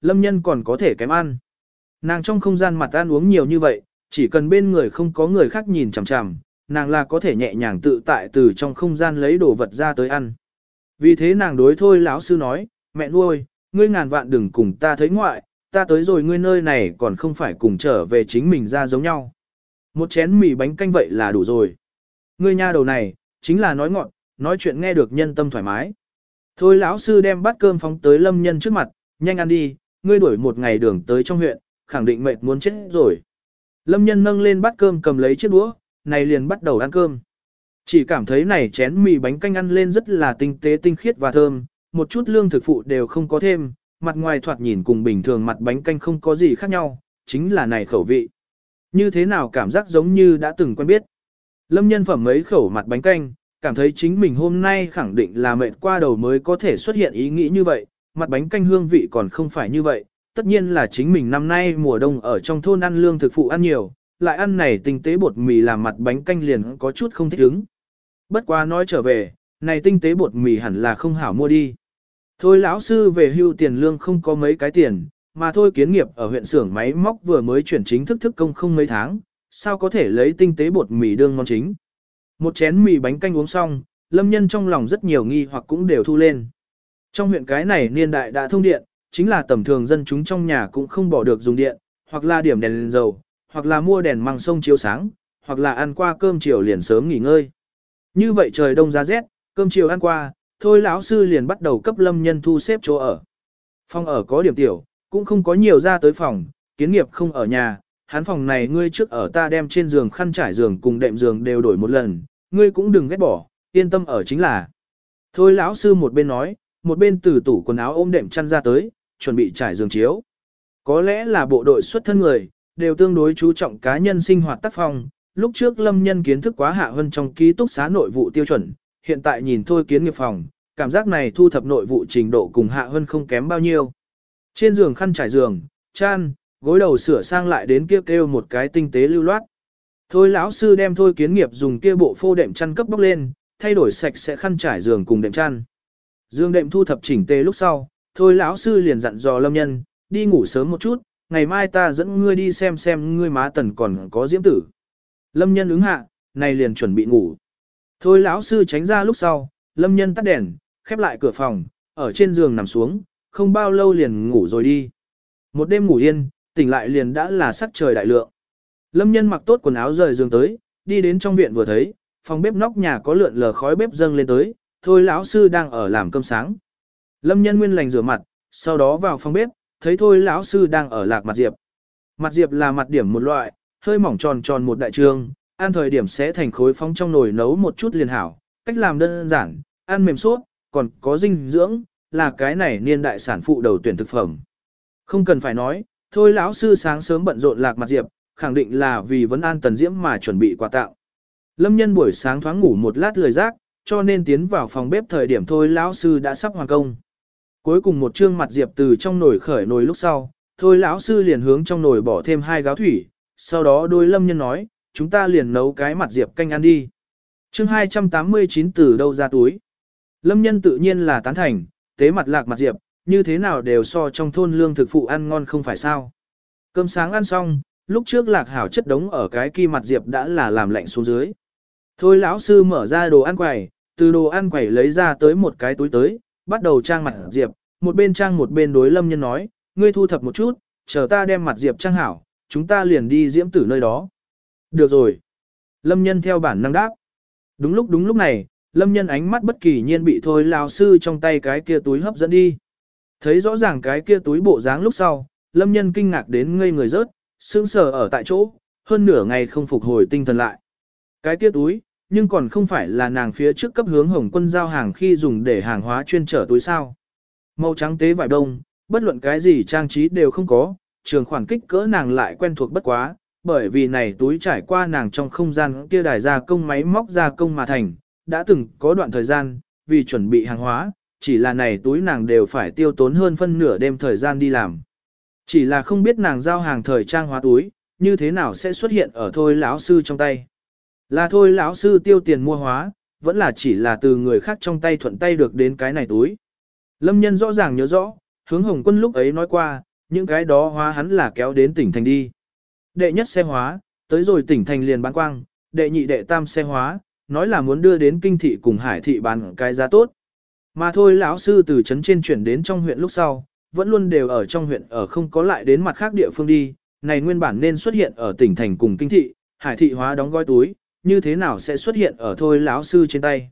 lâm nhân còn có thể kém ăn. Nàng trong không gian mặt ăn uống nhiều như vậy, chỉ cần bên người không có người khác nhìn chằm chằm, nàng là có thể nhẹ nhàng tự tại từ trong không gian lấy đồ vật ra tới ăn. Vì thế nàng đối thôi lão sư nói, mẹ nuôi, ngươi ngàn vạn đừng cùng ta thấy ngoại, ta tới rồi ngươi nơi này còn không phải cùng trở về chính mình ra giống nhau. Một chén mì bánh canh vậy là đủ rồi. Ngươi nha đầu này, chính là nói ngọn, nói chuyện nghe được nhân tâm thoải mái. Thôi lão sư đem bát cơm phóng tới lâm nhân trước mặt, nhanh ăn đi, ngươi đuổi một ngày đường tới trong huyện, khẳng định mệt muốn chết rồi. Lâm nhân nâng lên bát cơm cầm lấy chiếc đũa, này liền bắt đầu ăn cơm. Chỉ cảm thấy này chén mì bánh canh ăn lên rất là tinh tế tinh khiết và thơm, một chút lương thực phụ đều không có thêm, mặt ngoài thoạt nhìn cùng bình thường mặt bánh canh không có gì khác nhau, chính là này khẩu vị. Như thế nào cảm giác giống như đã từng quen biết. Lâm nhân phẩm mấy khẩu mặt bánh canh, cảm thấy chính mình hôm nay khẳng định là mệt qua đầu mới có thể xuất hiện ý nghĩ như vậy, mặt bánh canh hương vị còn không phải như vậy, tất nhiên là chính mình năm nay mùa đông ở trong thôn ăn lương thực phụ ăn nhiều, lại ăn này tinh tế bột mì làm mặt bánh canh liền có chút không thích ứng. Bất quá nói trở về, này tinh tế bột mì hẳn là không hảo mua đi. Thôi lão sư về hưu tiền lương không có mấy cái tiền, mà thôi kiến nghiệp ở huyện xưởng máy móc vừa mới chuyển chính thức thức công không mấy tháng, sao có thể lấy tinh tế bột mì đương món chính. Một chén mì bánh canh uống xong, lâm nhân trong lòng rất nhiều nghi hoặc cũng đều thu lên. Trong huyện cái này niên đại đã thông điện, chính là tầm thường dân chúng trong nhà cũng không bỏ được dùng điện, hoặc là điểm đèn lên dầu, hoặc là mua đèn măng sông chiếu sáng, hoặc là ăn qua cơm chiều liền sớm nghỉ ngơi. Như vậy trời đông giá rét, cơm chiều ăn qua, thôi lão sư liền bắt đầu cấp lâm nhân thu xếp chỗ ở. Phòng ở có điểm tiểu, cũng không có nhiều ra tới phòng, kiến nghiệp không ở nhà, hắn phòng này ngươi trước ở ta đem trên giường khăn trải giường cùng đệm giường đều đổi một lần, ngươi cũng đừng ghét bỏ, yên tâm ở chính là. Thôi lão sư một bên nói, một bên từ tủ quần áo ôm đệm chăn ra tới, chuẩn bị trải giường chiếu. Có lẽ là bộ đội xuất thân người, đều tương đối chú trọng cá nhân sinh hoạt tác phong. Lúc trước lâm nhân kiến thức quá hạ hơn trong ký túc xá nội vụ tiêu chuẩn, hiện tại nhìn thôi kiến nghiệp phòng, cảm giác này thu thập nội vụ trình độ cùng hạ hơn không kém bao nhiêu. Trên giường khăn trải giường, chăn, gối đầu sửa sang lại đến kia kêu, kêu một cái tinh tế lưu loát. Thôi lão sư đem thôi kiến nghiệp dùng kia bộ phô đệm chăn cấp bóc lên, thay đổi sạch sẽ khăn trải giường cùng đệm chăn. Dương đệm thu thập chỉnh tề lúc sau, thôi lão sư liền dặn dò lâm nhân, đi ngủ sớm một chút, ngày mai ta dẫn ngươi đi xem xem ngươi má tần còn có diễm tử. Lâm nhân ứng hạ, này liền chuẩn bị ngủ. Thôi lão sư tránh ra lúc sau, lâm nhân tắt đèn, khép lại cửa phòng, ở trên giường nằm xuống, không bao lâu liền ngủ rồi đi. Một đêm ngủ yên, tỉnh lại liền đã là sắc trời đại lượng. Lâm nhân mặc tốt quần áo rời giường tới, đi đến trong viện vừa thấy, phòng bếp nóc nhà có lượn lờ khói bếp dâng lên tới, thôi lão sư đang ở làm cơm sáng. Lâm nhân nguyên lành rửa mặt, sau đó vào phòng bếp, thấy thôi lão sư đang ở lạc mặt diệp. Mặt diệp là mặt điểm một loại, hơi mỏng tròn tròn một đại trường, ăn thời điểm sẽ thành khối phóng trong nồi nấu một chút liền hảo, cách làm đơn giản, ăn mềm suốt, còn có dinh dưỡng, là cái này niên đại sản phụ đầu tuyển thực phẩm. Không cần phải nói, thôi lão sư sáng sớm bận rộn lạc mặt diệp, khẳng định là vì vấn an tần diễm mà chuẩn bị quà tặng. Lâm nhân buổi sáng thoáng ngủ một lát lười rác, cho nên tiến vào phòng bếp thời điểm thôi lão sư đã sắp hoàn công. Cuối cùng một trương mặt diệp từ trong nồi khởi nồi lúc sau, thôi lão sư liền hướng trong nồi bỏ thêm hai gáo thủy, sau đó đôi lâm nhân nói, chúng ta liền nấu cái mặt diệp canh ăn đi. Chương 289 từ đâu ra túi. Lâm nhân tự nhiên là tán thành, tế mặt lạc mặt diệp, như thế nào đều so trong thôn lương thực phụ ăn ngon không phải sao. Cơm sáng ăn xong, lúc trước lạc hảo chất đống ở cái kia mặt diệp đã là làm lạnh xuống dưới. Thôi lão sư mở ra đồ ăn quẩy, từ đồ ăn quẩy lấy ra tới một cái túi tới, bắt đầu trang mặt diệp, một bên trang một bên đối lâm nhân nói, ngươi thu thập một chút, chờ ta đem mặt diệp trang hảo, chúng ta liền đi diễm tử nơi đó. Được rồi. Lâm nhân theo bản năng đáp. Đúng lúc đúng lúc này, lâm nhân ánh mắt bất kỳ nhiên bị thôi lão sư trong tay cái kia túi hấp dẫn đi. Thấy rõ ràng cái kia túi bộ dáng lúc sau, lâm nhân kinh ngạc đến ngây người rớt, sững sờ ở tại chỗ, hơn nửa ngày không phục hồi tinh thần lại. Cái kia túi, nhưng còn không phải là nàng phía trước cấp hướng hồng quân giao hàng khi dùng để hàng hóa chuyên trở túi sao. Màu trắng tế vải đông, bất luận cái gì trang trí đều không có, trường khoảng kích cỡ nàng lại quen thuộc bất quá, bởi vì này túi trải qua nàng trong không gian kia đài gia công máy móc gia công mà thành, đã từng có đoạn thời gian, vì chuẩn bị hàng hóa, chỉ là này túi nàng đều phải tiêu tốn hơn phân nửa đêm thời gian đi làm. Chỉ là không biết nàng giao hàng thời trang hóa túi, như thế nào sẽ xuất hiện ở thôi lão sư trong tay. Là thôi lão sư tiêu tiền mua hóa, vẫn là chỉ là từ người khác trong tay thuận tay được đến cái này túi. Lâm nhân rõ ràng nhớ rõ, hướng hồng quân lúc ấy nói qua, những cái đó hóa hắn là kéo đến tỉnh thành đi. Đệ nhất xe hóa, tới rồi tỉnh thành liền bán quang, đệ nhị đệ tam xe hóa, nói là muốn đưa đến kinh thị cùng hải thị bán cái giá tốt. Mà thôi lão sư từ trấn trên chuyển đến trong huyện lúc sau, vẫn luôn đều ở trong huyện ở không có lại đến mặt khác địa phương đi, này nguyên bản nên xuất hiện ở tỉnh thành cùng kinh thị, hải thị hóa đóng gói túi, như thế nào sẽ xuất hiện ở thôi lão sư trên tay.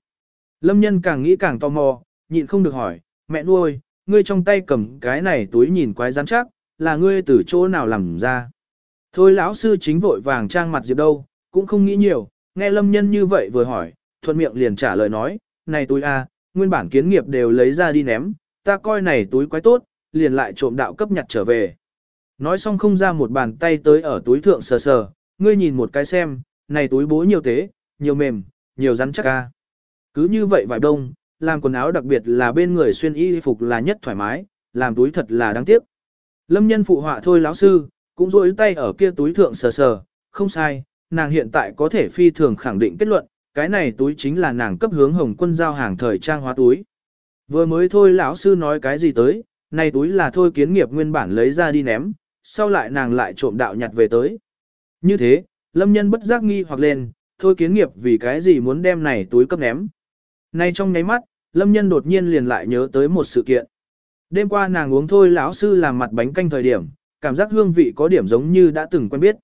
Lâm nhân càng nghĩ càng tò mò, nhịn không được hỏi, mẹ nuôi, ngươi trong tay cầm cái này túi nhìn quái rắn chắc, là ngươi từ chỗ nào làm ra. Thôi lão sư chính vội vàng trang mặt Diệp đâu, cũng không nghĩ nhiều, nghe lâm nhân như vậy vừa hỏi, thuận miệng liền trả lời nói, này túi a, nguyên bản kiến nghiệp đều lấy ra đi ném, ta coi này túi quái tốt, liền lại trộm đạo cấp nhặt trở về. Nói xong không ra một bàn tay tới ở túi thượng sờ sờ, ngươi nhìn một cái xem, này túi bố nhiều tế, nhiều mềm, nhiều rắn chắc ca. Cứ như vậy vải đông, làm quần áo đặc biệt là bên người xuyên y phục là nhất thoải mái, làm túi thật là đáng tiếc. Lâm nhân phụ họa thôi lão sư, cũng rôi tay ở kia túi thượng sờ sờ, không sai, nàng hiện tại có thể phi thường khẳng định kết luận, cái này túi chính là nàng cấp hướng hồng quân giao hàng thời trang hóa túi. Vừa mới thôi lão sư nói cái gì tới, này túi là thôi kiến nghiệp nguyên bản lấy ra đi ném, sau lại nàng lại trộm đạo nhặt về tới. Như thế, lâm nhân bất giác nghi hoặc lên, thôi kiến nghiệp vì cái gì muốn đem này túi cấp ném. Nay trong nháy mắt, lâm nhân đột nhiên liền lại nhớ tới một sự kiện. Đêm qua nàng uống thôi lão sư làm mặt bánh canh thời điểm, cảm giác hương vị có điểm giống như đã từng quen biết.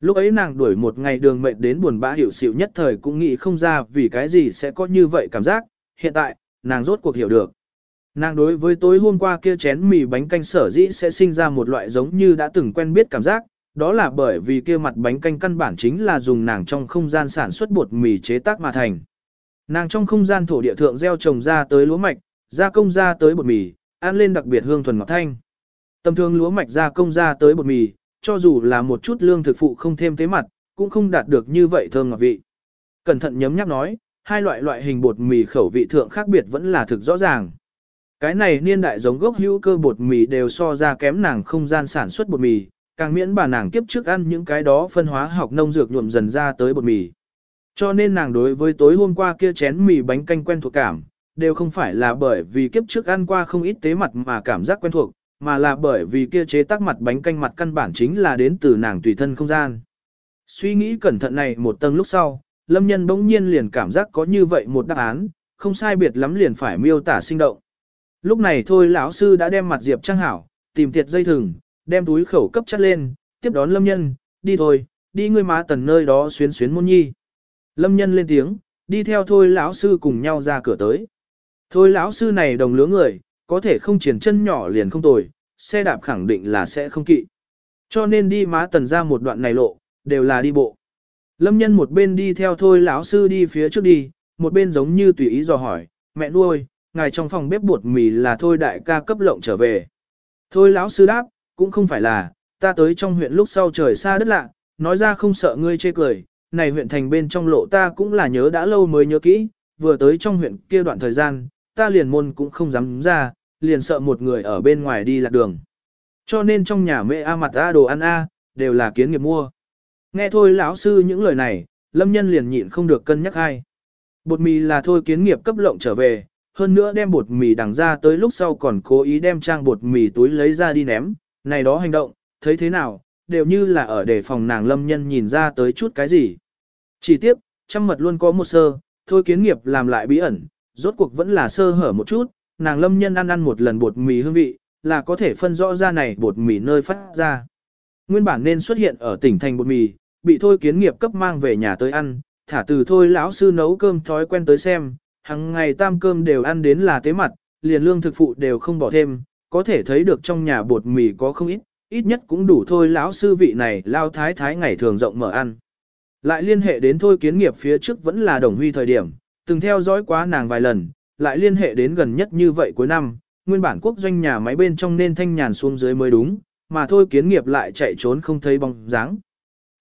Lúc ấy nàng đuổi một ngày đường mệt đến buồn bã hiểu xịu nhất thời cũng nghĩ không ra vì cái gì sẽ có như vậy cảm giác, hiện tại, nàng rốt cuộc hiểu được. Nàng đối với tối hôm qua kia chén mì bánh canh sở dĩ sẽ sinh ra một loại giống như đã từng quen biết cảm giác, đó là bởi vì kia mặt bánh canh căn bản chính là dùng nàng trong không gian sản xuất bột mì chế tác mà thành. Nàng trong không gian thổ địa thượng gieo trồng ra tới lúa mạch, gia công ra tới bột mì, ăn lên đặc biệt hương thuần ngọt thanh. Tầm thường lúa mạch gia công ra tới bột mì, cho dù là một chút lương thực phụ không thêm thế mặt, cũng không đạt được như vậy thơm ngọt vị. Cẩn thận nhấm nháp nói, hai loại loại hình bột mì khẩu vị thượng khác biệt vẫn là thực rõ ràng. Cái này niên đại giống gốc hữu cơ bột mì đều so ra kém nàng không gian sản xuất bột mì, càng miễn bà nàng kiếp trước ăn những cái đó phân hóa học nông dược nhuộm dần ra tới bột mì. Cho nên nàng đối với tối hôm qua kia chén mì bánh canh quen thuộc cảm, đều không phải là bởi vì kiếp trước ăn qua không ít tế mặt mà cảm giác quen thuộc, mà là bởi vì kia chế tác mặt bánh canh mặt căn bản chính là đến từ nàng tùy thân không gian. Suy nghĩ cẩn thận này một tầng lúc sau, lâm nhân bỗng nhiên liền cảm giác có như vậy một đáp án, không sai biệt lắm liền phải miêu tả sinh động. Lúc này thôi lão sư đã đem mặt Diệp Trang hảo, tìm tiệt dây thừng, đem túi khẩu cấp chắt lên, tiếp đón lâm nhân, đi thôi, đi ngươi má tần nơi đó xuyến xuyến môn nhi. Lâm nhân lên tiếng, đi theo thôi lão sư cùng nhau ra cửa tới. Thôi lão sư này đồng lứa người, có thể không triển chân nhỏ liền không tồi, xe đạp khẳng định là sẽ không kỵ. Cho nên đi má tần ra một đoạn này lộ, đều là đi bộ. Lâm nhân một bên đi theo thôi lão sư đi phía trước đi, một bên giống như tùy ý dò hỏi, mẹ nuôi, ngài trong phòng bếp bột mì là thôi đại ca cấp lộng trở về. Thôi lão sư đáp, cũng không phải là, ta tới trong huyện lúc sau trời xa đất lạ, nói ra không sợ ngươi chê cười, này huyện thành bên trong lộ ta cũng là nhớ đã lâu mới nhớ kỹ, vừa tới trong huyện kia đoạn thời gian, ta liền môn cũng không dám ra, liền sợ một người ở bên ngoài đi lạc đường. Cho nên trong nhà mẹ A mặt A đồ ăn A, đều là kiến nghiệp mua. Nghe thôi lão sư những lời này, lâm nhân liền nhịn không được cân nhắc hay. Bột mì là thôi kiến nghiệp cấp lộng trở về, hơn nữa đem bột mì đằng ra tới lúc sau còn cố ý đem trang bột mì túi lấy ra đi ném, này đó hành động, thấy thế nào, đều như là ở để phòng nàng lâm nhân nhìn ra tới chút cái gì. Chỉ tiếp, trăm mật luôn có một sơ, thôi kiến nghiệp làm lại bí ẩn, rốt cuộc vẫn là sơ hở một chút, nàng lâm nhân ăn ăn một lần bột mì hương vị, là có thể phân rõ ra này bột mì nơi phát ra. Nguyên bản nên xuất hiện ở tỉnh thành bột mì, bị thôi kiến nghiệp cấp mang về nhà tới ăn, thả từ thôi lão sư nấu cơm thói quen tới xem, hàng ngày tam cơm đều ăn đến là tế mặt, liền lương thực phụ đều không bỏ thêm, có thể thấy được trong nhà bột mì có không ít, ít nhất cũng đủ thôi lão sư vị này lao thái thái ngày thường rộng mở ăn. Lại liên hệ đến thôi kiến nghiệp phía trước vẫn là đồng huy thời điểm, từng theo dõi quá nàng vài lần, lại liên hệ đến gần nhất như vậy cuối năm, nguyên bản quốc doanh nhà máy bên trong nên thanh nhàn xuống dưới mới đúng, mà thôi kiến nghiệp lại chạy trốn không thấy bóng dáng.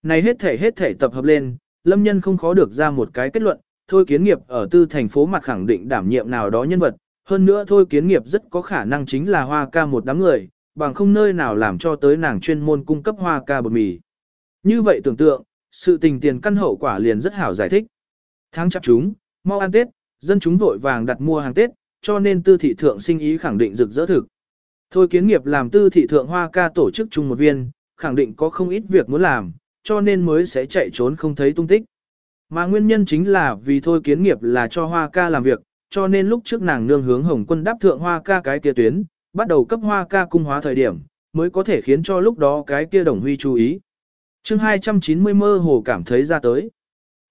Này hết thể hết thể tập hợp lên, lâm nhân không khó được ra một cái kết luận, thôi kiến nghiệp ở tư thành phố mặt khẳng định đảm nhiệm nào đó nhân vật, hơn nữa thôi kiến nghiệp rất có khả năng chính là hoa ca một đám người, bằng không nơi nào làm cho tới nàng chuyên môn cung cấp hoa ca bột mì. Như vậy tưởng tượng, sự tình tiền căn hậu quả liền rất hảo giải thích. Tháng chạp chúng, mau ăn Tết, dân chúng vội vàng đặt mua hàng Tết, cho nên tư thị thượng sinh ý khẳng định rực rỡ thực. Thôi kiến nghiệp làm tư thị thượng hoa ca tổ chức chung một viên, khẳng định có không ít việc muốn làm, cho nên mới sẽ chạy trốn không thấy tung tích. Mà nguyên nhân chính là vì thôi kiến nghiệp là cho hoa ca làm việc, cho nên lúc trước nàng nương hướng hồng quân đáp thượng hoa ca cái kia tuyến, bắt đầu cấp hoa ca cung hóa thời điểm, mới có thể khiến cho lúc đó cái kia đồng huy chú ý. chương 290 mơ hồ cảm thấy ra tới.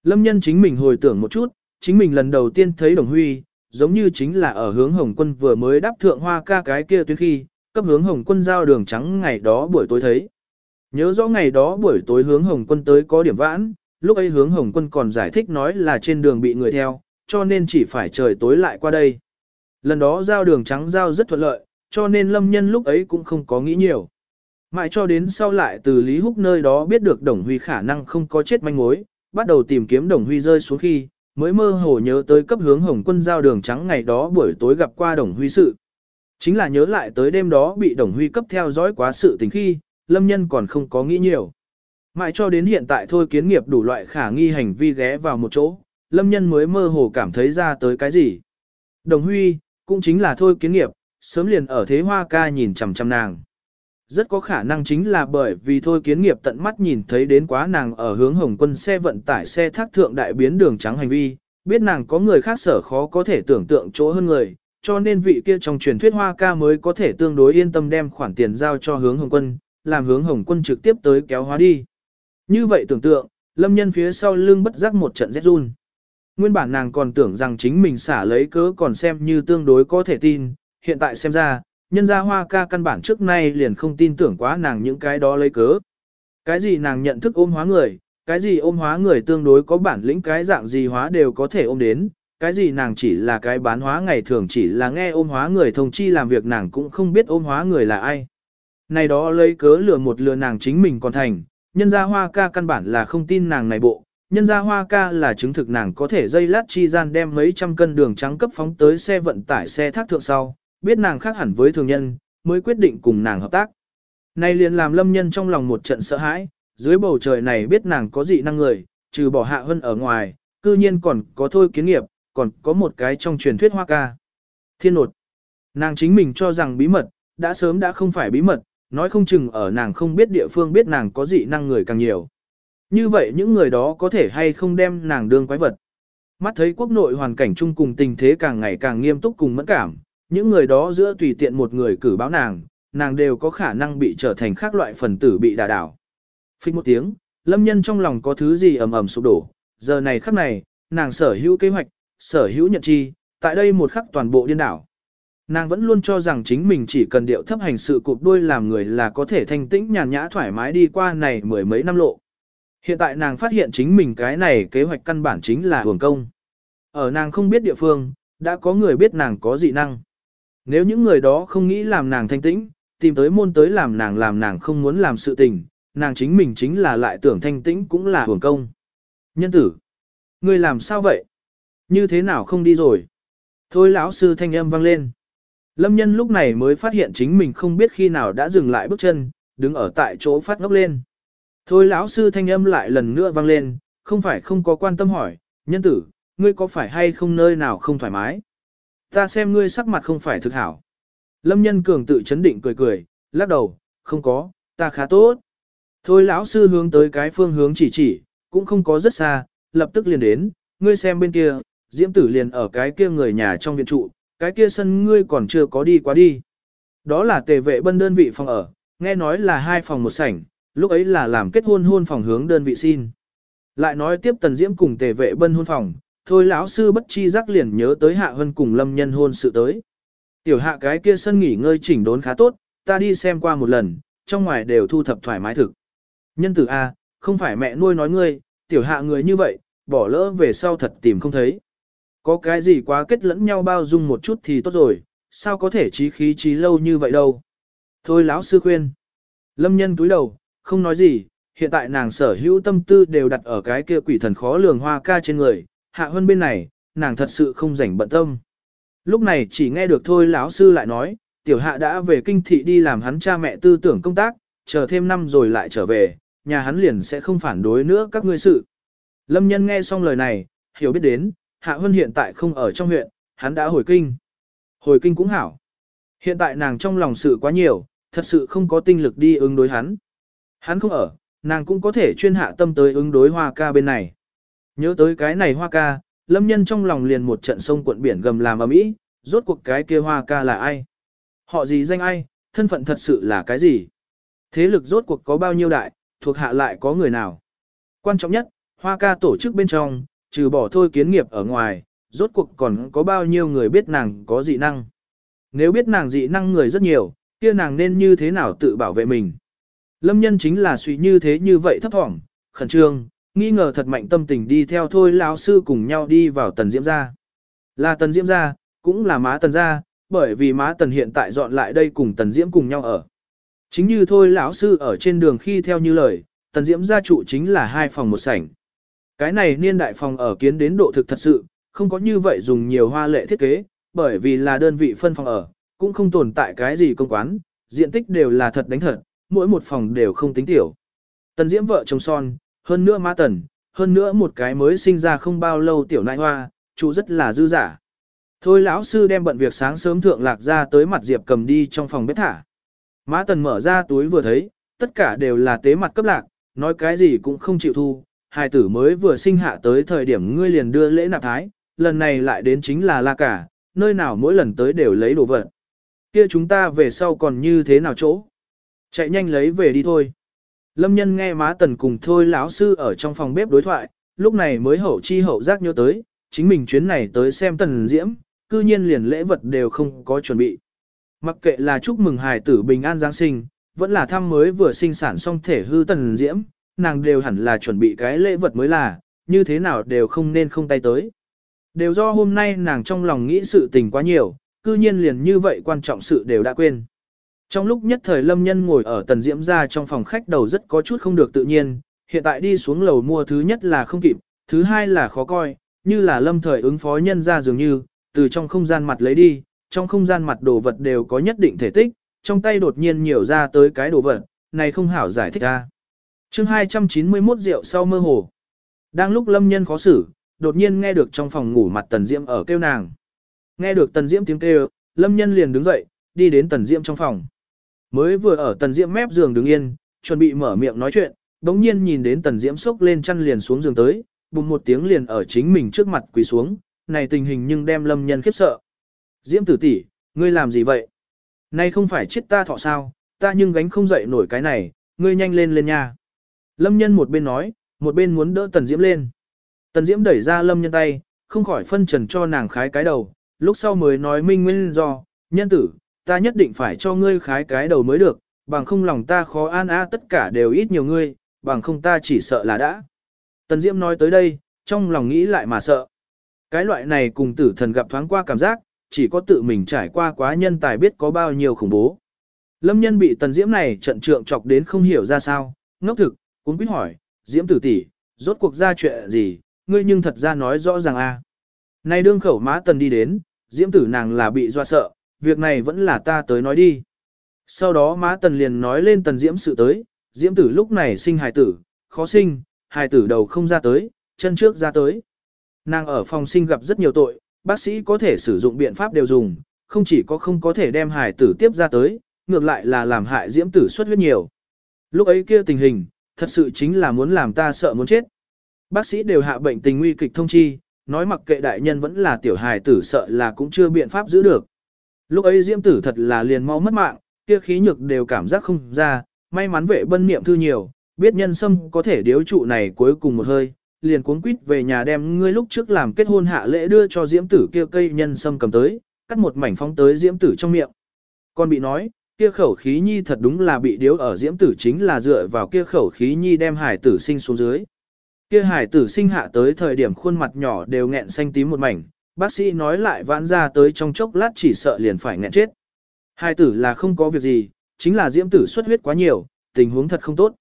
Lâm nhân chính mình hồi tưởng một chút, chính mình lần đầu tiên thấy đồng huy, giống như chính là ở hướng hồng quân vừa mới đáp thượng hoa ca cái kia tuyến khi, cấp hướng hồng quân giao đường trắng ngày đó buổi tối thấy. Nhớ rõ ngày đó buổi tối hướng hồng quân tới có điểm vãn, lúc ấy hướng hồng quân còn giải thích nói là trên đường bị người theo, cho nên chỉ phải trời tối lại qua đây. Lần đó giao đường trắng giao rất thuận lợi, cho nên lâm nhân lúc ấy cũng không có nghĩ nhiều. Mãi cho đến sau lại từ Lý Húc nơi đó biết được Đồng Huy khả năng không có chết manh mối, bắt đầu tìm kiếm Đồng Huy rơi xuống khi, mới mơ hồ nhớ tới cấp hướng Hồng quân giao đường trắng ngày đó buổi tối gặp qua Đồng Huy sự. Chính là nhớ lại tới đêm đó bị Đồng Huy cấp theo dõi quá sự tình khi, Lâm Nhân còn không có nghĩ nhiều. Mãi cho đến hiện tại thôi kiến nghiệp đủ loại khả nghi hành vi ghé vào một chỗ, Lâm Nhân mới mơ hồ cảm thấy ra tới cái gì. Đồng Huy, cũng chính là thôi kiến nghiệp, sớm liền ở thế hoa ca nhìn chằm chằm nàng. Rất có khả năng chính là bởi vì thôi kiến nghiệp tận mắt nhìn thấy đến quá nàng ở hướng hồng quân xe vận tải xe thác thượng đại biến đường trắng hành vi, biết nàng có người khác sở khó có thể tưởng tượng chỗ hơn người, cho nên vị kia trong truyền thuyết hoa ca mới có thể tương đối yên tâm đem khoản tiền giao cho hướng hồng quân, làm hướng hồng quân trực tiếp tới kéo hóa đi. Như vậy tưởng tượng, lâm nhân phía sau lưng bất giác một trận rét run. Nguyên bản nàng còn tưởng rằng chính mình xả lấy cớ còn xem như tương đối có thể tin, hiện tại xem ra, nhân gia hoa ca căn bản trước nay liền không tin tưởng quá nàng những cái đó lấy cớ. Cái gì nàng nhận thức ôm hóa người, cái gì ôm hóa người tương đối có bản lĩnh cái dạng gì hóa đều có thể ôm đến, cái gì nàng chỉ là cái bán hóa ngày thường chỉ là nghe ôm hóa người thông chi làm việc nàng cũng không biết ôm hóa người là ai. Này đó lấy cớ lừa một lừa nàng chính mình còn thành, nhân gia hoa ca căn bản là không tin nàng này bộ, nhân gia hoa ca là chứng thực nàng có thể dây lát chi gian đem mấy trăm cân đường trắng cấp phóng tới xe vận tải xe thác thượng sau, biết nàng khác hẳn với thường nhân, mới quyết định cùng nàng hợp tác. Này liền làm lâm nhân trong lòng một trận sợ hãi, dưới bầu trời này biết nàng có dị năng người, trừ bỏ hạ hơn ở ngoài, cư nhiên còn có thôi kiến nghiệp, còn có một cái trong truyền thuyết hoa ca. Thiên nột. Nàng chính mình cho rằng bí mật, đã sớm đã không phải bí mật, nói không chừng ở nàng không biết địa phương biết nàng có dị năng người càng nhiều. Như vậy những người đó có thể hay không đem nàng đương quái vật. Mắt thấy quốc nội hoàn cảnh chung cùng tình thế càng ngày càng nghiêm túc cùng mẫn cảm, những người đó giữa tùy tiện một người cử báo nàng, nàng đều có khả năng bị trở thành khác loại phần tử bị đà đảo. Phích một tiếng, lâm nhân trong lòng có thứ gì ầm ầm sụp đổ, giờ này khắc này, nàng sở hữu kế hoạch, sở hữu nhận chi, tại đây một khắc toàn bộ điên đảo. Nàng vẫn luôn cho rằng chính mình chỉ cần điệu thấp hành sự cụp đuôi làm người là có thể thanh tĩnh nhàn nhã thoải mái đi qua này mười mấy năm lộ. Hiện tại nàng phát hiện chính mình cái này kế hoạch căn bản chính là hưởng công. Ở nàng không biết địa phương, đã có người biết nàng có dị năng. Nếu những người đó không nghĩ làm nàng thanh tĩnh, tìm tới môn tới làm nàng làm nàng không muốn làm sự tình, nàng chính mình chính là lại tưởng thanh tĩnh cũng là hưởng công. Nhân tử, ngươi làm sao vậy? Như thế nào không đi rồi? Thôi lão sư thanh âm vang lên. Lâm nhân lúc này mới phát hiện chính mình không biết khi nào đã dừng lại bước chân, đứng ở tại chỗ phát ngốc lên. Thôi lão sư thanh âm lại lần nữa vang lên, không phải không có quan tâm hỏi, nhân tử, ngươi có phải hay không nơi nào không thoải mái? Ta xem ngươi sắc mặt không phải thực hảo. Lâm nhân cường tự chấn định cười cười, lắc đầu, không có, ta khá tốt. Thôi lão sư hướng tới cái phương hướng chỉ chỉ, cũng không có rất xa, lập tức liền đến, ngươi xem bên kia, diễm tử liền ở cái kia người nhà trong viện trụ, cái kia sân ngươi còn chưa có đi quá đi. Đó là tề vệ bân đơn vị phòng ở, nghe nói là hai phòng một sảnh, lúc ấy là làm kết hôn hôn phòng hướng đơn vị xin. Lại nói tiếp tần diễm cùng tề vệ bân hôn phòng, thôi lão sư bất chi giác liền nhớ tới hạ hân cùng lâm nhân hôn sự tới. Tiểu hạ cái kia sân nghỉ ngơi chỉnh đốn khá tốt, ta đi xem qua một lần, trong ngoài đều thu thập thoải mái thực. Nhân tử A, không phải mẹ nuôi nói ngươi, tiểu hạ người như vậy, bỏ lỡ về sau thật tìm không thấy. Có cái gì quá kết lẫn nhau bao dung một chút thì tốt rồi, sao có thể trí khí trí lâu như vậy đâu. Thôi lão sư khuyên. Lâm nhân túi đầu, không nói gì, hiện tại nàng sở hữu tâm tư đều đặt ở cái kia quỷ thần khó lường hoa ca trên người, hạ hơn bên này, nàng thật sự không rảnh bận tâm. Lúc này chỉ nghe được thôi lão sư lại nói, tiểu hạ đã về kinh thị đi làm hắn cha mẹ tư tưởng công tác, chờ thêm năm rồi lại trở về, nhà hắn liền sẽ không phản đối nữa các ngươi sự. Lâm nhân nghe xong lời này, hiểu biết đến, hạ hơn hiện tại không ở trong huyện, hắn đã hồi kinh. Hồi kinh cũng hảo. Hiện tại nàng trong lòng sự quá nhiều, thật sự không có tinh lực đi ứng đối hắn. Hắn không ở, nàng cũng có thể chuyên hạ tâm tới ứng đối hoa ca bên này. Nhớ tới cái này hoa ca, lâm nhân trong lòng liền một trận sông cuộn biển gầm làm ở mỹ, rốt cuộc cái kia hoa ca là ai? Họ gì danh ai, thân phận thật sự là cái gì? Thế lực rốt cuộc có bao nhiêu đại, thuộc hạ lại có người nào? Quan trọng nhất, hoa ca tổ chức bên trong, trừ bỏ thôi kiến nghiệp ở ngoài, rốt cuộc còn có bao nhiêu người biết nàng có dị năng? Nếu biết nàng dị năng người rất nhiều, kia nàng nên như thế nào tự bảo vệ mình? Lâm nhân chính là suy như thế như vậy thấp thỏm, khẩn trương, nghi ngờ thật mạnh tâm tình đi theo thôi lão sư cùng nhau đi vào tần diễm gia. Là tần diễm gia, cũng là má tần gia, bởi vì má tần hiện tại dọn lại đây cùng tần diễm cùng nhau ở. Chính như thôi lão sư ở trên đường khi theo như lời, tần diễm gia trụ chính là hai phòng một sảnh. Cái này niên đại phòng ở kiến đến độ thực thật sự, không có như vậy dùng nhiều hoa lệ thiết kế, bởi vì là đơn vị phân phòng ở, cũng không tồn tại cái gì công quán, diện tích đều là thật đánh thật, mỗi một phòng đều không tính tiểu. Tần diễm vợ chồng son, hơn nữa má tần, hơn nữa một cái mới sinh ra không bao lâu tiểu nai hoa, chủ rất là dư giả. Thôi lão sư đem bận việc sáng sớm thượng lạc ra tới mặt Diệp cầm đi trong phòng bếp thả. Má tần mở ra túi vừa thấy, tất cả đều là tế mặt cấp lạc, nói cái gì cũng không chịu thu. Hai tử mới vừa sinh hạ tới thời điểm ngươi liền đưa lễ nạp thái, lần này lại đến chính là la cả, nơi nào mỗi lần tới đều lấy đồ vật. Kia chúng ta về sau còn như thế nào chỗ? Chạy nhanh lấy về đi thôi. Lâm nhân nghe má tần cùng thôi lão sư ở trong phòng bếp đối thoại, lúc này mới hậu chi hậu giác nhớ tới, chính mình chuyến này tới xem tần diễm, cư nhiên liền lễ vật đều không có chuẩn bị. Mặc kệ là chúc mừng hài tử bình an Giáng sinh, vẫn là thăm mới vừa sinh sản xong thể hư tần diễm, nàng đều hẳn là chuẩn bị cái lễ vật mới là, như thế nào đều không nên không tay tới. Đều do hôm nay nàng trong lòng nghĩ sự tình quá nhiều, cư nhiên liền như vậy quan trọng sự đều đã quên. Trong lúc nhất thời lâm nhân ngồi ở tần diễm ra trong phòng khách đầu rất có chút không được tự nhiên, hiện tại đi xuống lầu mua thứ nhất là không kịp, thứ hai là khó coi, như là lâm thời ứng phó nhân ra dường như, từ trong không gian mặt lấy đi, trong không gian mặt đồ vật đều có nhất định thể tích, trong tay đột nhiên nhiều ra tới cái đồ vật, này không hảo giải thích ra. chương 291 rượu sau mơ hồ. Đang lúc lâm nhân khó xử, đột nhiên nghe được trong phòng ngủ mặt tần diễm ở kêu nàng. Nghe được tần diễm tiếng kêu, lâm nhân liền đứng dậy, đi đến tần diễm trong phòng. Mới vừa ở tần diễm mép giường đứng yên, chuẩn bị mở miệng nói chuyện, đống nhiên nhìn đến tần diễm sốc lên chăn liền xuống giường tới, bùng một tiếng liền ở chính mình trước mặt quỳ xuống, này tình hình nhưng đem lâm nhân khiếp sợ. Diễm tử tỷ, ngươi làm gì vậy? Nay không phải chết ta thọ sao, ta nhưng gánh không dậy nổi cái này, ngươi nhanh lên lên nha. Lâm nhân một bên nói, một bên muốn đỡ tần diễm lên. Tần diễm đẩy ra lâm nhân tay, không khỏi phân trần cho nàng khái cái đầu, lúc sau mới nói minh nguyên do, nhân tử, ta nhất định phải cho ngươi khái cái đầu mới được, bằng không lòng ta khó an a tất cả đều ít nhiều ngươi, bằng không ta chỉ sợ là đã. Tần Diễm nói tới đây, trong lòng nghĩ lại mà sợ. Cái loại này cùng tử thần gặp thoáng qua cảm giác, chỉ có tự mình trải qua quá nhân tài biết có bao nhiêu khủng bố. Lâm nhân bị tần diễm này trận trượng chọc đến không hiểu ra sao, ngốc thực, cũng biết hỏi, diễm tử tỷ, rốt cuộc ra chuyện gì, ngươi nhưng thật ra nói rõ ràng a. Này đương khẩu má tần đi đến, diễm tử nàng là bị doa sợ, việc này vẫn là ta tới nói đi. Sau đó má tần liền nói lên tần diễm sự tới, diễm tử lúc này sinh hài tử, khó sinh, hài tử đầu không ra tới, chân trước ra tới. Nàng ở phòng sinh gặp rất nhiều tội, bác sĩ có thể sử dụng biện pháp đều dùng, không chỉ có không có thể đem hài tử tiếp ra tới, ngược lại là làm hại diễm tử xuất huyết nhiều. Lúc ấy kia tình hình, thật sự chính là muốn làm ta sợ muốn chết. Bác sĩ đều hạ bệnh tình nguy kịch thông chi, nói mặc kệ đại nhân vẫn là tiểu hài tử sợ là cũng chưa biện pháp giữ được. Lúc ấy diễm tử thật là liền mau mất mạng, kia khí nhược đều cảm giác không ra, may mắn vệ bân niệm thư nhiều, biết nhân sâm có thể điếu trụ này cuối cùng một hơi, liền cuốn quýt về nhà đem ngươi lúc trước làm kết hôn hạ lễ đưa cho diễm tử kia cây nhân sâm cầm tới, cắt một mảnh phóng tới diễm tử trong miệng. Còn bị nói, kia khẩu khí nhi thật đúng là bị điếu ở diễm tử chính là dựa vào kia khẩu khí nhi đem hải tử sinh xuống dưới. Kia hải tử sinh hạ tới thời điểm khuôn mặt nhỏ đều nghẹn xanh tím một mảnh, bác sĩ nói lại vãn ra tới trong chốc lát chỉ sợ liền phải nghẹn chết. Hai tử là không có việc gì, chính là diễm tử xuất huyết quá nhiều, tình huống thật không tốt.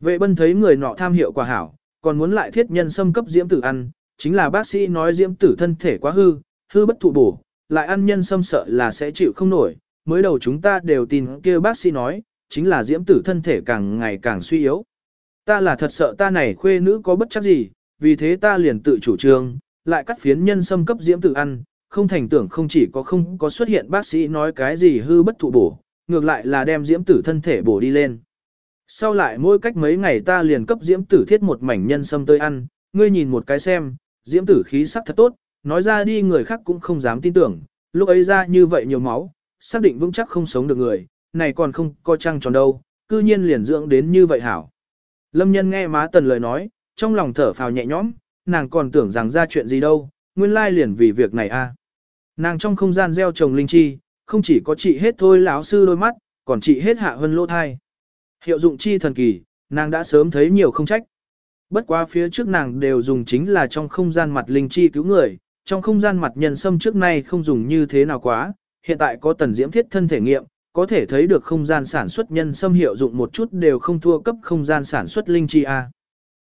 Vệ bân thấy người nọ tham hiệu quả hảo, còn muốn lại thiết nhân xâm cấp diễm tử ăn, chính là bác sĩ nói diễm tử thân thể quá hư, hư bất thụ bổ, lại ăn nhân xâm sợ là sẽ chịu không nổi, mới đầu chúng ta đều tin kia bác sĩ nói, chính là diễm tử thân thể càng ngày càng suy yếu. Ta là thật sợ ta này khuê nữ có bất chắc gì, vì thế ta liền tự chủ trương, lại cắt phiến nhân xâm cấp diễm tử ăn, không thành tưởng không chỉ có không có xuất hiện bác sĩ nói cái gì hư bất thụ bổ, ngược lại là đem diễm tử thân thể bổ đi lên. Sau lại mỗi cách mấy ngày ta liền cấp diễm tử thiết một mảnh nhân sâm tươi ăn, ngươi nhìn một cái xem, diễm tử khí sắc thật tốt, nói ra đi người khác cũng không dám tin tưởng, lúc ấy ra như vậy nhiều máu, xác định vững chắc không sống được người, này còn không có trăng tròn đâu, cư nhiên liền dưỡng đến như vậy hảo. Lâm nhân nghe má tần lời nói, trong lòng thở phào nhẹ nhõm, nàng còn tưởng rằng ra chuyện gì đâu, nguyên lai liền vì việc này a. Nàng trong không gian gieo trồng linh chi, không chỉ có trị hết thôi lão sư đôi mắt, còn trị hết hạ hơn lỗ thai. Hiệu dụng chi thần kỳ, nàng đã sớm thấy nhiều không trách. Bất quá phía trước nàng đều dùng chính là trong không gian mặt linh chi cứu người, trong không gian mặt nhân sâm trước nay không dùng như thế nào quá, hiện tại có tần diễm thiết thân thể nghiệm, có thể thấy được không gian sản xuất nhân sâm hiệu dụng một chút đều không thua cấp không gian sản xuất linh chi A.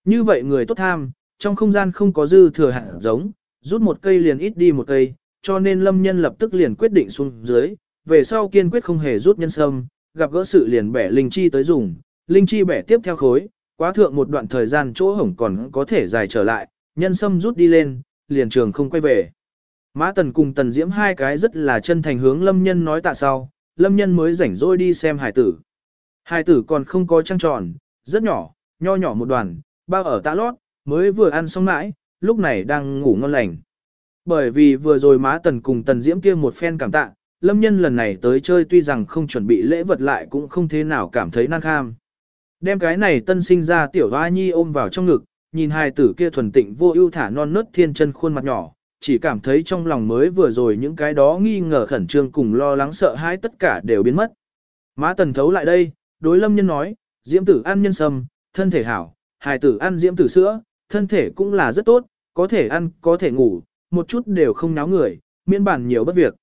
Như vậy người tốt tham, trong không gian không có dư thừa hạt giống, rút một cây liền ít đi một cây, cho nên lâm nhân lập tức liền quyết định xuống dưới, về sau kiên quyết không hề rút nhân sâm, gặp gỡ sự liền bẻ linh chi tới dùng, linh chi bẻ tiếp theo khối, quá thượng một đoạn thời gian chỗ hổng còn có thể dài trở lại, nhân sâm rút đi lên, liền trường không quay về. Mã Tần cùng Tần Diễm hai cái rất là chân thành hướng Lâm Nhân nói tạ sau, Lâm Nhân mới rảnh rỗi đi xem hải tử. Hải tử còn không có trăng tròn, rất nhỏ, nho nhỏ một đoàn, bao ở tạ lót, mới vừa ăn xong mãi, lúc này đang ngủ ngon lành. Bởi vì vừa rồi Mã Tần cùng Tần Diễm kia một phen cảm tạ, Lâm Nhân lần này tới chơi tuy rằng không chuẩn bị lễ vật lại cũng không thế nào cảm thấy năng kham. Đem cái này tân sinh ra tiểu hoa nhi ôm vào trong ngực, nhìn hai tử kia thuần tịnh vô ưu thả non nớt thiên chân khuôn mặt nhỏ, chỉ cảm thấy trong lòng mới vừa rồi những cái đó nghi ngờ khẩn trương cùng lo lắng sợ hãi tất cả đều biến mất. Má tần thấu lại đây, đối lâm nhân nói, diễm tử ăn nhân sâm, thân thể hảo, hài tử ăn diễm tử sữa, thân thể cũng là rất tốt, có thể ăn, có thể ngủ, một chút đều không náo người, miễn bản nhiều bất việc.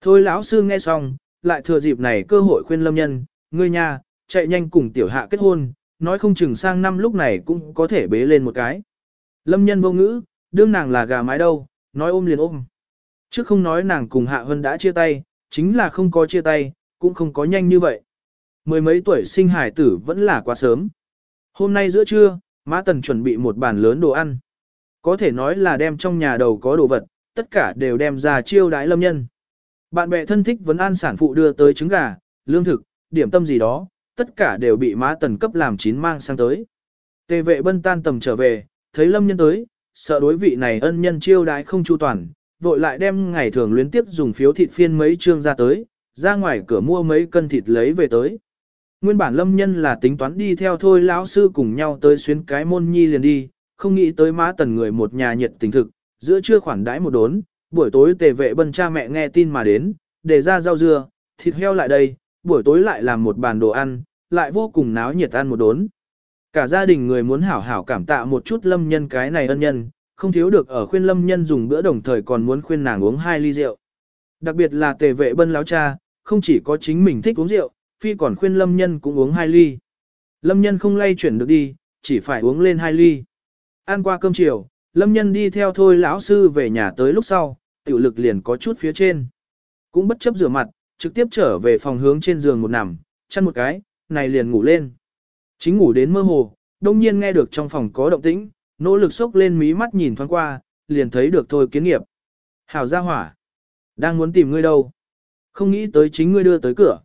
Thôi lão sư nghe xong, lại thừa dịp này cơ hội khuyên lâm nhân, ngươi nha, chạy nhanh cùng tiểu hạ kết hôn, nói không chừng sang năm lúc này cũng có thể bế lên một cái. Lâm nhân vô ngữ, đương nàng là gà mái đâu, nói ôm liền ôm. Trước không nói nàng cùng Hạ Hân đã chia tay, chính là không có chia tay, cũng không có nhanh như vậy. Mười mấy tuổi sinh hải tử vẫn là quá sớm. Hôm nay giữa trưa, Mã Tần chuẩn bị một bàn lớn đồ ăn. Có thể nói là đem trong nhà đầu có đồ vật, tất cả đều đem ra chiêu đái lâm nhân. Bạn bè thân thích vấn an sản phụ đưa tới trứng gà, lương thực, điểm tâm gì đó, tất cả đều bị Mã Tần cấp làm chín mang sang tới. Tề vệ bân tan tầm trở về, thấy lâm nhân tới, sợ đối vị này ân nhân chiêu đãi không chu toàn, vội lại đem ngày thường luyến tiếp dùng phiếu thịt phiên mấy trương ra tới, ra ngoài cửa mua mấy cân thịt lấy về tới. Nguyên bản lâm nhân là tính toán đi theo thôi lão sư cùng nhau tới xuyến cái môn nhi liền đi, không nghĩ tới má tần người một nhà nhiệt tình thực, giữa trưa khoản đãi một đốn, buổi tối tề vệ bân cha mẹ nghe tin mà đến, để ra rau dưa, thịt heo lại đây, buổi tối lại làm một bàn đồ ăn, lại vô cùng náo nhiệt ăn một đốn. Cả gia đình người muốn hảo hảo cảm tạ một chút lâm nhân cái này ân nhân, không thiếu được ở khuyên lâm nhân dùng bữa đồng thời còn muốn khuyên nàng uống hai ly rượu. Đặc biệt là tề vệ bân láo cha, không chỉ có chính mình thích uống rượu, phi còn khuyên lâm nhân cũng uống hai ly. Lâm nhân không lay chuyển được đi, chỉ phải uống lên hai ly. Ăn qua cơm chiều, lâm nhân đi theo thôi lão sư về nhà tới lúc sau, tiểu lực liền có chút phía trên. Cũng bất chấp rửa mặt, trực tiếp trở về phòng hướng trên giường một nằm, chăn một cái, này liền ngủ lên. Chính ngủ đến mơ hồ, đông nhiên nghe được trong phòng có động tĩnh, nỗ lực sốc lên mí mắt nhìn thoáng qua, liền thấy được thôi kiến nghiệp. Hảo gia hỏa. Đang muốn tìm ngươi đâu. Không nghĩ tới chính ngươi đưa tới cửa.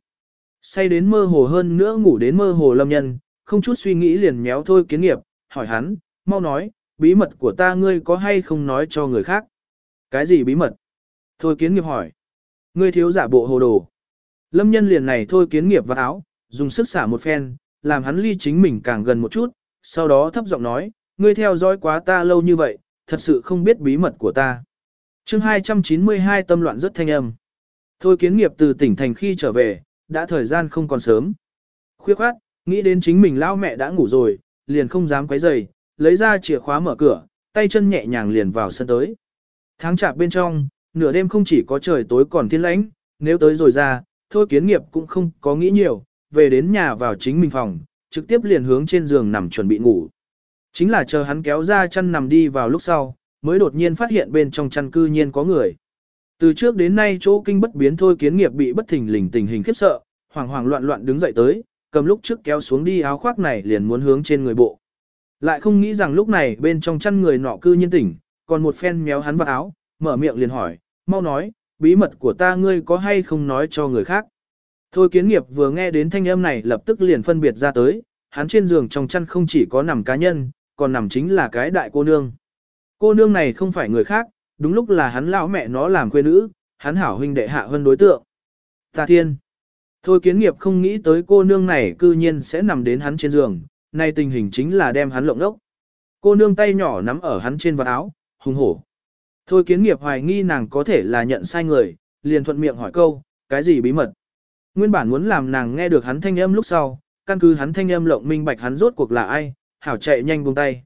Say đến mơ hồ hơn nữa ngủ đến mơ hồ lâm nhân, không chút suy nghĩ liền méo thôi kiến nghiệp, hỏi hắn, mau nói, bí mật của ta ngươi có hay không nói cho người khác. Cái gì bí mật? Thôi kiến nghiệp hỏi. Ngươi thiếu giả bộ hồ đồ. Lâm nhân liền này thôi kiến nghiệp vào áo, dùng sức xả một phen, làm hắn ly chính mình càng gần một chút, sau đó thấp giọng nói, ngươi theo dõi quá ta lâu như vậy, thật sự không biết bí mật của ta. chương 292 tâm loạn rất thanh âm. Thôi kiến nghiệp từ tỉnh thành khi trở về, đã thời gian không còn sớm. Khuyết khoát, nghĩ đến chính mình lao mẹ đã ngủ rồi, liền không dám quấy rầy, lấy ra chìa khóa mở cửa, tay chân nhẹ nhàng liền vào sân tới. Tháng chạp bên trong, nửa đêm không chỉ có trời tối còn thiên lãnh, nếu tới rồi ra, thôi kiến nghiệp cũng không có nghĩ nhiều, về đến nhà vào chính mình phòng, trực tiếp liền hướng trên giường nằm chuẩn bị ngủ. Chính là chờ hắn kéo ra chăn nằm đi vào lúc sau, mới đột nhiên phát hiện bên trong chăn cư nhiên có người. Từ trước đến nay chỗ kinh bất biến thôi kiến nghiệp bị bất thình lình tình hình khiếp sợ, hoảng hoảng loạn loạn đứng dậy tới, cầm lúc trước kéo xuống đi áo khoác này liền muốn hướng trên người bộ. Lại không nghĩ rằng lúc này bên trong chăn người nọ cư nhiên tỉnh, còn một phen méo hắn vào áo, mở miệng liền hỏi, mau nói, bí mật của ta ngươi có hay không nói cho người khác. Thôi kiến nghiệp vừa nghe đến thanh âm này lập tức liền phân biệt ra tới, hắn trên giường trong chăn không chỉ có nằm cá nhân, còn nằm chính là cái đại cô nương. Cô nương này không phải người khác, đúng lúc là hắn lão mẹ nó làm quê nữ, hắn hảo huynh đệ hạ hơn đối tượng. Ta thiên. Thôi kiến nghiệp không nghĩ tới cô nương này cư nhiên sẽ nằm đến hắn trên giường, nay tình hình chính là đem hắn lộng đốc. Cô nương tay nhỏ nắm ở hắn trên vạt áo, hùng hổ. Thôi kiến nghiệp hoài nghi nàng có thể là nhận sai người, liền thuận miệng hỏi câu, cái gì bí mật. Nguyên bản muốn làm nàng nghe được hắn thanh âm lúc sau, căn cứ hắn thanh âm lộng minh bạch hắn rốt cuộc là ai, hảo chạy nhanh buông tay.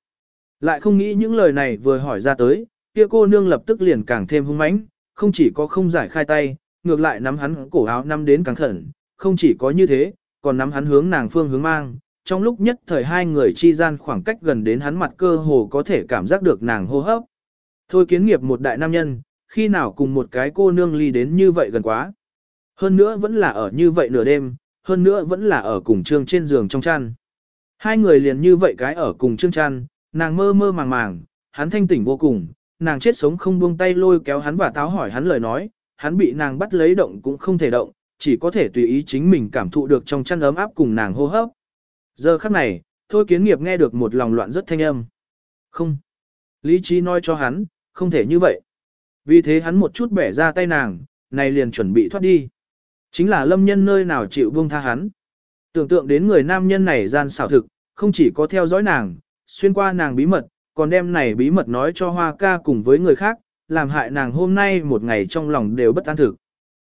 Lại không nghĩ những lời này vừa hỏi ra tới, kia cô nương lập tức liền càng thêm hung mãnh, không chỉ có không giải khai tay, ngược lại nắm hắn cổ áo nắm đến càng khẩn, không chỉ có như thế, còn nắm hắn hướng nàng phương hướng mang. Trong lúc nhất thời hai người chi gian khoảng cách gần đến hắn mặt cơ hồ có thể cảm giác được nàng hô hấp. Thôi kiến nghiệp một đại nam nhân, khi nào cùng một cái cô nương ly đến như vậy gần quá. Hơn nữa vẫn là ở như vậy nửa đêm, hơn nữa vẫn là ở cùng trương trên giường trong chăn. Hai người liền như vậy cái ở cùng trương chăn, nàng mơ mơ màng màng, hắn thanh tỉnh vô cùng, nàng chết sống không buông tay lôi kéo hắn và táo hỏi hắn lời nói, hắn bị nàng bắt lấy động cũng không thể động, chỉ có thể tùy ý chính mình cảm thụ được trong chăn ấm áp cùng nàng hô hấp. Giờ khắc này, thôi kiến nghiệp nghe được một lòng loạn rất thanh âm. Không. Lý trí nói cho hắn, không thể như vậy. Vì thế hắn một chút bẻ ra tay nàng, này liền chuẩn bị thoát đi. Chính là lâm nhân nơi nào chịu buông tha hắn. Tưởng tượng đến người nam nhân này gian xảo thực, không chỉ có theo dõi nàng, xuyên qua nàng bí mật, còn đem này bí mật nói cho hoa ca cùng với người khác, làm hại nàng hôm nay một ngày trong lòng đều bất an thực.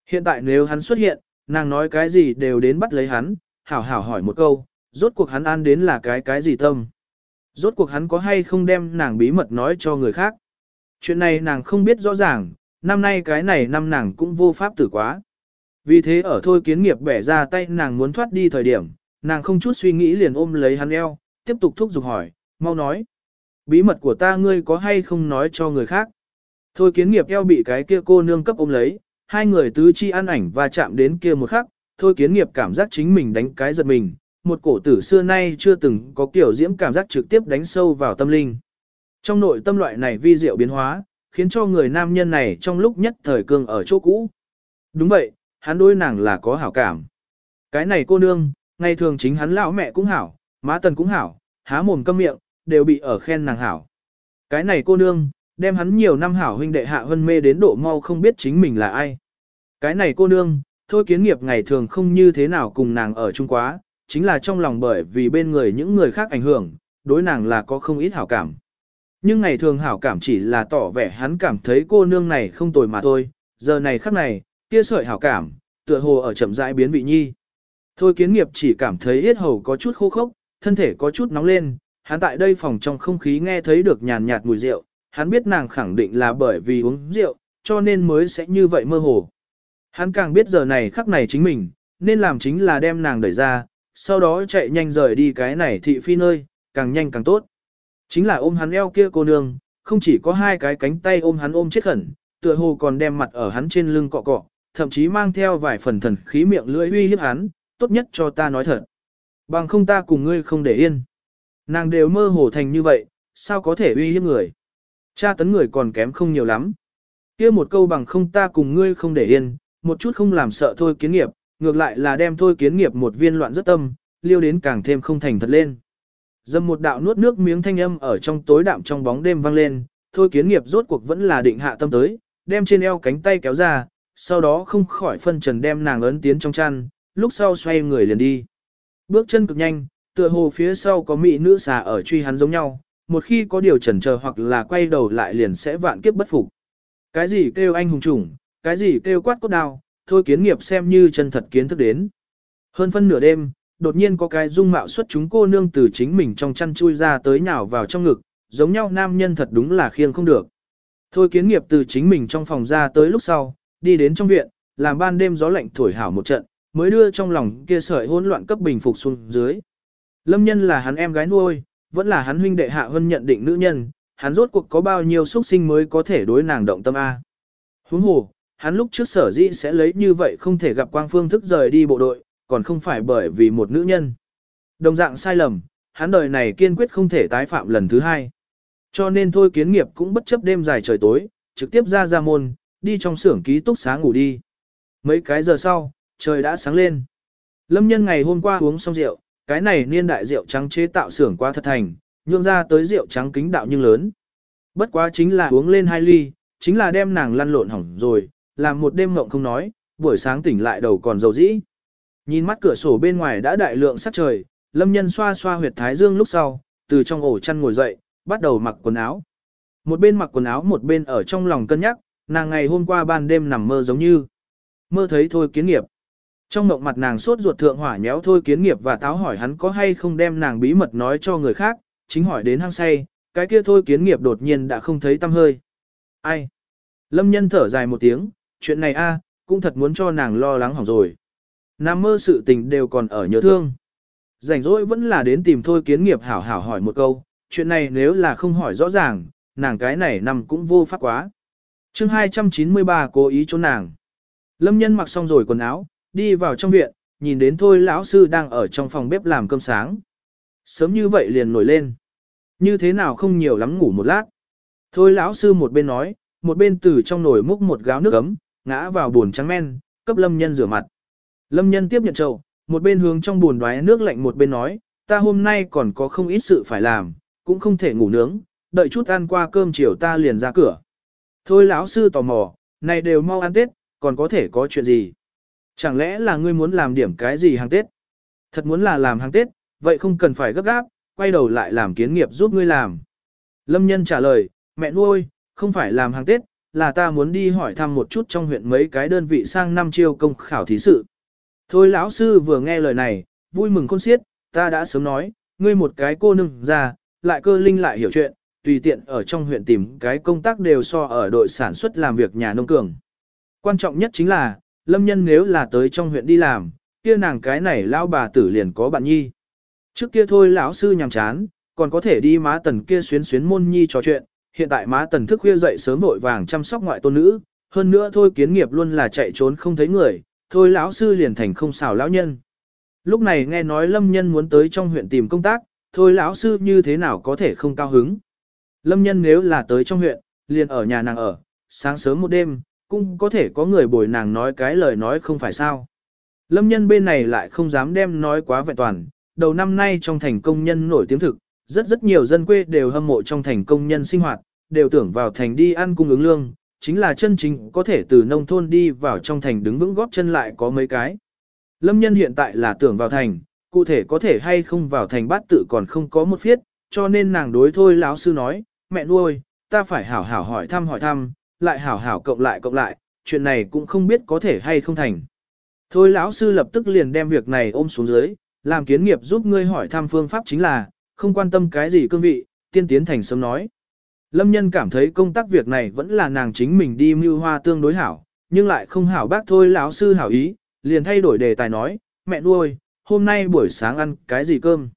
Hiện tại nếu hắn xuất hiện, nàng nói cái gì đều đến bắt lấy hắn, hảo hảo hỏi một câu, rốt cuộc hắn an đến là cái cái gì tâm. Rốt cuộc hắn có hay không đem nàng bí mật nói cho người khác. Chuyện này nàng không biết rõ ràng, năm nay cái này năm nàng cũng vô pháp tử quá. Vì thế ở thôi kiến nghiệp bẻ ra tay nàng muốn thoát đi thời điểm, nàng không chút suy nghĩ liền ôm lấy hắn eo, tiếp tục thúc giục hỏi, mau nói. Bí mật của ta ngươi có hay không nói cho người khác. Thôi kiến nghiệp eo bị cái kia cô nương cấp ôm lấy, hai người tứ chi ăn ảnh và chạm đến kia một khắc, thôi kiến nghiệp cảm giác chính mình đánh cái giật mình, một cổ tử xưa nay chưa từng có kiểu diễm cảm giác trực tiếp đánh sâu vào tâm linh. Trong nội tâm loại này vi diệu biến hóa, khiến cho người nam nhân này trong lúc nhất thời cương ở chỗ cũ. Đúng vậy, hắn đối nàng là có hảo cảm. Cái này cô nương, ngày thường chính hắn lão mẹ cũng hảo, má tần cũng hảo, há mồm câm miệng, đều bị ở khen nàng hảo. Cái này cô nương, đem hắn nhiều năm hảo huynh đệ hạ hân mê đến độ mau không biết chính mình là ai. Cái này cô nương, thôi kiến nghiệp ngày thường không như thế nào cùng nàng ở chung quá, chính là trong lòng bởi vì bên người những người khác ảnh hưởng, đối nàng là có không ít hảo cảm. Nhưng ngày thường hảo cảm chỉ là tỏ vẻ hắn cảm thấy cô nương này không tồi mà thôi, giờ này khắc này, kia sợi hảo cảm, tựa hồ ở chậm rãi biến vị nhi. Thôi kiến nghiệp chỉ cảm thấy yết hầu có chút khô khốc, thân thể có chút nóng lên, hắn tại đây phòng trong không khí nghe thấy được nhàn nhạt mùi rượu, hắn biết nàng khẳng định là bởi vì uống rượu, cho nên mới sẽ như vậy mơ hồ. Hắn càng biết giờ này khắc này chính mình, nên làm chính là đem nàng đẩy ra, sau đó chạy nhanh rời đi cái này thị phi nơi, càng nhanh càng tốt. Chính là ôm hắn eo kia cô nương, không chỉ có hai cái cánh tay ôm hắn ôm chết khẩn, tựa hồ còn đem mặt ở hắn trên lưng cọ cọ, thậm chí mang theo vài phần thần khí miệng lưỡi uy hiếp hắn, tốt nhất cho ta nói thật. Bằng không ta cùng ngươi không để yên. Nàng đều mơ hồ thành như vậy, sao có thể uy hiếp người. Cha tấn người còn kém không nhiều lắm. kia một câu bằng không ta cùng ngươi không để yên, một chút không làm sợ thôi kiến nghiệp, ngược lại là đem thôi kiến nghiệp một viên loạn rất tâm, liêu đến càng thêm không thành thật lên. Dâm một đạo nuốt nước miếng thanh âm ở trong tối đạm trong bóng đêm vang lên, thôi kiến nghiệp rốt cuộc vẫn là định hạ tâm tới, đem trên eo cánh tay kéo ra, sau đó không khỏi phân trần đem nàng ấn tiến trong chăn, lúc sau xoay người liền đi. Bước chân cực nhanh, tựa hồ phía sau có mỹ nữ xà ở truy hắn giống nhau, một khi có điều chần chờ hoặc là quay đầu lại liền sẽ vạn kiếp bất phục. Cái gì kêu anh hùng chủng, cái gì kêu quát cốt đao, thôi kiến nghiệp xem như chân thật kiến thức đến. Hơn phân nửa đêm, đột nhiên có cái dung mạo xuất chúng cô nương từ chính mình trong chăn chui ra tới nhào vào trong ngực, giống nhau nam nhân thật đúng là khiêng không được. Thôi kiến nghiệp từ chính mình trong phòng ra tới lúc sau, đi đến trong viện, làm ban đêm gió lạnh thổi hảo một trận, mới đưa trong lòng kia sợi hỗn loạn cấp bình phục xuống dưới. Lâm nhân là hắn em gái nuôi, vẫn là hắn huynh đệ hạ hơn nhận định nữ nhân, hắn rốt cuộc có bao nhiêu xuất sinh mới có thể đối nàng động tâm A. Huống hồ, hắn lúc trước sở dĩ sẽ lấy như vậy không thể gặp quang phương thức rời đi bộ đội, còn không phải bởi vì một nữ nhân. Đồng dạng sai lầm, hắn đời này kiên quyết không thể tái phạm lần thứ hai. Cho nên thôi kiến nghiệp cũng bất chấp đêm dài trời tối, trực tiếp ra ra môn, đi trong xưởng ký túc xá ngủ đi. Mấy cái giờ sau, trời đã sáng lên. Lâm nhân ngày hôm qua uống xong rượu, cái này niên đại rượu trắng chế tạo xưởng qua thật thành, nhượng ra tới rượu trắng kính đạo nhưng lớn. Bất quá chính là uống lên hai ly, chính là đem nàng lăn lộn hỏng rồi, làm một đêm mộng không nói, buổi sáng tỉnh lại đầu còn dầu dĩ. Nhìn mắt cửa sổ bên ngoài đã đại lượng sắc trời, lâm nhân xoa xoa huyệt thái dương lúc sau, từ trong ổ chăn ngồi dậy, bắt đầu mặc quần áo. Một bên mặc quần áo một bên ở trong lòng cân nhắc, nàng ngày hôm qua ban đêm nằm mơ giống như. Mơ thấy thôi kiến nghiệp. Trong mộng mặt nàng sốt ruột thượng hỏa nhéo thôi kiến nghiệp và táo hỏi hắn có hay không đem nàng bí mật nói cho người khác, chính hỏi đến hăng say, cái kia thôi kiến nghiệp đột nhiên đã không thấy tâm hơi. Ai? Lâm nhân thở dài một tiếng, chuyện này a cũng thật muốn cho nàng lo lắng hỏng rồi. Nam mơ sự tình đều còn ở nhớ thương. Rảnh rỗi vẫn là đến tìm thôi kiến nghiệp hảo hảo hỏi một câu, chuyện này nếu là không hỏi rõ ràng, nàng cái này nằm cũng vô pháp quá. chương 293 cố ý trốn nàng. Lâm nhân mặc xong rồi quần áo, đi vào trong viện, nhìn đến thôi lão sư đang ở trong phòng bếp làm cơm sáng. Sớm như vậy liền nổi lên. Như thế nào không nhiều lắm ngủ một lát. Thôi lão sư một bên nói, một bên từ trong nồi múc một gáo nước ấm, ngã vào bồn trắng men, cấp lâm nhân rửa mặt. Lâm nhân tiếp nhận chậu, một bên hướng trong bồn đoái nước lạnh một bên nói, ta hôm nay còn có không ít sự phải làm, cũng không thể ngủ nướng, đợi chút ăn qua cơm chiều ta liền ra cửa. Thôi lão sư tò mò, này đều mau ăn Tết, còn có thể có chuyện gì? Chẳng lẽ là ngươi muốn làm điểm cái gì hàng Tết? Thật muốn là làm hàng Tết, vậy không cần phải gấp gáp, quay đầu lại làm kiến nghiệp giúp ngươi làm. Lâm nhân trả lời, mẹ nuôi, không phải làm hàng Tết, là ta muốn đi hỏi thăm một chút trong huyện mấy cái đơn vị sang năm chiêu công khảo thí sự. Thôi lão sư vừa nghe lời này, vui mừng khôn xiết, ta đã sớm nói, ngươi một cái cô nương ra, lại cơ linh lại hiểu chuyện, tùy tiện ở trong huyện tìm cái công tác đều so ở đội sản xuất làm việc nhà nông cường. Quan trọng nhất chính là, lâm nhân nếu là tới trong huyện đi làm, kia nàng cái này lao bà tử liền có bạn nhi. Trước kia thôi lão sư nhàm chán, còn có thể đi má tần kia xuyến xuyến môn nhi trò chuyện, hiện tại má tần thức khuya dậy sớm vội vàng chăm sóc ngoại tôn nữ, hơn nữa thôi kiến nghiệp luôn là chạy trốn không thấy người, thôi lão sư liền thành không xảo lão nhân. Lúc này nghe nói lâm nhân muốn tới trong huyện tìm công tác, thôi lão sư như thế nào có thể không cao hứng. Lâm nhân nếu là tới trong huyện, liền ở nhà nàng ở, sáng sớm một đêm, cũng có thể có người bồi nàng nói cái lời nói không phải sao. Lâm nhân bên này lại không dám đem nói quá vẹn toàn, đầu năm nay trong thành công nhân nổi tiếng thực, rất rất nhiều dân quê đều hâm mộ trong thành công nhân sinh hoạt, đều tưởng vào thành đi ăn cung ứng lương, chính là chân chính có thể từ nông thôn đi vào trong thành đứng vững góp chân lại có mấy cái. Lâm nhân hiện tại là tưởng vào thành, cụ thể có thể hay không vào thành bát tự còn không có một phiết, cho nên nàng đối thôi lão sư nói, mẹ nuôi, ta phải hảo hảo hỏi thăm hỏi thăm, lại hảo hảo cộng lại cộng lại, chuyện này cũng không biết có thể hay không thành. Thôi lão sư lập tức liền đem việc này ôm xuống dưới, làm kiến nghiệp giúp ngươi hỏi thăm phương pháp chính là, không quan tâm cái gì cương vị, tiên tiến thành sớm nói. Lâm nhân cảm thấy công tác việc này vẫn là nàng chính mình đi mưu hoa tương đối hảo, nhưng lại không hảo bác thôi lão sư hảo ý, liền thay đổi đề tài nói, mẹ nuôi, hôm nay buổi sáng ăn cái gì cơm.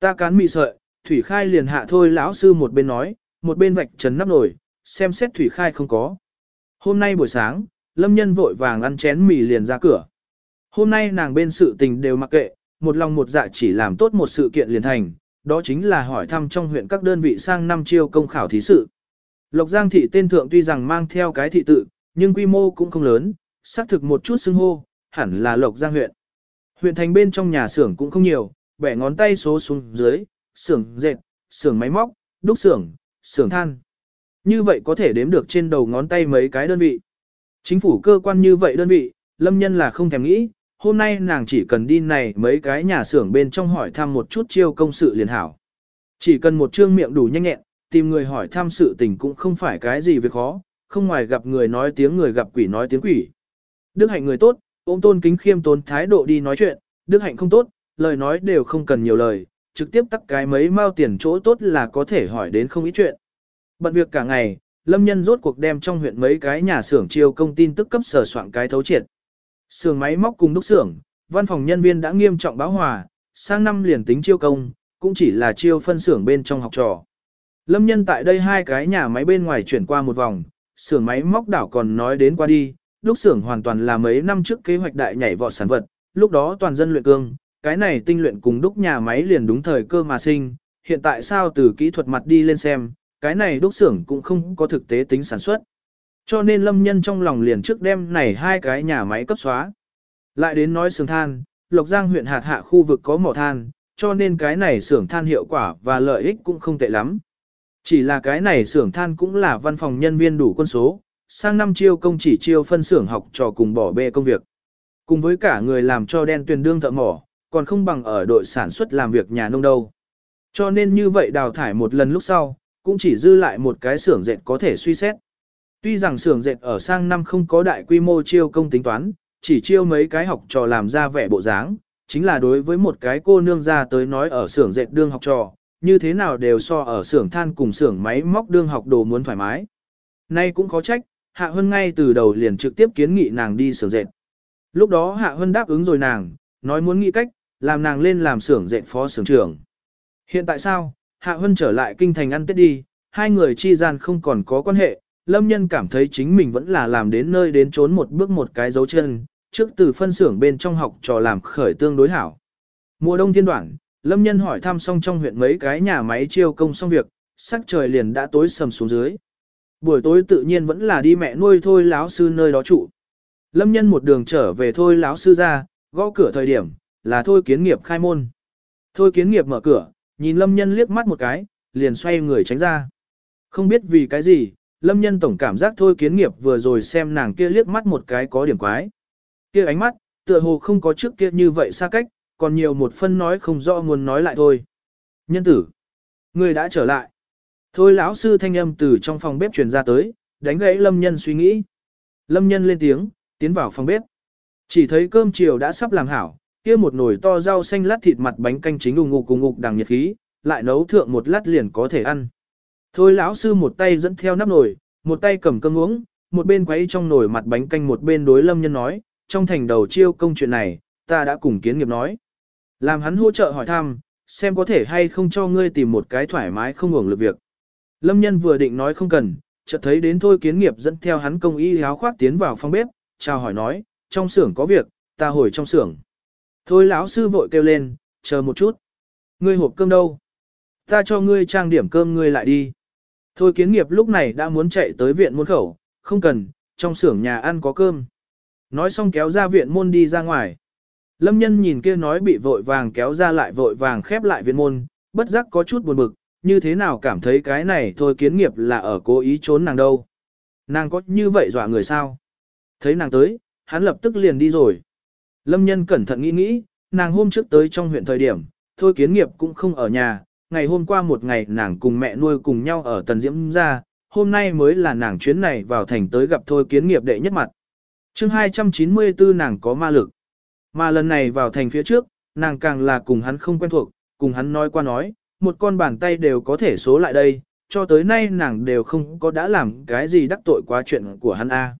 Ta cán mì sợi, thủy khai liền hạ thôi lão sư một bên nói, một bên vạch trần nắp nổi, xem xét thủy khai không có. Hôm nay buổi sáng, lâm nhân vội vàng ăn chén mì liền ra cửa. Hôm nay nàng bên sự tình đều mặc kệ, một lòng một dạ chỉ làm tốt một sự kiện liền thành, đó chính là hỏi thăm trong huyện các đơn vị sang năm chiêu công khảo thí sự. Lộc Giang thị tên thượng tuy rằng mang theo cái thị tự, nhưng quy mô cũng không lớn, xác thực một chút xưng hô, hẳn là Lộc Giang huyện. Huyện thành bên trong nhà xưởng cũng không nhiều, bẻ ngón tay số xuống dưới, xưởng dệt, xưởng máy móc, đúc xưởng, xưởng than. Như vậy có thể đếm được trên đầu ngón tay mấy cái đơn vị. Chính phủ cơ quan như vậy đơn vị, lâm nhân là không thèm nghĩ, hôm nay nàng chỉ cần đi này mấy cái nhà xưởng bên trong hỏi thăm một chút chiêu công sự liền hảo. Chỉ cần một trương miệng đủ nhanh nhẹn, tìm người hỏi thăm sự tình cũng không phải cái gì việc khó, không ngoài gặp người nói tiếng người gặp quỷ nói tiếng quỷ. Đức hạnh người tốt, ôm tôn kính khiêm tốn thái độ đi nói chuyện, đức hạnh không tốt, lời nói đều không cần nhiều lời, trực tiếp tắt cái mấy mao tiền chỗ tốt là có thể hỏi đến không ít chuyện. Bận việc cả ngày, Lâm Nhân rốt cuộc đem trong huyện mấy cái nhà xưởng chiêu công tin tức cấp sở soạn cái thấu triệt. Xưởng máy móc cùng đúc xưởng, văn phòng nhân viên đã nghiêm trọng báo hòa, sang năm liền tính chiêu công, cũng chỉ là chiêu phân xưởng bên trong học trò. Lâm nhân tại đây hai cái nhà máy bên ngoài chuyển qua một vòng, xưởng máy móc đảo còn nói đến qua đi, đúc xưởng hoàn toàn là mấy năm trước kế hoạch đại nhảy vọt sản vật, lúc đó toàn dân luyện cương, cái này tinh luyện cùng đúc nhà máy liền đúng thời cơ mà sinh, hiện tại sao từ kỹ thuật mặt đi lên xem, cái này đúc xưởng cũng không có thực tế tính sản xuất. Cho nên lâm nhân trong lòng liền trước đem này hai cái nhà máy cấp xóa. Lại đến nói xưởng than, Lộc Giang huyện hạt hạ khu vực có mỏ than, cho nên cái này xưởng than hiệu quả và lợi ích cũng không tệ lắm. Chỉ là cái này xưởng than cũng là văn phòng nhân viên đủ quân số, sang năm chiêu công chỉ chiêu phân xưởng học trò cùng bỏ bê công việc. Cùng với cả người làm cho đen tuyền đương thợ mỏ, còn không bằng ở đội sản xuất làm việc nhà nông đâu. Cho nên như vậy đào thải một lần lúc sau, cũng chỉ dư lại một cái xưởng dệt có thể suy xét. Tuy rằng xưởng dệt ở sang năm không có đại quy mô chiêu công tính toán, chỉ chiêu mấy cái học trò làm ra vẻ bộ dáng, chính là đối với một cái cô nương ra tới nói ở xưởng dệt đương học trò, như thế nào đều so ở xưởng than cùng xưởng máy móc đương học đồ muốn thoải mái. Nay cũng khó trách, Hạ Hân ngay từ đầu liền trực tiếp kiến nghị nàng đi xưởng dệt. Lúc đó Hạ Hân đáp ứng rồi nàng, nói muốn nghĩ cách, làm nàng lên làm xưởng dệt phó xưởng trưởng. Hiện tại sao, Hạ Hân trở lại kinh thành ăn tết đi, hai người chi gian không còn có quan hệ, Lâm Nhân cảm thấy chính mình vẫn là làm đến nơi đến trốn một bước một cái dấu chân, trước từ phân xưởng bên trong học trò làm khởi tương đối hảo. Mùa đông thiên đoạn, Lâm Nhân hỏi thăm xong trong huyện mấy cái nhà máy chiêu công xong việc, sắc trời liền đã tối sầm xuống dưới. Buổi tối tự nhiên vẫn là đi mẹ nuôi thôi láo sư nơi đó trụ. Lâm Nhân một đường trở về thôi láo sư ra, gõ cửa thời điểm, là thôi kiến nghiệp khai môn. Thôi kiến nghiệp mở cửa, nhìn Lâm Nhân liếc mắt một cái, liền xoay người tránh ra. Không biết vì cái gì, Lâm Nhân tổng cảm giác thôi kiến nghiệp vừa rồi xem nàng kia liếc mắt một cái có điểm quái. Kia ánh mắt, tựa hồ không có trước kia như vậy xa cách, còn nhiều một phân nói không rõ muốn nói lại thôi. Nhân tử, người đã trở lại. Thôi lão sư thanh âm từ trong phòng bếp truyền ra tới, đánh gãy Lâm Nhân suy nghĩ. Lâm Nhân lên tiếng, tiến vào phòng bếp. Chỉ thấy cơm chiều đã sắp làm hảo, kia một nồi to rau xanh lát thịt mặt bánh canh chính ung ngục cùng ngục đằng nhiệt khí, lại nấu thượng một lát liền có thể ăn. Thôi lão sư một tay dẫn theo nắp nồi, một tay cầm cơm uống, một bên quấy trong nồi mặt bánh canh một bên đối lâm nhân nói, trong thành đầu chiêu công chuyện này, ta đã cùng kiến nghiệp nói. Làm hắn hỗ trợ hỏi thăm, xem có thể hay không cho ngươi tìm một cái thoải mái không hưởng lực việc. Lâm nhân vừa định nói không cần, chợt thấy đến thôi kiến nghiệp dẫn theo hắn công y áo khoác tiến vào phòng bếp, chào hỏi nói, trong xưởng có việc, ta hồi trong xưởng. Thôi lão sư vội kêu lên, chờ một chút. Ngươi hộp cơm đâu? Ta cho ngươi trang điểm cơm ngươi lại đi. Thôi kiến nghiệp lúc này đã muốn chạy tới viện môn khẩu, không cần, trong xưởng nhà ăn có cơm. Nói xong kéo ra viện môn đi ra ngoài. Lâm nhân nhìn kia nói bị vội vàng kéo ra lại vội vàng khép lại viện môn, bất giác có chút buồn bực, như thế nào cảm thấy cái này thôi kiến nghiệp là ở cố ý trốn nàng đâu. Nàng có như vậy dọa người sao? Thấy nàng tới, hắn lập tức liền đi rồi. Lâm nhân cẩn thận nghĩ nghĩ, nàng hôm trước tới trong huyện thời điểm, thôi kiến nghiệp cũng không ở nhà, ngày hôm qua một ngày nàng cùng mẹ nuôi cùng nhau ở Tần Diễm ra, hôm nay mới là nàng chuyến này vào thành tới gặp thôi kiến nghiệp đệ nhất mặt. chương 294 nàng có ma lực. Mà lần này vào thành phía trước, nàng càng là cùng hắn không quen thuộc, cùng hắn nói qua nói, một con bàn tay đều có thể số lại đây, cho tới nay nàng đều không có đã làm cái gì đắc tội quá chuyện của hắn a.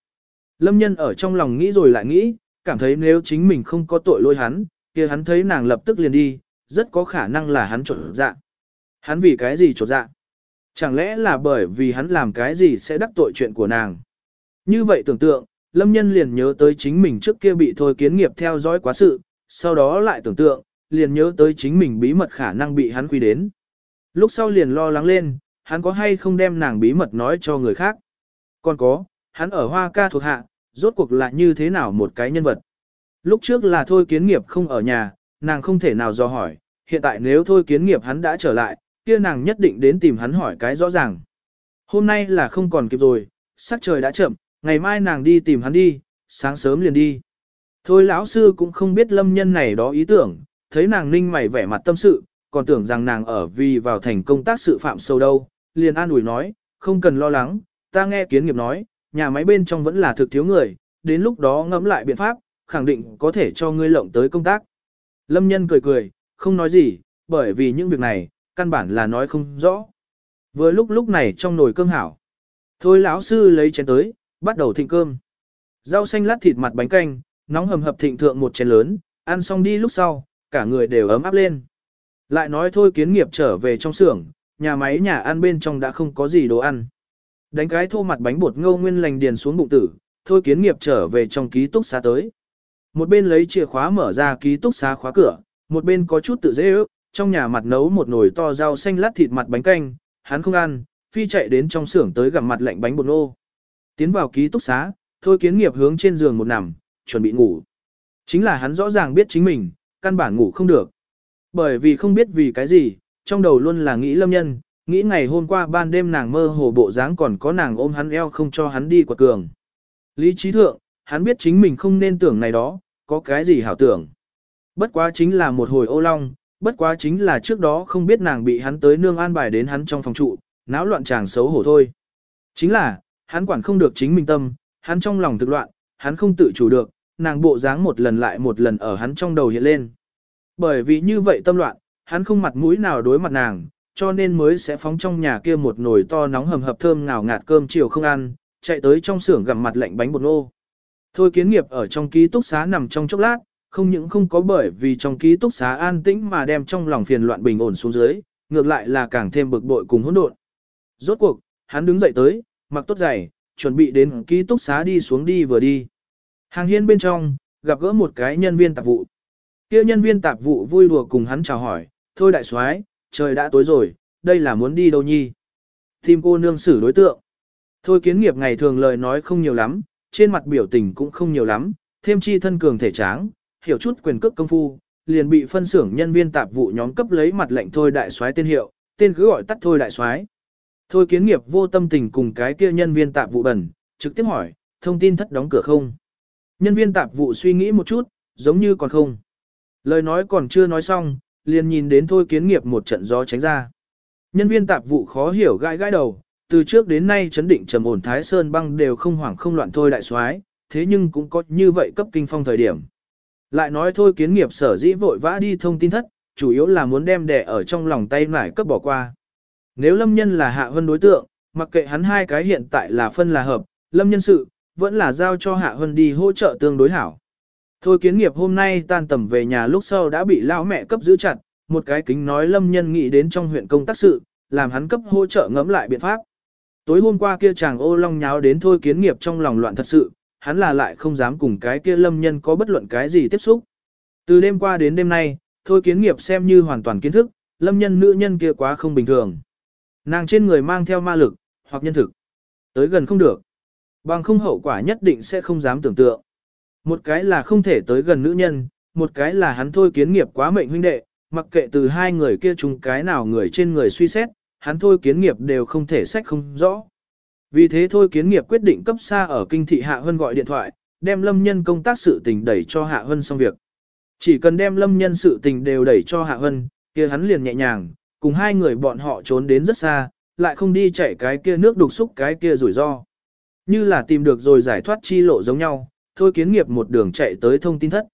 Lâm nhân ở trong lòng nghĩ rồi lại nghĩ, cảm thấy nếu chính mình không có tội lỗi hắn, kia hắn thấy nàng lập tức liền đi, rất có khả năng là hắn trộn dạ. Hắn vì cái gì trột dạ? Chẳng lẽ là bởi vì hắn làm cái gì sẽ đắc tội chuyện của nàng? Như vậy tưởng tượng, Lâm Nhân liền nhớ tới chính mình trước kia bị thôi kiến nghiệp theo dõi quá sự, sau đó lại tưởng tượng, liền nhớ tới chính mình bí mật khả năng bị hắn quy đến. Lúc sau liền lo lắng lên, hắn có hay không đem nàng bí mật nói cho người khác. Còn có, hắn ở hoa ca thuộc hạ, rốt cuộc là như thế nào một cái nhân vật. Lúc trước là thôi kiến nghiệp không ở nhà, nàng không thể nào do hỏi, hiện tại nếu thôi kiến nghiệp hắn đã trở lại, kia nàng nhất định đến tìm hắn hỏi cái rõ ràng. Hôm nay là không còn kịp rồi, sắc trời đã chậm, ngày mai nàng đi tìm hắn đi, sáng sớm liền đi. Thôi lão sư cũng không biết lâm nhân này đó ý tưởng, thấy nàng ninh mày vẻ mặt tâm sự, còn tưởng rằng nàng ở vì vào thành công tác sự phạm sâu đâu, liền an ủi nói, không cần lo lắng, ta nghe kiến nghiệp nói, nhà máy bên trong vẫn là thực thiếu người, đến lúc đó ngẫm lại biện pháp, khẳng định có thể cho ngươi lộng tới công tác. Lâm nhân cười cười, không nói gì, bởi vì những việc này, căn bản là nói không rõ. Vừa lúc lúc này trong nồi cơm hảo. Thôi lão sư lấy chén tới, bắt đầu thịnh cơm. Rau xanh lát thịt mặt bánh canh, nóng hầm hập thịnh thượng một chén lớn, ăn xong đi lúc sau, cả người đều ấm áp lên. Lại nói thôi kiến nghiệp trở về trong xưởng, nhà máy nhà ăn bên trong đã không có gì đồ ăn. Đánh cái thô mặt bánh bột ngâu nguyên lành điền xuống bụng tử, thôi kiến nghiệp trở về trong ký túc xá tới. Một bên lấy chìa khóa mở ra ký túc xá khóa cửa, một bên có chút tự dễ ước, trong nhà mặt nấu một nồi to rau xanh lát thịt mặt bánh canh, hắn không ăn, phi chạy đến trong xưởng tới gặm mặt lạnh bánh bột ngô. Tiến vào ký túc xá, thôi kiến nghiệp hướng trên giường một nằm, chuẩn bị ngủ. Chính là hắn rõ ràng biết chính mình, căn bản ngủ không được. Bởi vì không biết vì cái gì, trong đầu luôn là nghĩ lâm nhân, nghĩ ngày hôm qua ban đêm nàng mơ hồ bộ dáng còn có nàng ôm hắn eo không cho hắn đi quật cường. Lý trí thượng, hắn biết chính mình không nên tưởng này đó, có cái gì hảo tưởng. Bất quá chính là một hồi ô long, bất quá chính là trước đó không biết nàng bị hắn tới nương an bài đến hắn trong phòng trụ, náo loạn chàng xấu hổ thôi. Chính là, hắn quản không được chính mình tâm, hắn trong lòng thực loạn, hắn không tự chủ được, nàng bộ dáng một lần lại một lần ở hắn trong đầu hiện lên. Bởi vì như vậy tâm loạn, hắn không mặt mũi nào đối mặt nàng, cho nên mới sẽ phóng trong nhà kia một nồi to nóng hầm hập thơm ngào ngạt cơm chiều không ăn, chạy tới trong xưởng gặm mặt lạnh bánh bột ngô. Thôi kiến nghiệp ở trong ký túc xá nằm trong chốc lát, không những không có bởi vì trong ký túc xá an tĩnh mà đem trong lòng phiền loạn bình ổn xuống dưới, ngược lại là càng thêm bực bội cùng hỗn độn. Rốt cuộc, hắn đứng dậy tới, mặc tốt giày, chuẩn bị đến ký túc xá đi xuống đi vừa đi. Hàng hiên bên trong, gặp gỡ một cái nhân viên tạp vụ. Kia nhân viên tạp vụ vui đùa cùng hắn chào hỏi, thôi đại soái, trời đã tối rồi, đây là muốn đi đâu nhi. Tìm cô nương xử đối tượng. Thôi kiến nghiệp ngày thường lời nói không nhiều lắm, trên mặt biểu tình cũng không nhiều lắm, thêm chi thân cường thể tráng, hiểu chút quyền cước công phu, liền bị phân xưởng nhân viên tạp vụ nhóm cấp lấy mặt lệnh thôi đại soái tên hiệu, tên cứ gọi tắt thôi đại soái. Thôi kiến nghiệp vô tâm tình cùng cái kia nhân viên tạp vụ bẩn, trực tiếp hỏi, thông tin thất đóng cửa không? Nhân viên tạp vụ suy nghĩ một chút, giống như còn không. Lời nói còn chưa nói xong, liền nhìn đến thôi kiến nghiệp một trận gió tránh ra. Nhân viên tạp vụ khó hiểu gãi gãi đầu, từ trước đến nay chấn định trầm ổn Thái Sơn băng đều không hoảng không loạn thôi đại soái, thế nhưng cũng có như vậy cấp kinh phong thời điểm. Lại nói thôi kiến nghiệp sở dĩ vội vã đi thông tin thất, chủ yếu là muốn đem đẻ ở trong lòng tay nải cấp bỏ qua. Nếu lâm nhân là hạ hơn đối tượng, mặc kệ hắn hai cái hiện tại là phân là hợp, lâm nhân sự, vẫn là giao cho hạ hơn đi hỗ trợ tương đối hảo. Thôi kiến nghiệp hôm nay tan tầm về nhà lúc sau đã bị lão mẹ cấp giữ chặt, một cái kính nói lâm nhân nghĩ đến trong huyện công tác sự, làm hắn cấp hỗ trợ ngẫm lại biện pháp. Tối hôm qua kia chàng ô long nháo đến thôi kiến nghiệp trong lòng loạn thật sự, hắn là lại không dám cùng cái kia lâm nhân có bất luận cái gì tiếp xúc. Từ đêm qua đến đêm nay, thôi kiến nghiệp xem như hoàn toàn kiến thức, lâm nhân nữ nhân kia quá không bình thường. Nàng trên người mang theo ma lực, hoặc nhân thực. Tới gần không được. Bằng không hậu quả nhất định sẽ không dám tưởng tượng. Một cái là không thể tới gần nữ nhân, một cái là hắn thôi kiến nghiệp quá mệnh huynh đệ, mặc kệ từ hai người kia chung cái nào người trên người suy xét, hắn thôi kiến nghiệp đều không thể sách không rõ. Vì thế thôi kiến nghiệp quyết định cấp xa ở kinh thị Hạ Hân gọi điện thoại, đem lâm nhân công tác sự tình đẩy cho Hạ Hân xong việc. Chỉ cần đem lâm nhân sự tình đều đẩy cho Hạ Hân, kia hắn liền nhẹ nhàng, cùng hai người bọn họ trốn đến rất xa, lại không đi chạy cái kia nước đục xúc cái kia rủi ro. Như là tìm được rồi giải thoát chi lộ giống nhau, thôi kiến nghiệp một đường chạy tới thông tin thất.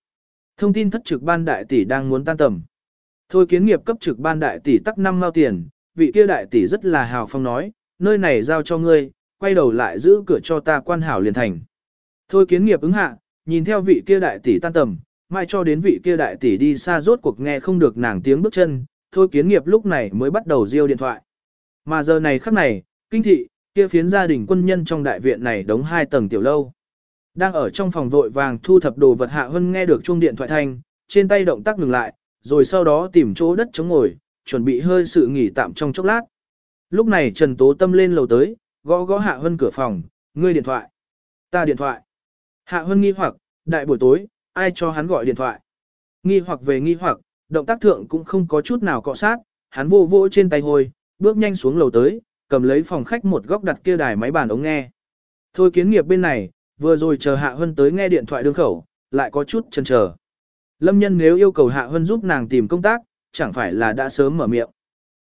Thông tin thất trực ban đại tỷ đang muốn tan tầm. Thôi kiến nghiệp cấp trực ban đại tỷ tắc năm mao tiền, vị kia đại tỷ rất là hào phong nói, nơi này giao cho ngươi, quay đầu lại giữ cửa cho ta quan hảo liền thành. Thôi kiến nghiệp ứng hạ, nhìn theo vị kia đại tỷ tan tầm, mai cho đến vị kia đại tỷ đi xa rốt cuộc nghe không được nàng tiếng bước chân, thôi kiến nghiệp lúc này mới bắt đầu riêu điện thoại. Mà giờ này khắc này, kinh thị, kia phiến gia đình quân nhân trong đại viện này đóng hai tầng tiểu lâu. Đang ở trong phòng vội vàng thu thập đồ vật hạ hân nghe được chuông điện thoại thanh, trên tay động tác ngừng lại, rồi sau đó tìm chỗ đất chống ngồi, chuẩn bị hơi sự nghỉ tạm trong chốc lát. Lúc này Trần Tố Tâm lên lầu tới, gõ gõ Hạ Hân cửa phòng, ngươi điện thoại. Ta điện thoại. Hạ Hân nghi hoặc, đại buổi tối, ai cho hắn gọi điện thoại. Nghi hoặc về nghi hoặc, động tác thượng cũng không có chút nào cọ sát, hắn vô vô trên tay hôi, bước nhanh xuống lầu tới, cầm lấy phòng khách một góc đặt kia đài máy bàn ống nghe. Thôi kiến nghiệp bên này, vừa rồi chờ Hạ Hân tới nghe điện thoại đương khẩu, lại có chút chần chờ. Lâm nhân nếu yêu cầu Hạ Hân giúp nàng tìm công tác, chẳng phải là đã sớm mở miệng.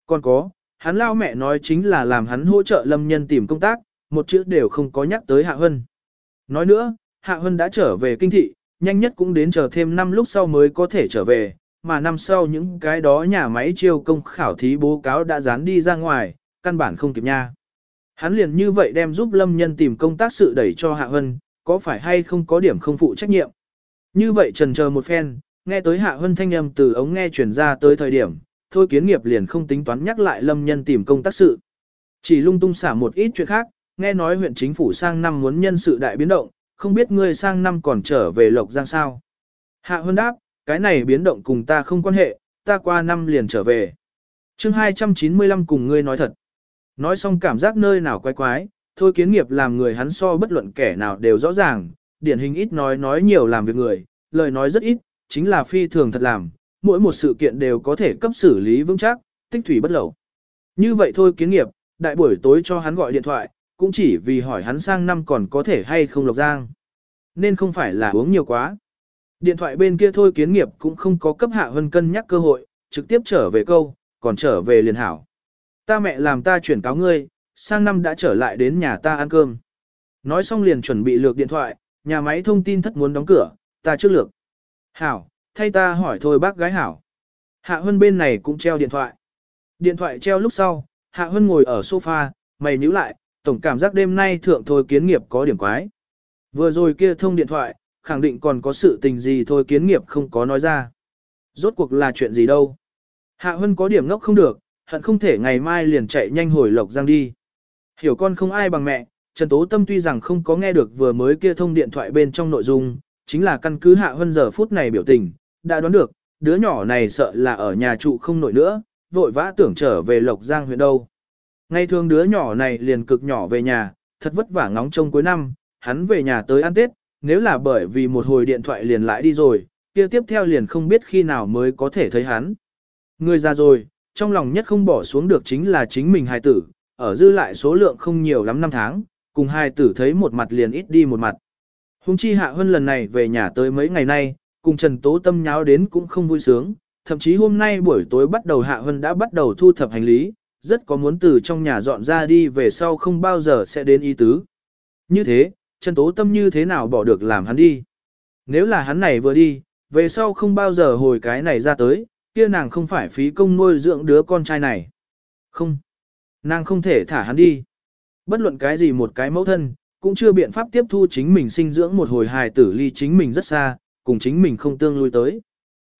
Còn có, hắn lao mẹ nói chính là làm hắn hỗ trợ lâm nhân tìm công tác, một chữ đều không có nhắc tới Hạ Hân. Nói nữa, Hạ Hân đã trở về kinh thị, nhanh nhất cũng đến chờ thêm năm lúc sau mới có thể trở về, mà năm sau những cái đó nhà máy chiêu công khảo thí bố cáo đã dán đi ra ngoài, căn bản không kịp nha. Hắn liền như vậy đem giúp lâm nhân tìm công tác sự đẩy cho Hạ Hân, có phải hay không có điểm không phụ trách nhiệm. Như vậy trần chờ một phen, nghe tới Hạ Hân thanh âm từ ống nghe truyền ra tới thời điểm, thôi kiến nghiệp liền không tính toán nhắc lại lâm nhân tìm công tác sự. Chỉ lung tung xả một ít chuyện khác, nghe nói huyện chính phủ sang năm muốn nhân sự đại biến động, không biết ngươi sang năm còn trở về Lộc Giang sao. Hạ Hân đáp, cái này biến động cùng ta không quan hệ, ta qua năm liền trở về. chương 295 cùng ngươi nói thật. Nói xong cảm giác nơi nào quái quái, thôi kiến nghiệp làm người hắn so bất luận kẻ nào đều rõ ràng, điển hình ít nói nói nhiều làm việc người, lời nói rất ít, chính là phi thường thật làm, mỗi một sự kiện đều có thể cấp xử lý vững chắc, tích thủy bất lậu. Như vậy thôi kiến nghiệp, đại buổi tối cho hắn gọi điện thoại, cũng chỉ vì hỏi hắn sang năm còn có thể hay không lộc giang. Nên không phải là uống nhiều quá. Điện thoại bên kia thôi kiến nghiệp cũng không có cấp hạ hơn cân nhắc cơ hội, trực tiếp trở về câu, còn trở về liền hảo. Ta mẹ làm ta chuyển cáo ngươi, sang năm đã trở lại đến nhà ta ăn cơm. Nói xong liền chuẩn bị lược điện thoại, nhà máy thông tin thất muốn đóng cửa, ta trước lược. Hảo, thay ta hỏi thôi bác gái hảo. Hạ Hân bên này cũng treo điện thoại. Điện thoại treo lúc sau, Hạ Hân ngồi ở sofa, mày nhíu lại, tổng cảm giác đêm nay thượng thôi kiến nghiệp có điểm quái. Vừa rồi kia thông điện thoại, khẳng định còn có sự tình gì thôi kiến nghiệp không có nói ra. Rốt cuộc là chuyện gì đâu. Hạ Hân có điểm ngốc không được, hận không thể ngày mai liền chạy nhanh hồi Lộc Giang đi. Hiểu con không ai bằng mẹ, Trần Tố Tâm tuy rằng không có nghe được vừa mới kia thông điện thoại bên trong nội dung, chính là căn cứ Hạ Hân giờ phút này biểu tình, đã đoán được, đứa nhỏ này sợ là ở nhà trụ không nổi nữa, vội vã tưởng trở về Lộc Giang huyện đâu. Ngay thường đứa nhỏ này liền cực nhỏ về nhà, thật vất vả ngóng trông cuối năm, hắn về nhà tới ăn Tết, nếu là bởi vì một hồi điện thoại liền lại đi rồi, kia tiếp theo liền không biết khi nào mới có thể thấy hắn. Người già rồi, trong lòng nhất không bỏ xuống được chính là chính mình hài tử, ở dư lại số lượng không nhiều lắm năm tháng, cùng hài tử thấy một mặt liền ít đi một mặt. Hùng chi hạ hơn lần này về nhà tới mấy ngày nay, cùng Trần Tố Tâm nháo đến cũng không vui sướng, thậm chí hôm nay buổi tối bắt đầu hạ hơn đã bắt đầu thu thập hành lý, rất có muốn từ trong nhà dọn ra đi về sau không bao giờ sẽ đến ý tứ. Như thế, Trần Tố Tâm như thế nào bỏ được làm hắn đi? Nếu là hắn này vừa đi, về sau không bao giờ hồi cái này ra tới, kia nàng không phải phí công nuôi dưỡng đứa con trai này. Không. Nàng không thể thả hắn đi. Bất luận cái gì một cái mẫu thân, cũng chưa biện pháp tiếp thu chính mình sinh dưỡng một hồi hài tử ly chính mình rất xa, cùng chính mình không tương lui tới.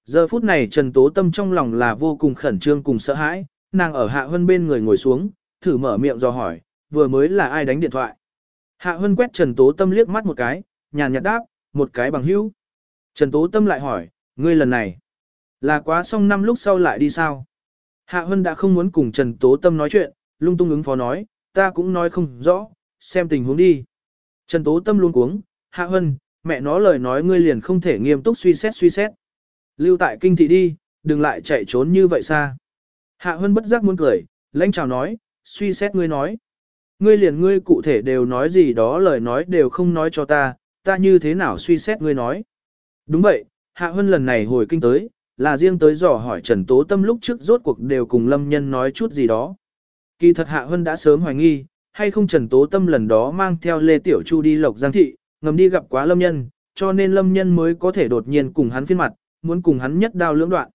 Giờ phút này Trần Tố Tâm trong lòng là vô cùng khẩn trương cùng sợ hãi, nàng ở Hạ Hân bên người ngồi xuống, thử mở miệng do hỏi, vừa mới là ai đánh điện thoại. Hạ Hân quét Trần Tố Tâm liếc mắt một cái, nhàn nhạt đáp, một cái bằng hữu. Trần Tố Tâm lại hỏi, ngươi lần này, là quá xong năm lúc sau lại đi sao? Hạ Hân đã không muốn cùng Trần Tố Tâm nói chuyện, lung tung ứng phó nói, ta cũng nói không rõ, xem tình huống đi. Trần Tố Tâm luôn cuống, Hạ Hân, mẹ nó lời nói ngươi liền không thể nghiêm túc suy xét suy xét. Lưu tại kinh thị đi, đừng lại chạy trốn như vậy xa. Hạ Hân bất giác muốn cười, lãnh chào nói, suy xét ngươi nói. Ngươi liền ngươi cụ thể đều nói gì đó lời nói đều không nói cho ta, ta như thế nào suy xét ngươi nói. Đúng vậy, Hạ Hân lần này hồi kinh tới, là riêng tới dò hỏi Trần Tố Tâm lúc trước rốt cuộc đều cùng Lâm Nhân nói chút gì đó. Kỳ thật Hạ Hân đã sớm hoài nghi, hay không Trần Tố Tâm lần đó mang theo Lê Tiểu Chu đi Lộc Giang Thị, ngầm đi gặp quá Lâm Nhân, cho nên Lâm Nhân mới có thể đột nhiên cùng hắn phiên mặt, muốn cùng hắn nhất đao lưỡng đoạn.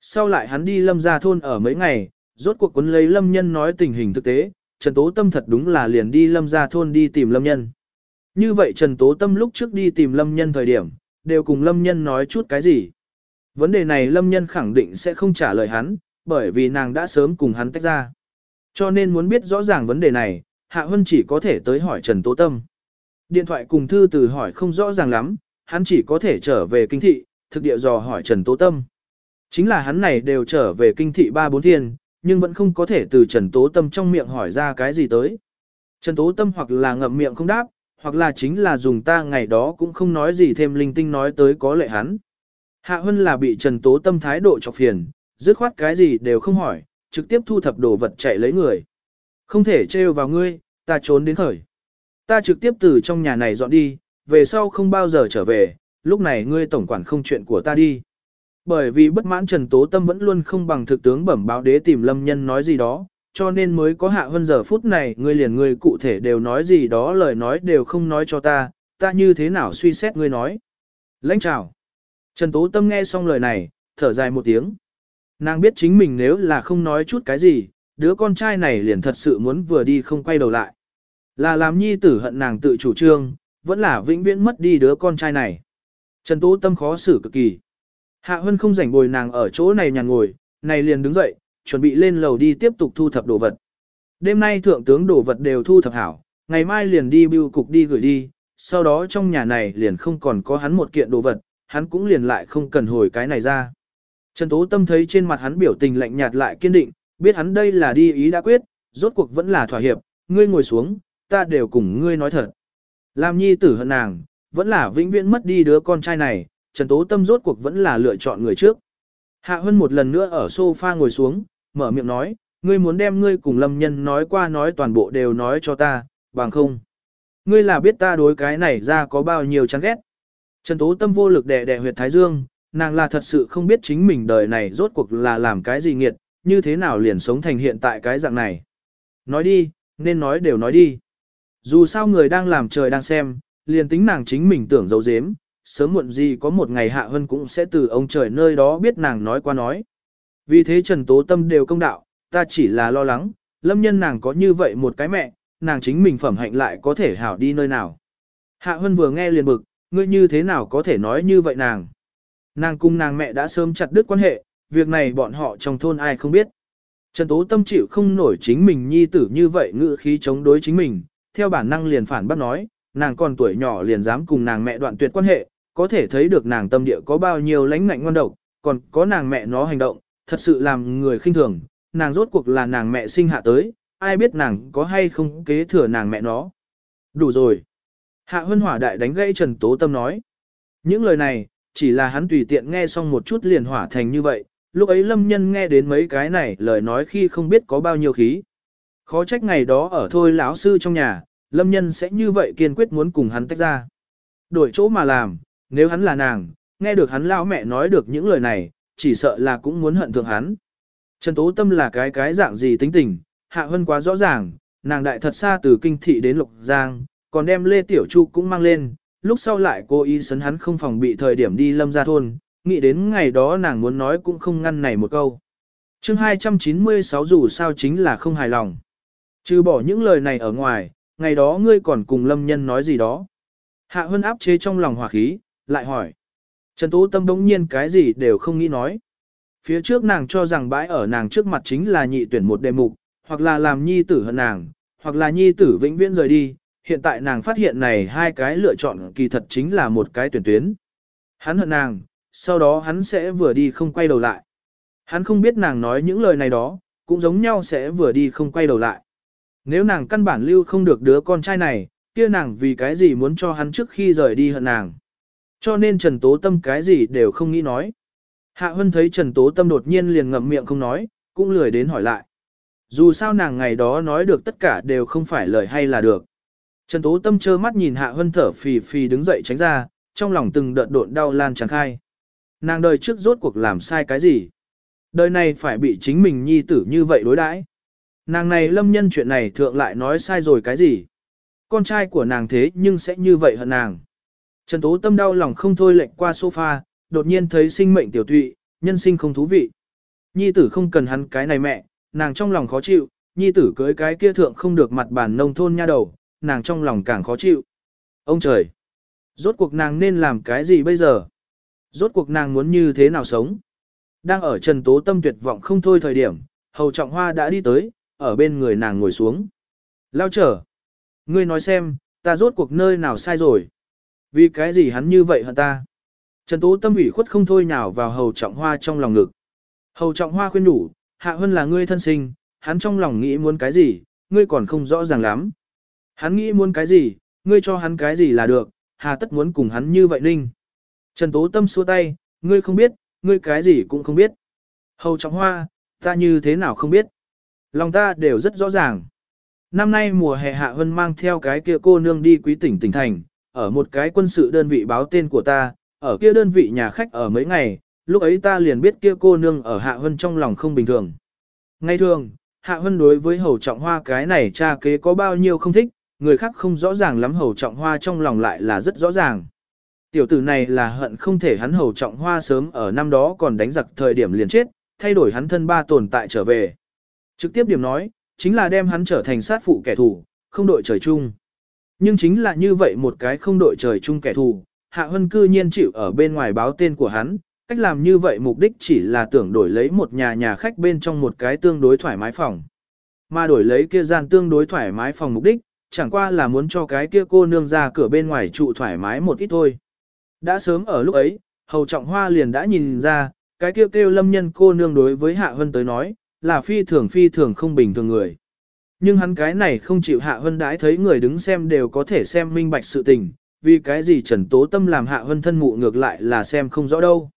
Sau lại hắn đi Lâm ra thôn ở mấy ngày, rốt cuộc cuốn lấy Lâm Nhân nói tình hình thực tế, Trần Tố Tâm thật đúng là liền đi Lâm ra thôn đi tìm Lâm Nhân. Như vậy Trần Tố Tâm lúc trước đi tìm Lâm Nhân thời điểm, đều cùng Lâm Nhân nói chút cái gì. Vấn đề này Lâm Nhân khẳng định sẽ không trả lời hắn, bởi vì nàng đã sớm cùng hắn tách ra. Cho nên muốn biết rõ ràng vấn đề này, Hạ Hân chỉ có thể tới hỏi Trần Tố Tâm. Điện thoại cùng thư từ hỏi không rõ ràng lắm, hắn chỉ có thể trở về kinh thị, thực địa dò hỏi Trần Tố Tâm. Chính là hắn này đều trở về kinh thị ba bốn thiên, nhưng vẫn không có thể từ Trần Tố Tâm trong miệng hỏi ra cái gì tới. Trần Tố Tâm hoặc là ngậm miệng không đáp, hoặc là chính là dùng ta ngày đó cũng không nói gì thêm linh tinh nói tới có lệ hắn. Hạ Hân là bị Trần Tố Tâm thái độ chọc phiền, dứt khoát cái gì đều không hỏi, trực tiếp thu thập đồ vật chạy lấy người. Không thể trêu vào ngươi, ta trốn đến khởi. Ta trực tiếp từ trong nhà này dọn đi, về sau không bao giờ trở về, lúc này ngươi tổng quản không chuyện của ta đi. Bởi vì bất mãn Trần Tố Tâm vẫn luôn không bằng thực tướng bẩm báo đế tìm lâm nhân nói gì đó, cho nên mới có hạ hơn giờ phút này ngươi liền ngươi cụ thể đều nói gì đó lời nói đều không nói cho ta, ta như thế nào suy xét ngươi nói. Lãnh chào. Trần Tố Tâm nghe xong lời này, thở dài một tiếng. Nàng biết chính mình nếu là không nói chút cái gì, đứa con trai này liền thật sự muốn vừa đi không quay đầu lại. Là làm nhi tử hận nàng tự chủ trương, vẫn là vĩnh viễn mất đi đứa con trai này. Trần Tố Tâm khó xử cực kỳ. Hạ Hân không rảnh bồi nàng ở chỗ này nhàn ngồi, này liền đứng dậy, chuẩn bị lên lầu đi tiếp tục thu thập đồ vật. Đêm nay thượng tướng đồ vật đều thu thập hảo, ngày mai liền đi bưu cục đi gửi đi, sau đó trong nhà này liền không còn có hắn một kiện đồ vật, hắn cũng liền lại không cần hồi cái này ra. Trần Tố Tâm thấy trên mặt hắn biểu tình lạnh nhạt lại kiên định, biết hắn đây là đi ý đã quyết, rốt cuộc vẫn là thỏa hiệp, ngươi ngồi xuống, ta đều cùng ngươi nói thật. Làm nhi tử hận nàng, vẫn là vĩnh viễn mất đi đứa con trai này, Trần Tố Tâm rốt cuộc vẫn là lựa chọn người trước. Hạ Hân một lần nữa ở sofa ngồi xuống, mở miệng nói, ngươi muốn đem ngươi cùng lâm nhân nói qua nói toàn bộ đều nói cho ta, bằng không. Ngươi là biết ta đối cái này ra có bao nhiêu chán ghét. Trần Tố Tâm vô lực đè đè huyệt Thái Dương, nàng là thật sự không biết chính mình đời này rốt cuộc là làm cái gì nghiệt, như thế nào liền sống thành hiện tại cái dạng này. Nói đi, nên nói đều nói đi. Dù sao người đang làm trời đang xem, liền tính nàng chính mình tưởng dấu dếm, sớm muộn gì có một ngày Hạ Hân cũng sẽ từ ông trời nơi đó biết nàng nói qua nói. Vì thế Trần Tố Tâm đều công đạo, ta chỉ là lo lắng, lâm nhân nàng có như vậy một cái mẹ, nàng chính mình phẩm hạnh lại có thể hảo đi nơi nào. Hạ Hân vừa nghe liền bực, ngươi như thế nào có thể nói như vậy nàng. Nàng cùng nàng mẹ đã sớm chặt đứt quan hệ, việc này bọn họ trong thôn ai không biết. Trần Tố Tâm chịu không nổi chính mình nhi tử như vậy ngự khí chống đối chính mình, theo bản năng liền phản bác nói, nàng còn tuổi nhỏ liền dám cùng nàng mẹ đoạn tuyệt quan hệ, có thể thấy được nàng tâm địa có bao nhiêu lãnh ngạnh ngon độc, còn có nàng mẹ nó hành động, thật sự làm người khinh thường, nàng rốt cuộc là nàng mẹ sinh hạ tới, ai biết nàng có hay không kế thừa nàng mẹ nó. Đủ rồi. Hạ Hân Hỏa đại đánh gãy Trần Tố Tâm nói. Những lời này, chỉ là hắn tùy tiện nghe xong một chút liền hỏa thành như vậy, lúc ấy lâm nhân nghe đến mấy cái này lời nói khi không biết có bao nhiêu khí. Khó trách ngày đó ở thôi lão sư trong nhà, lâm nhân sẽ như vậy kiên quyết muốn cùng hắn tách ra. Đổi chỗ mà làm, nếu hắn là nàng, nghe được hắn lão mẹ nói được những lời này, chỉ sợ là cũng muốn hận thượng hắn. Trần Tố Tâm là cái cái dạng gì tính tình, Hạ hơn quá rõ ràng, nàng đại thật xa từ kinh thị đến Lục Giang, còn đem Lê Tiểu Chu cũng mang lên, lúc sau lại cô ý sấn hắn không phòng bị thời điểm đi lâm ra thôn, nghĩ đến ngày đó nàng muốn nói cũng không ngăn này một câu. chương 296 dù sao chính là không hài lòng. Trừ bỏ những lời này ở ngoài, ngày đó ngươi còn cùng lâm nhân nói gì đó. Hạ Hân áp chế trong lòng hỏa khí, lại hỏi. Trần Tố Tâm đống nhiên cái gì đều không nghĩ nói. Phía trước nàng cho rằng bãi ở nàng trước mặt chính là nhị tuyển một đề mục, hoặc là làm nhi tử hận nàng, hoặc là nhi tử vĩnh viễn rời đi. Hiện tại nàng phát hiện này hai cái lựa chọn kỳ thật chính là một cái tuyển tuyến. Hắn hận nàng, sau đó hắn sẽ vừa đi không quay đầu lại. Hắn không biết nàng nói những lời này đó, cũng giống nhau sẽ vừa đi không quay đầu lại. Nếu nàng căn bản lưu không được đứa con trai này, kia nàng vì cái gì muốn cho hắn trước khi rời đi hận nàng. Cho nên Trần Tố Tâm cái gì đều không nghĩ nói. Hạ Hân thấy Trần Tố Tâm đột nhiên liền ngậm miệng không nói, cũng lười đến hỏi lại. Dù sao nàng ngày đó nói được tất cả đều không phải lời hay là được. Trần Tố Tâm trơ mắt nhìn Hạ Hân thở phì phì đứng dậy tránh ra, trong lòng từng đợt độn đau lan tràn khai. Nàng đời trước rốt cuộc làm sai cái gì? Đời này phải bị chính mình nhi tử như vậy đối đãi. Nàng này lâm nhân chuyện này thượng lại nói sai rồi cái gì? Con trai của nàng thế nhưng sẽ như vậy hận nàng. Trần Tố Tâm đau lòng không thôi lệnh qua sofa, đột nhiên thấy sinh mệnh tiểu tụy, nhân sinh không thú vị. Nhi tử không cần hắn cái này mẹ, nàng trong lòng khó chịu, nhi tử cưới cái kia thượng không được mặt bản nông thôn nha đầu, nàng trong lòng càng khó chịu. Ông trời! Rốt cuộc nàng nên làm cái gì bây giờ? Rốt cuộc nàng muốn như thế nào sống? Đang ở Trần Tố Tâm tuyệt vọng không thôi thời điểm, Hầu Trọng Hoa đã đi tới, ở bên người nàng ngồi xuống. Lao trở! Ngươi nói xem, ta rốt cuộc nơi nào sai rồi? Vì cái gì hắn như vậy hả ta? Trần Tố Tâm ủy khuất không thôi nào vào Hầu Trọng Hoa trong lòng ngực. Hầu Trọng Hoa khuyên đủ, Hạ Hân là ngươi thân sinh, hắn trong lòng nghĩ muốn cái gì, ngươi còn không rõ ràng lắm. Hắn nghĩ muốn cái gì, ngươi cho hắn cái gì là được, hà tất muốn cùng hắn như vậy ninh. Trần Tố Tâm xua tay, ngươi không biết, ngươi cái gì cũng không biết. Hầu Trọng Hoa, ta như thế nào không biết. Lòng ta đều rất rõ ràng. Năm nay mùa hè Hạ Hân mang theo cái kia cô nương đi quý tỉnh tỉnh thành, ở một cái quân sự đơn vị báo tên của ta, ở kia đơn vị nhà khách ở mấy ngày, lúc ấy ta liền biết kia cô nương ở Hạ Hân trong lòng không bình thường. Ngay thường, Hạ Hân đối với hầu trọng hoa cái này cha kế có bao nhiêu không thích, người khác không rõ ràng lắm hầu trọng hoa trong lòng lại là rất rõ ràng. Tiểu tử này là hận không thể hắn hầu trọng hoa sớm ở năm đó còn đánh giặc thời điểm liền chết, thay đổi hắn thân ba tồn tại trở về. Trực tiếp điểm nói, chính là đem hắn trở thành sát phụ kẻ thù, không đội trời chung. Nhưng chính là như vậy một cái không đội trời chung kẻ thù, Hạ Hân cư nhiên chịu ở bên ngoài báo tên của hắn, cách làm như vậy mục đích chỉ là tưởng đổi lấy một nhà nhà khách bên trong một cái tương đối thoải mái phòng. Mà đổi lấy kia gian tương đối thoải mái phòng mục đích, chẳng qua là muốn cho cái kia cô nương ra cửa bên ngoài trụ thoải mái một ít thôi. Đã sớm ở lúc ấy, Hầu Trọng Hoa liền đã nhìn ra, cái kia kêu, kêu lâm nhân cô nương đối với Hạ Hân tới nói, là phi thường phi thường không bình thường người. Nhưng hắn cái này không chịu Hạ Hân đãi thấy người đứng xem đều có thể xem minh bạch sự tình, vì cái gì Trần Tố Tâm làm Hạ Hân thân mụ ngược lại là xem không rõ đâu.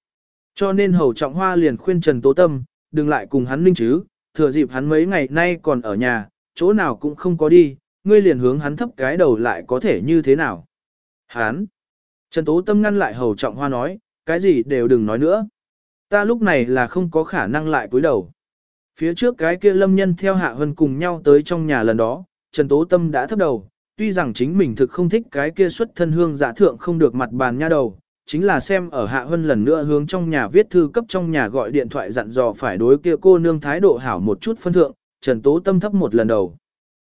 Cho nên Hầu Trọng Hoa liền khuyên Trần Tố Tâm, đừng lại cùng hắn linh chứ, thừa dịp hắn mấy ngày nay còn ở nhà, chỗ nào cũng không có đi, ngươi liền hướng hắn thấp cái đầu lại có thể như thế nào. Hắn! Trần Tố Tâm ngăn lại Hầu Trọng Hoa nói, cái gì đều đừng nói nữa. Ta lúc này là không có khả năng lại cúi đầu. Phía trước cái kia lâm nhân theo Hạ Hân cùng nhau tới trong nhà lần đó, Trần Tố Tâm đã thấp đầu, tuy rằng chính mình thực không thích cái kia xuất thân hương giả thượng không được mặt bàn nha đầu, chính là xem ở Hạ Hân lần nữa hướng trong nhà viết thư cấp trong nhà gọi điện thoại dặn dò phải đối kia cô nương thái độ hảo một chút phân thượng, Trần Tố Tâm thấp một lần đầu.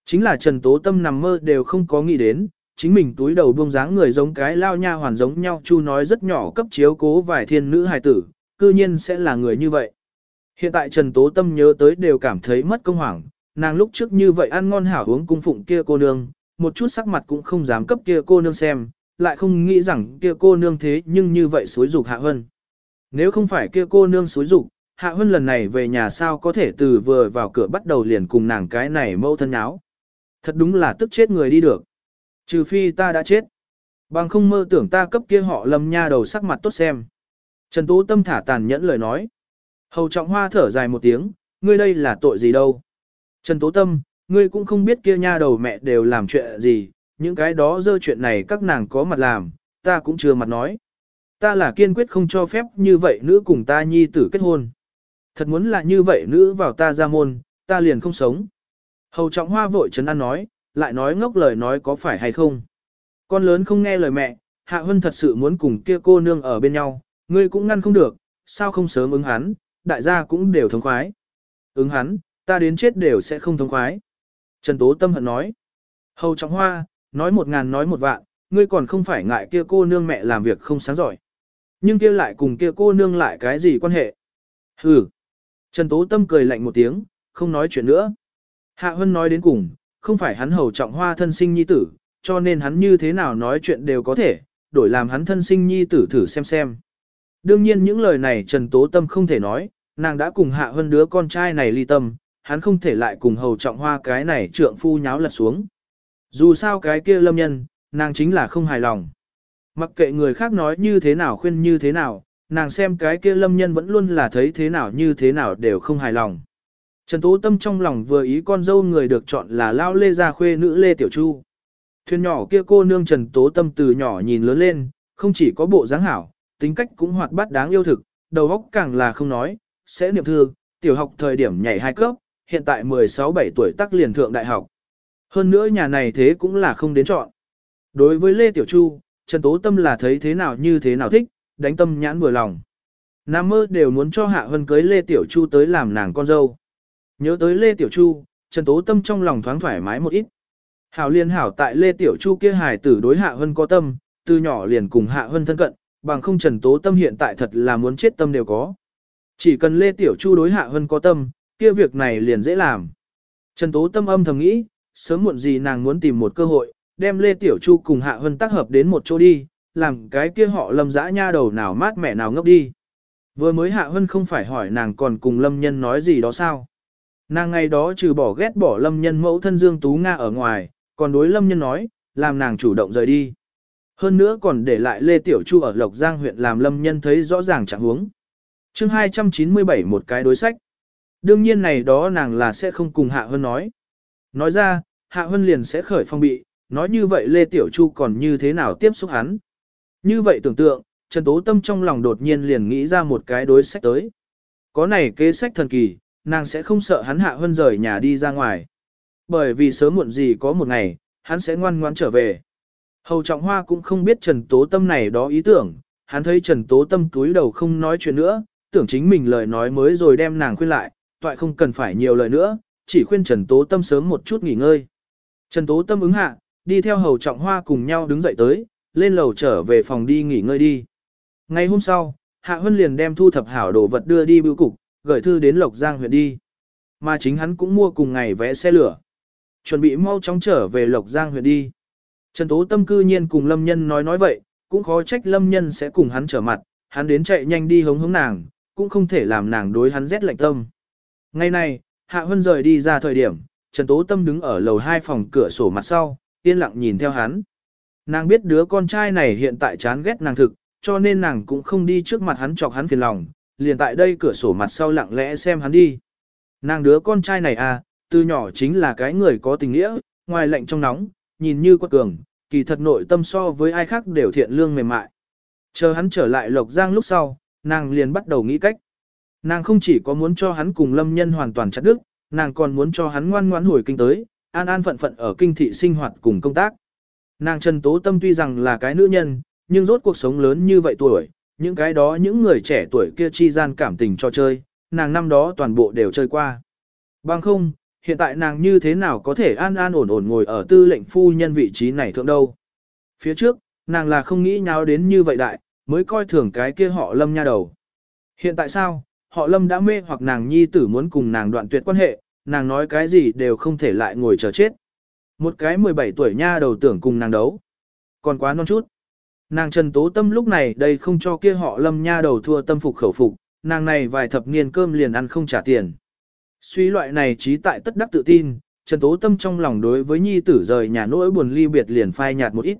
Chính là Trần Tố Tâm nằm mơ đều không có nghĩ đến, chính mình túi đầu buông dáng người giống cái lao nha hoàn giống nhau chu nói rất nhỏ cấp chiếu cố vài thiên nữ hài tử, cư nhiên sẽ là người như vậy. Hiện tại Trần Tố Tâm nhớ tới đều cảm thấy mất công hoảng, nàng lúc trước như vậy ăn ngon hảo uống cung phụng kia cô nương, một chút sắc mặt cũng không dám cấp kia cô nương xem, lại không nghĩ rằng kia cô nương thế nhưng như vậy xối dục Hạ hơn Nếu không phải kia cô nương xối dục, Hạ Hân lần này về nhà sao có thể từ vừa vào cửa bắt đầu liền cùng nàng cái này mâu thân áo. Thật đúng là tức chết người đi được. Trừ phi ta đã chết. Bằng không mơ tưởng ta cấp kia họ lâm nha đầu sắc mặt tốt xem. Trần Tố Tâm thả tàn nhẫn lời nói. Hầu trọng hoa thở dài một tiếng, ngươi đây là tội gì đâu. Trần Tố Tâm, ngươi cũng không biết kia nha đầu mẹ đều làm chuyện gì, những cái đó dơ chuyện này các nàng có mặt làm, ta cũng chưa mặt nói. Ta là kiên quyết không cho phép như vậy nữ cùng ta nhi tử kết hôn. Thật muốn là như vậy nữ vào ta ra môn, ta liền không sống. Hầu trọng hoa vội chấn an nói, lại nói ngốc lời nói có phải hay không. Con lớn không nghe lời mẹ, Hạ Hân thật sự muốn cùng kia cô nương ở bên nhau, ngươi cũng ngăn không được, sao không sớm ứng hắn, đại gia cũng đều thống khoái. Ứng hắn, ta đến chết đều sẽ không thống khoái. Trần Tố Tâm hận nói. Hầu trọng hoa, nói một ngàn nói một vạn, ngươi còn không phải ngại kia cô nương mẹ làm việc không sáng giỏi. Nhưng kia lại cùng kia cô nương lại cái gì quan hệ? Hừ. Trần Tố Tâm cười lạnh một tiếng, không nói chuyện nữa. Hạ Hân nói đến cùng, không phải hắn hầu trọng hoa thân sinh nhi tử, cho nên hắn như thế nào nói chuyện đều có thể, đổi làm hắn thân sinh nhi tử thử xem xem. Đương nhiên những lời này Trần Tố Tâm không thể nói, nàng đã cùng hạ Hân đứa con trai này ly tâm, hắn không thể lại cùng hầu trọng hoa cái này trượng phu nháo lật xuống. Dù sao cái kia lâm nhân, nàng chính là không hài lòng. Mặc kệ người khác nói như thế nào khuyên như thế nào, nàng xem cái kia lâm nhân vẫn luôn là thấy thế nào như thế nào đều không hài lòng. Trần Tố Tâm trong lòng vừa ý con dâu người được chọn là Lao Lê Gia Khuê nữ Lê Tiểu Chu. Thuyền nhỏ kia cô nương Trần Tố Tâm từ nhỏ nhìn lớn lên, không chỉ có bộ dáng hảo, tính cách cũng hoạt bát đáng yêu thực, đầu óc càng là không nói, sẽ niệm thư, tiểu học thời điểm nhảy hai cấp, hiện tại 16-17 tuổi tắc liền thượng đại học. Hơn nữa nhà này thế cũng là không đến chọn. Đối với Lê Tiểu Chu, Trần Tố Tâm là thấy thế nào như thế nào thích, đánh tâm nhãn vừa lòng. Nam mơ đều muốn cho Hạ Hân cưới Lê Tiểu Chu tới làm nàng con dâu. Nhớ tới Lê Tiểu Chu, Trần Tố Tâm trong lòng thoáng thoải mái một ít. Hảo liên hảo tại Lê Tiểu Chu kia hài tử đối Hạ Hân có tâm, từ nhỏ liền cùng Hạ Hân thân cận, bằng không Trần Tố Tâm hiện tại thật là muốn chết tâm đều có. Chỉ cần Lê Tiểu Chu đối Hạ Hân có tâm, kia việc này liền dễ làm. Trần Tố Tâm âm thầm nghĩ, sớm muộn gì nàng muốn tìm một cơ hội, đem Lê Tiểu Chu cùng Hạ Hân tác hợp đến một chỗ đi, làm cái kia họ lâm dã nha đầu nào mát mẹ nào ngốc đi. Vừa mới Hạ Hân không phải hỏi nàng còn cùng lâm nhân nói gì đó sao. Nàng ngày đó trừ bỏ ghét bỏ lâm nhân mẫu thân Dương Tú Nga ở ngoài, còn đối lâm nhân nói, làm nàng chủ động rời đi. Hơn nữa còn để lại Lê Tiểu Chu ở Lộc Giang huyện làm lâm nhân thấy rõ ràng chẳng huống. chương 297 một cái đối sách. Đương nhiên này đó nàng là sẽ không cùng Hạ Hân nói. Nói ra, Hạ Hân liền sẽ khởi phong bị, nói như vậy Lê Tiểu Chu còn như thế nào tiếp xúc hắn. Như vậy tưởng tượng, Trần Tố Tâm trong lòng đột nhiên liền nghĩ ra một cái đối sách tới. Có này kế sách thần kỳ, nàng sẽ không sợ hắn Hạ hơn rời nhà đi ra ngoài. Bởi vì sớm muộn gì có một ngày, hắn sẽ ngoan ngoãn trở về. Hầu Trọng Hoa cũng không biết Trần Tố Tâm này đó ý tưởng, hắn thấy Trần Tố Tâm túi đầu không nói chuyện nữa, tưởng chính mình lời nói mới rồi đem nàng khuyên lại, toại không cần phải nhiều lời nữa, chỉ khuyên Trần Tố Tâm sớm một chút nghỉ ngơi. Trần Tố Tâm ứng hạ, đi theo Hầu Trọng Hoa cùng nhau đứng dậy tới, lên lầu trở về phòng đi nghỉ ngơi đi. Ngày hôm sau, Hạ Hân liền đem thu thập hảo đồ vật đưa đi bưu cục, gửi thư đến Lộc Giang huyện đi. Mà chính hắn cũng mua cùng ngày vé xe lửa. Chuẩn bị mau chóng trở về Lộc Giang huyện đi. Trần Tố Tâm cư nhiên cùng Lâm Nhân nói nói vậy, cũng khó trách Lâm Nhân sẽ cùng hắn trở mặt, hắn đến chạy nhanh đi hống hống nàng, cũng không thể làm nàng đối hắn rét lạnh tâm. Ngày này, Hạ Hân rời đi ra thời điểm, Trần Tố Tâm đứng ở lầu hai phòng cửa sổ mặt sau, yên lặng nhìn theo hắn. Nàng biết đứa con trai này hiện tại chán ghét nàng thực, cho nên nàng cũng không đi trước mặt hắn chọc hắn phiền lòng, liền tại đây cửa sổ mặt sau lặng lẽ xem hắn đi. Nàng đứa con trai này à, từ nhỏ chính là cái người có tình nghĩa, ngoài lạnh trong nóng, nhìn như quật cường, kỳ thật nội tâm so với ai khác đều thiện lương mềm mại. Chờ hắn trở lại Lộc Giang lúc sau, nàng liền bắt đầu nghĩ cách. Nàng không chỉ có muốn cho hắn cùng lâm nhân hoàn toàn chặt đức, nàng còn muốn cho hắn ngoan ngoãn hồi kinh tới, an an phận phận ở kinh thị sinh hoạt cùng công tác. Nàng Trần Tố Tâm tuy rằng là cái nữ nhân, nhưng rốt cuộc sống lớn như vậy tuổi, những cái đó những người trẻ tuổi kia chi gian cảm tình cho chơi, nàng năm đó toàn bộ đều chơi qua. Bằng không, hiện tại nàng như thế nào có thể an an ổn ổn ngồi ở tư lệnh phu nhân vị trí này thượng đâu. Phía trước, nàng là không nghĩ nháo đến như vậy đại, mới coi thường cái kia họ lâm nha đầu. Hiện tại sao, họ lâm đã mê hoặc nàng nhi tử muốn cùng nàng đoạn tuyệt quan hệ, nàng nói cái gì đều không thể lại ngồi chờ chết. Một cái 17 tuổi nha đầu tưởng cùng nàng đấu. Còn quá non chút. Nàng Trần Tố Tâm lúc này đây không cho kia họ lâm nha đầu thua tâm phục khẩu phục, nàng này vài thập niên cơm liền ăn không trả tiền. Suy loại này trí tại tất đắc tự tin, Trần Tố Tâm trong lòng đối với nhi tử rời nhà nỗi buồn ly biệt liền phai nhạt một ít.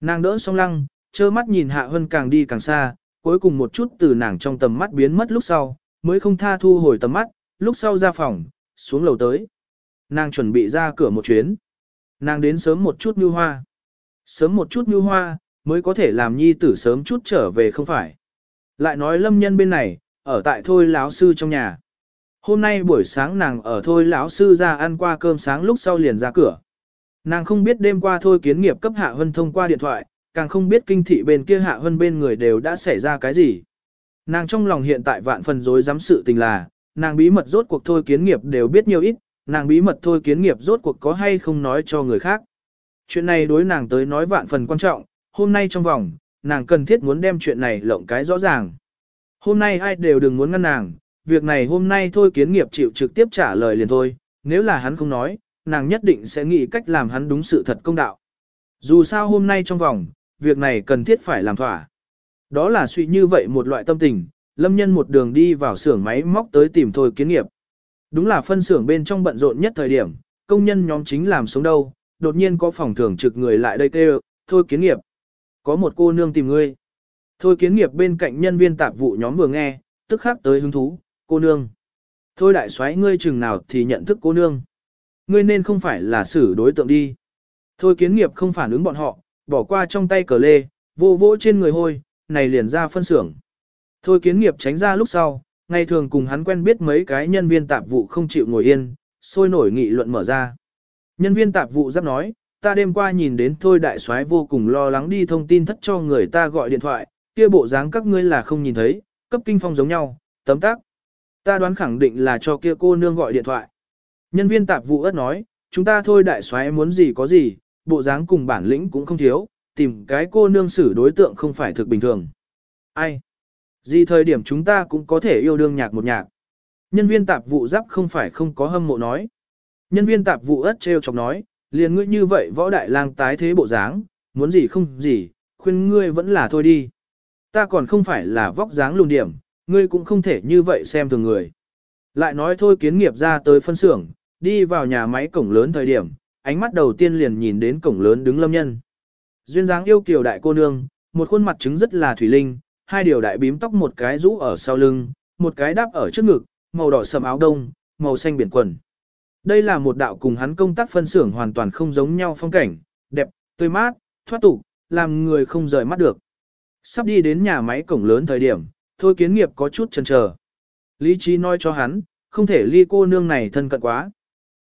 Nàng đỡ song lăng, trơ mắt nhìn Hạ Hân càng đi càng xa, cuối cùng một chút từ nàng trong tầm mắt biến mất lúc sau, mới không tha thu hồi tầm mắt, lúc sau ra phòng, xuống lầu tới. Nàng chuẩn bị ra cửa một chuyến. Nàng đến sớm một chút như hoa. Sớm một chút như hoa, mới có thể làm nhi tử sớm chút trở về không phải. Lại nói lâm nhân bên này, ở tại thôi lão sư trong nhà. Hôm nay buổi sáng nàng ở thôi lão sư ra ăn qua cơm sáng lúc sau liền ra cửa. Nàng không biết đêm qua thôi kiến nghiệp cấp hạ hân thông qua điện thoại, càng không biết kinh thị bên kia hạ hân bên người đều đã xảy ra cái gì. Nàng trong lòng hiện tại vạn phần dối dám sự tình là, nàng bí mật rốt cuộc thôi kiến nghiệp đều biết nhiều ít, nàng bí mật thôi kiến nghiệp rốt cuộc có hay không nói cho người khác. Chuyện này đối nàng tới nói vạn phần quan trọng, hôm nay trong vòng, nàng cần thiết muốn đem chuyện này lộng cái rõ ràng. Hôm nay ai đều đừng muốn ngăn nàng, việc này hôm nay thôi kiến nghiệp chịu trực tiếp trả lời liền thôi, nếu là hắn không nói, nàng nhất định sẽ nghĩ cách làm hắn đúng sự thật công đạo. Dù sao hôm nay trong vòng, việc này cần thiết phải làm thỏa. Đó là suy như vậy một loại tâm tình, lâm nhân một đường đi vào xưởng máy móc tới tìm thôi kiến nghiệp. Đúng là phân xưởng bên trong bận rộn nhất thời điểm, công nhân nhóm chính làm sống đâu, đột nhiên có phòng thưởng trực người lại đây kêu, thôi kiến nghiệp. Có một cô nương tìm ngươi. Thôi kiến nghiệp bên cạnh nhân viên tạp vụ nhóm vừa nghe, tức khắc tới hứng thú, cô nương. Thôi đại soái ngươi chừng nào thì nhận thức cô nương. Ngươi nên không phải là xử đối tượng đi. Thôi kiến nghiệp không phản ứng bọn họ, bỏ qua trong tay cờ lê, vô vỗ trên người hôi, này liền ra phân xưởng. Thôi kiến nghiệp tránh ra lúc sau, ngày thường cùng hắn quen biết mấy cái nhân viên tạp vụ không chịu ngồi yên, sôi nổi nghị luận mở ra. Nhân viên tạp vụ giáp nói, ta đêm qua nhìn đến thôi đại soái vô cùng lo lắng đi thông tin thất cho người ta gọi điện thoại, kia bộ dáng các ngươi là không nhìn thấy, cấp kinh phong giống nhau, tấm tắc. Ta đoán khẳng định là cho kia cô nương gọi điện thoại. Nhân viên tạp vụ ớt nói, chúng ta thôi đại soái muốn gì có gì, bộ dáng cùng bản lĩnh cũng không thiếu, tìm cái cô nương xử đối tượng không phải thực bình thường. Ai? Gì thời điểm chúng ta cũng có thể yêu đương nhạc một nhạc. Nhân viên tạp vụ giáp không phải không có hâm mộ nói. Nhân viên tạp vụ ớt treo chọc nói, liền ngươi như vậy võ đại lang tái thế bộ dáng, muốn gì không gì, khuyên ngươi vẫn là thôi đi. Ta còn không phải là vóc dáng lùn điểm, ngươi cũng không thể như vậy xem thường người. Lại nói thôi kiến nghiệp ra tới phân xưởng, đi vào nhà máy cổng lớn thời điểm, ánh mắt đầu tiên liền nhìn đến cổng lớn đứng lâm nhân. Duyên dáng yêu kiều đại cô nương, một khuôn mặt trứng rất là thủy linh, hai điều đại bím tóc một cái rũ ở sau lưng, một cái đắp ở trước ngực, màu đỏ sầm áo đông, màu xanh biển quần. Đây là một đạo cùng hắn công tác phân xưởng hoàn toàn không giống nhau phong cảnh, đẹp, tươi mát, thoát tục, làm người không rời mắt được. Sắp đi đến nhà máy cổng lớn thời điểm, thôi kiến nghiệp có chút chần chờ. Lý trí nói cho hắn, không thể ly cô nương này thân cận quá.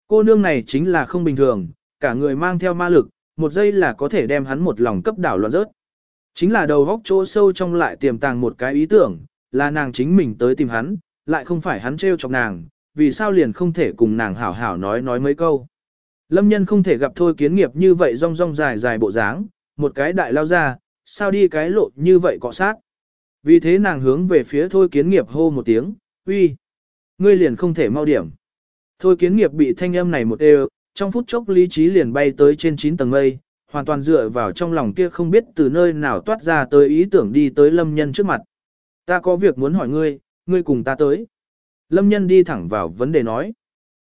Cô nương này chính là không bình thường, cả người mang theo ma lực, một giây là có thể đem hắn một lòng cấp đảo loạn rớt. Chính là đầu góc chỗ sâu trong lại tiềm tàng một cái ý tưởng, là nàng chính mình tới tìm hắn, lại không phải hắn trêu chọc nàng, vì sao liền không thể cùng nàng hảo hảo nói nói mấy câu. Lâm nhân không thể gặp thôi kiến nghiệp như vậy rong rong dài dài bộ dáng, một cái đại lao ra, sao đi cái lộ như vậy cọ sát. Vì thế nàng hướng về phía thôi kiến nghiệp hô một tiếng, uy, ngươi liền không thể mau điểm. Thôi kiến nghiệp bị thanh âm này một đều, trong phút chốc lý trí liền bay tới trên 9 tầng mây, hoàn toàn dựa vào trong lòng kia không biết từ nơi nào toát ra tới ý tưởng đi tới lâm nhân trước mặt. Ta có việc muốn hỏi ngươi, ngươi cùng ta tới. Lâm nhân đi thẳng vào vấn đề nói.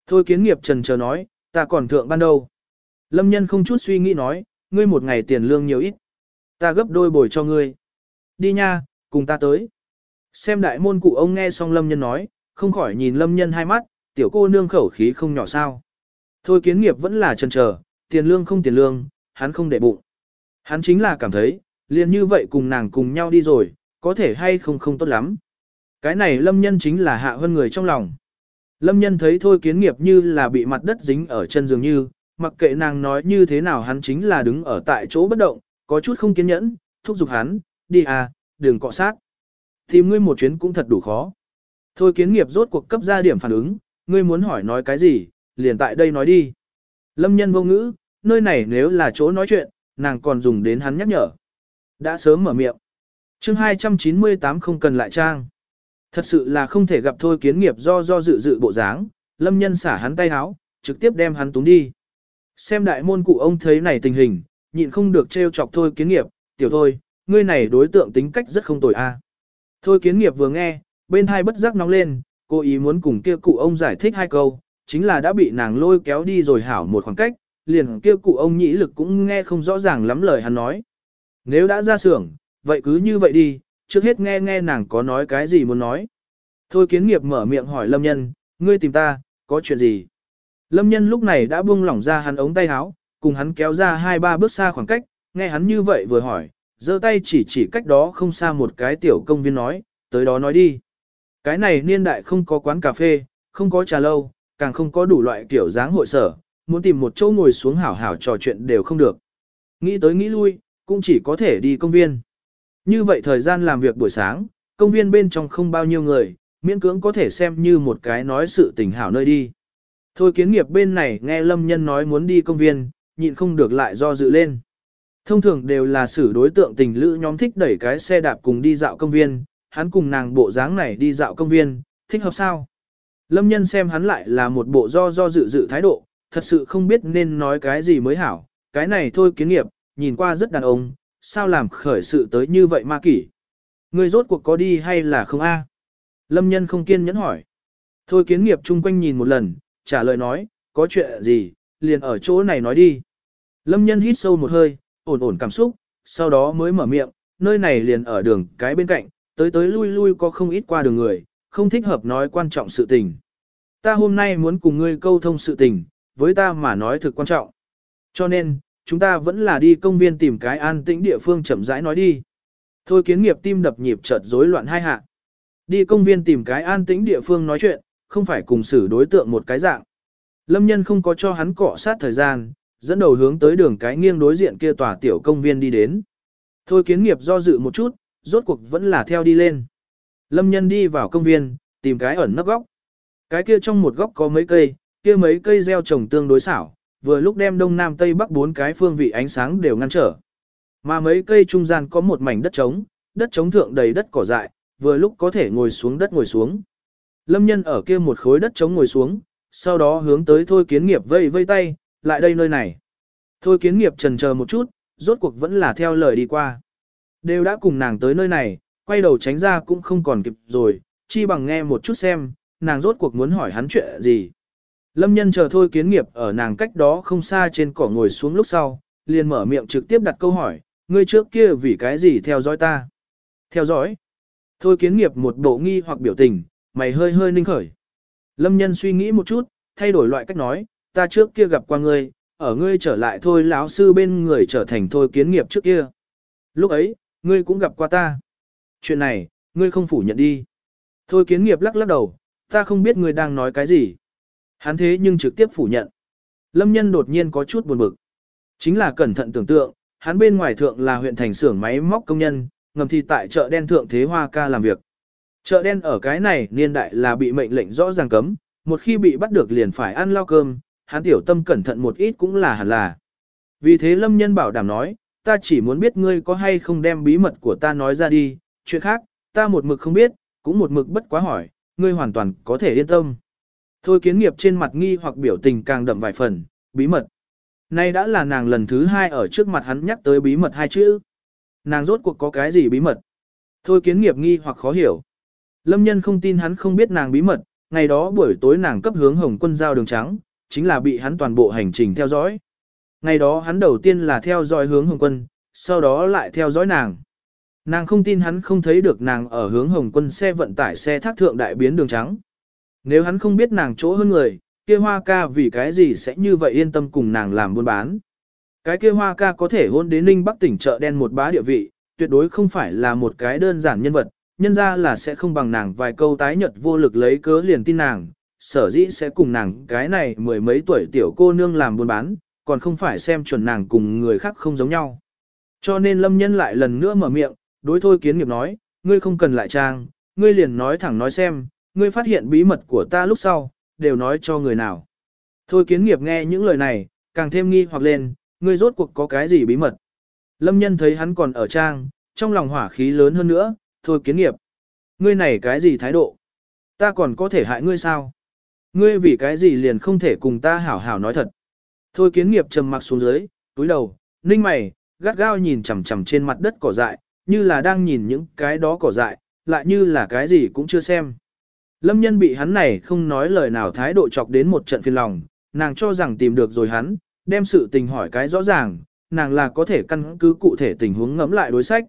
Thôi kiến nghiệp trần chờ nói, Ta còn thượng ban đâu. Lâm nhân không chút suy nghĩ nói, ngươi một ngày tiền lương nhiều ít. Ta gấp đôi bồi cho ngươi. Đi nha, cùng ta tới. Xem đại môn cụ ông nghe xong lâm nhân nói, không khỏi nhìn lâm nhân hai mắt, tiểu cô nương khẩu khí không nhỏ sao. Thôi kiến nghiệp vẫn là Trần chờ, tiền lương không tiền lương, hắn không để bụng. Hắn chính là cảm thấy, liền như vậy cùng nàng cùng nhau đi rồi, có thể hay không không tốt lắm. Cái này lâm nhân chính là hạ hơn người trong lòng. Lâm nhân thấy thôi kiến nghiệp như là bị mặt đất dính ở chân dường như, mặc kệ nàng nói như thế nào hắn chính là đứng ở tại chỗ bất động, có chút không kiên nhẫn, thúc giục hắn, đi à, đừng cọ sát. Tìm ngươi một chuyến cũng thật đủ khó. Thôi kiến nghiệp rốt cuộc cấp ra điểm phản ứng, ngươi muốn hỏi nói cái gì, liền tại đây nói đi. Lâm nhân vô ngữ, nơi này nếu là chỗ nói chuyện, nàng còn dùng đến hắn nhắc nhở. Đã sớm mở miệng. chương 298 không cần lại trang. Thật sự là không thể gặp thôi kiến nghiệp do do dự dự bộ dáng, lâm nhân xả hắn tay háo, trực tiếp đem hắn túng đi. Xem đại môn cụ ông thấy này tình hình, nhịn không được trêu chọc thôi kiến nghiệp, tiểu thôi, ngươi này đối tượng tính cách rất không tồi a. Thôi kiến nghiệp vừa nghe, bên hai bất giác nóng lên, cô ý muốn cùng kia cụ ông giải thích hai câu, chính là đã bị nàng lôi kéo đi rồi hảo một khoảng cách, liền kia cụ ông nhĩ lực cũng nghe không rõ ràng lắm lời hắn nói. Nếu đã ra xưởng, vậy cứ như vậy đi, trước hết nghe nghe nàng có nói cái gì muốn nói. Thôi kiến nghiệp mở miệng hỏi lâm nhân, ngươi tìm ta, có chuyện gì? Lâm nhân lúc này đã buông lỏng ra hắn ống tay áo, cùng hắn kéo ra hai ba bước xa khoảng cách, nghe hắn như vậy vừa hỏi, giơ tay chỉ chỉ cách đó không xa một cái tiểu công viên nói, tới đó nói đi. Cái này niên đại không có quán cà phê, không có trà lâu, càng không có đủ loại kiểu dáng hội sở, muốn tìm một chỗ ngồi xuống hảo hảo trò chuyện đều không được. Nghĩ tới nghĩ lui, cũng chỉ có thể đi công viên. Như vậy thời gian làm việc buổi sáng, công viên bên trong không bao nhiêu người, miễn cưỡng có thể xem như một cái nói sự tình hảo nơi đi. Thôi kiến nghiệp bên này nghe lâm nhân nói muốn đi công viên, nhịn không được lại do dự lên. Thông thường đều là xử đối tượng tình lữ nhóm thích đẩy cái xe đạp cùng đi dạo công viên, hắn cùng nàng bộ dáng này đi dạo công viên, thích hợp sao? Lâm nhân xem hắn lại là một bộ do do dự dự thái độ, thật sự không biết nên nói cái gì mới hảo, cái này thôi kiến nghiệp, nhìn qua rất đàn ông, sao làm khởi sự tới như vậy ma kỷ? Người rốt cuộc có đi hay là không a? Lâm nhân không kiên nhẫn hỏi. Thôi kiến nghiệp chung quanh nhìn một lần, trả lời nói, có chuyện gì, liền ở chỗ này nói đi. Lâm nhân hít sâu một hơi, ổn ổn cảm xúc, sau đó mới mở miệng, nơi này liền ở đường cái bên cạnh, tới tới lui lui có không ít qua đường người, không thích hợp nói quan trọng sự tình. Ta hôm nay muốn cùng ngươi câu thông sự tình, với ta mà nói thực quan trọng. Cho nên, chúng ta vẫn là đi công viên tìm cái an tĩnh địa phương chậm rãi nói đi. Thôi kiến nghiệp tim đập nhịp chợt rối loạn hai hạ. Đi công viên tìm cái an tĩnh địa phương nói chuyện, không phải cùng xử đối tượng một cái dạng. Lâm nhân không có cho hắn cọ sát thời gian, dẫn đầu hướng tới đường cái nghiêng đối diện kia tòa tiểu công viên đi đến. Thôi kiến nghiệp do dự một chút, rốt cuộc vẫn là theo đi lên. Lâm nhân đi vào công viên, tìm cái ẩn nấp góc. Cái kia trong một góc có mấy cây, kia mấy cây gieo trồng tương đối xảo, vừa lúc đem đông nam tây bắc bốn cái phương vị ánh sáng đều ngăn trở. Mà mấy cây trung gian có một mảnh đất trống, đất trống thượng đầy đất cỏ dại, vừa lúc có thể ngồi xuống đất ngồi xuống. Lâm nhân ở kia một khối đất trống ngồi xuống, sau đó hướng tới thôi kiến nghiệp vây vây tay, lại đây nơi này. Thôi kiến nghiệp trần chờ một chút, rốt cuộc vẫn là theo lời đi qua. Đều đã cùng nàng tới nơi này, quay đầu tránh ra cũng không còn kịp rồi, chi bằng nghe một chút xem, nàng rốt cuộc muốn hỏi hắn chuyện gì. Lâm nhân chờ thôi kiến nghiệp ở nàng cách đó không xa trên cỏ ngồi xuống lúc sau, liền mở miệng trực tiếp đặt câu hỏi, ngươi trước kia vì cái gì theo dõi ta? Theo dõi? Thôi kiến nghiệp một bộ nghi hoặc biểu tình, mày hơi hơi ninh khởi. Lâm nhân suy nghĩ một chút, thay đổi loại cách nói, ta trước kia gặp qua ngươi, ở ngươi trở lại thôi lão sư bên người trở thành thôi kiến nghiệp trước kia. Lúc ấy, ngươi cũng gặp qua ta. Chuyện này, ngươi không phủ nhận đi. Thôi kiến nghiệp lắc lắc đầu, ta không biết ngươi đang nói cái gì. Hắn thế nhưng trực tiếp phủ nhận. Lâm nhân đột nhiên có chút buồn bực. Chính là cẩn thận tưởng tượng, hắn bên ngoài thượng là huyện thành xưởng máy móc công nhân, ngầm thì tại chợ đen thượng thế hoa ca làm việc. Chợ đen ở cái này niên đại là bị mệnh lệnh rõ ràng cấm, một khi bị bắt được liền phải ăn lao cơm, hắn tiểu tâm cẩn thận một ít cũng là hẳn là. Vì thế lâm nhân bảo đảm nói, ta chỉ muốn biết ngươi có hay không đem bí mật của ta nói ra đi, chuyện khác, ta một mực không biết, cũng một mực bất quá hỏi, ngươi hoàn toàn có thể yên tâm. Thôi kiến nghiệp trên mặt nghi hoặc biểu tình càng đậm vài phần, bí mật. Nay đã là nàng lần thứ hai ở trước mặt hắn nhắc tới bí mật hai chữ. Nàng rốt cuộc có cái gì bí mật? Thôi kiến nghiệp nghi hoặc khó hiểu. Lâm nhân không tin hắn không biết nàng bí mật, ngày đó buổi tối nàng cấp hướng hồng quân giao đường trắng, chính là bị hắn toàn bộ hành trình theo dõi. Ngày đó hắn đầu tiên là theo dõi hướng Hồng Quân, sau đó lại theo dõi nàng. Nàng không tin hắn không thấy được nàng ở hướng Hồng Quân xe vận tải xe thác thượng đại biến đường trắng. Nếu hắn không biết nàng chỗ hơn người, kia hoa ca vì cái gì sẽ như vậy yên tâm cùng nàng làm buôn bán. Cái kia hoa ca có thể hôn đến Ninh Bắc tỉnh chợ đen một bá địa vị, tuyệt đối không phải là một cái đơn giản nhân vật, nhân ra là sẽ không bằng nàng vài câu tái nhật vô lực lấy cớ liền tin nàng, sở dĩ sẽ cùng nàng cái này mười mấy tuổi tiểu cô nương làm buôn bán, còn không phải xem chuẩn nàng cùng người khác không giống nhau. Cho nên lâm nhân lại lần nữa mở miệng, đối thôi kiến nghiệp nói, ngươi không cần lại trang, ngươi liền nói thẳng nói xem, ngươi phát hiện bí mật của ta lúc sau, đều nói cho người nào. Thôi kiến nghiệp nghe những lời này, càng thêm nghi hoặc lên, ngươi rốt cuộc có cái gì bí mật. Lâm nhân thấy hắn còn ở trang, trong lòng hỏa khí lớn hơn nữa, thôi kiến nghiệp. Ngươi này cái gì thái độ? Ta còn có thể hại ngươi sao? Ngươi vì cái gì liền không thể cùng ta hảo hảo nói thật? Thôi kiến nghiệp trầm mặc xuống dưới, túi đầu, ninh mày, gắt gao nhìn chằm chằm trên mặt đất cỏ dại, như là đang nhìn những cái đó cỏ dại, lại như là cái gì cũng chưa xem. Lâm nhân bị hắn này không nói lời nào thái độ chọc đến một trận phiền lòng, nàng cho rằng tìm được rồi hắn, đem sự tình hỏi cái rõ ràng, nàng là có thể căn cứ cụ thể tình huống ngẫm lại đối sách.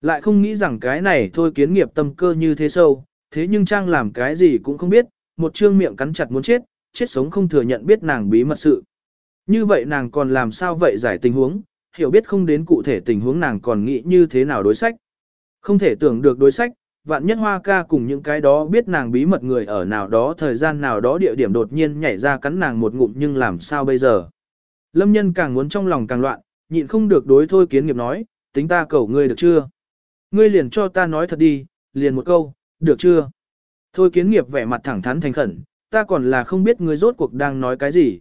Lại không nghĩ rằng cái này thôi kiến nghiệp tâm cơ như thế sâu, thế nhưng Trang làm cái gì cũng không biết, một trương miệng cắn chặt muốn chết, chết sống không thừa nhận biết nàng bí mật sự. Như vậy nàng còn làm sao vậy giải tình huống, hiểu biết không đến cụ thể tình huống nàng còn nghĩ như thế nào đối sách. Không thể tưởng được đối sách, vạn nhất hoa ca cùng những cái đó biết nàng bí mật người ở nào đó thời gian nào đó địa điểm đột nhiên nhảy ra cắn nàng một ngụm nhưng làm sao bây giờ. Lâm nhân càng muốn trong lòng càng loạn, nhịn không được đối thôi kiến nghiệp nói, tính ta cầu ngươi được chưa? Ngươi liền cho ta nói thật đi, liền một câu, được chưa? Thôi kiến nghiệp vẻ mặt thẳng thắn thành khẩn, ta còn là không biết ngươi rốt cuộc đang nói cái gì.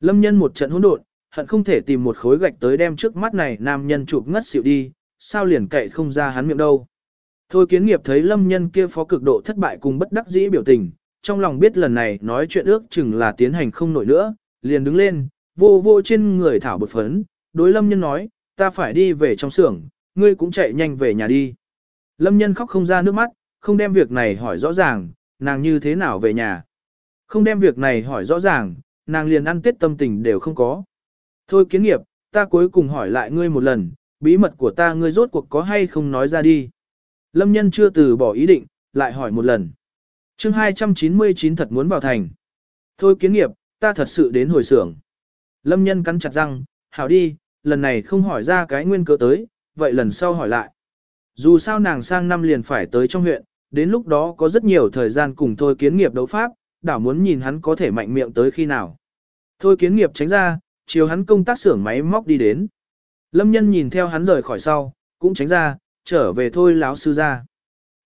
Lâm nhân một trận hỗn độn, hận không thể tìm một khối gạch tới đem trước mắt này nam nhân chụp ngất xịu đi, sao liền cậy không ra hắn miệng đâu. Thôi kiến nghiệp thấy lâm nhân kia phó cực độ thất bại cùng bất đắc dĩ biểu tình, trong lòng biết lần này nói chuyện ước chừng là tiến hành không nổi nữa, liền đứng lên, vô vô trên người thảo bột phấn, đối lâm nhân nói, ta phải đi về trong xưởng, ngươi cũng chạy nhanh về nhà đi. Lâm nhân khóc không ra nước mắt, không đem việc này hỏi rõ ràng, nàng như thế nào về nhà. Không đem việc này hỏi rõ ràng, nàng liền ăn tết tâm tình đều không có. Thôi kiến nghiệp, ta cuối cùng hỏi lại ngươi một lần, bí mật của ta ngươi rốt cuộc có hay không nói ra đi. Lâm nhân chưa từ bỏ ý định, lại hỏi một lần. chương 299 thật muốn vào thành. Thôi kiến nghiệp, ta thật sự đến hồi xưởng. Lâm nhân cắn chặt răng, hảo đi, lần này không hỏi ra cái nguyên cớ tới, vậy lần sau hỏi lại. Dù sao nàng sang năm liền phải tới trong huyện, đến lúc đó có rất nhiều thời gian cùng thôi kiến nghiệp đấu pháp, đảo muốn nhìn hắn có thể mạnh miệng tới khi nào. Thôi kiến nghiệp tránh ra, chiều hắn công tác xưởng máy móc đi đến. Lâm nhân nhìn theo hắn rời khỏi sau, cũng tránh ra, trở về thôi láo sư ra.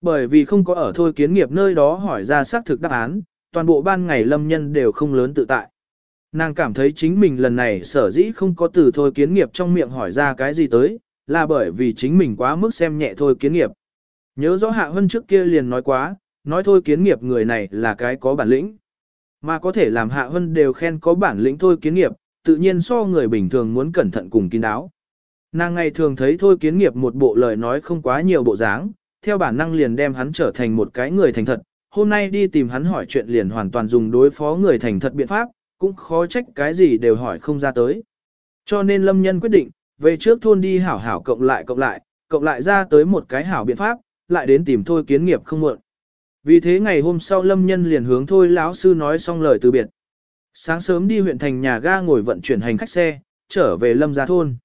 Bởi vì không có ở thôi kiến nghiệp nơi đó hỏi ra xác thực đáp án, toàn bộ ban ngày lâm nhân đều không lớn tự tại. Nàng cảm thấy chính mình lần này sở dĩ không có từ thôi kiến nghiệp trong miệng hỏi ra cái gì tới, là bởi vì chính mình quá mức xem nhẹ thôi kiến nghiệp. Nhớ rõ hạ hơn trước kia liền nói quá, nói thôi kiến nghiệp người này là cái có bản lĩnh. Mà có thể làm hạ hơn đều khen có bản lĩnh thôi kiến nghiệp, tự nhiên so người bình thường muốn cẩn thận cùng kín đáo. Nàng ngày thường thấy thôi kiến nghiệp một bộ lời nói không quá nhiều bộ dáng, theo bản năng liền đem hắn trở thành một cái người thành thật, hôm nay đi tìm hắn hỏi chuyện liền hoàn toàn dùng đối phó người thành thật biện pháp, cũng khó trách cái gì đều hỏi không ra tới. Cho nên lâm nhân quyết định, về trước thôn đi hảo hảo cộng lại cộng lại, cộng lại ra tới một cái hảo biện pháp, lại đến tìm thôi kiến nghiệp không muộn. Vì thế ngày hôm sau lâm nhân liền hướng thôi lão sư nói xong lời từ biệt. Sáng sớm đi huyện thành nhà ga ngồi vận chuyển hành khách xe, trở về lâm gia thôn.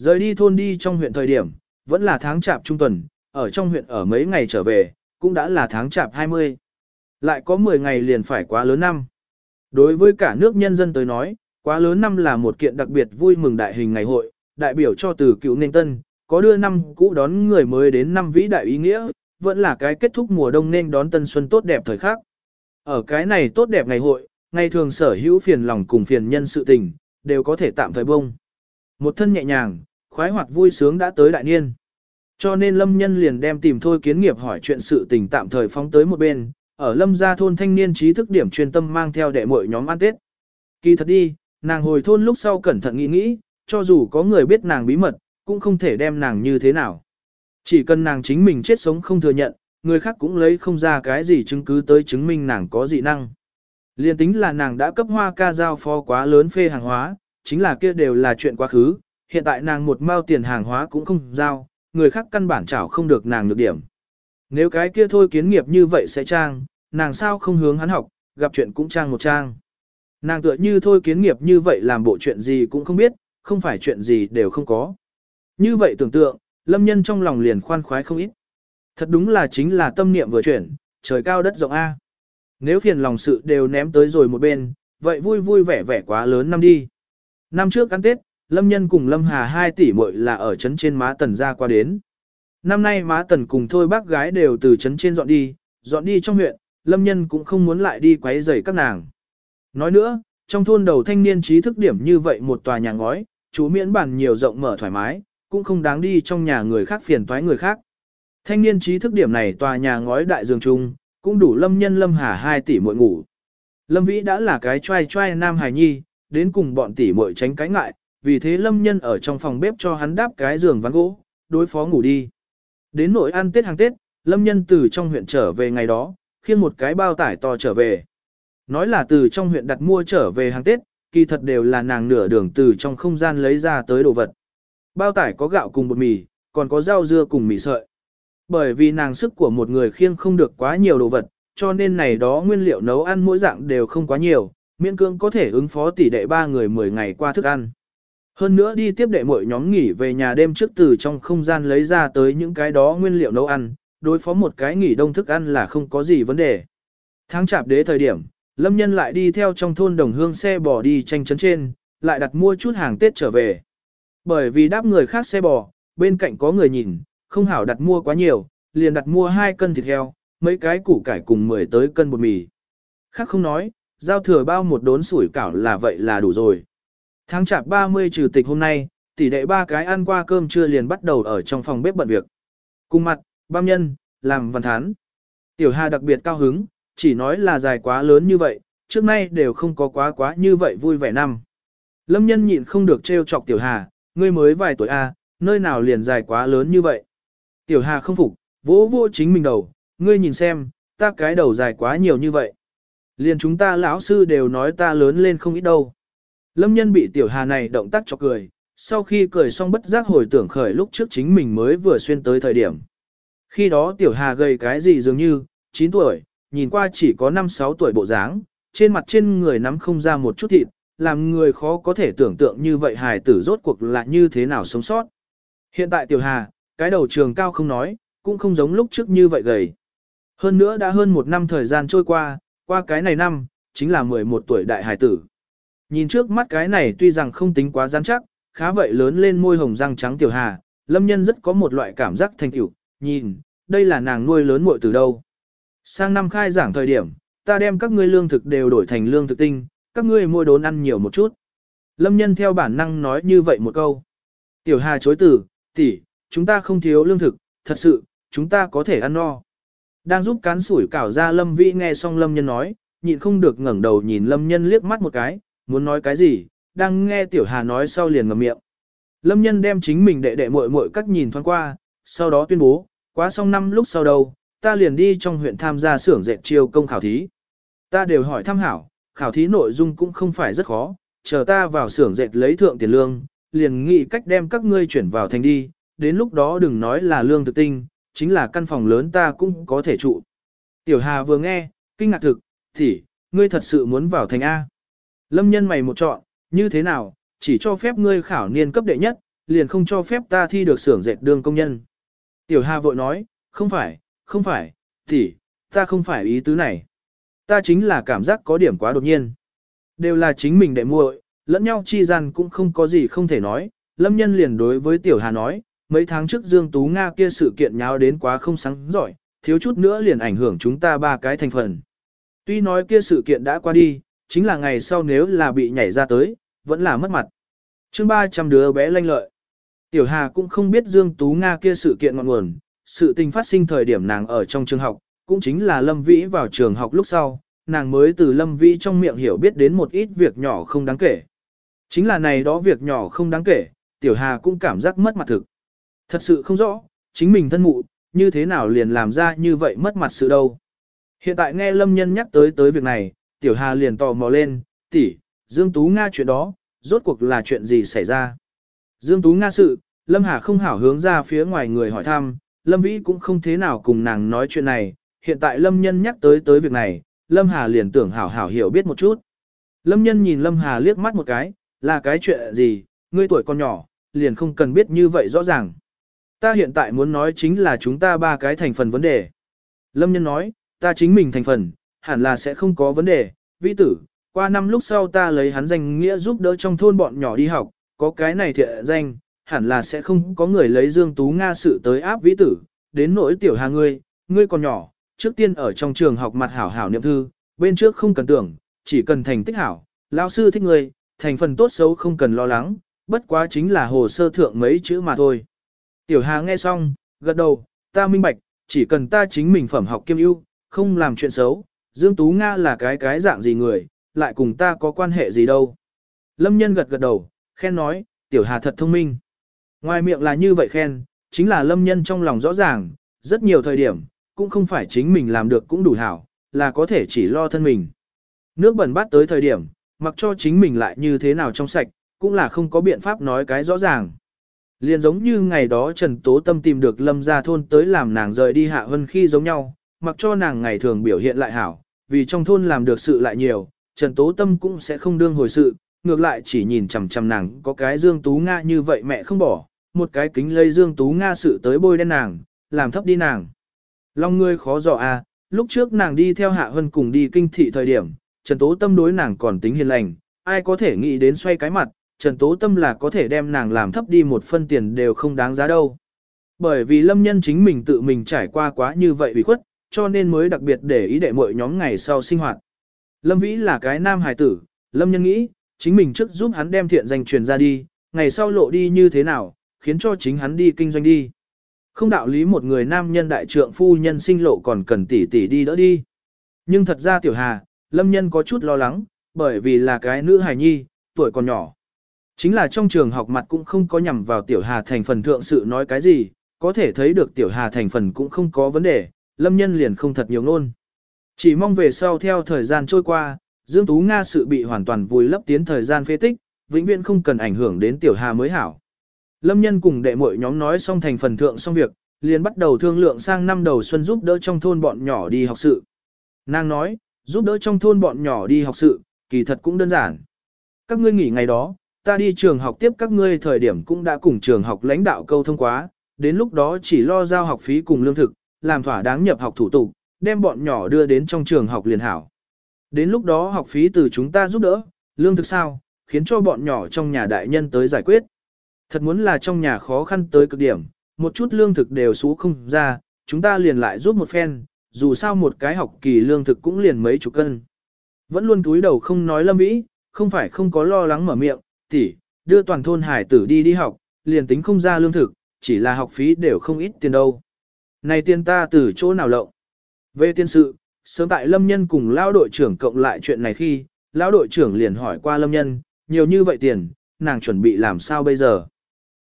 Rời đi thôn đi trong huyện thời điểm, vẫn là tháng chạp trung tuần, ở trong huyện ở mấy ngày trở về, cũng đã là tháng chạp 20. Lại có 10 ngày liền phải quá lớn năm. Đối với cả nước nhân dân tới nói, quá lớn năm là một kiện đặc biệt vui mừng đại hình ngày hội, đại biểu cho từ cựu nên tân, có đưa năm cũ đón người mới đến năm vĩ đại ý nghĩa, vẫn là cái kết thúc mùa đông nên đón tân xuân tốt đẹp thời khắc. Ở cái này tốt đẹp ngày hội, ngày thường sở hữu phiền lòng cùng phiền nhân sự tình, đều có thể tạm thời bông. Một thân nhẹ nhàng, khoái hoạt vui sướng đã tới đại niên. Cho nên lâm nhân liền đem tìm thôi kiến nghiệp hỏi chuyện sự tình tạm thời phóng tới một bên, ở lâm gia thôn thanh niên trí thức điểm chuyên tâm mang theo đệ muội nhóm ăn tết. Kỳ thật đi, nàng hồi thôn lúc sau cẩn thận nghĩ nghĩ, cho dù có người biết nàng bí mật, cũng không thể đem nàng như thế nào. Chỉ cần nàng chính mình chết sống không thừa nhận, người khác cũng lấy không ra cái gì chứng cứ tới chứng minh nàng có dị năng. Liên tính là nàng đã cấp hoa ca giao phó quá lớn phê hàng hóa, chính là kia đều là chuyện quá khứ, hiện tại nàng một mao tiền hàng hóa cũng không giao, người khác căn bản chảo không được nàng được điểm. Nếu cái kia thôi kiến nghiệp như vậy sẽ trang, nàng sao không hướng hắn học, gặp chuyện cũng trang một trang. Nàng tựa như thôi kiến nghiệp như vậy làm bộ chuyện gì cũng không biết, không phải chuyện gì đều không có. Như vậy tưởng tượng, lâm nhân trong lòng liền khoan khoái không ít. Thật đúng là chính là tâm niệm vừa chuyển, trời cao đất rộng A. Nếu phiền lòng sự đều ném tới rồi một bên, vậy vui vui vẻ vẻ quá lớn năm đi. Năm trước ăn Tết, Lâm Nhân cùng Lâm Hà hai tỷ muội là ở trấn trên má tần ra qua đến. Năm nay má tần cùng thôi bác gái đều từ trấn trên dọn đi, dọn đi trong huyện, Lâm Nhân cũng không muốn lại đi quấy rầy các nàng. Nói nữa, trong thôn đầu thanh niên trí thức điểm như vậy một tòa nhà ngói, chú miễn bản nhiều rộng mở thoải mái, cũng không đáng đi trong nhà người khác phiền toái người khác. Thanh niên trí thức điểm này tòa nhà ngói đại dương trung, cũng đủ lâm nhân lâm hà hai tỷ muội ngủ. Lâm Vĩ đã là cái trai trai nam hài nhi, đến cùng bọn tỷ muội tránh cái ngại, vì thế lâm nhân ở trong phòng bếp cho hắn đáp cái giường ván gỗ, đối phó ngủ đi. Đến nội ăn Tết hàng Tết, lâm nhân từ trong huyện trở về ngày đó, khiêng một cái bao tải to trở về. Nói là từ trong huyện đặt mua trở về hàng Tết, kỳ thật đều là nàng nửa đường từ trong không gian lấy ra tới đồ vật. Bao tải có gạo cùng bột mì, còn có rau dưa cùng mì sợi. Bởi vì nàng sức của một người khiêng không được quá nhiều đồ vật, cho nên này đó nguyên liệu nấu ăn mỗi dạng đều không quá nhiều, miễn cưỡng có thể ứng phó tỷ đệ ba người 10 ngày qua thức ăn. Hơn nữa đi tiếp đệ mỗi nhóm nghỉ về nhà đêm trước từ trong không gian lấy ra tới những cái đó nguyên liệu nấu ăn, đối phó một cái nghỉ đông thức ăn là không có gì vấn đề. Tháng chạp đế thời điểm, Lâm Nhân lại đi theo trong thôn đồng hương xe bò đi tranh chấn trên, lại đặt mua chút hàng Tết trở về. Bởi vì đáp người khác xe bò, bên cạnh có người nhìn, không hảo đặt mua quá nhiều, liền đặt mua 2 cân thịt heo, mấy cái củ cải cùng 10 tới cân bột mì. Khác không nói, giao thừa bao một đốn sủi cảo là vậy là đủ rồi. Tháng chạp 30 trừ tịch hôm nay, tỷ đệ ba cái ăn qua cơm trưa liền bắt đầu ở trong phòng bếp bận việc. Cùng mặt, băm nhân, làm văn thán. Tiểu Hà đặc biệt cao hứng, chỉ nói là dài quá lớn như vậy, trước nay đều không có quá quá như vậy vui vẻ năm. Lâm nhân nhịn không được trêu chọc Tiểu Hà, ngươi mới vài tuổi A, nơi nào liền dài quá lớn như vậy. Tiểu Hà không phục, vỗ vỗ chính mình đầu, ngươi nhìn xem, ta cái đầu dài quá nhiều như vậy. Liền chúng ta lão sư đều nói ta lớn lên không ít đâu. Lâm nhân bị Tiểu Hà này động tác cho cười, sau khi cười xong bất giác hồi tưởng khởi lúc trước chính mình mới vừa xuyên tới thời điểm. Khi đó Tiểu Hà gầy cái gì dường như, 9 tuổi, nhìn qua chỉ có 5-6 tuổi bộ dáng, trên mặt trên người nắm không ra một chút thịt, làm người khó có thể tưởng tượng như vậy hài tử rốt cuộc là như thế nào sống sót. Hiện tại Tiểu Hà, cái đầu trường cao không nói, cũng không giống lúc trước như vậy gầy. Hơn nữa đã hơn một năm thời gian trôi qua, qua cái này năm, chính là 11 tuổi đại hài tử. Nhìn trước mắt cái này tuy rằng không tính quá rắn chắc, khá vậy lớn lên môi hồng răng trắng Tiểu Hà, Lâm Nhân rất có một loại cảm giác thành tựu, nhìn, đây là nàng nuôi lớn muội từ đâu. Sang năm khai giảng thời điểm, ta đem các ngươi lương thực đều đổi thành lương thực tinh, các ngươi mua đốn ăn nhiều một chút. Lâm nhân theo bản năng nói như vậy một câu. Tiểu Hà chối từ, tỷ, chúng ta không thiếu lương thực, thật sự, chúng ta có thể ăn no. Đang giúp cán sủi cảo ra Lâm Vĩ nghe xong Lâm nhân nói, nhịn không được ngẩng đầu nhìn Lâm nhân liếc mắt một cái, muốn nói cái gì, đang nghe Tiểu Hà nói sau liền ngậm miệng. Lâm nhân đem chính mình đệ đệ muội muội cách nhìn thoáng qua, sau đó tuyên bố, quá xong năm lúc sau đâu, ta liền đi trong huyện tham gia xưởng dệt chiêu công khảo thí. Ta đều hỏi tham hảo, khảo thí nội dung cũng không phải rất khó, chờ ta vào xưởng dệt lấy thượng tiền lương, liền nghĩ cách đem các ngươi chuyển vào thành đi, đến lúc đó đừng nói là lương thực tinh, chính là căn phòng lớn ta cũng có thể trụ. Tiểu Hà vừa nghe, kinh ngạc thực, thì, ngươi thật sự muốn vào thành A. Lâm nhân mày một chọn, như thế nào, chỉ cho phép ngươi khảo niên cấp đệ nhất, liền không cho phép ta thi được xưởng dệt đường công nhân. Tiểu Hà vội nói, không phải, không phải, thì, ta không phải ý tứ này. Ta chính là cảm giác có điểm quá đột nhiên. Đều là chính mình đệ muội, lẫn nhau chi gian cũng không có gì không thể nói. Lâm nhân liền đối với Tiểu Hà nói, mấy tháng trước Dương Tú Nga kia sự kiện nháo đến quá không sáng giỏi, thiếu chút nữa liền ảnh hưởng chúng ta ba cái thành phần. Tuy nói kia sự kiện đã qua đi, chính là ngày sau nếu là bị nhảy ra tới, vẫn là mất mặt. chương 300 đứa bé lanh lợi. Tiểu Hà cũng không biết Dương Tú Nga kia sự kiện ngọn nguồn, sự tình phát sinh thời điểm nàng ở trong trường học, cũng chính là Lâm Vĩ vào trường học lúc sau, nàng mới từ Lâm Vĩ trong miệng hiểu biết đến một ít việc nhỏ không đáng kể. Chính là này đó việc nhỏ không đáng kể, Tiểu Hà cũng cảm giác mất mặt thực. Thật sự không rõ, chính mình thân mụ, như thế nào liền làm ra như vậy mất mặt sự đâu. Hiện tại nghe Lâm Nhân nhắc tới tới việc này, Tiểu Hà liền tò mò lên, tỷ, Dương Tú Nga chuyện đó, rốt cuộc là chuyện gì xảy ra. Dương Tú Nga sự, Lâm Hà không hảo hướng ra phía ngoài người hỏi thăm, Lâm Vĩ cũng không thế nào cùng nàng nói chuyện này, hiện tại Lâm Nhân nhắc tới tới việc này, Lâm Hà liền tưởng hảo hảo hiểu biết một chút. Lâm Nhân nhìn Lâm Hà liếc mắt một cái, là cái chuyện gì, ngươi tuổi còn nhỏ, liền không cần biết như vậy rõ ràng. Ta hiện tại muốn nói chính là chúng ta ba cái thành phần vấn đề. Lâm Nhân nói, ta chính mình thành phần, hẳn là sẽ không có vấn đề, vĩ tử, qua năm lúc sau ta lấy hắn danh nghĩa giúp đỡ trong thôn bọn nhỏ đi học, có cái này thiện danh, hẳn là sẽ không có người lấy Dương Tú Nga sự tới áp vĩ tử, đến nỗi tiểu hà ngươi, ngươi còn nhỏ, trước tiên ở trong trường học mặt hảo hảo niệm thư, bên trước không cần tưởng, chỉ cần thành tích hảo, lão sư thích ngươi, thành phần tốt xấu không cần lo lắng, bất quá chính là hồ sơ thượng mấy chữ mà thôi. Tiểu Hà nghe xong, gật đầu, ta minh bạch, chỉ cần ta chính mình phẩm học kiêm ưu, không làm chuyện xấu, Dương Tú Nga là cái cái dạng gì người, lại cùng ta có quan hệ gì đâu. Lâm nhân gật gật đầu, khen nói, Tiểu Hà thật thông minh. Ngoài miệng là như vậy khen, chính là Lâm nhân trong lòng rõ ràng, rất nhiều thời điểm, cũng không phải chính mình làm được cũng đủ hảo, là có thể chỉ lo thân mình. Nước bẩn bát tới thời điểm, mặc cho chính mình lại như thế nào trong sạch, cũng là không có biện pháp nói cái rõ ràng. Liền giống như ngày đó Trần Tố Tâm tìm được Lâm gia thôn tới làm nàng rời đi hạ hơn khi giống nhau, mặc cho nàng ngày thường biểu hiện lại hảo, vì trong thôn làm được sự lại nhiều, Trần Tố Tâm cũng sẽ không đương hồi sự, ngược lại chỉ nhìn chằm chằm nàng có cái Dương Tú Nga như vậy mẹ không bỏ, một cái kính lây Dương Tú Nga sự tới bôi đen nàng, làm thấp đi nàng. Long ngươi khó dò à, lúc trước nàng đi theo Hạ Hân cùng đi kinh thị thời điểm, Trần Tố Tâm đối nàng còn tính hiền lành, ai có thể nghĩ đến xoay cái mặt, Trần Tố Tâm là có thể đem nàng làm thấp đi một phân tiền đều không đáng giá đâu. Bởi vì lâm nhân chính mình tự mình trải qua quá như vậy bị khuất, cho nên mới đặc biệt để ý đệ mọi nhóm ngày sau sinh hoạt. Lâm Vĩ là cái nam hài tử, lâm nhân nghĩ, chính mình trước giúp hắn đem thiện danh truyền ra đi, ngày sau lộ đi như thế nào, khiến cho chính hắn đi kinh doanh đi. Không đạo lý một người nam nhân đại trượng phu nhân sinh lộ còn cần tỷ tỷ đi đỡ đi. Nhưng thật ra tiểu hà, lâm nhân có chút lo lắng, bởi vì là cái nữ hài nhi, tuổi còn nhỏ. Chính là trong trường học mặt cũng không có nhằm vào tiểu hà thành phần thượng sự nói cái gì, có thể thấy được tiểu hà thành phần cũng không có vấn đề, lâm nhân liền không thật nhiều ngôn. Chỉ mong về sau theo thời gian trôi qua, Dương Tú Nga sự bị hoàn toàn vùi lấp tiến thời gian phê tích, vĩnh viễn không cần ảnh hưởng đến tiểu hà mới hảo. Lâm nhân cùng đệ muội nhóm nói xong thành phần thượng xong việc, liền bắt đầu thương lượng sang năm đầu xuân giúp đỡ trong thôn bọn nhỏ đi học sự. Nàng nói, giúp đỡ trong thôn bọn nhỏ đi học sự, kỳ thật cũng đơn giản. Các ngươi nghỉ ngày đó, ta đi trường học tiếp các ngươi thời điểm cũng đã cùng trường học lãnh đạo câu thông quá, đến lúc đó chỉ lo giao học phí cùng lương thực, làm thỏa đáng nhập học thủ tục, đem bọn nhỏ đưa đến trong trường học liền hảo. Đến lúc đó học phí từ chúng ta giúp đỡ, lương thực sao, khiến cho bọn nhỏ trong nhà đại nhân tới giải quyết. Thật muốn là trong nhà khó khăn tới cực điểm, một chút lương thực đều xú không ra, chúng ta liền lại giúp một phen, dù sao một cái học kỳ lương thực cũng liền mấy chục cân. Vẫn luôn túi đầu không nói lâm vĩ, không phải không có lo lắng mở miệng, tỷ, đưa toàn thôn hải tử đi đi học, liền tính không ra lương thực, chỉ là học phí đều không ít tiền đâu. Này tiền ta từ chỗ nào lộng? Về tiên sự, sớm tại lâm nhân cùng lão đội trưởng cộng lại chuyện này khi, lão đội trưởng liền hỏi qua lâm nhân, nhiều như vậy tiền, nàng chuẩn bị làm sao bây giờ?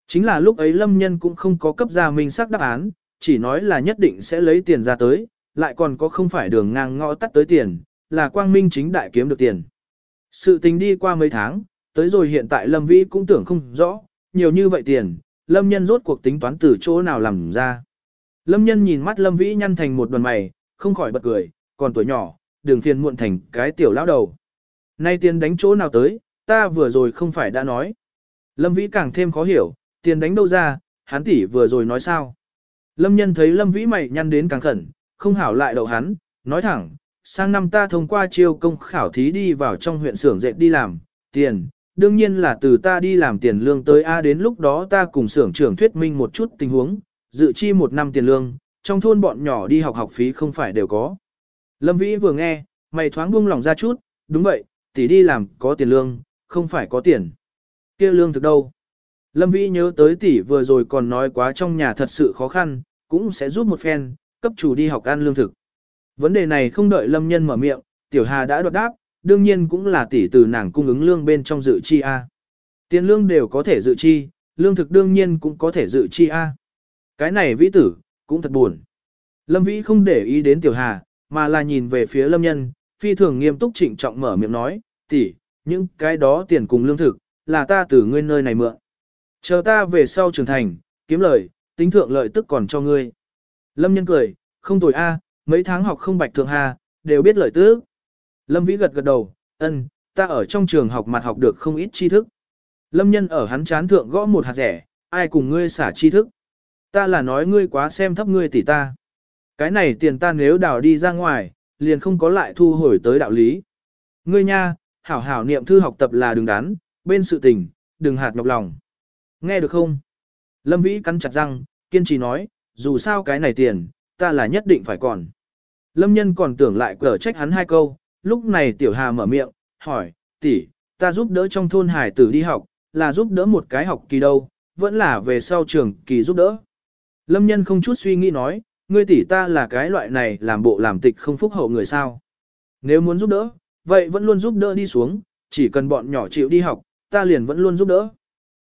Chính là lúc ấy lâm nhân cũng không có cấp ra minh xác đáp án, chỉ nói là nhất định sẽ lấy tiền ra tới, lại còn có không phải đường ngang ngõ tắt tới tiền, là quang minh chính đại kiếm được tiền. Sự tình đi qua mấy tháng, tới rồi hiện tại lâm vĩ cũng tưởng không rõ, nhiều như vậy tiền, lâm nhân rốt cuộc tính toán từ chỗ nào làm ra. Lâm nhân nhìn mắt lâm vĩ nhăn thành một đoàn mày, không khỏi bật cười, còn tuổi nhỏ, đường phiền muộn thành cái tiểu lão đầu. Nay tiền đánh chỗ nào tới, ta vừa rồi không phải đã nói. Lâm vĩ càng thêm khó hiểu, tiền đánh đâu ra, hắn tỷ vừa rồi nói sao. Lâm nhân thấy lâm vĩ mày nhăn đến càng khẩn, không hảo lại đậu hắn, nói thẳng, sang năm ta thông qua chiêu công khảo thí đi vào trong huyện xưởng dệt đi làm, tiền, đương nhiên là từ ta đi làm tiền lương tới A đến lúc đó ta cùng xưởng trưởng thuyết minh một chút tình huống, dự chi một năm tiền lương, trong thôn bọn nhỏ đi học học phí không phải đều có. Lâm Vĩ vừa nghe, mày thoáng buông lòng ra chút, đúng vậy, tỷ đi làm có tiền lương, không phải có tiền. kia lương thực đâu? Lâm Vĩ nhớ tới tỷ vừa rồi còn nói quá trong nhà thật sự khó khăn, cũng sẽ giúp một phen, cấp chủ đi học ăn lương thực. Vấn đề này không đợi Lâm Nhân mở miệng, Tiểu Hà đã đoạt đáp, đương nhiên cũng là tỷ từ nàng cung ứng lương bên trong dự chi A. Tiền lương đều có thể dự chi, lương thực đương nhiên cũng có thể dự chi A. Cái này vĩ tử, cũng thật buồn. Lâm Vĩ không để ý đến Tiểu Hà, mà là nhìn về phía Lâm Nhân, phi thường nghiêm túc trịnh trọng mở miệng nói, tỷ, những cái đó tiền cùng lương thực, là ta từ ngươi nơi này mượn. Chờ ta về sau trưởng thành, kiếm lời, tính thượng lợi tức còn cho ngươi. Lâm nhân cười, không tồi a, mấy tháng học không bạch thượng hà, đều biết lợi tức. Lâm Vĩ gật gật đầu, ân, ta ở trong trường học mặt học được không ít tri thức. Lâm nhân ở hắn chán thượng gõ một hạt rẻ, ai cùng ngươi xả tri thức. Ta là nói ngươi quá xem thấp ngươi tỷ ta. Cái này tiền ta nếu đào đi ra ngoài, liền không có lại thu hồi tới đạo lý. Ngươi nha, hảo hảo niệm thư học tập là đừng đắn, bên sự tình, đừng hạt nhọc lòng. Nghe được không? Lâm Vĩ cắn chặt răng, kiên trì nói, dù sao cái này tiền, ta là nhất định phải còn. Lâm nhân còn tưởng lại cở trách hắn hai câu, lúc này tiểu hà mở miệng, hỏi, tỷ, ta giúp đỡ trong thôn hải tử đi học, là giúp đỡ một cái học kỳ đâu, vẫn là về sau trường kỳ giúp đỡ. Lâm nhân không chút suy nghĩ nói, ngươi tỷ ta là cái loại này làm bộ làm tịch không phúc hậu người sao. Nếu muốn giúp đỡ, vậy vẫn luôn giúp đỡ đi xuống, chỉ cần bọn nhỏ chịu đi học, ta liền vẫn luôn giúp đỡ.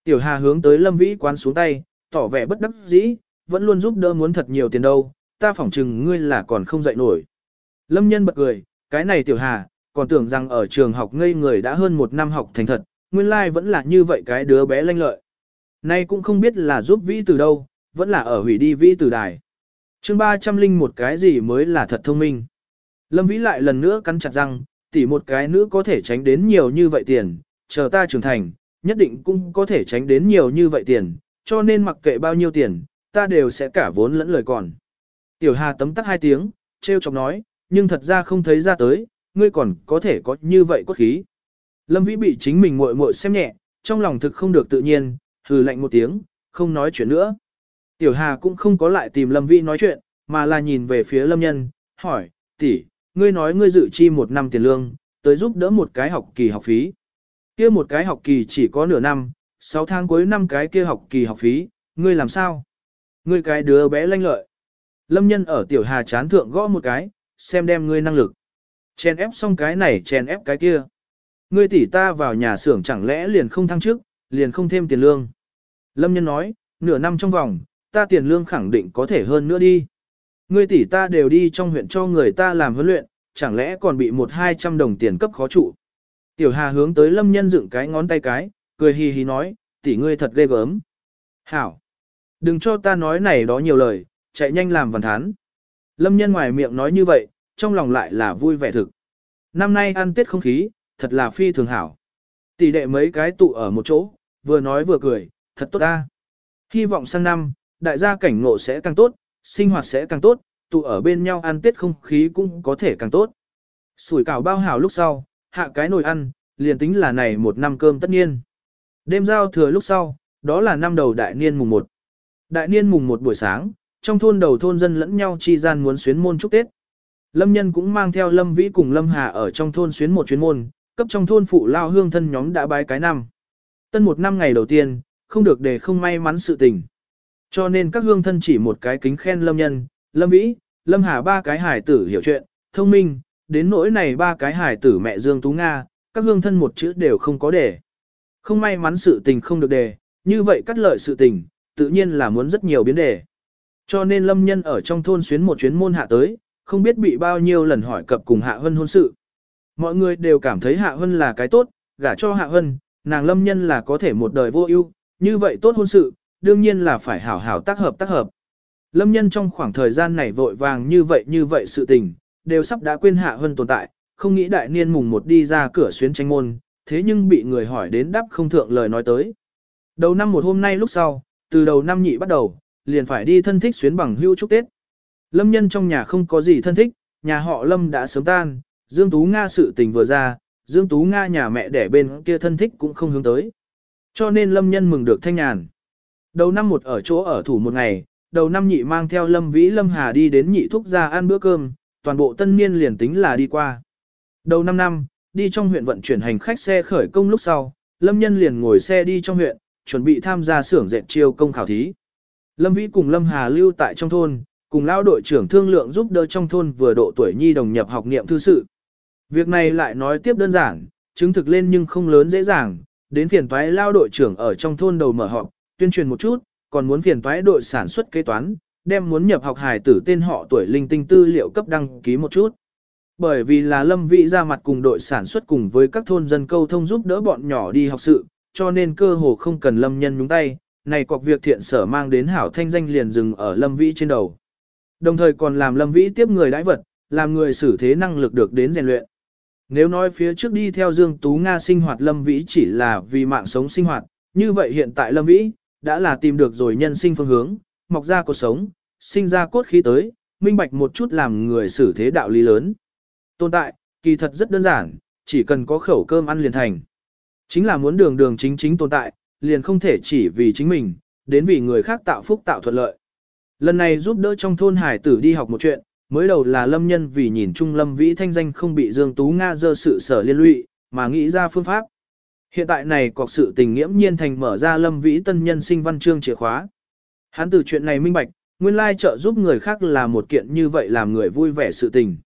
Tiểu Hà hướng tới Lâm Vĩ quán xuống tay, tỏ vẻ bất đắc dĩ, vẫn luôn giúp đỡ muốn thật nhiều tiền đâu, ta phỏng chừng ngươi là còn không dậy nổi. Lâm Nhân bật cười, cái này Tiểu Hà, còn tưởng rằng ở trường học ngây người đã hơn một năm học thành thật, nguyên lai like vẫn là như vậy cái đứa bé lanh lợi. Nay cũng không biết là giúp Vĩ từ đâu, vẫn là ở hủy đi Vĩ tử đài. chương 300 linh một cái gì mới là thật thông minh. Lâm Vĩ lại lần nữa cắn chặt răng, tỉ một cái nữ có thể tránh đến nhiều như vậy tiền, chờ ta trưởng thành, nhất định cũng có thể tránh đến nhiều như vậy tiền, cho nên mặc kệ bao nhiêu tiền, ta đều sẽ cả vốn lẫn lời còn. Tiểu Hà tấm tắc hai tiếng, treo chọc nói, nhưng thật ra không thấy ra tới, ngươi còn có thể có như vậy cốt khí. Lâm Vĩ bị chính mình muội muội xem nhẹ, trong lòng thực không được tự nhiên, hừ lạnh một tiếng, không nói chuyện nữa. Tiểu Hà cũng không có lại tìm Lâm Vĩ nói chuyện, mà là nhìn về phía Lâm Nhân, hỏi, tỷ, ngươi nói ngươi dự chi một năm tiền lương, tới giúp đỡ một cái học kỳ học phí. Kia một cái học kỳ chỉ có nửa năm, 6 tháng cuối năm cái kia học kỳ học phí, ngươi làm sao? Ngươi cái đứa bé lanh lợi. Lâm nhân ở tiểu hà chán thượng gõ một cái, xem đem ngươi năng lực. Chèn ép xong cái này chèn ép cái kia. Ngươi tỷ ta vào nhà xưởng chẳng lẽ liền không thăng chức, liền không thêm tiền lương. Lâm nhân nói, nửa năm trong vòng, ta tiền lương khẳng định có thể hơn nữa đi. Ngươi tỷ ta đều đi trong huyện cho người ta làm huấn luyện, chẳng lẽ còn bị một hai trăm đồng tiền cấp khó trụ. Tiểu Hà hướng tới Lâm Nhân dựng cái ngón tay cái, cười hì hì nói, tỷ ngươi thật ghê gớm. Hảo! Đừng cho ta nói này đó nhiều lời, chạy nhanh làm văn thán. Lâm Nhân ngoài miệng nói như vậy, trong lòng lại là vui vẻ thực. Năm nay ăn tết không khí, thật là phi thường hảo. Tỷ đệ mấy cái tụ ở một chỗ, vừa nói vừa cười, thật tốt ta. Hy vọng sang năm, đại gia cảnh ngộ sẽ càng tốt, sinh hoạt sẽ càng tốt, tụ ở bên nhau ăn tết không khí cũng có thể càng tốt. Sủi cảo bao hảo lúc sau, hạ cái nồi ăn, liền tính là này một năm cơm tất nhiên. Đêm giao thừa lúc sau, đó là năm đầu đại niên mùng 1. Đại niên mùng 1 buổi sáng, trong thôn đầu thôn dân lẫn nhau chi gian muốn xuyến môn chúc Tết. Lâm nhân cũng mang theo Lâm Vĩ cùng Lâm Hà ở trong thôn xuyến một chuyến môn, cấp trong thôn phụ lao hương thân nhóm đã bái cái năm. Tân một năm ngày đầu tiên, không được để không may mắn sự tình. Cho nên các hương thân chỉ một cái kính khen Lâm nhân, Lâm Vĩ, Lâm Hà ba cái hải tử hiểu chuyện, thông minh, đến nỗi này ba cái hải tử mẹ Dương Tú Nga, các hương thân một chữ đều không có để. Không may mắn sự tình không được đề, như vậy cắt lợi sự tình, tự nhiên là muốn rất nhiều biến đề. Cho nên lâm nhân ở trong thôn xuyến một chuyến môn hạ tới, không biết bị bao nhiêu lần hỏi cập cùng hạ hân hôn sự. Mọi người đều cảm thấy hạ hân là cái tốt, gả cho hạ hân, nàng lâm nhân là có thể một đời vô ưu, như vậy tốt hôn sự, đương nhiên là phải hảo hảo tác hợp tác hợp. Lâm nhân trong khoảng thời gian này vội vàng như vậy như vậy sự tình, đều sắp đã quên hạ hơn tồn tại, không nghĩ đại niên mùng một đi ra cửa xuyến tranh môn, thế nhưng bị người hỏi đến đáp không thượng lời nói tới. Đầu năm một hôm nay lúc sau, từ đầu năm nhị bắt đầu, liền phải đi thân thích xuyến bằng hưu chúc Tết. Lâm nhân trong nhà không có gì thân thích, nhà họ Lâm đã sớm tan, Dương Tú Nga sự tình vừa ra, Dương Tú Nga nhà mẹ đẻ bên kia thân thích cũng không hướng tới. Cho nên Lâm nhân mừng được thanh nhàn. Đầu năm một ở chỗ ở thủ một ngày, đầu năm nhị mang theo Lâm Vĩ Lâm Hà đi đến nhị thúc ra ăn bữa cơm, toàn bộ tân niên liền tính là đi qua. Đầu năm năm, đi trong huyện vận chuyển hành khách xe khởi công lúc sau, Lâm Nhân liền ngồi xe đi trong huyện, chuẩn bị tham gia xưởng dệt chiêu công khảo thí. Lâm Vĩ cùng Lâm Hà lưu tại trong thôn, cùng lao đội trưởng thương lượng giúp đỡ trong thôn vừa độ tuổi nhi đồng nhập học niệm thư sự. Việc này lại nói tiếp đơn giản, chứng thực lên nhưng không lớn dễ dàng, đến phiền toái lao đội trưởng ở trong thôn đầu mở họp, tuyên truyền một chút, còn muốn phiền toái đội sản xuất kế toán, đem muốn nhập học hài tử tên họ tuổi linh tinh tư liệu cấp đăng ký một chút. Bởi vì là Lâm Vĩ ra mặt cùng đội sản xuất cùng với các thôn dân câu thông giúp đỡ bọn nhỏ đi học sự, cho nên cơ hồ không cần Lâm Nhân nhúng tay, này cọc việc thiện sở mang đến hảo thanh danh liền dừng ở Lâm Vĩ trên đầu. Đồng thời còn làm Lâm Vĩ tiếp người đãi vật, làm người xử thế năng lực được đến rèn luyện. Nếu nói phía trước đi theo Dương Tú Nga sinh hoạt Lâm Vĩ chỉ là vì mạng sống sinh hoạt, như vậy hiện tại Lâm Vĩ đã là tìm được rồi nhân sinh phương hướng, mọc ra cuộc sống, sinh ra cốt khí tới, minh bạch một chút làm người xử thế đạo lý lớn. Tồn tại, kỳ thật rất đơn giản, chỉ cần có khẩu cơm ăn liền thành. Chính là muốn đường đường chính chính tồn tại, liền không thể chỉ vì chính mình, đến vì người khác tạo phúc tạo thuận lợi. Lần này giúp đỡ trong thôn hải tử đi học một chuyện, mới đầu là lâm nhân vì nhìn chung lâm vĩ thanh danh không bị Dương Tú Nga dơ sự sở liên lụy, mà nghĩ ra phương pháp. Hiện tại này cọc sự tình nghiễm nhiên thành mở ra lâm vĩ tân nhân sinh văn chương chìa khóa. Hắn từ chuyện này minh bạch, nguyên lai trợ giúp người khác là một kiện như vậy làm người vui vẻ sự tình.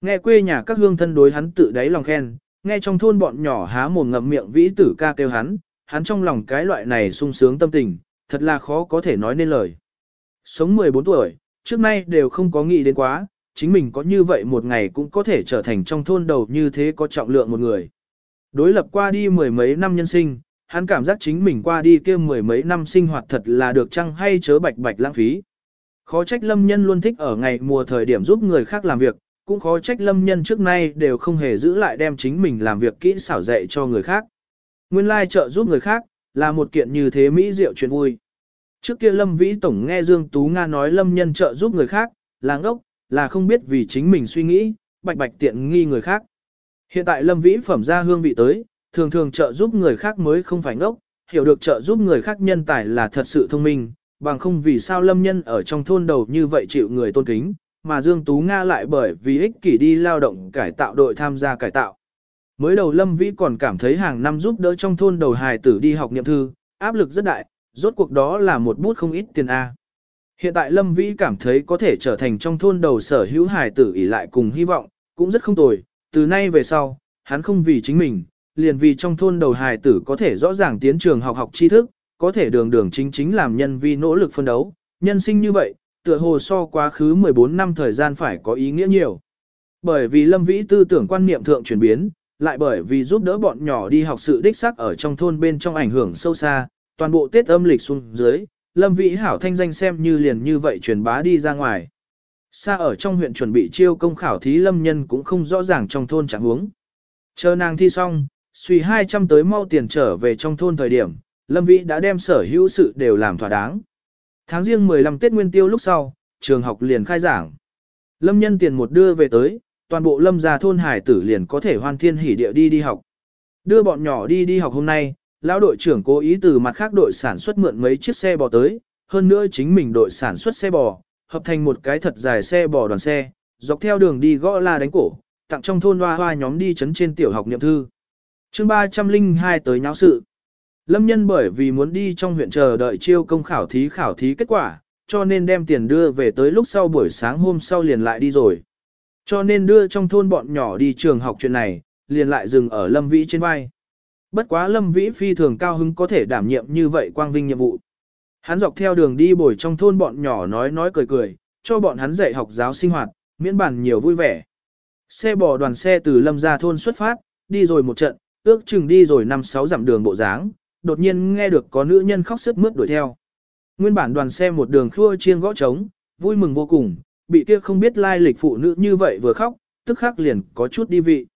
Nghe quê nhà các hương thân đối hắn tự đáy lòng khen, nghe trong thôn bọn nhỏ há mồm ngậm miệng vĩ tử ca kêu hắn, hắn trong lòng cái loại này sung sướng tâm tình, thật là khó có thể nói nên lời. Sống 14 tuổi, trước nay đều không có nghĩ đến quá, chính mình có như vậy một ngày cũng có thể trở thành trong thôn đầu như thế có trọng lượng một người. Đối lập qua đi mười mấy năm nhân sinh, hắn cảm giác chính mình qua đi kia mười mấy năm sinh hoạt thật là được chăng hay chớ bạch bạch lãng phí. Khó trách lâm nhân luôn thích ở ngày mùa thời điểm giúp người khác làm việc, cũng khó trách lâm nhân trước nay đều không hề giữ lại đem chính mình làm việc kỹ xảo dạy cho người khác. Nguyên lai trợ giúp người khác, là một kiện như thế mỹ diệu chuyện vui. Trước kia Lâm Vĩ Tổng nghe Dương Tú Nga nói Lâm nhân trợ giúp người khác, là ngốc, là không biết vì chính mình suy nghĩ, bạch bạch tiện nghi người khác. Hiện tại Lâm Vĩ phẩm ra hương vị tới, thường thường trợ giúp người khác mới không phải ngốc, hiểu được trợ giúp người khác nhân tài là thật sự thông minh, bằng không vì sao Lâm nhân ở trong thôn đầu như vậy chịu người tôn kính, mà Dương Tú Nga lại bởi vì ích kỷ đi lao động cải tạo đội tham gia cải tạo. Mới đầu Lâm Vĩ còn cảm thấy hàng năm giúp đỡ trong thôn đầu hài tử đi học niệm thư, áp lực rất đại, rốt cuộc đó là một bút không ít tiền A. Hiện tại Lâm Vĩ cảm thấy có thể trở thành trong thôn đầu sở hữu hài tử ỉ lại cùng hy vọng, cũng rất không tồi, từ nay về sau, hắn không vì chính mình, liền vì trong thôn đầu hài tử có thể rõ ràng tiến trường học học tri thức, có thể đường đường chính chính làm nhân vi nỗ lực phân đấu, nhân sinh như vậy, tựa hồ so quá khứ 14 năm thời gian phải có ý nghĩa nhiều. Bởi vì Lâm Vĩ tư tưởng quan niệm thượng chuyển biến, lại bởi vì giúp đỡ bọn nhỏ đi học sự đích xác ở trong thôn bên trong ảnh hưởng sâu xa, toàn bộ Tết âm lịch xuống dưới, Lâm Vĩ hảo thanh danh xem như liền như vậy truyền bá đi ra ngoài. Xa ở trong huyện chuẩn bị chiêu công khảo thí lâm nhân cũng không rõ ràng trong thôn chẳng huống. Chờ nàng thi xong, suy 200 tới mau tiền trở về trong thôn thời điểm, Lâm Vĩ đã đem sở hữu sự đều làm thỏa đáng. Tháng riêng 15 Tết Nguyên Tiêu lúc sau, trường học liền khai giảng. Lâm nhân tiền một đưa về tới, toàn bộ lâm gia thôn hải tử liền có thể hoan thiên hỉ địa đi đi học. Đưa bọn nhỏ đi đi học hôm nay, lão đội trưởng cố ý từ mặt khác đội sản xuất mượn mấy chiếc xe bò tới, hơn nữa chính mình đội sản xuất xe bò, hợp thành một cái thật dài xe bò đoàn xe, dọc theo đường đi gõ la đánh cổ, tặng trong thôn hoa hoa nhóm đi chấn trên tiểu học niệm thư. chương 302 tới nháo sự. Lâm nhân bởi vì muốn đi trong huyện chờ đợi chiêu công khảo thí khảo thí kết quả, cho nên đem tiền đưa về tới lúc sau buổi sáng hôm sau liền lại đi rồi. Cho nên đưa trong thôn bọn nhỏ đi trường học chuyện này, liền lại dừng ở Lâm Vĩ trên vai. Bất quá Lâm Vĩ phi thường cao hứng có thể đảm nhiệm như vậy quang vinh nhiệm vụ. Hắn dọc theo đường đi bồi trong thôn bọn nhỏ nói nói cười cười, cho bọn hắn dạy học giáo sinh hoạt, miễn bản nhiều vui vẻ. Xe bò đoàn xe từ Lâm ra thôn xuất phát, đi rồi một trận, ước chừng đi rồi 5-6 dặm đường bộ dáng, đột nhiên nghe được có nữ nhân khóc sức mướt đuổi theo. Nguyên bản đoàn xe một đường khua chiên gõ trống, vui mừng vô cùng, bị kia không biết lai lịch phụ nữ như vậy vừa khóc, tức khắc liền có chút đi vị.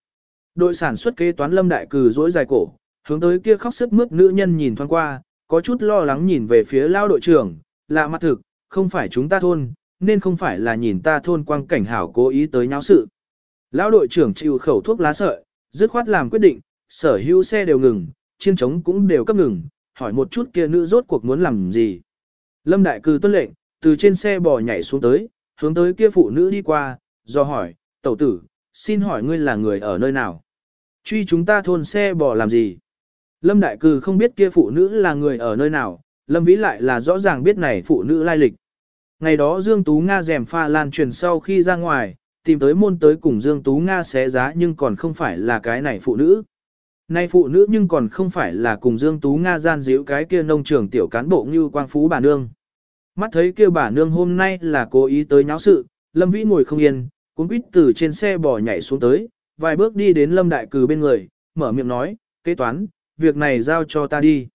Đội sản xuất kế toán lâm đại cử dối dài cổ, hướng tới kia khóc sức mướt nữ nhân nhìn thoáng qua, có chút lo lắng nhìn về phía lao đội trưởng, lạ mặt thực, không phải chúng ta thôn, nên không phải là nhìn ta thôn quang cảnh hảo cố ý tới nháo sự. Lão đội trưởng chịu khẩu thuốc lá sợi, dứt khoát làm quyết định, sở hữu xe đều ngừng, chiên trống cũng đều cấp ngừng, hỏi một chút kia nữ rốt cuộc muốn làm gì. Lâm đại cư tuân lệnh, từ trên xe bò nhảy xuống tới, hướng tới kia phụ nữ đi qua, do hỏi, tẩu tử, xin hỏi ngươi là người ở nơi nào? Truy chúng ta thôn xe bò làm gì? Lâm Đại Cừ không biết kia phụ nữ là người ở nơi nào, Lâm Vĩ lại là rõ ràng biết này phụ nữ lai lịch. Ngày đó Dương Tú Nga rèm pha lan truyền sau khi ra ngoài, tìm tới môn tới cùng Dương Tú Nga xé giá nhưng còn không phải là cái này phụ nữ. Này phụ nữ nhưng còn không phải là cùng Dương Tú Nga gian díu cái kia nông trường tiểu cán bộ như quang phú bà nương. Mắt thấy kia bà nương hôm nay là cố ý tới nháo sự, Lâm Vĩ ngồi không yên, cuốn quýt từ trên xe bò nhảy xuống tới, vài bước đi đến Lâm Đại Cừ bên người, mở miệng nói, kế toán, việc này giao cho ta đi.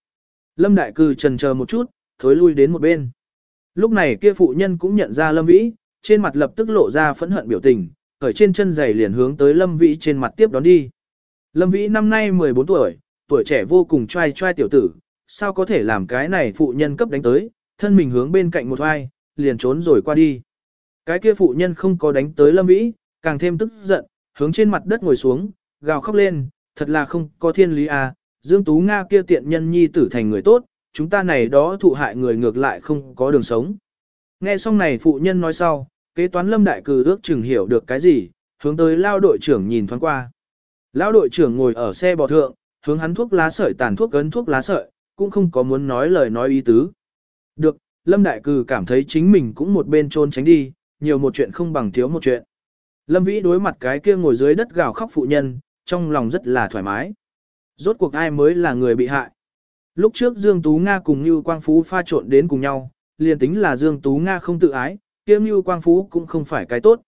Lâm Đại Cừ trần chờ một chút, thối lui đến một bên. Lúc này kia phụ nhân cũng nhận ra Lâm Vĩ, trên mặt lập tức lộ ra phẫn hận biểu tình, khởi trên chân giày liền hướng tới Lâm Vĩ trên mặt tiếp đón đi. Lâm Vĩ năm nay 14 tuổi, tuổi trẻ vô cùng trai trai tiểu tử, sao có thể làm cái này phụ nhân cấp đánh tới, thân mình hướng bên cạnh một ai, liền trốn rồi qua đi. Cái kia phụ nhân không có đánh tới Lâm Vĩ, càng thêm tức giận, hướng trên mặt đất ngồi xuống, gào khóc lên, thật là không có thiên lý à, Dương Tú Nga kia tiện nhân nhi tử thành người tốt, chúng ta này đó thụ hại người ngược lại không có đường sống. Nghe xong này phụ nhân nói sau, kế toán lâm đại cử ước chừng hiểu được cái gì, hướng tới lao đội trưởng nhìn thoáng qua. Lao đội trưởng ngồi ở xe bò thượng, hướng hắn thuốc lá sợi tàn thuốc gấn thuốc lá sợi, cũng không có muốn nói lời nói ý tứ. Được, lâm đại cử cảm thấy chính mình cũng một bên trôn tránh đi, nhiều một chuyện không bằng thiếu một chuyện. Lâm vĩ đối mặt cái kia ngồi dưới đất gào khóc phụ nhân, trong lòng rất là thoải mái. Rốt cuộc ai mới là người bị hại. Lúc trước Dương Tú Nga cùng Như Quang Phú pha trộn đến cùng nhau, liền tính là Dương Tú Nga không tự ái, Kiếm Như Quang Phú cũng không phải cái tốt.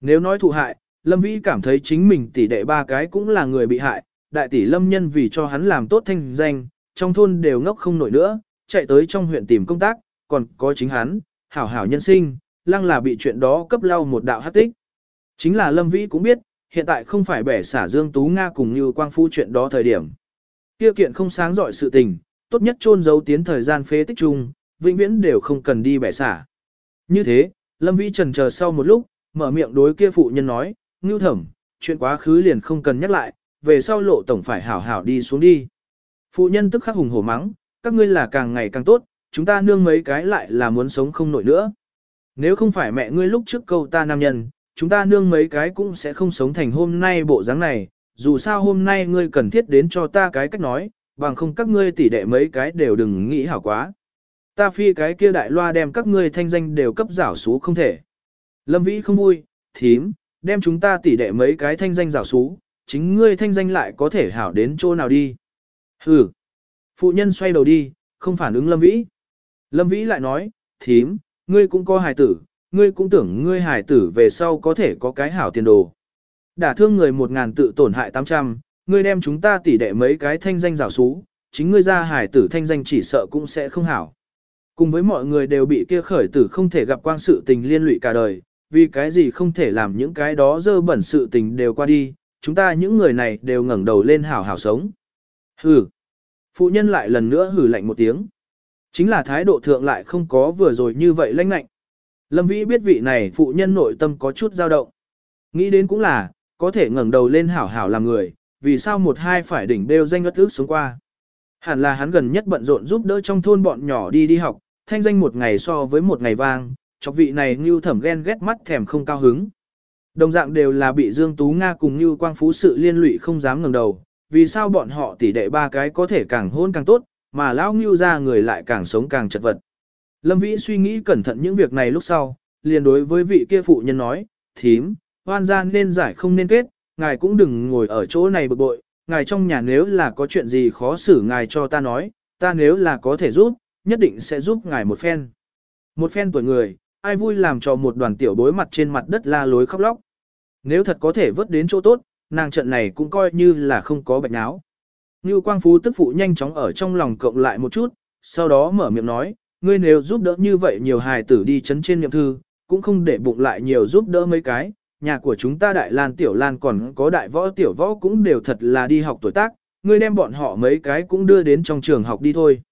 Nếu nói thụ hại, Lâm Vĩ cảm thấy chính mình tỷ đệ ba cái cũng là người bị hại, đại tỷ Lâm Nhân vì cho hắn làm tốt thanh danh, trong thôn đều ngốc không nổi nữa, chạy tới trong huyện tìm công tác, còn có chính hắn, hảo hảo nhân sinh, lăng là bị chuyện đó cấp lau một đạo hát tích. Chính là Lâm Vĩ cũng biết, hiện tại không phải bẻ xả Dương Tú Nga cùng Như Quang Phu chuyện đó thời điểm. Kia kiện không sáng dọi sự tình, tốt nhất chôn giấu tiến thời gian phế tích chung, vĩnh viễn đều không cần đi bẻ xả. Như thế, Lâm Vĩ trần chờ sau một lúc, mở miệng đối kia phụ nhân nói, ngưu thẩm, chuyện quá khứ liền không cần nhắc lại, về sau lộ tổng phải hảo hảo đi xuống đi. Phụ nhân tức khắc hùng hổ mắng, các ngươi là càng ngày càng tốt, chúng ta nương mấy cái lại là muốn sống không nổi nữa. Nếu không phải mẹ ngươi lúc trước câu ta nam nhân, chúng ta nương mấy cái cũng sẽ không sống thành hôm nay bộ dáng này, dù sao hôm nay ngươi cần thiết đến cho ta cái cách nói, bằng không các ngươi tỉ đệ mấy cái đều đừng nghĩ hảo quá. Ta phi cái kia đại loa đem các ngươi thanh danh đều cấp rảo xú không thể. Lâm Vĩ không vui, thím, đem chúng ta tỉ đệ mấy cái thanh danh rảo xú, chính ngươi thanh danh lại có thể hảo đến chỗ nào đi. Hừ. Phụ nhân xoay đầu đi, không phản ứng Lâm Vĩ. Lâm Vĩ lại nói, thím, ngươi cũng có hài tử, ngươi cũng tưởng ngươi hài tử về sau có thể có cái hảo tiền đồ. Đả thương người một ngàn tự tổn hại tám trăm, ngươi đem chúng ta tỉ đệ mấy cái thanh danh rào xú, chính ngươi ra hài tử thanh danh chỉ sợ cũng sẽ không hảo. Cùng với mọi người đều bị kia khởi tử không thể gặp quang sự tình liên lụy cả đời, vì cái gì không thể làm những cái đó dơ bẩn sự tình đều qua đi, chúng ta những người này đều ngẩng đầu lên hảo hảo sống. Hừ. Phụ nhân lại lần nữa hừ lạnh một tiếng. Chính là thái độ thượng lại không có vừa rồi như vậy lãnh lạnh. Lâm Vĩ biết vị này phụ nhân nội tâm có chút dao động. Nghĩ đến cũng là, có thể ngẩng đầu lên hảo hảo làm người, vì sao một hai phải đỉnh đeo danh ngất ước xuống qua. Hẳn là hắn gần nhất bận rộn giúp đỡ trong thôn bọn nhỏ đi đi học, thanh danh một ngày so với một ngày vang, chọc vị này như thẩm ghen ghét mắt thèm không cao hứng. Đồng dạng đều là bị Dương Tú Nga cùng như quang phú sự liên lụy không dám ngẩng đầu, vì sao bọn họ tỷ đệ ba cái có thể càng hôn càng tốt, mà lão ngưu ra người lại càng sống càng chật vật. Lâm Vĩ suy nghĩ cẩn thận những việc này lúc sau, liền đối với vị kia phụ nhân nói, thím, hoan gian nên giải không nên kết, ngài cũng đừng ngồi ở chỗ này bực bội, ngài trong nhà nếu là có chuyện gì khó xử ngài cho ta nói, ta nếu là có thể giúp, nhất định sẽ giúp ngài một phen. Một phen tuổi người, ai vui làm cho một đoàn tiểu bối mặt trên mặt đất la lối khóc lóc. Nếu thật có thể vớt đến chỗ tốt, nàng trận này cũng coi như là không có bệnh áo. Như quang phú tức phụ nhanh chóng ở trong lòng cộng lại một chút, sau đó mở miệng nói, ngươi nếu giúp đỡ như vậy nhiều hài tử đi chấn trên niệm thư, cũng không để bụng lại nhiều giúp đỡ mấy cái, nhà của chúng ta đại lan tiểu lan còn có đại võ tiểu võ cũng đều thật là đi học tuổi tác, ngươi đem bọn họ mấy cái cũng đưa đến trong trường học đi thôi.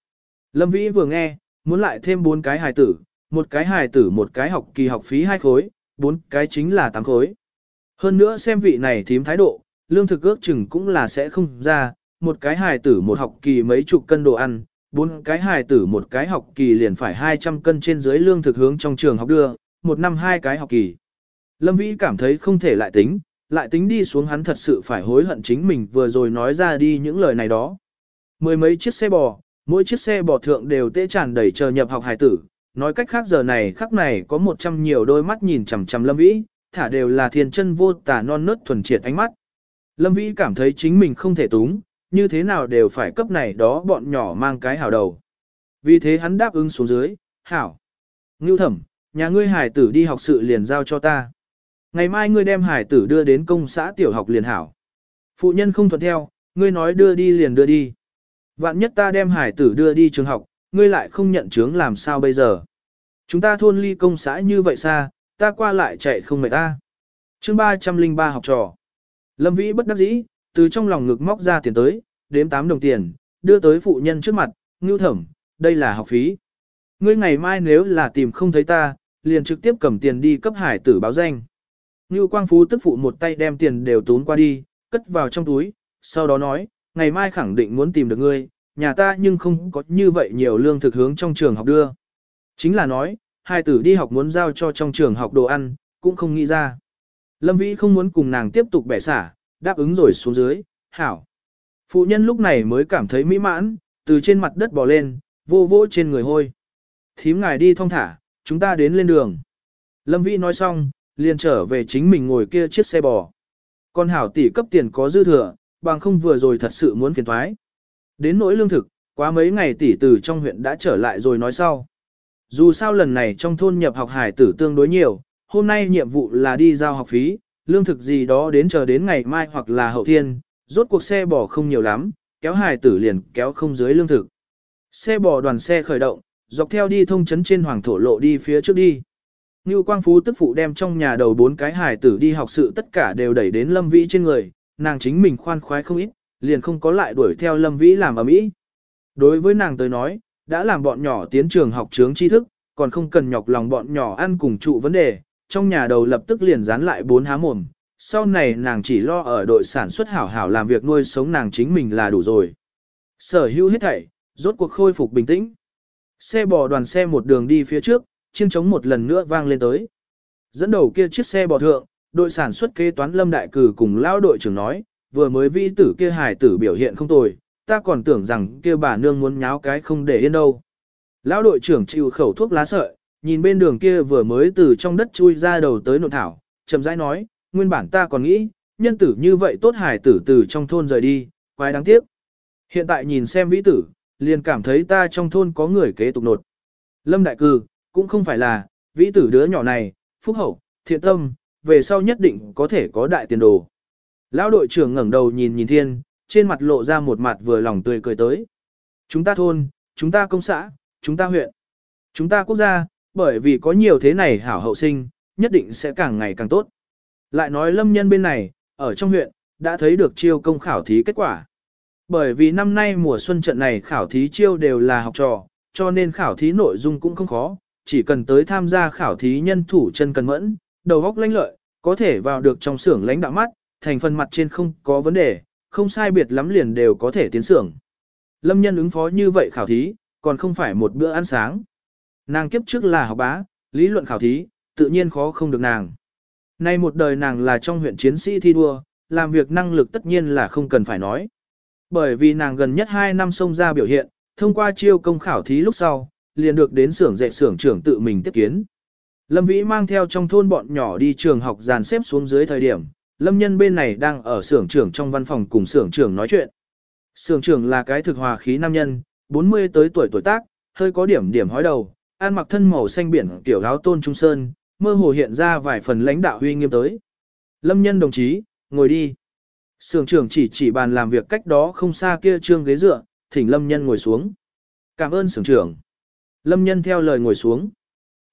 Lâm Vĩ vừa nghe, muốn lại thêm bốn cái hài tử, một cái hài tử một cái học kỳ học phí hai khối, bốn cái chính là tám khối. Hơn nữa xem vị này thím thái độ, lương thực ước chừng cũng là sẽ không ra, một cái hài tử một học kỳ mấy chục cân đồ ăn, bốn cái hài tử một cái học kỳ liền phải 200 cân trên dưới lương thực hướng trong trường học đưa, một năm hai cái học kỳ. Lâm Vĩ cảm thấy không thể lại tính, lại tính đi xuống hắn thật sự phải hối hận chính mình vừa rồi nói ra đi những lời này đó. Mười mấy chiếc xe bò, mỗi chiếc xe bò thượng đều tê tràn đầy chờ nhập học hài tử, nói cách khác giờ này khắc này có một trăm nhiều đôi mắt nhìn chằm chằm Lâm Vĩ, thả đều là thiên chân vô tả non nớt thuần triệt ánh mắt. Lâm Vĩ cảm thấy chính mình không thể túng, như thế nào đều phải cấp này đó bọn nhỏ mang cái hảo đầu. Vì thế hắn đáp ứng xuống dưới, hảo. Ngưu thẩm, nhà ngươi hải tử đi học sự liền giao cho ta. Ngày mai ngươi đem hải tử đưa đến công xã tiểu học liền hảo. Phụ nhân không thuận theo, ngươi nói đưa đi liền đưa đi. Vạn nhất ta đem hải tử đưa đi trường học, ngươi lại không nhận chứng làm sao bây giờ. Chúng ta thôn ly công xã như vậy xa, ta qua lại chạy không mệt ta. chương 303 học trò. Lâm Vĩ bất đắc dĩ, từ trong lòng ngực móc ra tiền tới, đếm 8 đồng tiền, đưa tới phụ nhân trước mặt, ngưu thẩm, đây là học phí. Ngươi ngày mai nếu là tìm không thấy ta, liền trực tiếp cầm tiền đi cấp hải tử báo danh. Ngưu Quang Phú tức phụ một tay đem tiền đều tốn qua đi, cất vào trong túi, sau đó nói, ngày mai khẳng định muốn tìm được ngươi, nhà ta nhưng không có như vậy nhiều lương thực hướng trong trường học đưa. Chính là nói, hai tử đi học muốn giao cho trong trường học đồ ăn, cũng không nghĩ ra. Lâm Vĩ không muốn cùng nàng tiếp tục bẻ xả, đáp ứng rồi xuống dưới, hảo. Phụ nhân lúc này mới cảm thấy mỹ mãn, từ trên mặt đất bò lên, vô vỗ trên người hôi. Thím ngài đi thong thả, chúng ta đến lên đường. Lâm Vĩ nói xong, liền trở về chính mình ngồi kia chiếc xe bò. Con hảo tỷ cấp tiền có dư thừa, bằng không vừa rồi thật sự muốn phiền thoái. Đến nỗi lương thực, quá mấy ngày tỷ từ trong huyện đã trở lại rồi nói sau. Dù sao lần này trong thôn nhập học hải tử tương đối nhiều, hôm nay nhiệm vụ là đi giao học phí, lương thực gì đó đến chờ đến ngày mai hoặc là hậu thiên, rốt cuộc xe bò không nhiều lắm, kéo hải tử liền kéo không dưới lương thực. Xe bò đoàn xe khởi động, dọc theo đi thông chấn trên hoàng thổ lộ đi phía trước đi. Ngưu Quang Phú tức phụ đem trong nhà đầu bốn cái hải tử đi học sự tất cả đều đẩy đến Lâm Vĩ trên người, nàng chính mình khoan khoái không ít, liền không có lại đuổi theo Lâm Vĩ làm ở mỹ. Đối với nàng tới nói, đã làm bọn nhỏ tiến trường học trướng tri thức, còn không cần nhọc lòng bọn nhỏ ăn cùng trụ vấn đề, trong nhà đầu lập tức liền dán lại bốn há mồm. Sau này nàng chỉ lo ở đội sản xuất hảo hảo làm việc nuôi sống nàng chính mình là đủ rồi. Sở hữu hết thảy, rốt cuộc khôi phục bình tĩnh. Xe bò đoàn xe một đường đi phía trước, chiêng trống một lần nữa vang lên tới. Dẫn đầu kia chiếc xe bò thượng, đội sản xuất kế toán lâm đại cử cùng lao đội trưởng nói, vừa mới vi tử kia hài tử biểu hiện không tồi, ta còn tưởng rằng kia bà nương muốn nháo cái không để yên đâu. Lão đội trưởng chịu khẩu thuốc lá sợi, nhìn bên đường kia vừa mới từ trong đất chui ra đầu tới nộn thảo, chậm rãi nói, nguyên bản ta còn nghĩ, nhân tử như vậy tốt hài tử từ trong thôn rời đi, quái đáng tiếc. Hiện tại nhìn xem vĩ tử, liền cảm thấy ta trong thôn có người kế tục nột. Lâm đại cư, cũng không phải là, vĩ tử đứa nhỏ này, phúc hậu, thiện tâm, về sau nhất định có thể có đại tiền đồ. Lão đội trưởng ngẩng đầu nhìn nhìn thiên, trên mặt lộ ra một mặt vừa lòng tươi cười tới. Chúng ta thôn, chúng ta công xã, chúng ta huyện, chúng ta quốc gia, bởi vì có nhiều thế này hảo hậu sinh, nhất định sẽ càng ngày càng tốt. Lại nói lâm nhân bên này, ở trong huyện, đã thấy được chiêu công khảo thí kết quả. Bởi vì năm nay mùa xuân trận này khảo thí chiêu đều là học trò, cho nên khảo thí nội dung cũng không khó, chỉ cần tới tham gia khảo thí nhân thủ chân cần mẫn, đầu góc lanh lợi, có thể vào được trong xưởng lãnh đạo mắt, thành phần mặt trên không có vấn đề, không sai biệt lắm liền đều có thể tiến xưởng. Lâm nhân ứng phó như vậy khảo thí, còn không phải một bữa ăn sáng. Nàng kiếp trước là học bá, lý luận khảo thí, tự nhiên khó không được nàng. Nay một đời nàng là trong huyện chiến sĩ thi đua, làm việc năng lực tất nhiên là không cần phải nói. Bởi vì nàng gần nhất 2 năm xông ra biểu hiện, thông qua chiêu công khảo thí lúc sau, liền được đến xưởng dạy xưởng trưởng tự mình tiếp kiến. Lâm Vĩ mang theo trong thôn bọn nhỏ đi trường học dàn xếp xuống dưới thời điểm, Lâm Nhân bên này đang ở xưởng trưởng trong văn phòng cùng xưởng trưởng nói chuyện. Xưởng trưởng là cái thực hòa khí nam nhân, 40 tới tuổi tuổi tác, hơi có điểm điểm hói đầu, ăn mặc thân màu xanh biển tiểu áo tôn trung sơn, mơ hồ hiện ra vài phần lãnh đạo huy nghiêm tới. Lâm Nhân đồng chí, ngồi đi. Sưởng trưởng chỉ chỉ bàn làm việc cách đó không xa kia trương ghế dựa, thỉnh Lâm Nhân ngồi xuống. Cảm ơn sưởng trưởng. Lâm Nhân theo lời ngồi xuống.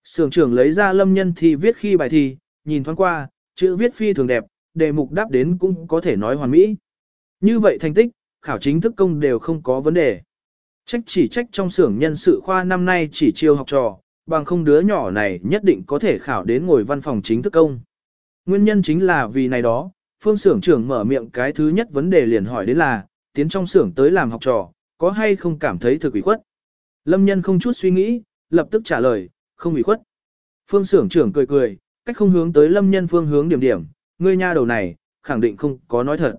Sưởng trưởng lấy ra Lâm Nhân thì viết khi bài thi, nhìn thoáng qua, chữ viết phi thường đẹp, đề mục đáp đến cũng có thể nói hoàn mỹ. Như vậy thành tích, khảo chính thức công đều không có vấn đề. Trách chỉ trách trong xưởng nhân sự khoa năm nay chỉ chiêu học trò, bằng không đứa nhỏ này nhất định có thể khảo đến ngồi văn phòng chính thức công. Nguyên nhân chính là vì này đó, phương xưởng trưởng mở miệng cái thứ nhất vấn đề liền hỏi đến là, tiến trong xưởng tới làm học trò, có hay không cảm thấy thực ủy khuất. Lâm nhân không chút suy nghĩ, lập tức trả lời, không ủy khuất. Phương xưởng trưởng cười cười, cách không hướng tới lâm nhân phương hướng điểm điểm, ngươi nha đầu này, khẳng định không có nói thật.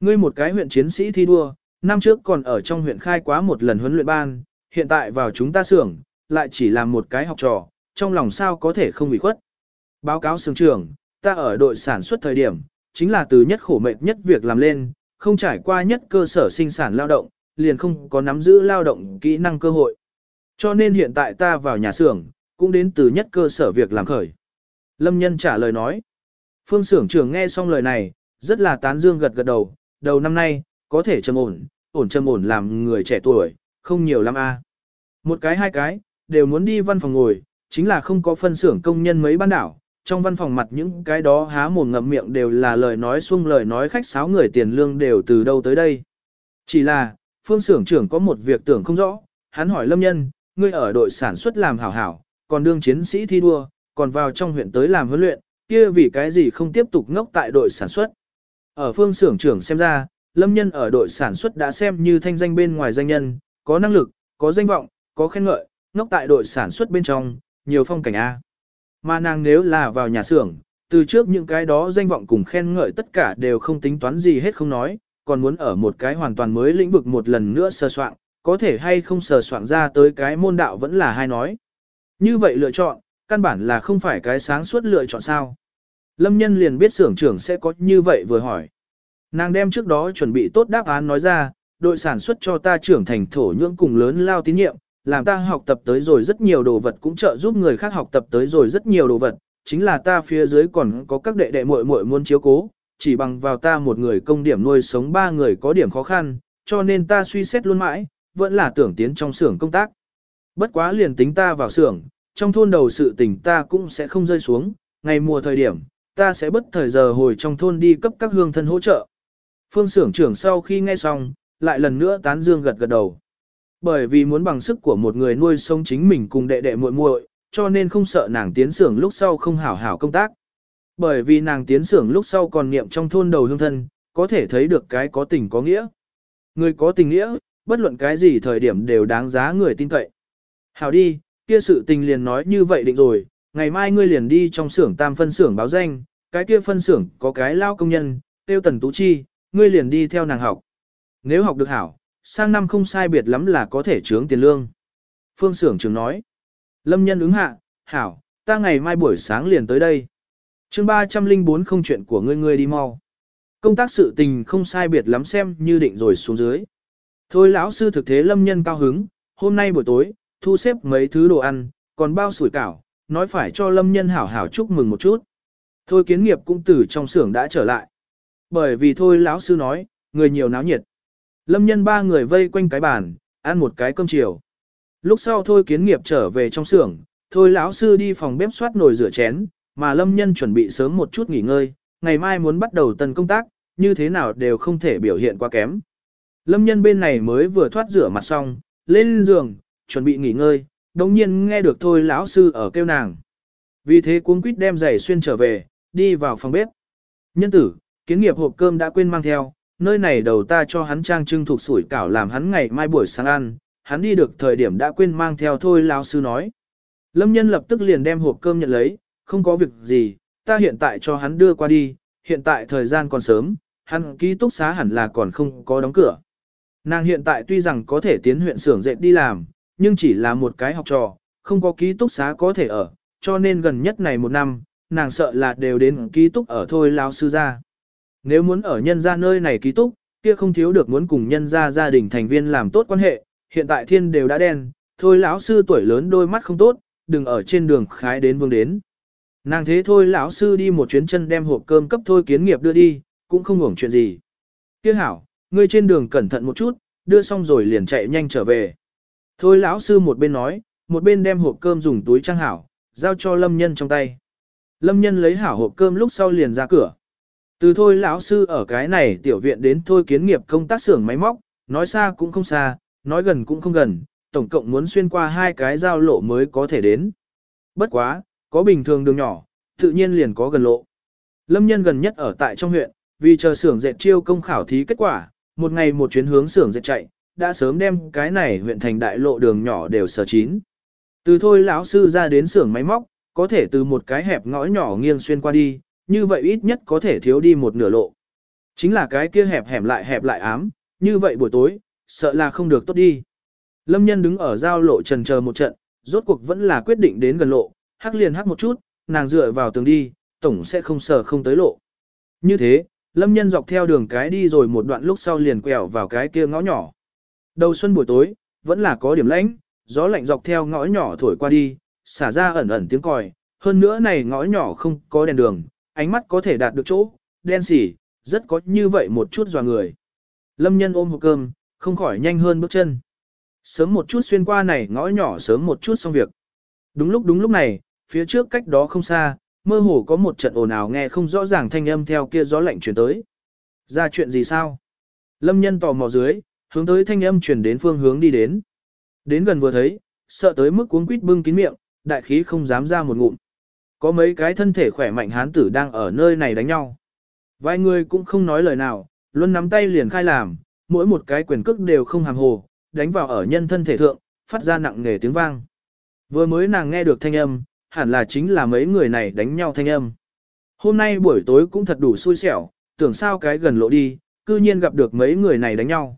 Ngươi một cái huyện chiến sĩ thi đua, năm trước còn ở trong huyện khai quá một lần huấn luyện ban, hiện tại vào chúng ta xưởng, lại chỉ làm một cái học trò, trong lòng sao có thể không bị khuất. Báo cáo xưởng trưởng, ta ở đội sản xuất thời điểm, chính là từ nhất khổ mệt nhất việc làm lên, không trải qua nhất cơ sở sinh sản lao động, liền không có nắm giữ lao động kỹ năng cơ hội. Cho nên hiện tại ta vào nhà xưởng, cũng đến từ nhất cơ sở việc làm khởi. Lâm nhân trả lời nói, Phương xưởng trưởng nghe xong lời này, rất là tán dương gật gật đầu, đầu năm nay, có thể trầm ổn, ổn trầm ổn làm người trẻ tuổi, không nhiều lắm a. Một cái hai cái, đều muốn đi văn phòng ngồi, chính là không có phân xưởng công nhân mấy ban đảo, trong văn phòng mặt những cái đó há mồm ngậm miệng đều là lời nói xuông lời nói khách sáo người tiền lương đều từ đâu tới đây. Chỉ là, phương xưởng trưởng có một việc tưởng không rõ, hắn hỏi lâm nhân, ngươi ở đội sản xuất làm hảo hảo, còn đương chiến sĩ thi đua, còn vào trong huyện tới làm huấn luyện, kia vì cái gì không tiếp tục ngốc tại đội sản xuất. Ở phương xưởng trưởng xem ra, lâm nhân ở đội sản xuất đã xem như thanh danh bên ngoài danh nhân, có năng lực, có danh vọng, có khen ngợi, ngốc tại đội sản xuất bên trong, nhiều phong cảnh A. Mà nàng nếu là vào nhà xưởng, từ trước những cái đó danh vọng cùng khen ngợi tất cả đều không tính toán gì hết không nói, còn muốn ở một cái hoàn toàn mới lĩnh vực một lần nữa sơ soạn, có thể hay không sờ soạn ra tới cái môn đạo vẫn là hai nói. Như vậy lựa chọn, căn bản là không phải cái sáng suốt lựa chọn sao. Lâm nhân liền biết xưởng trưởng sẽ có như vậy vừa hỏi. Nàng đem trước đó chuẩn bị tốt đáp án nói ra, đội sản xuất cho ta trưởng thành thổ nhưỡng cùng lớn lao tín nhiệm, làm ta học tập tới rồi rất nhiều đồ vật cũng trợ giúp người khác học tập tới rồi rất nhiều đồ vật, chính là ta phía dưới còn có các đệ đệ muội muội muốn chiếu cố, chỉ bằng vào ta một người công điểm nuôi sống ba người có điểm khó khăn, cho nên ta suy xét luôn mãi, vẫn là tưởng tiến trong xưởng công tác. Bất quá liền tính ta vào xưởng, trong thôn đầu sự tình ta cũng sẽ không rơi xuống, ngày mùa thời điểm, ta sẽ bất thời giờ hồi trong thôn đi cấp các hương thân hỗ trợ. Phương xưởng trưởng sau khi nghe xong, lại lần nữa tán dương gật gật đầu. Bởi vì muốn bằng sức của một người nuôi sống chính mình cùng đệ đệ muội muội, cho nên không sợ nàng tiến xưởng lúc sau không hảo hảo công tác. Bởi vì nàng tiến xưởng lúc sau còn niệm trong thôn đầu hương thân, có thể thấy được cái có tình có nghĩa. Người có tình nghĩa, bất luận cái gì thời điểm đều đáng giá người tin cậy. Hảo đi, kia sự tình liền nói như vậy định rồi, ngày mai ngươi liền đi trong xưởng tam phân xưởng báo danh, cái kia phân xưởng có cái lao công nhân, tiêu tần tú chi, ngươi liền đi theo nàng học. Nếu học được hảo, sang năm không sai biệt lắm là có thể trướng tiền lương. Phương Sưởng trưởng nói. Lâm nhân ứng hạ, hảo, ta ngày mai buổi sáng liền tới đây. chương 304 không chuyện của ngươi ngươi đi mau. Công tác sự tình không sai biệt lắm xem như định rồi xuống dưới. Thôi lão sư thực thế lâm nhân cao hứng, hôm nay buổi tối, thu xếp mấy thứ đồ ăn, còn bao sủi cảo, nói phải cho lâm nhân hảo hảo chúc mừng một chút. Thôi kiến nghiệp cũng từ trong xưởng đã trở lại. Bởi vì thôi lão sư nói, người nhiều náo nhiệt. Lâm nhân ba người vây quanh cái bàn, ăn một cái cơm chiều. Lúc sau thôi kiến nghiệp trở về trong xưởng, thôi lão sư đi phòng bếp soát nồi rửa chén, mà lâm nhân chuẩn bị sớm một chút nghỉ ngơi, ngày mai muốn bắt đầu tần công tác, như thế nào đều không thể biểu hiện quá kém. Lâm nhân bên này mới vừa thoát rửa mặt xong, lên giường, chuẩn bị nghỉ ngơi, đồng nhiên nghe được thôi lão sư ở kêu nàng. Vì thế cuống quýt đem giày xuyên trở về, đi vào phòng bếp. Nhân tử, kiến nghiệp hộp cơm đã quên mang theo, nơi này đầu ta cho hắn trang trưng thuộc sủi cảo làm hắn ngày mai buổi sáng ăn, hắn đi được thời điểm đã quên mang theo thôi lão sư nói. Lâm nhân lập tức liền đem hộp cơm nhận lấy, không có việc gì, ta hiện tại cho hắn đưa qua đi, hiện tại thời gian còn sớm, hắn ký túc xá hẳn là còn không có đóng cửa. Nàng hiện tại tuy rằng có thể tiến huyện xưởng dệt đi làm, nhưng chỉ là một cái học trò, không có ký túc xá có thể ở, cho nên gần nhất này một năm, nàng sợ là đều đến ký túc ở thôi lao sư ra. Nếu muốn ở nhân gia nơi này ký túc, kia không thiếu được muốn cùng nhân gia gia đình thành viên làm tốt quan hệ, hiện tại thiên đều đã đen, thôi lão sư tuổi lớn đôi mắt không tốt, đừng ở trên đường khái đến vương đến. Nàng thế thôi lão sư đi một chuyến chân đem hộp cơm cấp thôi kiến nghiệp đưa đi, cũng không hưởng chuyện gì. kia hảo, ngươi trên đường cẩn thận một chút, đưa xong rồi liền chạy nhanh trở về. Thôi lão sư một bên nói, một bên đem hộp cơm dùng túi trang hảo, giao cho lâm nhân trong tay. Lâm nhân lấy hảo hộp cơm lúc sau liền ra cửa. Từ thôi lão sư ở cái này tiểu viện đến thôi kiến nghiệp công tác xưởng máy móc, nói xa cũng không xa, nói gần cũng không gần, tổng cộng muốn xuyên qua hai cái giao lộ mới có thể đến. Bất quá, có bình thường đường nhỏ, tự nhiên liền có gần lộ. Lâm nhân gần nhất ở tại trong huyện, vì chờ xưởng dệt chiêu công khảo thí kết quả, một ngày một chuyến hướng xưởng dệt chạy, đã sớm đem cái này huyện thành đại lộ đường nhỏ đều sở chín. Từ thôi lão sư ra đến xưởng máy móc, có thể từ một cái hẹp ngõ nhỏ nghiêng xuyên qua đi, như vậy ít nhất có thể thiếu đi một nửa lộ. Chính là cái kia hẹp hẻm lại hẹp lại ám, như vậy buổi tối, sợ là không được tốt đi. Lâm nhân đứng ở giao lộ trần chờ một trận, rốt cuộc vẫn là quyết định đến gần lộ, hắc liền hắc một chút, nàng dựa vào tường đi, tổng sẽ không sợ không tới lộ. Như thế, lâm nhân dọc theo đường cái đi rồi một đoạn lúc sau liền quẹo vào cái kia ngõ nhỏ. Đầu xuân buổi tối, vẫn là có điểm lãnh, gió lạnh dọc theo ngõ nhỏ thổi qua đi, xả ra ẩn ẩn tiếng còi, hơn nữa này ngõ nhỏ không có đèn đường, ánh mắt có thể đạt được chỗ, đen xỉ, rất có như vậy một chút dò người. Lâm nhân ôm hộp cơm, không khỏi nhanh hơn bước chân. Sớm một chút xuyên qua này ngõ nhỏ sớm một chút xong việc. Đúng lúc đúng lúc này, phía trước cách đó không xa, mơ hồ có một trận ồn ào nghe không rõ ràng thanh âm theo kia gió lạnh chuyển tới. Ra chuyện gì sao? Lâm nhân tò mò dưới, hướng tới thanh âm chuyển đến phương hướng đi đến. Đến gần vừa thấy, sợ tới mức cuống quýt bưng kín miệng, đại khí không dám ra một ngụm. Có mấy cái thân thể khỏe mạnh hán tử đang ở nơi này đánh nhau. Vài người cũng không nói lời nào, luôn nắm tay liền khai làm, mỗi một cái quyền cước đều không hàm hồ, đánh vào ở nhân thân thể thượng, phát ra nặng nề tiếng vang. Vừa mới nàng nghe được thanh âm, hẳn là chính là mấy người này đánh nhau thanh âm. Hôm nay buổi tối cũng thật đủ xui xẻo, tưởng sao cái gần lộ đi, cư nhiên gặp được mấy người này đánh nhau.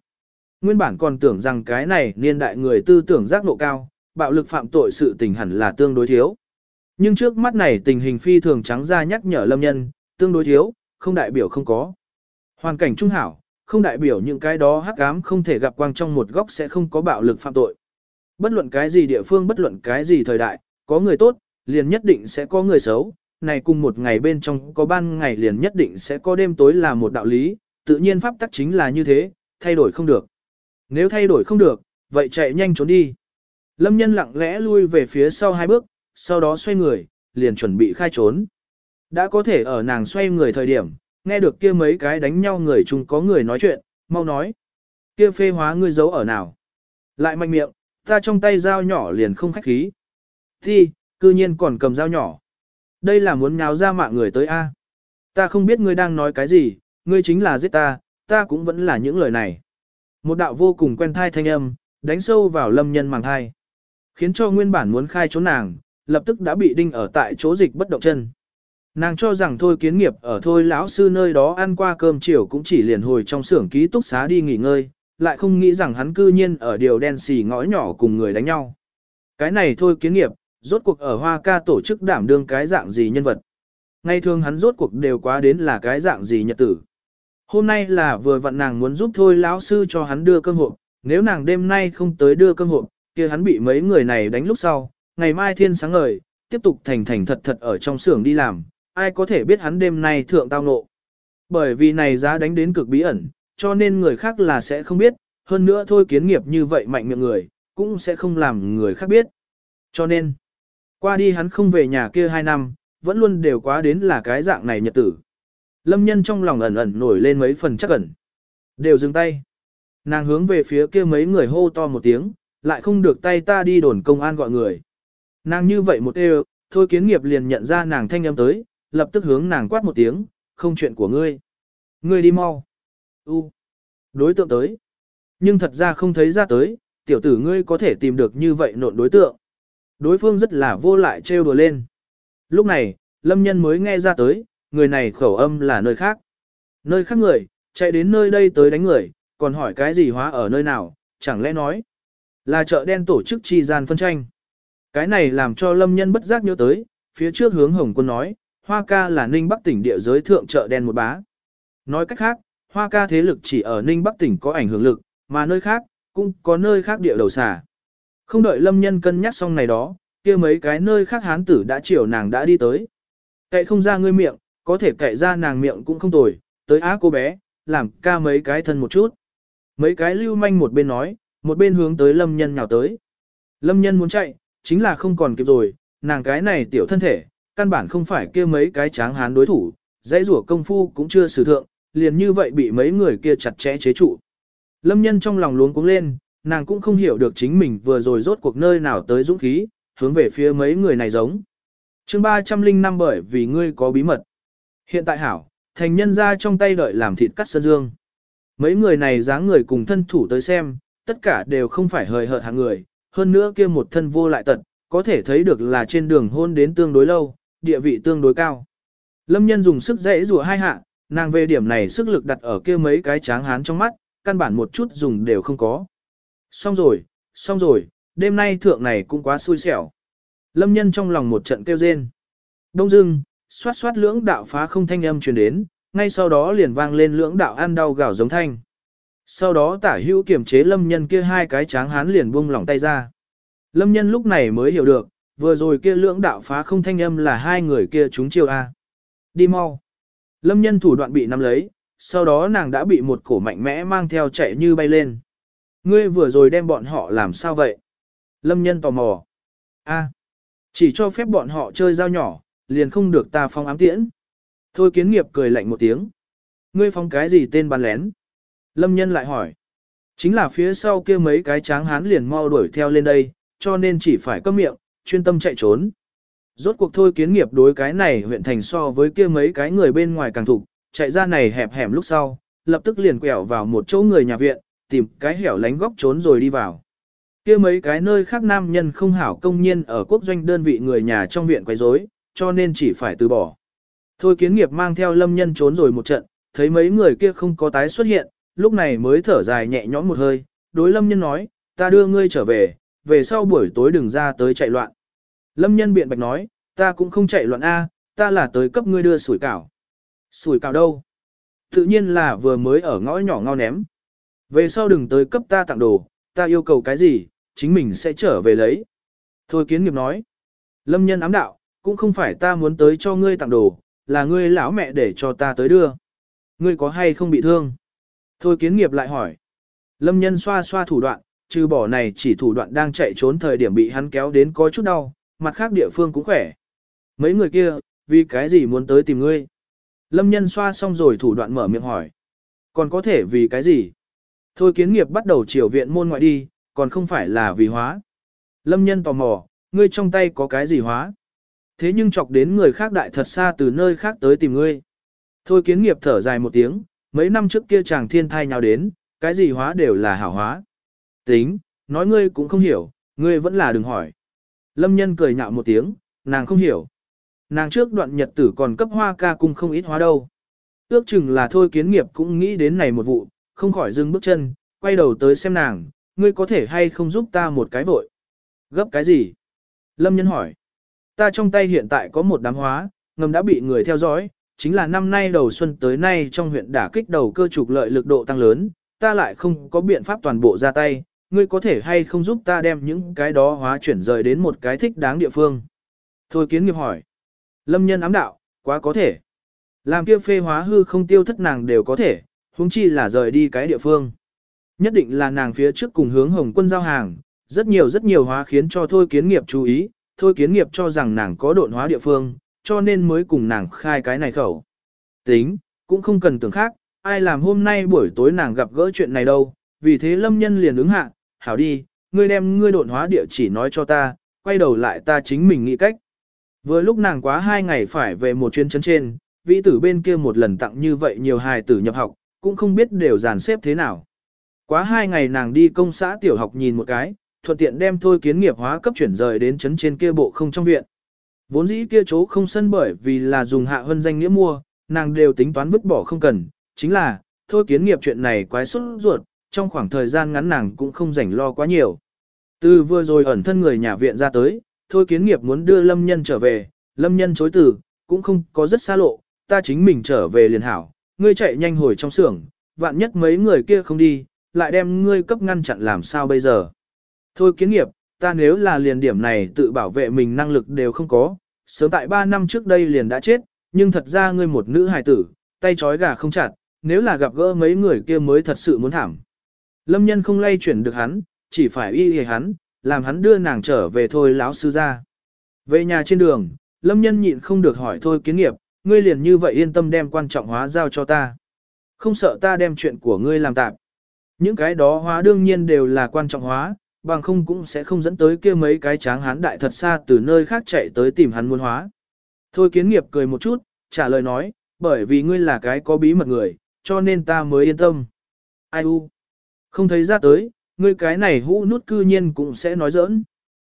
Nguyên bản còn tưởng rằng cái này niên đại người tư tưởng giác độ cao, bạo lực phạm tội sự tình hẳn là tương đối thiếu. Nhưng trước mắt này tình hình phi thường trắng ra nhắc nhở lâm nhân, tương đối thiếu, không đại biểu không có. Hoàn cảnh trung hảo, không đại biểu những cái đó hắc ám không thể gặp quang trong một góc sẽ không có bạo lực phạm tội. Bất luận cái gì địa phương bất luận cái gì thời đại, có người tốt, liền nhất định sẽ có người xấu, này cùng một ngày bên trong có ban ngày liền nhất định sẽ có đêm tối là một đạo lý, tự nhiên pháp tắc chính là như thế, thay đổi không được. Nếu thay đổi không được, vậy chạy nhanh trốn đi. Lâm nhân lặng lẽ lui về phía sau hai bước, sau đó xoay người, liền chuẩn bị khai trốn. Đã có thể ở nàng xoay người thời điểm, nghe được kia mấy cái đánh nhau người chung có người nói chuyện, mau nói. Kia phê hóa ngươi giấu ở nào? Lại mạnh miệng, ta trong tay dao nhỏ liền không khách khí. Thi, cư nhiên còn cầm dao nhỏ. Đây là muốn nháo ra mạng người tới A. Ta không biết ngươi đang nói cái gì, ngươi chính là giết ta, ta cũng vẫn là những lời này. Một đạo vô cùng quen thai thanh âm, đánh sâu vào lâm nhân màng thai. Khiến cho nguyên bản muốn khai trốn nàng, lập tức đã bị đinh ở tại chỗ dịch bất động chân. Nàng cho rằng thôi kiến nghiệp ở thôi lão sư nơi đó ăn qua cơm chiều cũng chỉ liền hồi trong xưởng ký túc xá đi nghỉ ngơi, lại không nghĩ rằng hắn cư nhiên ở điều đen xì ngõ nhỏ cùng người đánh nhau. Cái này thôi kiến nghiệp, rốt cuộc ở Hoa Ca tổ chức đảm đương cái dạng gì nhân vật. Ngay thường hắn rốt cuộc đều quá đến là cái dạng gì nhật tử. Hôm nay là vừa vặn nàng muốn giúp thôi lão sư cho hắn đưa cơm hộp, nếu nàng đêm nay không tới đưa cơm hộp, kia hắn bị mấy người này đánh lúc sau, ngày mai thiên sáng ngời, tiếp tục thành thành thật thật ở trong xưởng đi làm, ai có thể biết hắn đêm nay thượng tao nộ. Bởi vì này giá đánh đến cực bí ẩn, cho nên người khác là sẽ không biết, hơn nữa thôi kiến nghiệp như vậy mạnh miệng người, cũng sẽ không làm người khác biết. Cho nên, qua đi hắn không về nhà kia hai năm, vẫn luôn đều quá đến là cái dạng này nhật tử. Lâm nhân trong lòng ẩn ẩn nổi lên mấy phần chắc ẩn. Đều dừng tay. Nàng hướng về phía kia mấy người hô to một tiếng, lại không được tay ta đi đồn công an gọi người. Nàng như vậy một đều, thôi kiến nghiệp liền nhận ra nàng thanh âm tới, lập tức hướng nàng quát một tiếng, không chuyện của ngươi. Ngươi đi mau. U. Đối tượng tới. Nhưng thật ra không thấy ra tới, tiểu tử ngươi có thể tìm được như vậy nộn đối tượng. Đối phương rất là vô lại trêu đùa lên. Lúc này, lâm nhân mới nghe ra tới, người này khẩu âm là nơi khác. Nơi khác người, chạy đến nơi đây tới đánh người, còn hỏi cái gì hóa ở nơi nào, chẳng lẽ nói là chợ đen tổ chức chi gian phân tranh. Cái này làm cho lâm nhân bất giác nhớ tới, phía trước hướng hồng quân nói, Hoa ca là Ninh Bắc tỉnh địa giới thượng chợ đen một bá. Nói cách khác, Hoa ca thế lực chỉ ở Ninh Bắc tỉnh có ảnh hưởng lực, mà nơi khác, cũng có nơi khác địa đầu xà. Không đợi lâm nhân cân nhắc xong này đó, kia mấy cái nơi khác hán tử đã chiều nàng đã đi tới. Cậy không ra ngươi miệng, có thể cậy ra nàng miệng cũng không tồi, tới á cô bé, làm ca mấy cái thân một chút. Mấy cái lưu manh một bên nói, một bên hướng tới lâm nhân nhào tới. Lâm nhân muốn chạy, chính là không còn kịp rồi, nàng cái này tiểu thân thể, căn bản không phải kia mấy cái tráng hán đối thủ, dãy rủa công phu cũng chưa sử thượng, liền như vậy bị mấy người kia chặt chẽ chế trụ. Lâm nhân trong lòng luống cuống lên, nàng cũng không hiểu được chính mình vừa rồi rốt cuộc nơi nào tới dũng khí, hướng về phía mấy người này giống. chương 305 bởi vì ngươi có bí mật. Hiện tại hảo, thành nhân ra trong tay đợi làm thịt cắt sơn dương. Mấy người này dáng người cùng thân thủ tới xem, tất cả đều không phải hời hợt hạng người, hơn nữa kia một thân vô lại tận, có thể thấy được là trên đường hôn đến tương đối lâu, địa vị tương đối cao. Lâm nhân dùng sức dễ rùa hai hạ, nàng về điểm này sức lực đặt ở kia mấy cái tráng hán trong mắt, căn bản một chút dùng đều không có. Xong rồi, xong rồi, đêm nay thượng này cũng quá xui xẻo. Lâm nhân trong lòng một trận kêu rên. Đông dưng, xoát xoát lưỡng đạo phá không thanh âm truyền đến, ngay sau đó liền vang lên lưỡng đạo ăn đau gào giống thanh. Sau đó tả hữu kiểm chế lâm nhân kia hai cái tráng hán liền buông lỏng tay ra. Lâm nhân lúc này mới hiểu được, vừa rồi kia lưỡng đạo phá không thanh âm là hai người kia chúng chiêu A. Đi mau. Lâm nhân thủ đoạn bị nắm lấy, sau đó nàng đã bị một cổ mạnh mẽ mang theo chạy như bay lên. Ngươi vừa rồi đem bọn họ làm sao vậy? Lâm nhân tò mò. A, chỉ cho phép bọn họ chơi dao nhỏ, liền không được ta phong ám tiễn. Thôi kiến nghiệp cười lạnh một tiếng. Ngươi phong cái gì tên bắn lén? Lâm nhân lại hỏi. Chính là phía sau kia mấy cái tráng hán liền mau đuổi theo lên đây, cho nên chỉ phải cấm miệng, chuyên tâm chạy trốn. Rốt cuộc thôi kiến nghiệp đối cái này huyện thành so với kia mấy cái người bên ngoài càng thục, chạy ra này hẹp hẻm lúc sau, lập tức liền quẹo vào một chỗ người nhà viện, tìm cái hẻo lánh góc trốn rồi đi vào. kia mấy cái nơi khác nam nhân không hảo công nhiên ở quốc doanh đơn vị người nhà trong viện quấy rối, cho nên chỉ phải từ bỏ. Thôi kiến nghiệp mang theo lâm nhân trốn rồi một trận, thấy mấy người kia không có tái xuất hiện, lúc này mới thở dài nhẹ nhõm một hơi, đối lâm nhân nói, ta đưa ngươi trở về, về sau buổi tối đừng ra tới chạy loạn. Lâm nhân biện bạch nói, ta cũng không chạy loạn A, ta là tới cấp ngươi đưa sủi cảo. Sủi cảo đâu? Tự nhiên là vừa mới ở ngõ nhỏ ngao ném. Về sau đừng tới cấp ta tặng đồ, ta yêu cầu cái gì, chính mình sẽ trở về lấy. Thôi kiến nghiệp nói. Lâm nhân ám đạo, cũng không phải ta muốn tới cho ngươi tặng đồ, là ngươi lão mẹ để cho ta tới đưa. Ngươi có hay không bị thương? Thôi kiến nghiệp lại hỏi. Lâm nhân xoa xoa thủ đoạn, trừ bỏ này chỉ thủ đoạn đang chạy trốn thời điểm bị hắn kéo đến có chút đau, mặt khác địa phương cũng khỏe. Mấy người kia, vì cái gì muốn tới tìm ngươi? Lâm nhân xoa xong rồi thủ đoạn mở miệng hỏi. Còn có thể vì cái gì? Thôi kiến nghiệp bắt đầu chiều viện môn ngoại đi, còn không phải là vì hóa. Lâm nhân tò mò, ngươi trong tay có cái gì hóa? Thế nhưng chọc đến người khác đại thật xa từ nơi khác tới tìm ngươi. Thôi kiến nghiệp thở dài một tiếng, mấy năm trước kia chàng thiên thai nhau đến, cái gì hóa đều là hảo hóa. Tính, nói ngươi cũng không hiểu, ngươi vẫn là đừng hỏi. Lâm nhân cười nhạo một tiếng, nàng không hiểu. Nàng trước đoạn nhật tử còn cấp hoa ca cung không ít hóa đâu. Ước chừng là thôi kiến nghiệp cũng nghĩ đến này một vụ, không khỏi dừng bước chân, quay đầu tới xem nàng, ngươi có thể hay không giúp ta một cái vội. Gấp cái gì? Lâm nhân hỏi. Ta trong tay hiện tại có một đám hóa, ngầm đã bị người theo dõi, chính là năm nay đầu xuân tới nay trong huyện đả kích đầu cơ trục lợi lực độ tăng lớn, ta lại không có biện pháp toàn bộ ra tay, ngươi có thể hay không giúp ta đem những cái đó hóa chuyển rời đến một cái thích đáng địa phương. Thôi kiến nghiệp hỏi. Lâm nhân ám đạo, quá có thể. Làm kia phê hóa hư không tiêu thất nàng đều có thể, huống chi là rời đi cái địa phương. Nhất định là nàng phía trước cùng hướng hồng quân giao hàng, rất nhiều rất nhiều hóa khiến cho thôi kiến nghiệp chú ý, thôi kiến nghiệp cho rằng nàng có độn hóa địa phương, cho nên mới cùng nàng khai cái này khẩu. Tính, cũng không cần tưởng khác, ai làm hôm nay buổi tối nàng gặp gỡ chuyện này đâu, vì thế lâm nhân liền ứng hạ, hảo đi, ngươi đem ngươi độn hóa địa chỉ nói cho ta, quay đầu lại ta chính mình nghĩ cách. Vừa lúc nàng quá hai ngày phải về một chuyến chấn trên, vĩ tử bên kia một lần tặng như vậy nhiều hài tử nhập học, cũng không biết đều dàn xếp thế nào. Quá hai ngày nàng đi công xã tiểu học nhìn một cái, thuận tiện đem thôi kiến nghiệp hóa cấp chuyển rời đến chấn trên kia bộ không trong viện. Vốn dĩ kia chỗ không sân bởi vì là dùng hạ hơn danh nghĩa mua, nàng đều tính toán vứt bỏ không cần, chính là, thôi kiến nghiệp chuyện này quái xuất ruột, trong khoảng thời gian ngắn nàng cũng không rảnh lo quá nhiều. Từ vừa rồi ẩn thân người nhà viện ra tới, thôi kiến nghiệp muốn đưa lâm nhân trở về, lâm nhân chối từ, cũng không có rất xa lộ, ta chính mình trở về liền hảo, ngươi chạy nhanh hồi trong xưởng, vạn nhất mấy người kia không đi, lại đem ngươi cấp ngăn chặn làm sao bây giờ. Thôi kiến nghiệp, ta nếu là liền điểm này tự bảo vệ mình năng lực đều không có, sớm tại 3 năm trước đây liền đã chết, nhưng thật ra ngươi một nữ hài tử, tay trói gà không chặt, nếu là gặp gỡ mấy người kia mới thật sự muốn thảm. Lâm nhân không lay chuyển được hắn, chỉ phải y hề hắn, làm hắn đưa nàng trở về thôi lão sư ra. Về nhà trên đường, lâm nhân nhịn không được hỏi thôi kiến nghiệp, ngươi liền như vậy yên tâm đem quan trọng hóa giao cho ta. Không sợ ta đem chuyện của ngươi làm tạm. Những cái đó hóa đương nhiên đều là quan trọng hóa, bằng không cũng sẽ không dẫn tới kia mấy cái tráng hán đại thật xa từ nơi khác chạy tới tìm hắn muốn hóa. Thôi kiến nghiệp cười một chút, trả lời nói, bởi vì ngươi là cái có bí mật người, cho nên ta mới yên tâm. Ai u? Không thấy ra tới, ngươi cái này hũ nút cư nhiên cũng sẽ nói giỡn.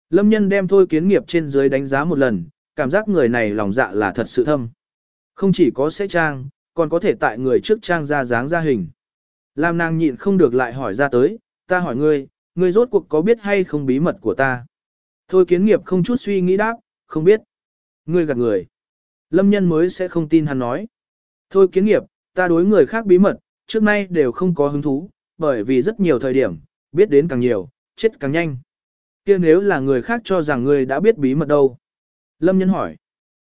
Lâm nhân đem thôi kiến nghiệp trên dưới đánh giá một lần, cảm giác người này lòng dạ là thật sự thâm. Không chỉ có sẽ trang, còn có thể tại người trước trang ra dáng ra hình. Làm nàng nhịn không được lại hỏi ra tới, ta hỏi ngươi, ngươi rốt cuộc có biết hay không bí mật của ta? Thôi kiến nghiệp không chút suy nghĩ đáp, không biết. Ngươi gạt người. Lâm nhân mới sẽ không tin hắn nói. Thôi kiến nghiệp, ta đối người khác bí mật, trước nay đều không có hứng thú, bởi vì rất nhiều thời điểm, biết đến càng nhiều, chết càng nhanh. kia nếu là người khác cho rằng ngươi đã biết bí mật đâu? Lâm nhân hỏi.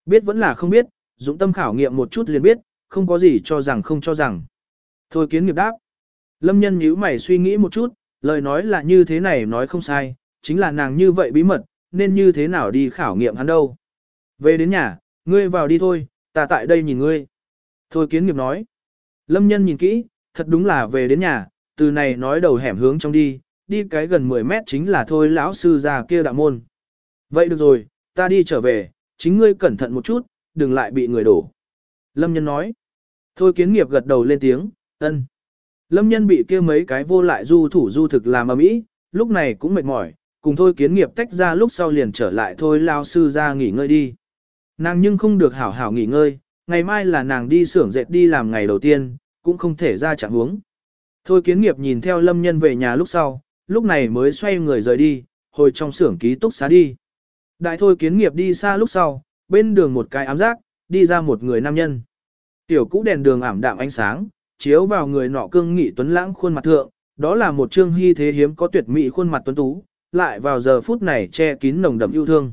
Biết vẫn là không biết, Dũng tâm khảo nghiệm một chút liền biết, không có gì cho rằng không cho rằng. Thôi kiến nghiệp đáp. Lâm nhân nhíu mày suy nghĩ một chút, lời nói là như thế này nói không sai, chính là nàng như vậy bí mật, nên như thế nào đi khảo nghiệm hắn đâu. Về đến nhà, ngươi vào đi thôi, ta tại đây nhìn ngươi. Thôi kiến nghiệp nói. Lâm nhân nhìn kỹ, thật đúng là về đến nhà, từ này nói đầu hẻm hướng trong đi, đi cái gần 10 mét chính là thôi lão sư già kia đạo môn. Vậy được rồi, ta đi trở về, chính ngươi cẩn thận một chút, đừng lại bị người đổ. Lâm nhân nói. Thôi kiến nghiệp gật đầu lên tiếng, ân. Lâm nhân bị kia mấy cái vô lại du thủ du thực làm ở mỹ, lúc này cũng mệt mỏi, cùng thôi kiến nghiệp tách ra lúc sau liền trở lại thôi lao sư ra nghỉ ngơi đi. Nàng nhưng không được hảo hảo nghỉ ngơi, ngày mai là nàng đi xưởng dệt đi làm ngày đầu tiên, cũng không thể ra chẳng huống. Thôi kiến nghiệp nhìn theo lâm nhân về nhà lúc sau, lúc này mới xoay người rời đi, hồi trong xưởng ký túc xá đi. Đại thôi kiến nghiệp đi xa lúc sau, bên đường một cái ám giác, đi ra một người nam nhân. Tiểu cũ đèn đường ảm đạm ánh sáng, chiếu vào người nọ cương nghị tuấn lãng khuôn mặt thượng, đó là một trương hy thế hiếm có tuyệt mỹ khuôn mặt tuấn tú, lại vào giờ phút này che kín nồng đậm yêu thương.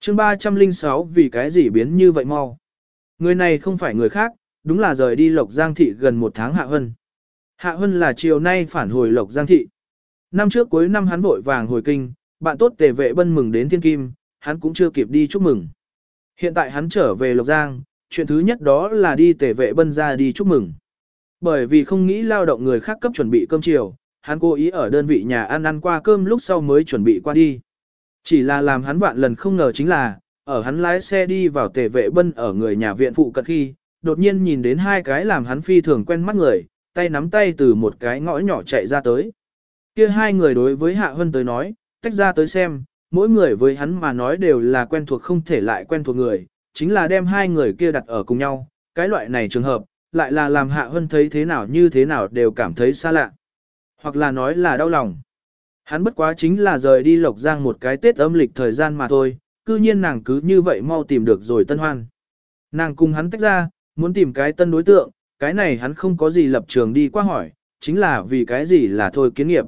Chương 306 vì cái gì biến như vậy mau. Người này không phải người khác, đúng là rời đi Lộc Giang Thị gần một tháng Hạ Hân. Hạ Hân là chiều nay phản hồi Lộc Giang Thị. Năm trước cuối năm hắn vội vàng hồi kinh, bạn tốt tề vệ bân mừng đến thiên kim, hắn cũng chưa kịp đi chúc mừng. Hiện tại hắn trở về Lộc Giang, chuyện thứ nhất đó là đi tề vệ bân ra đi chúc mừng. Bởi vì không nghĩ lao động người khác cấp chuẩn bị cơm chiều, hắn cố ý ở đơn vị nhà ăn ăn qua cơm lúc sau mới chuẩn bị qua đi. Chỉ là làm hắn vạn lần không ngờ chính là, ở hắn lái xe đi vào tề vệ bân ở người nhà viện phụ cận khi, đột nhiên nhìn đến hai cái làm hắn phi thường quen mắt người, tay nắm tay từ một cái ngõ nhỏ chạy ra tới. Kia hai người đối với Hạ Hân tới nói, tách ra tới xem, mỗi người với hắn mà nói đều là quen thuộc không thể lại quen thuộc người, chính là đem hai người kia đặt ở cùng nhau, cái loại này trường hợp, lại là làm Hạ Hân thấy thế nào như thế nào đều cảm thấy xa lạ. Hoặc là nói là đau lòng. Hắn bất quá chính là rời đi Lộc Giang một cái Tết âm lịch thời gian mà thôi, cư nhiên nàng cứ như vậy mau tìm được rồi tân hoan. Nàng cùng hắn tách ra, muốn tìm cái tân đối tượng, cái này hắn không có gì lập trường đi qua hỏi, chính là vì cái gì là thôi kiến nghiệp.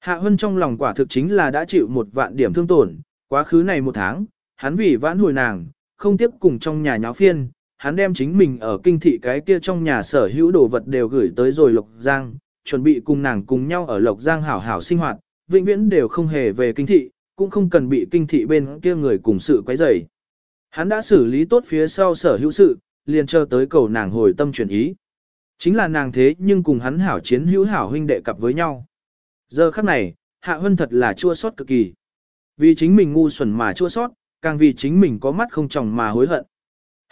Hạ Hân trong lòng quả thực chính là đã chịu một vạn điểm thương tổn, quá khứ này một tháng, hắn vì vãn hồi nàng, không tiếp cùng trong nhà nháo phiên, hắn đem chính mình ở kinh thị cái kia trong nhà sở hữu đồ vật đều gửi tới rồi Lộc Giang, chuẩn bị cùng nàng cùng nhau ở Lộc Giang hảo hảo sinh hoạt, vĩnh viễn đều không hề về kinh thị, cũng không cần bị kinh thị bên kia người cùng sự quấy rầy. Hắn đã xử lý tốt phía sau sở hữu sự, liền chờ tới cầu nàng hồi tâm chuyển ý. Chính là nàng thế nhưng cùng hắn hảo chiến hữu hảo huynh đệ cặp với nhau. Giờ khắc này, Hạ Hân thật là chua sót cực kỳ. Vì chính mình ngu xuẩn mà chua sót, càng vì chính mình có mắt không tròng mà hối hận.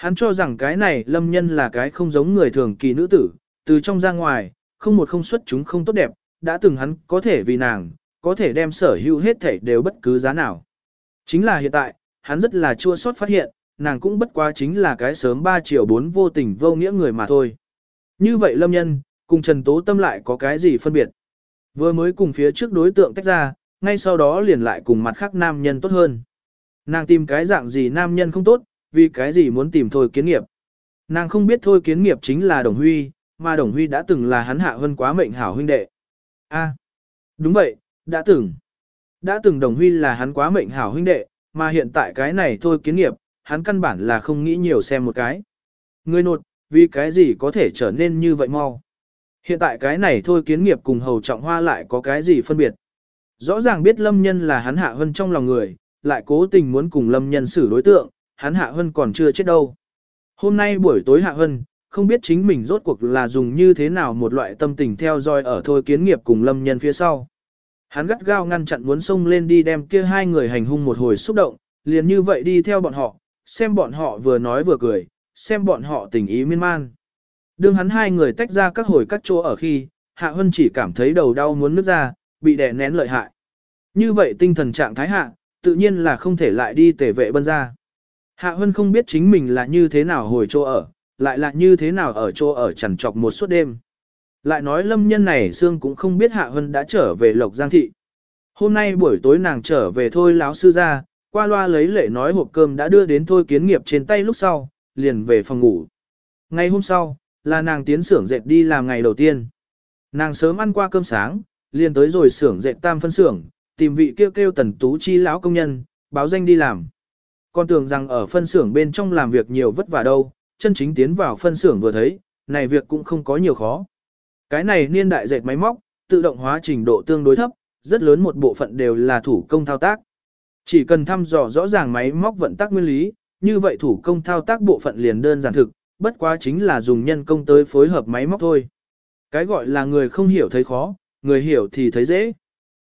Hắn cho rằng cái này lâm nhân là cái không giống người thường kỳ nữ tử, từ trong ra ngoài, không một không xuất chúng không tốt đẹp, đã từng hắn có thể vì nàng, có thể đem sở hữu hết thảy đều bất cứ giá nào. Chính là hiện tại, hắn rất là chua sót phát hiện, nàng cũng bất quá chính là cái sớm 3 triệu 4 vô tình vô nghĩa người mà thôi. Như vậy lâm nhân, cùng Trần Tố Tâm lại có cái gì phân biệt? Vừa mới cùng phía trước đối tượng tách ra, ngay sau đó liền lại cùng mặt khác nam nhân tốt hơn. Nàng tìm cái dạng gì nam nhân không tốt, vì cái gì muốn tìm thôi kiến nghiệp. Nàng không biết thôi kiến nghiệp chính là Đồng Huy, mà Đồng Huy đã từng là hắn hạ hơn quá mệnh hảo huynh đệ. A, đúng vậy, đã từng. Đã từng Đồng Huy là hắn quá mệnh hảo huynh đệ, mà hiện tại cái này thôi kiến nghiệp, hắn căn bản là không nghĩ nhiều xem một cái. Người nột, vì cái gì có thể trở nên như vậy mau. Hiện tại cái này thôi kiến nghiệp cùng hầu trọng hoa lại có cái gì phân biệt. Rõ ràng biết lâm nhân là hắn hạ hơn trong lòng người, lại cố tình muốn cùng lâm nhân xử đối tượng, hắn hạ Hân còn chưa chết đâu. Hôm nay buổi tối hạ Hân không biết chính mình rốt cuộc là dùng như thế nào một loại tâm tình theo dõi ở thôi kiến nghiệp cùng lâm nhân phía sau. Hắn gắt gao ngăn chặn muốn xông lên đi đem kia hai người hành hung một hồi xúc động, liền như vậy đi theo bọn họ, xem bọn họ vừa nói vừa cười, xem bọn họ tình ý miên man. Đương hắn hai người tách ra các hồi các chỗ ở khi, Hạ Hân chỉ cảm thấy đầu đau muốn nứt ra, bị đè nén lợi hại. Như vậy tinh thần trạng thái hạ, tự nhiên là không thể lại đi tể vệ bân ra. Hạ Hân không biết chính mình là như thế nào hồi chỗ ở, lại là như thế nào ở chỗ ở chẳng chọc một suốt đêm. Lại nói lâm nhân này xương cũng không biết Hạ Hân đã trở về Lộc Giang Thị. Hôm nay buổi tối nàng trở về thôi láo sư ra, qua loa lấy lệ nói hộp cơm đã đưa đến thôi kiến nghiệp trên tay lúc sau, liền về phòng ngủ. Ngày hôm sau, là nàng tiến xưởng dệt đi làm ngày đầu tiên. Nàng sớm ăn qua cơm sáng, liền tới rồi xưởng dệt tam phân xưởng, tìm vị kêu kêu tần tú chi lão công nhân, báo danh đi làm. Con tưởng rằng ở phân xưởng bên trong làm việc nhiều vất vả đâu, chân chính tiến vào phân xưởng vừa thấy, này việc cũng không có nhiều khó. Cái này niên đại dệt máy móc, tự động hóa trình độ tương đối thấp, rất lớn một bộ phận đều là thủ công thao tác. Chỉ cần thăm dò rõ ràng máy móc vận tác nguyên lý, như vậy thủ công thao tác bộ phận liền đơn giản thực, bất quá chính là dùng nhân công tới phối hợp máy móc thôi. Cái gọi là người không hiểu thấy khó, người hiểu thì thấy dễ.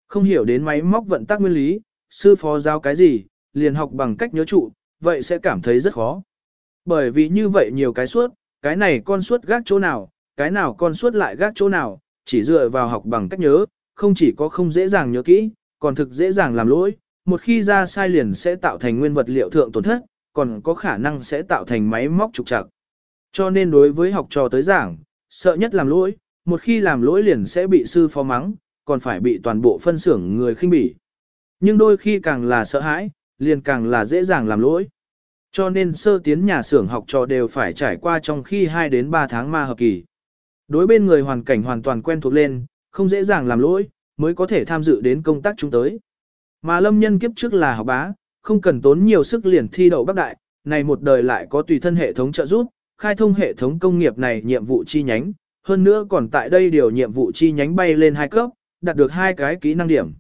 Không hiểu đến máy móc vận tác nguyên lý, sư phó giao cái gì, liền học bằng cách nhớ trụ, vậy sẽ cảm thấy rất khó. Bởi vì như vậy nhiều cái suốt, cái này con suốt gác chỗ nào, cái nào con suốt lại gác chỗ nào, chỉ dựa vào học bằng cách nhớ, không chỉ có không dễ dàng nhớ kỹ, còn thực dễ dàng làm lỗi, một khi ra sai liền sẽ tạo thành nguyên vật liệu thượng tổn thất, còn có khả năng sẽ tạo thành máy móc trục trặc. Cho nên đối với học trò tới giảng, sợ nhất làm lỗi, một khi làm lỗi liền sẽ bị sư phó mắng, còn phải bị toàn bộ phân xưởng người khinh bỉ. Nhưng đôi khi càng là sợ hãi, liền càng là dễ dàng làm lỗi. Cho nên sơ tiến nhà xưởng học trò đều phải trải qua trong khi 2 đến 3 tháng ma hợp kỳ. Đối bên người hoàn cảnh hoàn toàn quen thuộc lên, không dễ dàng làm lỗi, mới có thể tham dự đến công tác chúng tới. Mà lâm nhân kiếp trước là học bá, không cần tốn nhiều sức liền thi đậu bắc đại, này một đời lại có tùy thân hệ thống trợ giúp, khai thông hệ thống công nghiệp này nhiệm vụ chi nhánh, hơn nữa còn tại đây điều nhiệm vụ chi nhánh bay lên hai cấp, đạt được hai cái kỹ năng điểm.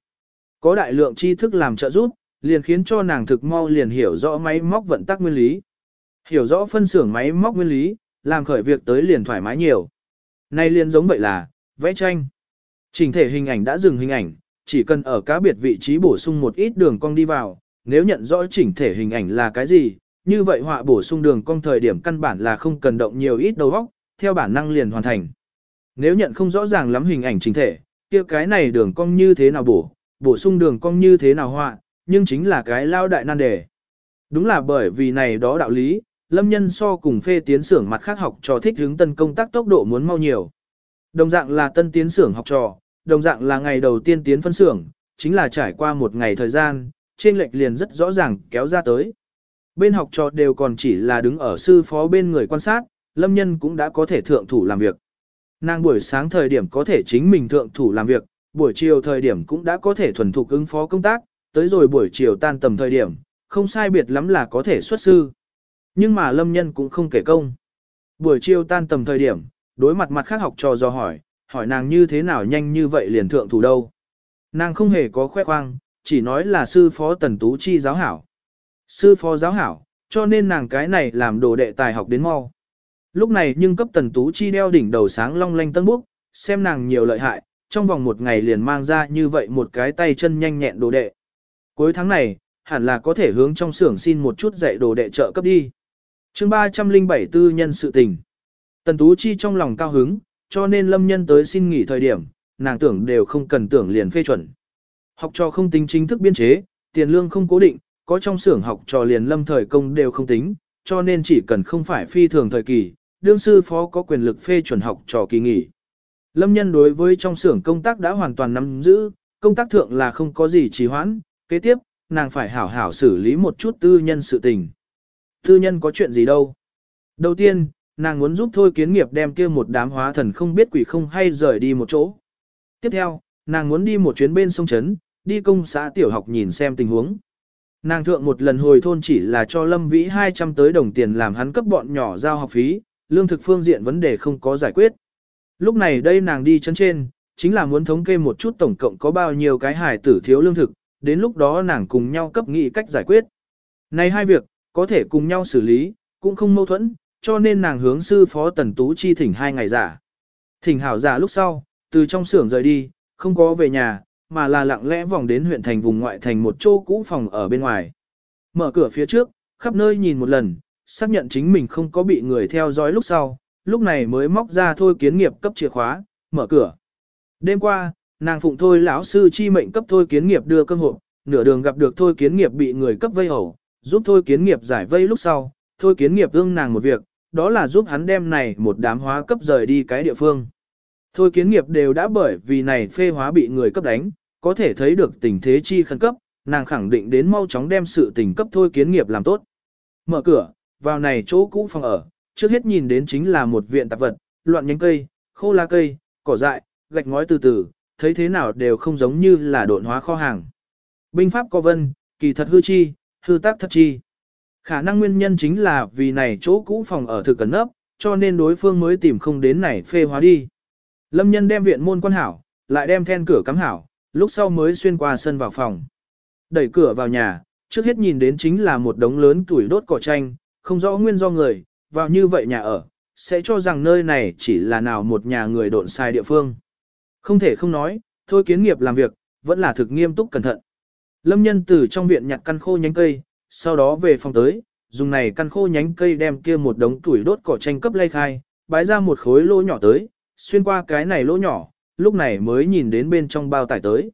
Có đại lượng tri thức làm trợ giúp, liền khiến cho nàng thực mau liền hiểu rõ máy móc vận tắc nguyên lý. Hiểu rõ phân xưởng máy móc nguyên lý, làm khởi việc tới liền thoải mái nhiều. Nay liền giống vậy là, vẽ tranh. chỉnh thể hình ảnh đã dừng hình ảnh, chỉ cần ở cá biệt vị trí bổ sung một ít đường cong đi vào, nếu nhận rõ chỉnh thể hình ảnh là cái gì, như vậy họa bổ sung đường cong thời điểm căn bản là không cần động nhiều ít đầu óc, theo bản năng liền hoàn thành. Nếu nhận không rõ ràng lắm hình ảnh chỉnh thể, kia cái này đường cong như thế nào bổ, bổ sung đường cong như thế nào họa, nhưng chính là cái lao đại nan đề. Đúng là bởi vì này đó đạo lý, lâm nhân so cùng phê tiến xưởng mặt khác học trò thích hướng tân công tác tốc độ muốn mau nhiều. Đồng dạng là tân tiến xưởng học trò, đồng dạng là ngày đầu tiên tiến phân xưởng, chính là trải qua một ngày thời gian, trên lệch liền rất rõ ràng kéo ra tới. Bên học trò đều còn chỉ là đứng ở sư phó bên người quan sát, lâm nhân cũng đã có thể thượng thủ làm việc. Nàng buổi sáng thời điểm có thể chính mình thượng thủ làm việc, buổi chiều thời điểm cũng đã có thể thuần thục ứng phó công tác, tới rồi buổi chiều tan tầm thời điểm, không sai biệt lắm là có thể xuất sư. Nhưng mà lâm nhân cũng không kể công. Buổi chiều tan tầm thời điểm, đối mặt mặt khác học trò do hỏi, hỏi nàng như thế nào nhanh như vậy liền thượng thủ đâu. Nàng không hề có khoe khoang, chỉ nói là sư phó tần tú chi giáo hảo. Sư phó giáo hảo, cho nên nàng cái này làm đồ đệ tài học đến mau. Lúc này nhưng cấp tần tú chi đeo đỉnh đầu sáng long lanh tân búc, xem nàng nhiều lợi hại, trong vòng một ngày liền mang ra như vậy một cái tay chân nhanh nhẹn đồ đệ. Cuối tháng này, hẳn là có thể hướng trong xưởng xin một chút dạy đồ đệ trợ cấp đi. chương 307 tư nhân sự tình. Tần Tú Chi trong lòng cao hứng, cho nên lâm nhân tới xin nghỉ thời điểm, nàng tưởng đều không cần tưởng liền phê chuẩn. Học trò không tính chính thức biên chế, tiền lương không cố định, có trong xưởng học trò liền lâm thời công đều không tính, cho nên chỉ cần không phải phi thường thời kỳ, đương sư phó có quyền lực phê chuẩn học trò kỳ nghỉ. Lâm nhân đối với trong xưởng công tác đã hoàn toàn nắm giữ, công tác thượng là không có gì trì hoãn, kế tiếp, nàng phải hảo hảo xử lý một chút tư nhân sự tình. Tư nhân có chuyện gì đâu. Đầu tiên, nàng muốn giúp thôi kiến nghiệp đem kia một đám hóa thần không biết quỷ không hay rời đi một chỗ. Tiếp theo, nàng muốn đi một chuyến bên sông Trấn, đi công xã tiểu học nhìn xem tình huống. Nàng thượng một lần hồi thôn chỉ là cho Lâm Vĩ 200 tới đồng tiền làm hắn cấp bọn nhỏ giao học phí, lương thực phương diện vấn đề không có giải quyết. Lúc này đây nàng đi chân trên, chính là muốn thống kê một chút tổng cộng có bao nhiêu cái hải tử thiếu lương thực, đến lúc đó nàng cùng nhau cấp nghị cách giải quyết. Này hai việc, có thể cùng nhau xử lý, cũng không mâu thuẫn, cho nên nàng hướng sư phó Tần Tú Chi thỉnh hai ngày giả. Thỉnh hảo giả lúc sau, từ trong xưởng rời đi, không có về nhà, mà là lặng lẽ vòng đến huyện thành vùng ngoại thành một chỗ cũ phòng ở bên ngoài. Mở cửa phía trước, khắp nơi nhìn một lần, xác nhận chính mình không có bị người theo dõi lúc sau, lúc này mới móc ra thôi kiến nghiệp cấp chìa khóa, mở cửa. Đêm qua, nàng phụng thôi lão sư chi mệnh cấp thôi kiến nghiệp đưa cơm hộp, nửa đường gặp được thôi kiến nghiệp bị người cấp vây hầu, giúp thôi kiến nghiệp giải vây lúc sau, thôi kiến nghiệp ương nàng một việc, đó là giúp hắn đem này một đám hóa cấp rời đi cái địa phương. Thôi kiến nghiệp đều đã bởi vì này phê hóa bị người cấp đánh, có thể thấy được tình thế chi khẩn cấp, nàng khẳng định đến mau chóng đem sự tình cấp thôi kiến nghiệp làm tốt. Mở cửa, vào này chỗ cũ phòng ở, trước hết nhìn đến chính là một viện tạp vật, loạn nhánh cây, khô lá cây, cỏ dại, gạch ngói từ từ, thấy thế nào đều không giống như là độn hóa kho hàng. Binh pháp có vân, kỳ thật hư chi, hư tác thật chi. Khả năng nguyên nhân chính là vì này chỗ cũ phòng ở thực cẩn nấp, cho nên đối phương mới tìm không đến này phê hóa đi. Lâm nhân đem viện môn quan hảo, lại đem then cửa cắm hảo, lúc sau mới xuyên qua sân vào phòng. Đẩy cửa vào nhà, trước hết nhìn đến chính là một đống lớn tuổi đốt cỏ tranh, không rõ nguyên do người, vào như vậy nhà ở, sẽ cho rằng nơi này chỉ là nào một nhà người độn sai địa phương. Không thể không nói, thôi kiến nghiệp làm việc, vẫn là thực nghiêm túc cẩn thận. Lâm nhân từ trong viện nhặt căn khô nhánh cây, sau đó về phòng tới, dùng này căn khô nhánh cây đem kia một đống tuổi đốt cỏ tranh cấp lay khai, bái ra một khối lỗ nhỏ tới, xuyên qua cái này lỗ nhỏ, lúc này mới nhìn đến bên trong bao tải tới.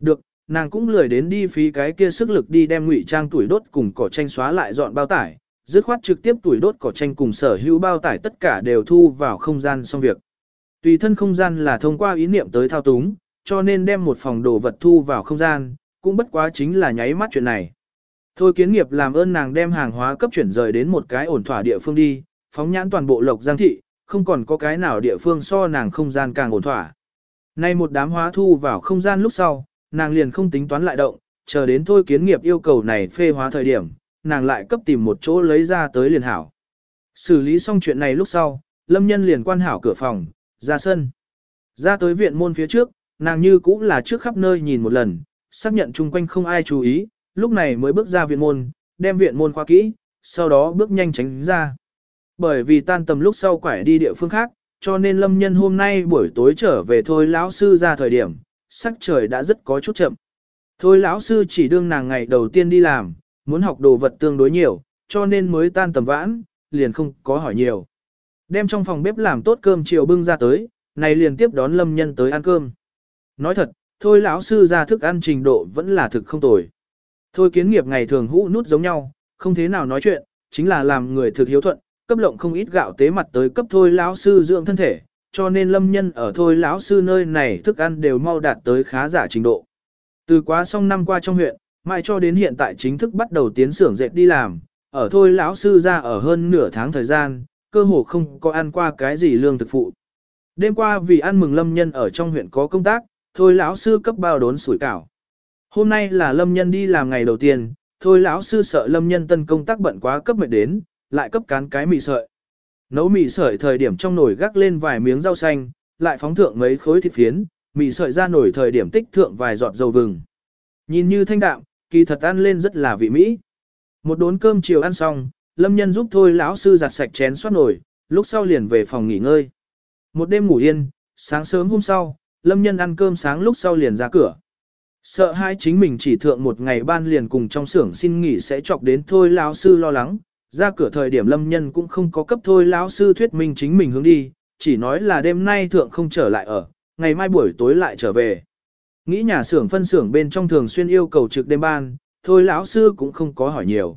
Được, nàng cũng lười đến đi phí cái kia sức lực đi đem ngụy trang tuổi đốt cùng cỏ tranh xóa lại dọn bao tải, dứt khoát trực tiếp tuổi đốt cỏ tranh cùng sở hữu bao tải tất cả đều thu vào không gian xong việc. Tùy thân không gian là thông qua ý niệm tới thao túng, cho nên đem một phòng đồ vật thu vào không gian, cũng bất quá chính là nháy mắt chuyện này. Thôi kiến nghiệp làm ơn nàng đem hàng hóa cấp chuyển rời đến một cái ổn thỏa địa phương đi, phóng nhãn toàn bộ lộc giang thị, không còn có cái nào địa phương so nàng không gian càng ổn thỏa. Nay một đám hóa thu vào không gian lúc sau, nàng liền không tính toán lại động, chờ đến thôi kiến nghiệp yêu cầu này phê hóa thời điểm, nàng lại cấp tìm một chỗ lấy ra tới liền hảo. Xử lý xong chuyện này lúc sau, lâm nhân liền quan hảo cửa phòng, ra sân. Ra tới viện môn phía trước, nàng như cũng là trước khắp nơi nhìn một lần, xác nhận chung quanh không ai chú ý, lúc này mới bước ra viện môn, đem viện môn khoa kỹ, sau đó bước nhanh tránh ra. Bởi vì tan tầm lúc sau quải đi địa phương khác, cho nên lâm nhân hôm nay buổi tối trở về thôi lão sư ra thời điểm, sắc trời đã rất có chút chậm. Thôi lão sư chỉ đương nàng ngày đầu tiên đi làm, muốn học đồ vật tương đối nhiều, cho nên mới tan tầm vãn, liền không có hỏi nhiều. Đem trong phòng bếp làm tốt cơm chiều bưng ra tới, này liền tiếp đón lâm nhân tới ăn cơm. Nói thật, thôi lão sư ra thức ăn trình độ vẫn là thực không tồi. Thôi kiến nghiệp ngày thường hũ nút giống nhau, không thế nào nói chuyện, chính là làm người thực hiếu thuận, cấp lộng không ít gạo tế mặt tới cấp thôi lão sư dưỡng thân thể, cho nên lâm nhân ở thôi lão sư nơi này thức ăn đều mau đạt tới khá giả trình độ. Từ quá xong năm qua trong huyện, mãi cho đến hiện tại chính thức bắt đầu tiến xưởng dệt đi làm, ở thôi lão sư ra ở hơn nửa tháng thời gian, cơ hồ không có ăn qua cái gì lương thực phụ. Đêm qua vì ăn mừng lâm nhân ở trong huyện có công tác, thôi lão sư cấp bao đốn sủi cảo. Hôm nay là lâm nhân đi làm ngày đầu tiên, thôi lão sư sợ lâm nhân tân công tác bận quá cấp mệt đến, lại cấp cán cái mì sợi. Nấu mì sợi thời điểm trong nồi gác lên vài miếng rau xanh, lại phóng thượng mấy khối thịt phiến, mì sợi ra nổi thời điểm tích thượng vài giọt dầu vừng. Nhìn như thanh đạm, kỳ thật ăn lên rất là vị mỹ. Một đốn cơm chiều ăn xong, lâm nhân giúp thôi lão sư giặt sạch chén xoát nổi. lúc sau liền về phòng nghỉ ngơi. Một đêm ngủ yên, sáng sớm hôm sau, lâm nhân ăn cơm sáng lúc sau liền ra cửa. Sợ hai chính mình chỉ thượng một ngày ban liền cùng trong xưởng xin nghỉ sẽ chọc đến thôi lão sư lo lắng, ra cửa thời điểm lâm nhân cũng không có cấp thôi lão sư thuyết minh chính mình hướng đi, chỉ nói là đêm nay thượng không trở lại ở, ngày mai buổi tối lại trở về. Nghĩ nhà xưởng phân xưởng bên trong thường xuyên yêu cầu trực đêm ban, thôi lão sư cũng không có hỏi nhiều.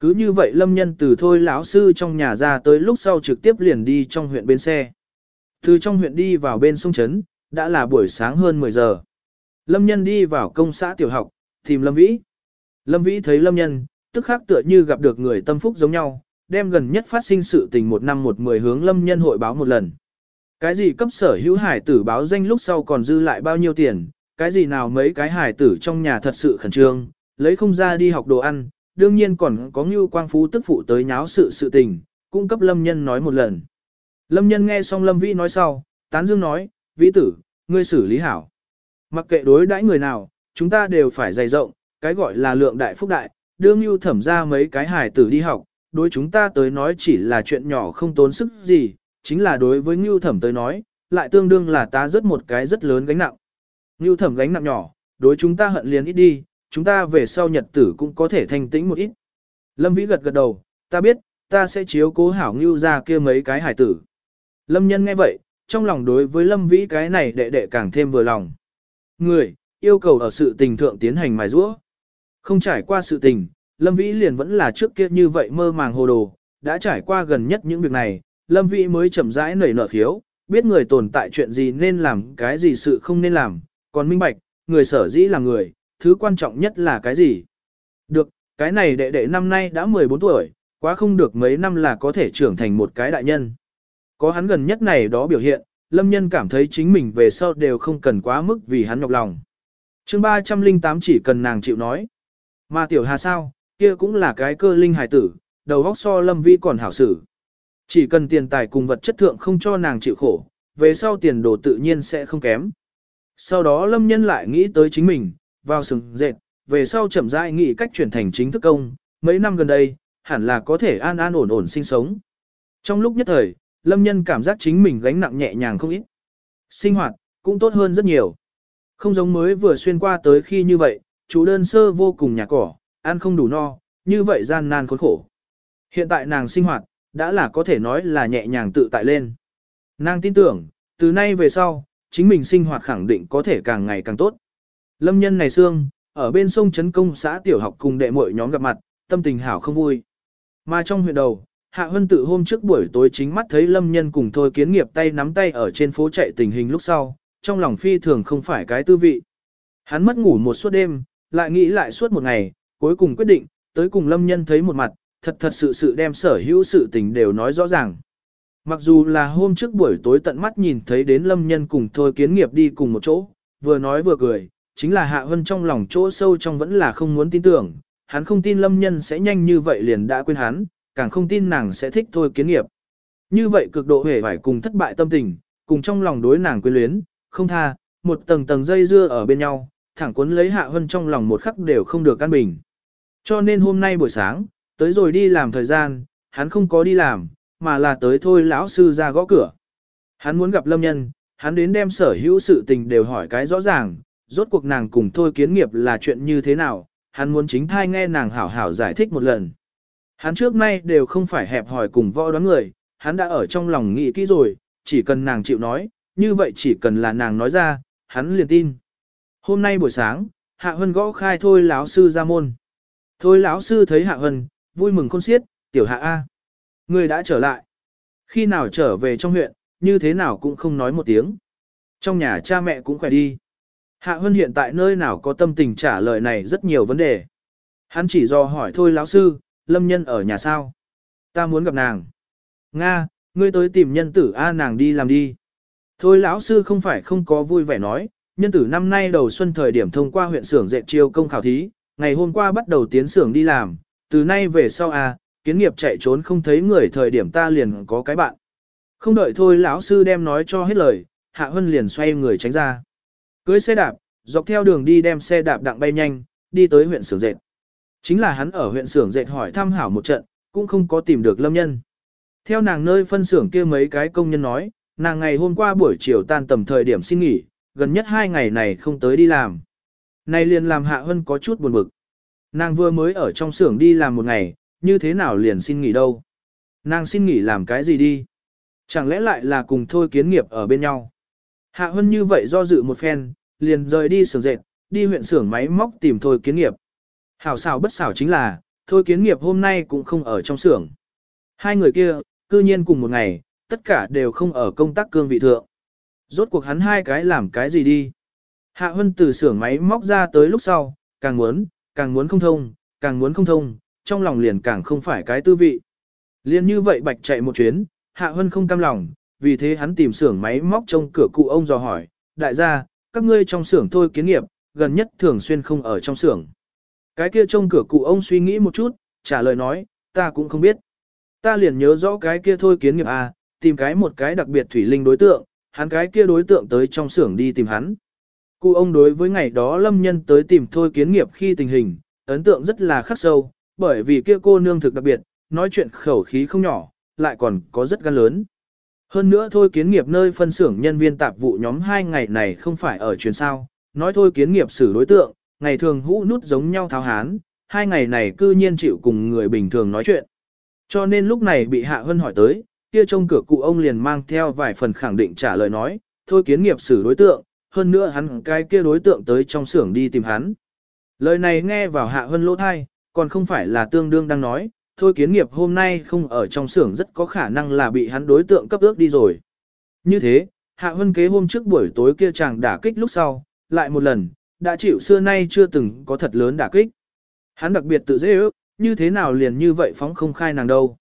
Cứ như vậy lâm nhân từ thôi lão sư trong nhà ra tới lúc sau trực tiếp liền đi trong huyện bên xe. Từ trong huyện đi vào bên sông Trấn, đã là buổi sáng hơn 10 giờ. Lâm nhân đi vào công xã tiểu học, tìm Lâm Vĩ. Lâm Vĩ thấy Lâm nhân, tức khắc tựa như gặp được người tâm phúc giống nhau, đem gần nhất phát sinh sự tình một năm một mười hướng Lâm nhân hội báo một lần. Cái gì cấp sở hữu hải tử báo danh lúc sau còn dư lại bao nhiêu tiền, cái gì nào mấy cái hải tử trong nhà thật sự khẩn trương, lấy không ra đi học đồ ăn, đương nhiên còn có Ngưu Quang Phú tức phụ tới nháo sự sự tình, cung cấp Lâm Nhân nói một lần. Lâm Nhân nghe xong Lâm Vĩ nói sau, tán dương nói, Vĩ tử, ngươi xử lý hảo. Mặc kệ đối đãi người nào, chúng ta đều phải dày rộng, cái gọi là lượng đại phúc đại, đương Ngưu thẩm ra mấy cái hải tử đi học, đối chúng ta tới nói chỉ là chuyện nhỏ không tốn sức gì, chính là đối với Ngưu thẩm tới nói, lại tương đương là ta rất một cái rất lớn gánh nặng. Ngưu thẩm gánh nặng nhỏ, đối chúng ta hận liền ít đi, chúng ta về sau nhật tử cũng có thể thanh tĩnh một ít. Lâm Vĩ gật gật đầu, ta biết, ta sẽ chiếu cố hảo ngưu ra kia mấy cái hải tử. Lâm nhân nghe vậy, trong lòng đối với Lâm Vĩ cái này đệ đệ càng thêm vừa lòng. Người, yêu cầu ở sự tình thượng tiến hành mài rũa. Không trải qua sự tình, Lâm Vĩ liền vẫn là trước kia như vậy mơ màng hồ đồ, đã trải qua gần nhất những việc này, Lâm Vĩ mới chậm rãi nảy nở khiếu, biết người tồn tại chuyện gì nên làm, cái gì sự không nên làm, còn minh bạch, người sở dĩ là người, thứ quan trọng nhất là cái gì? Được, cái này đệ đệ năm nay đã 14 tuổi, quá không được mấy năm là có thể trưởng thành một cái đại nhân. Có hắn gần nhất này đó biểu hiện, lâm nhân cảm thấy chính mình về sau đều không cần quá mức vì hắn nhọc lòng. chương 308 chỉ cần nàng chịu nói. Mà tiểu hà sao, kia cũng là cái cơ linh hài tử, đầu óc so lâm vi còn hảo xử. Chỉ cần tiền tài cùng vật chất thượng không cho nàng chịu khổ, về sau tiền đồ tự nhiên sẽ không kém. Sau đó lâm nhân lại nghĩ tới chính mình, vào sừng dệt, về sau chậm rãi nghĩ cách chuyển thành chính thức công, mấy năm gần đây, hẳn là có thể an an ổn ổn sinh sống. Trong lúc nhất thời, lâm nhân cảm giác chính mình gánh nặng nhẹ nhàng không ít. Sinh hoạt, cũng tốt hơn rất nhiều. Không giống mới vừa xuyên qua tới khi như vậy, chú đơn sơ vô cùng nhà cỏ, ăn không đủ no, như vậy gian nan khốn khổ. Hiện tại nàng sinh hoạt, đã là có thể nói là nhẹ nhàng tự tại lên. Nàng tin tưởng, từ nay về sau, chính mình sinh hoạt khẳng định có thể càng ngày càng tốt. Lâm nhân này xương, ở bên sông Trấn Công xã tiểu học cùng đệ muội nhóm gặp mặt, tâm tình hảo không vui. Mà trong huyện đầu, Hạ Hân tự hôm trước buổi tối chính mắt thấy Lâm Nhân cùng Thôi Kiến Nghiệp tay nắm tay ở trên phố chạy tình hình lúc sau, trong lòng phi thường không phải cái tư vị. Hắn mất ngủ một suốt đêm, lại nghĩ lại suốt một ngày, cuối cùng quyết định, tới cùng Lâm Nhân thấy một mặt, thật thật sự sự đem sở hữu sự tình đều nói rõ ràng. Mặc dù là hôm trước buổi tối tận mắt nhìn thấy đến Lâm Nhân cùng Thôi Kiến Nghiệp đi cùng một chỗ, vừa nói vừa cười, chính là Hạ Hân trong lòng chỗ sâu trong vẫn là không muốn tin tưởng, hắn không tin Lâm Nhân sẽ nhanh như vậy liền đã quên hắn, càng không tin nàng sẽ thích Thôi Kiến Nghiệp. Như vậy cực độ hề phải cùng thất bại tâm tình, cùng trong lòng đối nàng quyến luyến, không tha, một tầng tầng dây dưa ở bên nhau, thẳng cuốn lấy Hạ Hân trong lòng một khắc đều không được căn bình. Cho nên hôm nay buổi sáng, tới rồi đi làm thời gian, hắn không có đi làm, mà là tới thôi lão sư ra gõ cửa. Hắn muốn gặp lâm nhân, hắn đến đem sở hữu sự tình đều hỏi cái rõ ràng, rốt cuộc nàng cùng thôi kiến nghiệp là chuyện như thế nào, hắn muốn chính thai nghe nàng hảo hảo giải thích một lần. Hắn trước nay đều không phải hẹp hỏi cùng võ đoán người, hắn đã ở trong lòng nghĩ kỹ rồi, chỉ cần nàng chịu nói, như vậy chỉ cần là nàng nói ra, hắn liền tin. Hôm nay buổi sáng, Hạ Hân gõ khai thôi lão sư ra môn. Thôi lão sư thấy Hạ Hân, vui mừng khôn xiết, tiểu Hạ A. Người đã trở lại. Khi nào trở về trong huyện, như thế nào cũng không nói một tiếng. Trong nhà cha mẹ cũng khỏe đi. Hạ Hân hiện tại nơi nào có tâm tình trả lời này rất nhiều vấn đề. Hắn chỉ do hỏi thôi lão sư, lâm nhân ở nhà sao? Ta muốn gặp nàng. Nga, ngươi tới tìm nhân tử A nàng đi làm đi. Thôi lão sư không phải không có vui vẻ nói, nhân tử năm nay đầu xuân thời điểm thông qua huyện xưởng dệt chiêu công khảo thí, ngày hôm qua bắt đầu tiến xưởng đi làm, từ nay về sau A, kiến nghiệp chạy trốn không thấy người thời điểm ta liền có cái bạn. Không đợi thôi lão sư đem nói cho hết lời, Hạ Hân liền xoay người tránh ra. Cưới xe đạp, dọc theo đường đi đem xe đạp đặng bay nhanh, đi tới huyện xưởng dệt. Chính là hắn ở huyện xưởng dệt hỏi thăm hảo một trận, cũng không có tìm được lâm nhân. Theo nàng nơi phân xưởng kia mấy cái công nhân nói, nàng ngày hôm qua buổi chiều tan tầm thời điểm xin nghỉ, gần nhất hai ngày này không tới đi làm. Này liền làm Hạ Hân có chút buồn bực. Nàng vừa mới ở trong xưởng đi làm một ngày, như thế nào liền xin nghỉ đâu. Nàng xin nghỉ làm cái gì đi. Chẳng lẽ lại là cùng thôi kiến nghiệp ở bên nhau. Hạ Hân như vậy do dự một phen, liền rời đi xưởng dệt, đi huyện xưởng máy móc tìm thôi kiến nghiệp. Hảo xảo bất xảo chính là, thôi kiến nghiệp hôm nay cũng không ở trong xưởng. Hai người kia, cư nhiên cùng một ngày, tất cả đều không ở công tác cương vị thượng. Rốt cuộc hắn hai cái làm cái gì đi. Hạ Hân từ xưởng máy móc ra tới lúc sau, càng muốn, càng muốn không thông, càng muốn không thông, trong lòng liền càng không phải cái tư vị. Liên như vậy bạch chạy một chuyến, Hạ Hân không cam lòng, vì thế hắn tìm xưởng máy móc trong cửa cụ ông dò hỏi, đại gia, các ngươi trong xưởng thôi kiến nghiệp, gần nhất thường xuyên không ở trong xưởng. Cái kia trong cửa cụ ông suy nghĩ một chút, trả lời nói, ta cũng không biết. Ta liền nhớ rõ cái kia thôi kiến nghiệp à, tìm cái một cái đặc biệt thủy linh đối tượng, hắn cái kia đối tượng tới trong xưởng đi tìm hắn. Cụ ông đối với ngày đó lâm nhân tới tìm thôi kiến nghiệp khi tình hình, ấn tượng rất là khắc sâu, bởi vì kia cô nương thực đặc biệt, nói chuyện khẩu khí không nhỏ, lại còn có rất gan lớn. Hơn nữa thôi kiến nghiệp nơi phân xưởng nhân viên tạp vụ nhóm hai ngày này không phải ở chuyến sao, nói thôi kiến nghiệp xử đối tượng, ngày thường hũ nút giống nhau tháo hán, hai ngày này cư nhiên chịu cùng người bình thường nói chuyện. Cho nên lúc này bị Hạ Hân hỏi tới, kia trông cửa cụ ông liền mang theo vài phần khẳng định trả lời nói, thôi kiến nghiệp xử đối tượng, hơn nữa hắn cái kia đối tượng tới trong xưởng đi tìm hắn. Lời này nghe vào Hạ Hân lỗ thai, còn không phải là tương đương đang nói, thôi kiến nghiệp hôm nay không ở trong xưởng rất có khả năng là bị hắn đối tượng cấp ước đi rồi. Như thế, Hạ Hân kế hôm trước buổi tối kia chàng đả kích lúc sau, lại một lần, đã chịu xưa nay chưa từng có thật lớn đả kích. Hắn đặc biệt tự dễ ước, như thế nào liền như vậy phóng không khai nàng đâu.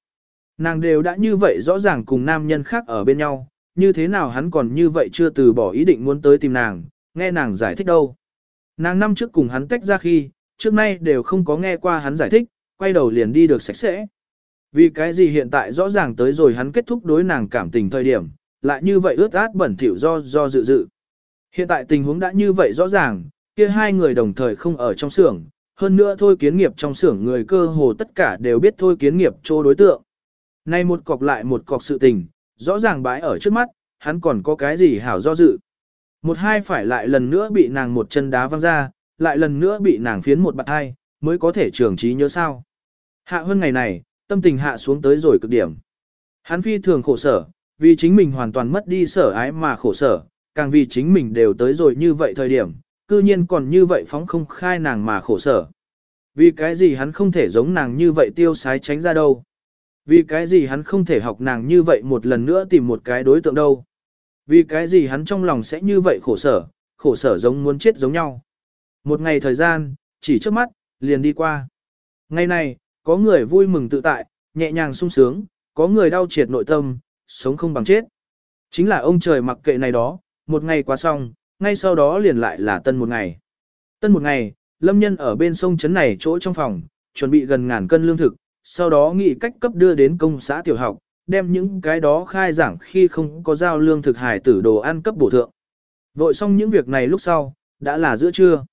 Nàng đều đã như vậy rõ ràng cùng nam nhân khác ở bên nhau, như thế nào hắn còn như vậy chưa từ bỏ ý định muốn tới tìm nàng, nghe nàng giải thích đâu. Nàng năm trước cùng hắn tách ra khi, trước nay đều không có nghe qua hắn giải thích, quay đầu liền đi được sạch sẽ. Vì cái gì hiện tại rõ ràng tới rồi hắn kết thúc đối nàng cảm tình thời điểm, lại như vậy ướt át bẩn thỉu do do dự dự. Hiện tại tình huống đã như vậy rõ ràng, kia hai người đồng thời không ở trong xưởng, hơn nữa thôi kiến nghiệp trong xưởng người cơ hồ tất cả đều biết thôi kiến nghiệp chỗ đối tượng. Nay một cọc lại một cọc sự tình, rõ ràng bãi ở trước mắt, hắn còn có cái gì hảo do dự. Một hai phải lại lần nữa bị nàng một chân đá văng ra, lại lần nữa bị nàng phiến một bạt hai, mới có thể trường trí nhớ sao. Hạ hơn ngày này, tâm tình hạ xuống tới rồi cực điểm. Hắn phi thường khổ sở, vì chính mình hoàn toàn mất đi sở ái mà khổ sở, càng vì chính mình đều tới rồi như vậy thời điểm, cư nhiên còn như vậy phóng không khai nàng mà khổ sở. Vì cái gì hắn không thể giống nàng như vậy tiêu sái tránh ra đâu. Vì cái gì hắn không thể học nàng như vậy một lần nữa tìm một cái đối tượng đâu. Vì cái gì hắn trong lòng sẽ như vậy khổ sở, khổ sở giống muốn chết giống nhau. Một ngày thời gian, chỉ trước mắt, liền đi qua. Ngày này, có người vui mừng tự tại, nhẹ nhàng sung sướng, có người đau triệt nội tâm, sống không bằng chết. Chính là ông trời mặc kệ này đó, một ngày qua xong, ngay sau đó liền lại là tân một ngày. Tân một ngày, lâm nhân ở bên sông trấn này chỗ trong phòng, chuẩn bị gần ngàn cân lương thực, sau đó nghĩ cách cấp đưa đến công xã tiểu học, đem những cái đó khai giảng khi không có giao lương thực hải tử đồ ăn cấp bổ thượng. Vội xong những việc này lúc sau, đã là giữa trưa.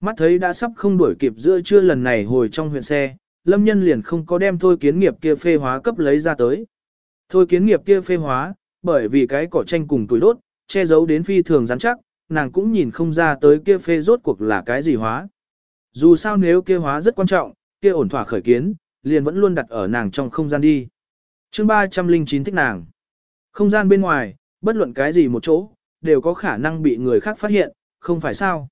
Mắt thấy đã sắp không đuổi kịp giữa trưa lần này hồi trong huyện xe, lâm nhân liền không có đem thôi kiến nghiệp kia phê hóa cấp lấy ra tới. Thôi kiến nghiệp kia phê hóa, bởi vì cái cỏ tranh cùng tuổi đốt, che giấu đến phi thường rắn chắc, nàng cũng nhìn không ra tới kia phê rốt cuộc là cái gì hóa. Dù sao nếu kia hóa rất quan trọng, kia ổn thỏa khởi kiến, liền vẫn luôn đặt ở nàng trong không gian đi. chương 309 thích nàng. Không gian bên ngoài, bất luận cái gì một chỗ, đều có khả năng bị người khác phát hiện, không phải sao.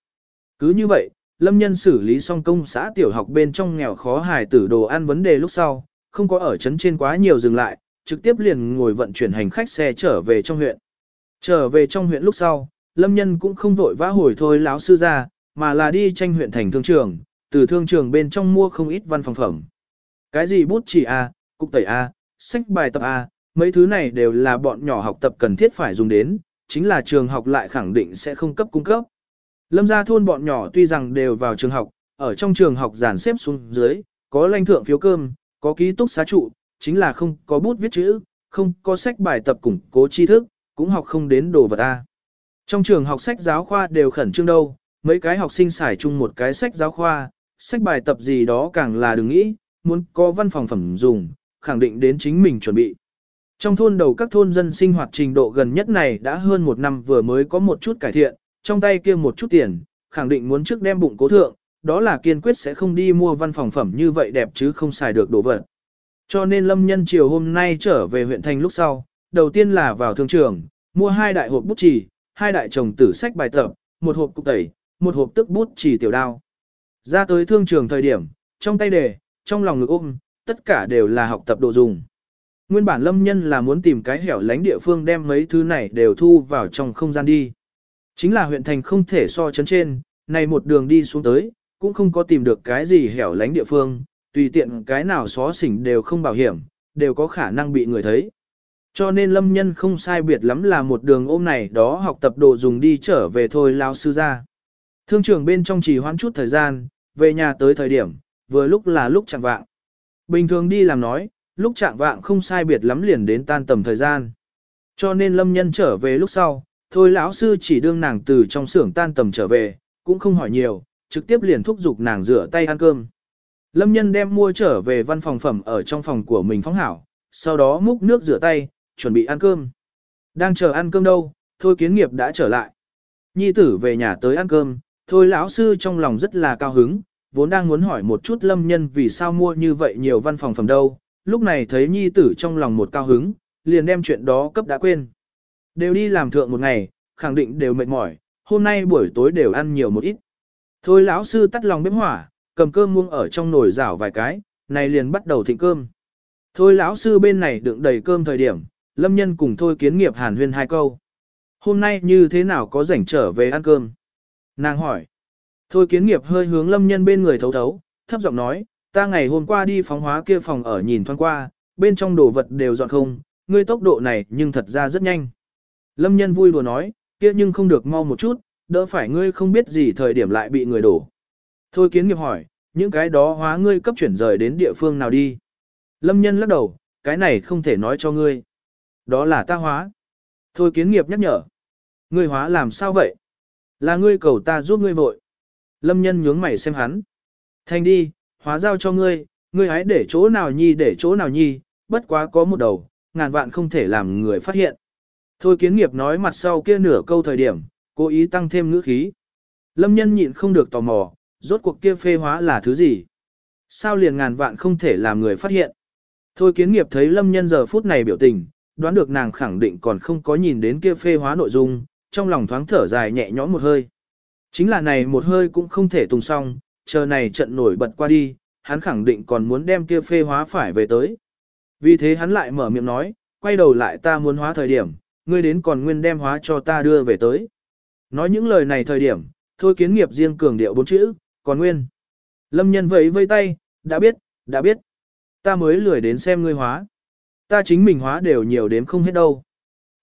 Cứ như vậy, lâm nhân xử lý xong công xã tiểu học bên trong nghèo khó hài tử đồ ăn vấn đề lúc sau, không có ở chấn trên quá nhiều dừng lại, trực tiếp liền ngồi vận chuyển hành khách xe trở về trong huyện. Trở về trong huyện lúc sau, lâm nhân cũng không vội vã hồi thôi láo sư ra, mà là đi tranh huyện thành thương trường, từ thương trường bên trong mua không ít văn phòng phẩm. Cái gì bút chỉ A, cục tẩy A, sách bài tập A, mấy thứ này đều là bọn nhỏ học tập cần thiết phải dùng đến, chính là trường học lại khẳng định sẽ không cấp cung cấp. Lâm gia thôn bọn nhỏ tuy rằng đều vào trường học, ở trong trường học giàn xếp xuống dưới, có lãnh thượng phiếu cơm, có ký túc xá trụ, chính là không có bút viết chữ, không có sách bài tập củng cố tri thức, cũng học không đến đồ vật A. Trong trường học sách giáo khoa đều khẩn trương đâu, mấy cái học sinh xài chung một cái sách giáo khoa, sách bài tập gì đó càng là đừng nghĩ, muốn có văn phòng phẩm dùng, khẳng định đến chính mình chuẩn bị. Trong thôn đầu các thôn dân sinh hoạt trình độ gần nhất này đã hơn một năm vừa mới có một chút cải thiện, trong tay kia một chút tiền, khẳng định muốn trước đem bụng cố thượng, đó là kiên quyết sẽ không đi mua văn phòng phẩm như vậy đẹp chứ không xài được đồ vật. Cho nên Lâm Nhân chiều hôm nay trở về huyện thành lúc sau, đầu tiên là vào thương trường, mua hai đại hộp bút chì, hai đại chồng tử sách bài tập, một hộp cục tẩy, một hộp tức bút chì tiểu đao. Ra tới thương trường thời điểm, trong tay đề, trong lòng ngực ôm, tất cả đều là học tập đồ dùng. Nguyên bản lâm nhân là muốn tìm cái hẻo lánh địa phương đem mấy thứ này đều thu vào trong không gian đi. Chính là huyện thành không thể so chấn trên, này một đường đi xuống tới, cũng không có tìm được cái gì hẻo lánh địa phương, tùy tiện cái nào xó xỉnh đều không bảo hiểm, đều có khả năng bị người thấy. Cho nên lâm nhân không sai biệt lắm là một đường ôm này đó học tập đồ dùng đi trở về thôi lao sư ra. Thương trường bên trong chỉ hoãn chút thời gian, về nhà tới thời điểm, vừa lúc là lúc chẳng vạng. Bình thường đi làm nói, lúc trạng vạng không sai biệt lắm liền đến tan tầm thời gian. Cho nên lâm nhân trở về lúc sau, thôi lão sư chỉ đương nàng từ trong xưởng tan tầm trở về, cũng không hỏi nhiều, trực tiếp liền thúc giục nàng rửa tay ăn cơm. Lâm nhân đem mua trở về văn phòng phẩm ở trong phòng của mình phóng hảo, sau đó múc nước rửa tay, chuẩn bị ăn cơm. Đang chờ ăn cơm đâu, thôi kiến nghiệp đã trở lại. Nhi tử về nhà tới ăn cơm, thôi lão sư trong lòng rất là cao hứng, vốn đang muốn hỏi một chút lâm nhân vì sao mua như vậy nhiều văn phòng phẩm đâu, lúc này thấy nhi tử trong lòng một cao hứng, liền đem chuyện đó cấp đã quên. Đều đi làm thượng một ngày, khẳng định đều mệt mỏi, hôm nay buổi tối đều ăn nhiều một ít. Thôi lão sư tắt lòng bếp hỏa, cầm cơm muông ở trong nồi rảo vài cái, này liền bắt đầu thịnh cơm. Thôi lão sư bên này đựng đầy cơm thời điểm, lâm nhân cùng thôi kiến nghiệp hàn huyên hai câu. Hôm nay như thế nào có rảnh trở về ăn cơm? Nàng hỏi. Thôi kiến nghiệp hơi hướng lâm nhân bên người thấu thấu, thấp giọng nói, ta ngày hôm qua đi phóng hóa kia phòng ở nhìn thoáng qua, bên trong đồ vật đều dọn không, ngươi tốc độ này nhưng thật ra rất nhanh. Lâm nhân vui đùa nói, kia nhưng không được mau một chút, đỡ phải ngươi không biết gì thời điểm lại bị người đổ. Thôi kiến nghiệp hỏi, những cái đó hóa ngươi cấp chuyển rời đến địa phương nào đi. Lâm nhân lắc đầu, cái này không thể nói cho ngươi. Đó là ta hóa. Thôi kiến nghiệp nhắc nhở. Ngươi hóa làm sao vậy? Là ngươi cầu ta giúp ngươi vội. Lâm nhân nhướng mày xem hắn. Thành đi, hóa giao cho ngươi, ngươi hãy để chỗ nào nhi để chỗ nào nhi, bất quá có một đầu, ngàn vạn không thể làm người phát hiện. Thôi kiến nghiệp nói mặt sau kia nửa câu thời điểm, cố ý tăng thêm ngữ khí. Lâm nhân nhịn không được tò mò, rốt cuộc kia phê hóa là thứ gì? Sao liền ngàn vạn không thể làm người phát hiện? Thôi kiến nghiệp thấy lâm nhân giờ phút này biểu tình, đoán được nàng khẳng định còn không có nhìn đến kia phê hóa nội dung, trong lòng thoáng thở dài nhẹ nhõm một hơi. Chính là này một hơi cũng không thể tùng xong, chờ này trận nổi bật qua đi, hắn khẳng định còn muốn đem kia phê hóa phải về tới. Vì thế hắn lại mở miệng nói, quay đầu lại ta muốn hóa thời điểm, ngươi đến còn nguyên đem hóa cho ta đưa về tới. Nói những lời này thời điểm, thôi kiến nghiệp riêng cường điệu bốn chữ, còn nguyên. Lâm nhân vẫy vây tay, đã biết, đã biết. Ta mới lười đến xem ngươi hóa. Ta chính mình hóa đều nhiều đếm không hết đâu.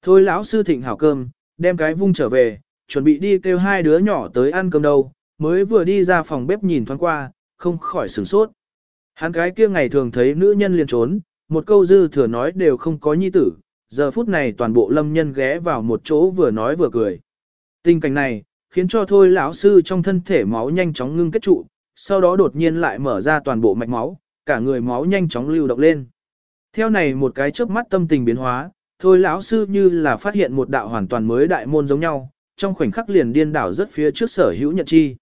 Thôi lão sư thịnh hảo cơm, đem cái vung trở về, chuẩn bị đi kêu hai đứa nhỏ tới ăn cơm đâu, mới vừa đi ra phòng bếp nhìn thoáng qua, không khỏi sửng sốt. Hắn cái kia ngày thường thấy nữ nhân liền trốn, một câu dư thừa nói đều không có nhi tử, giờ phút này toàn bộ lâm nhân ghé vào một chỗ vừa nói vừa cười. Tình cảnh này, khiến cho thôi lão sư trong thân thể máu nhanh chóng ngưng kết trụ, sau đó đột nhiên lại mở ra toàn bộ mạch máu, cả người máu nhanh chóng lưu động lên. Theo này một cái chớp mắt tâm tình biến hóa, thôi lão sư như là phát hiện một đạo hoàn toàn mới đại môn giống nhau, trong khoảnh khắc liền điên đảo rất phía trước sở hữu nhận chi.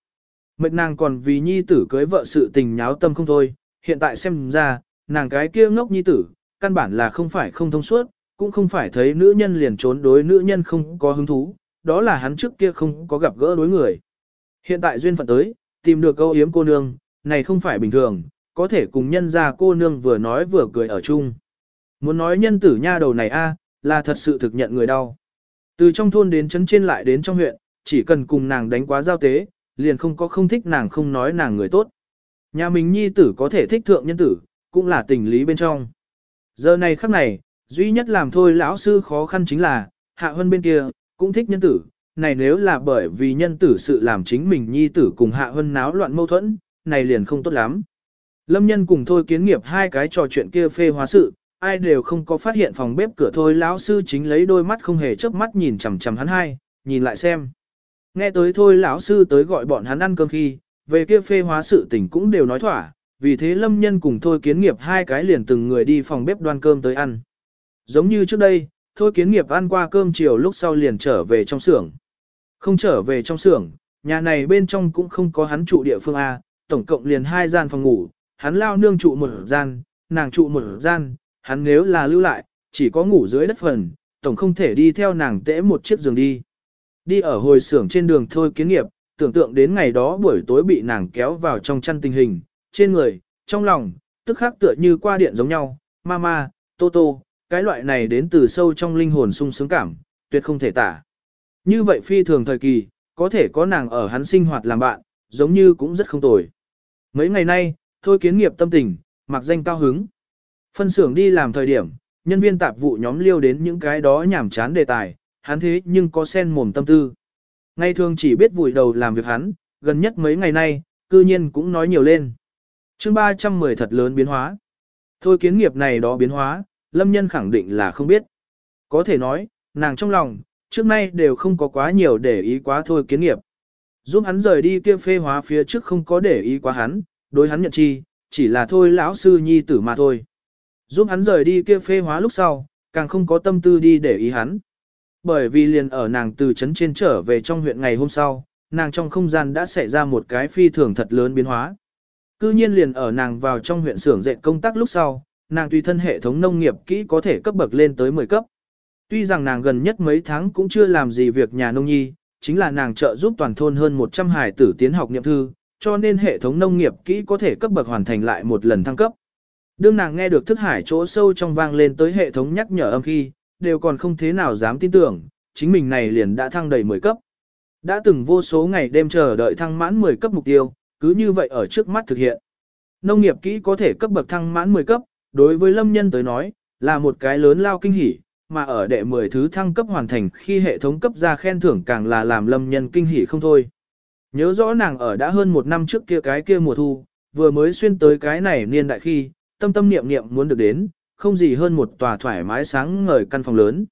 Mệnh nàng còn vì nhi tử cưới vợ sự tình nháo tâm không thôi, hiện tại xem ra, nàng cái kia ngốc nhi tử, căn bản là không phải không thông suốt, cũng không phải thấy nữ nhân liền trốn đối nữ nhân không có hứng thú, đó là hắn trước kia không có gặp gỡ đối người. Hiện tại duyên phận tới, tìm được câu yếm cô nương, này không phải bình thường, có thể cùng nhân ra cô nương vừa nói vừa cười ở chung. Muốn nói nhân tử nha đầu này a, là thật sự thực nhận người đau. Từ trong thôn đến trấn trên lại đến trong huyện, chỉ cần cùng nàng đánh quá giao tế, liền không có không thích nàng không nói nàng người tốt. Nhà mình nhi tử có thể thích thượng nhân tử, cũng là tình lý bên trong. Giờ này khắc này, duy nhất làm thôi lão sư khó khăn chính là, hạ hân bên kia, cũng thích nhân tử, này nếu là bởi vì nhân tử sự làm chính mình nhi tử cùng hạ hân náo loạn mâu thuẫn, này liền không tốt lắm. Lâm nhân cùng thôi kiến nghiệp hai cái trò chuyện kia phê hóa sự, ai đều không có phát hiện phòng bếp cửa thôi lão sư chính lấy đôi mắt không hề chớp mắt nhìn chằm chằm hắn hai, nhìn lại xem. Nghe tới thôi lão sư tới gọi bọn hắn ăn cơm khi, về kia phê hóa sự tình cũng đều nói thỏa, vì thế lâm nhân cùng thôi kiến nghiệp hai cái liền từng người đi phòng bếp đoan cơm tới ăn. Giống như trước đây, thôi kiến nghiệp ăn qua cơm chiều lúc sau liền trở về trong xưởng. Không trở về trong xưởng, nhà này bên trong cũng không có hắn trụ địa phương A, tổng cộng liền hai gian phòng ngủ, hắn lao nương trụ một gian, nàng trụ một gian, hắn nếu là lưu lại, chỉ có ngủ dưới đất phần, tổng không thể đi theo nàng tễ một chiếc giường đi. Đi ở hồi xưởng trên đường thôi kiến nghiệp, tưởng tượng đến ngày đó buổi tối bị nàng kéo vào trong chăn tình hình, trên người, trong lòng, tức khắc tựa như qua điện giống nhau, mama, tô tô, cái loại này đến từ sâu trong linh hồn sung sướng cảm, tuyệt không thể tả. Như vậy phi thường thời kỳ, có thể có nàng ở hắn sinh hoạt làm bạn, giống như cũng rất không tồi. Mấy ngày nay, thôi kiến nghiệp tâm tình, mặc danh cao hứng. Phân xưởng đi làm thời điểm, nhân viên tạp vụ nhóm liêu đến những cái đó nhảm chán đề tài, hắn thế nhưng có sen mồm tâm tư. Ngày thường chỉ biết vùi đầu làm việc hắn, gần nhất mấy ngày nay, cư nhiên cũng nói nhiều lên. chương 310 thật lớn biến hóa. Thôi kiến nghiệp này đó biến hóa, lâm nhân khẳng định là không biết. Có thể nói, nàng trong lòng, trước nay đều không có quá nhiều để ý quá thôi kiến nghiệp. Giúp hắn rời đi kia phê hóa phía trước không có để ý quá hắn, đối hắn nhận chi, chỉ là thôi lão sư nhi tử mà thôi. Giúp hắn rời đi kia phê hóa lúc sau, càng không có tâm tư đi để ý hắn. Bởi vì liền ở nàng từ trấn trên trở về trong huyện ngày hôm sau, nàng trong không gian đã xảy ra một cái phi thường thật lớn biến hóa. Cư nhiên liền ở nàng vào trong huyện xưởng dệt công tác lúc sau, nàng tùy thân hệ thống nông nghiệp kỹ có thể cấp bậc lên tới 10 cấp. Tuy rằng nàng gần nhất mấy tháng cũng chưa làm gì việc nhà nông nhi, chính là nàng trợ giúp toàn thôn hơn 100 hải tử tiến học niệm thư, cho nên hệ thống nông nghiệp kỹ có thể cấp bậc hoàn thành lại một lần thăng cấp. Đương nàng nghe được thức hải chỗ sâu trong vang lên tới hệ thống nhắc nhở âm khi, đều còn không thế nào dám tin tưởng, chính mình này liền đã thăng đầy 10 cấp. Đã từng vô số ngày đêm chờ đợi thăng mãn 10 cấp mục tiêu, cứ như vậy ở trước mắt thực hiện. Nông nghiệp kỹ có thể cấp bậc thăng mãn 10 cấp, đối với lâm nhân tới nói, là một cái lớn lao kinh hỉ, mà ở đệ 10 thứ thăng cấp hoàn thành khi hệ thống cấp ra khen thưởng càng là làm lâm nhân kinh hỉ không thôi. Nhớ rõ nàng ở đã hơn một năm trước kia cái kia mùa thu, vừa mới xuyên tới cái này niên đại khi, tâm tâm niệm niệm muốn được đến, không gì hơn một tòa thoải mái sáng ngời căn phòng lớn.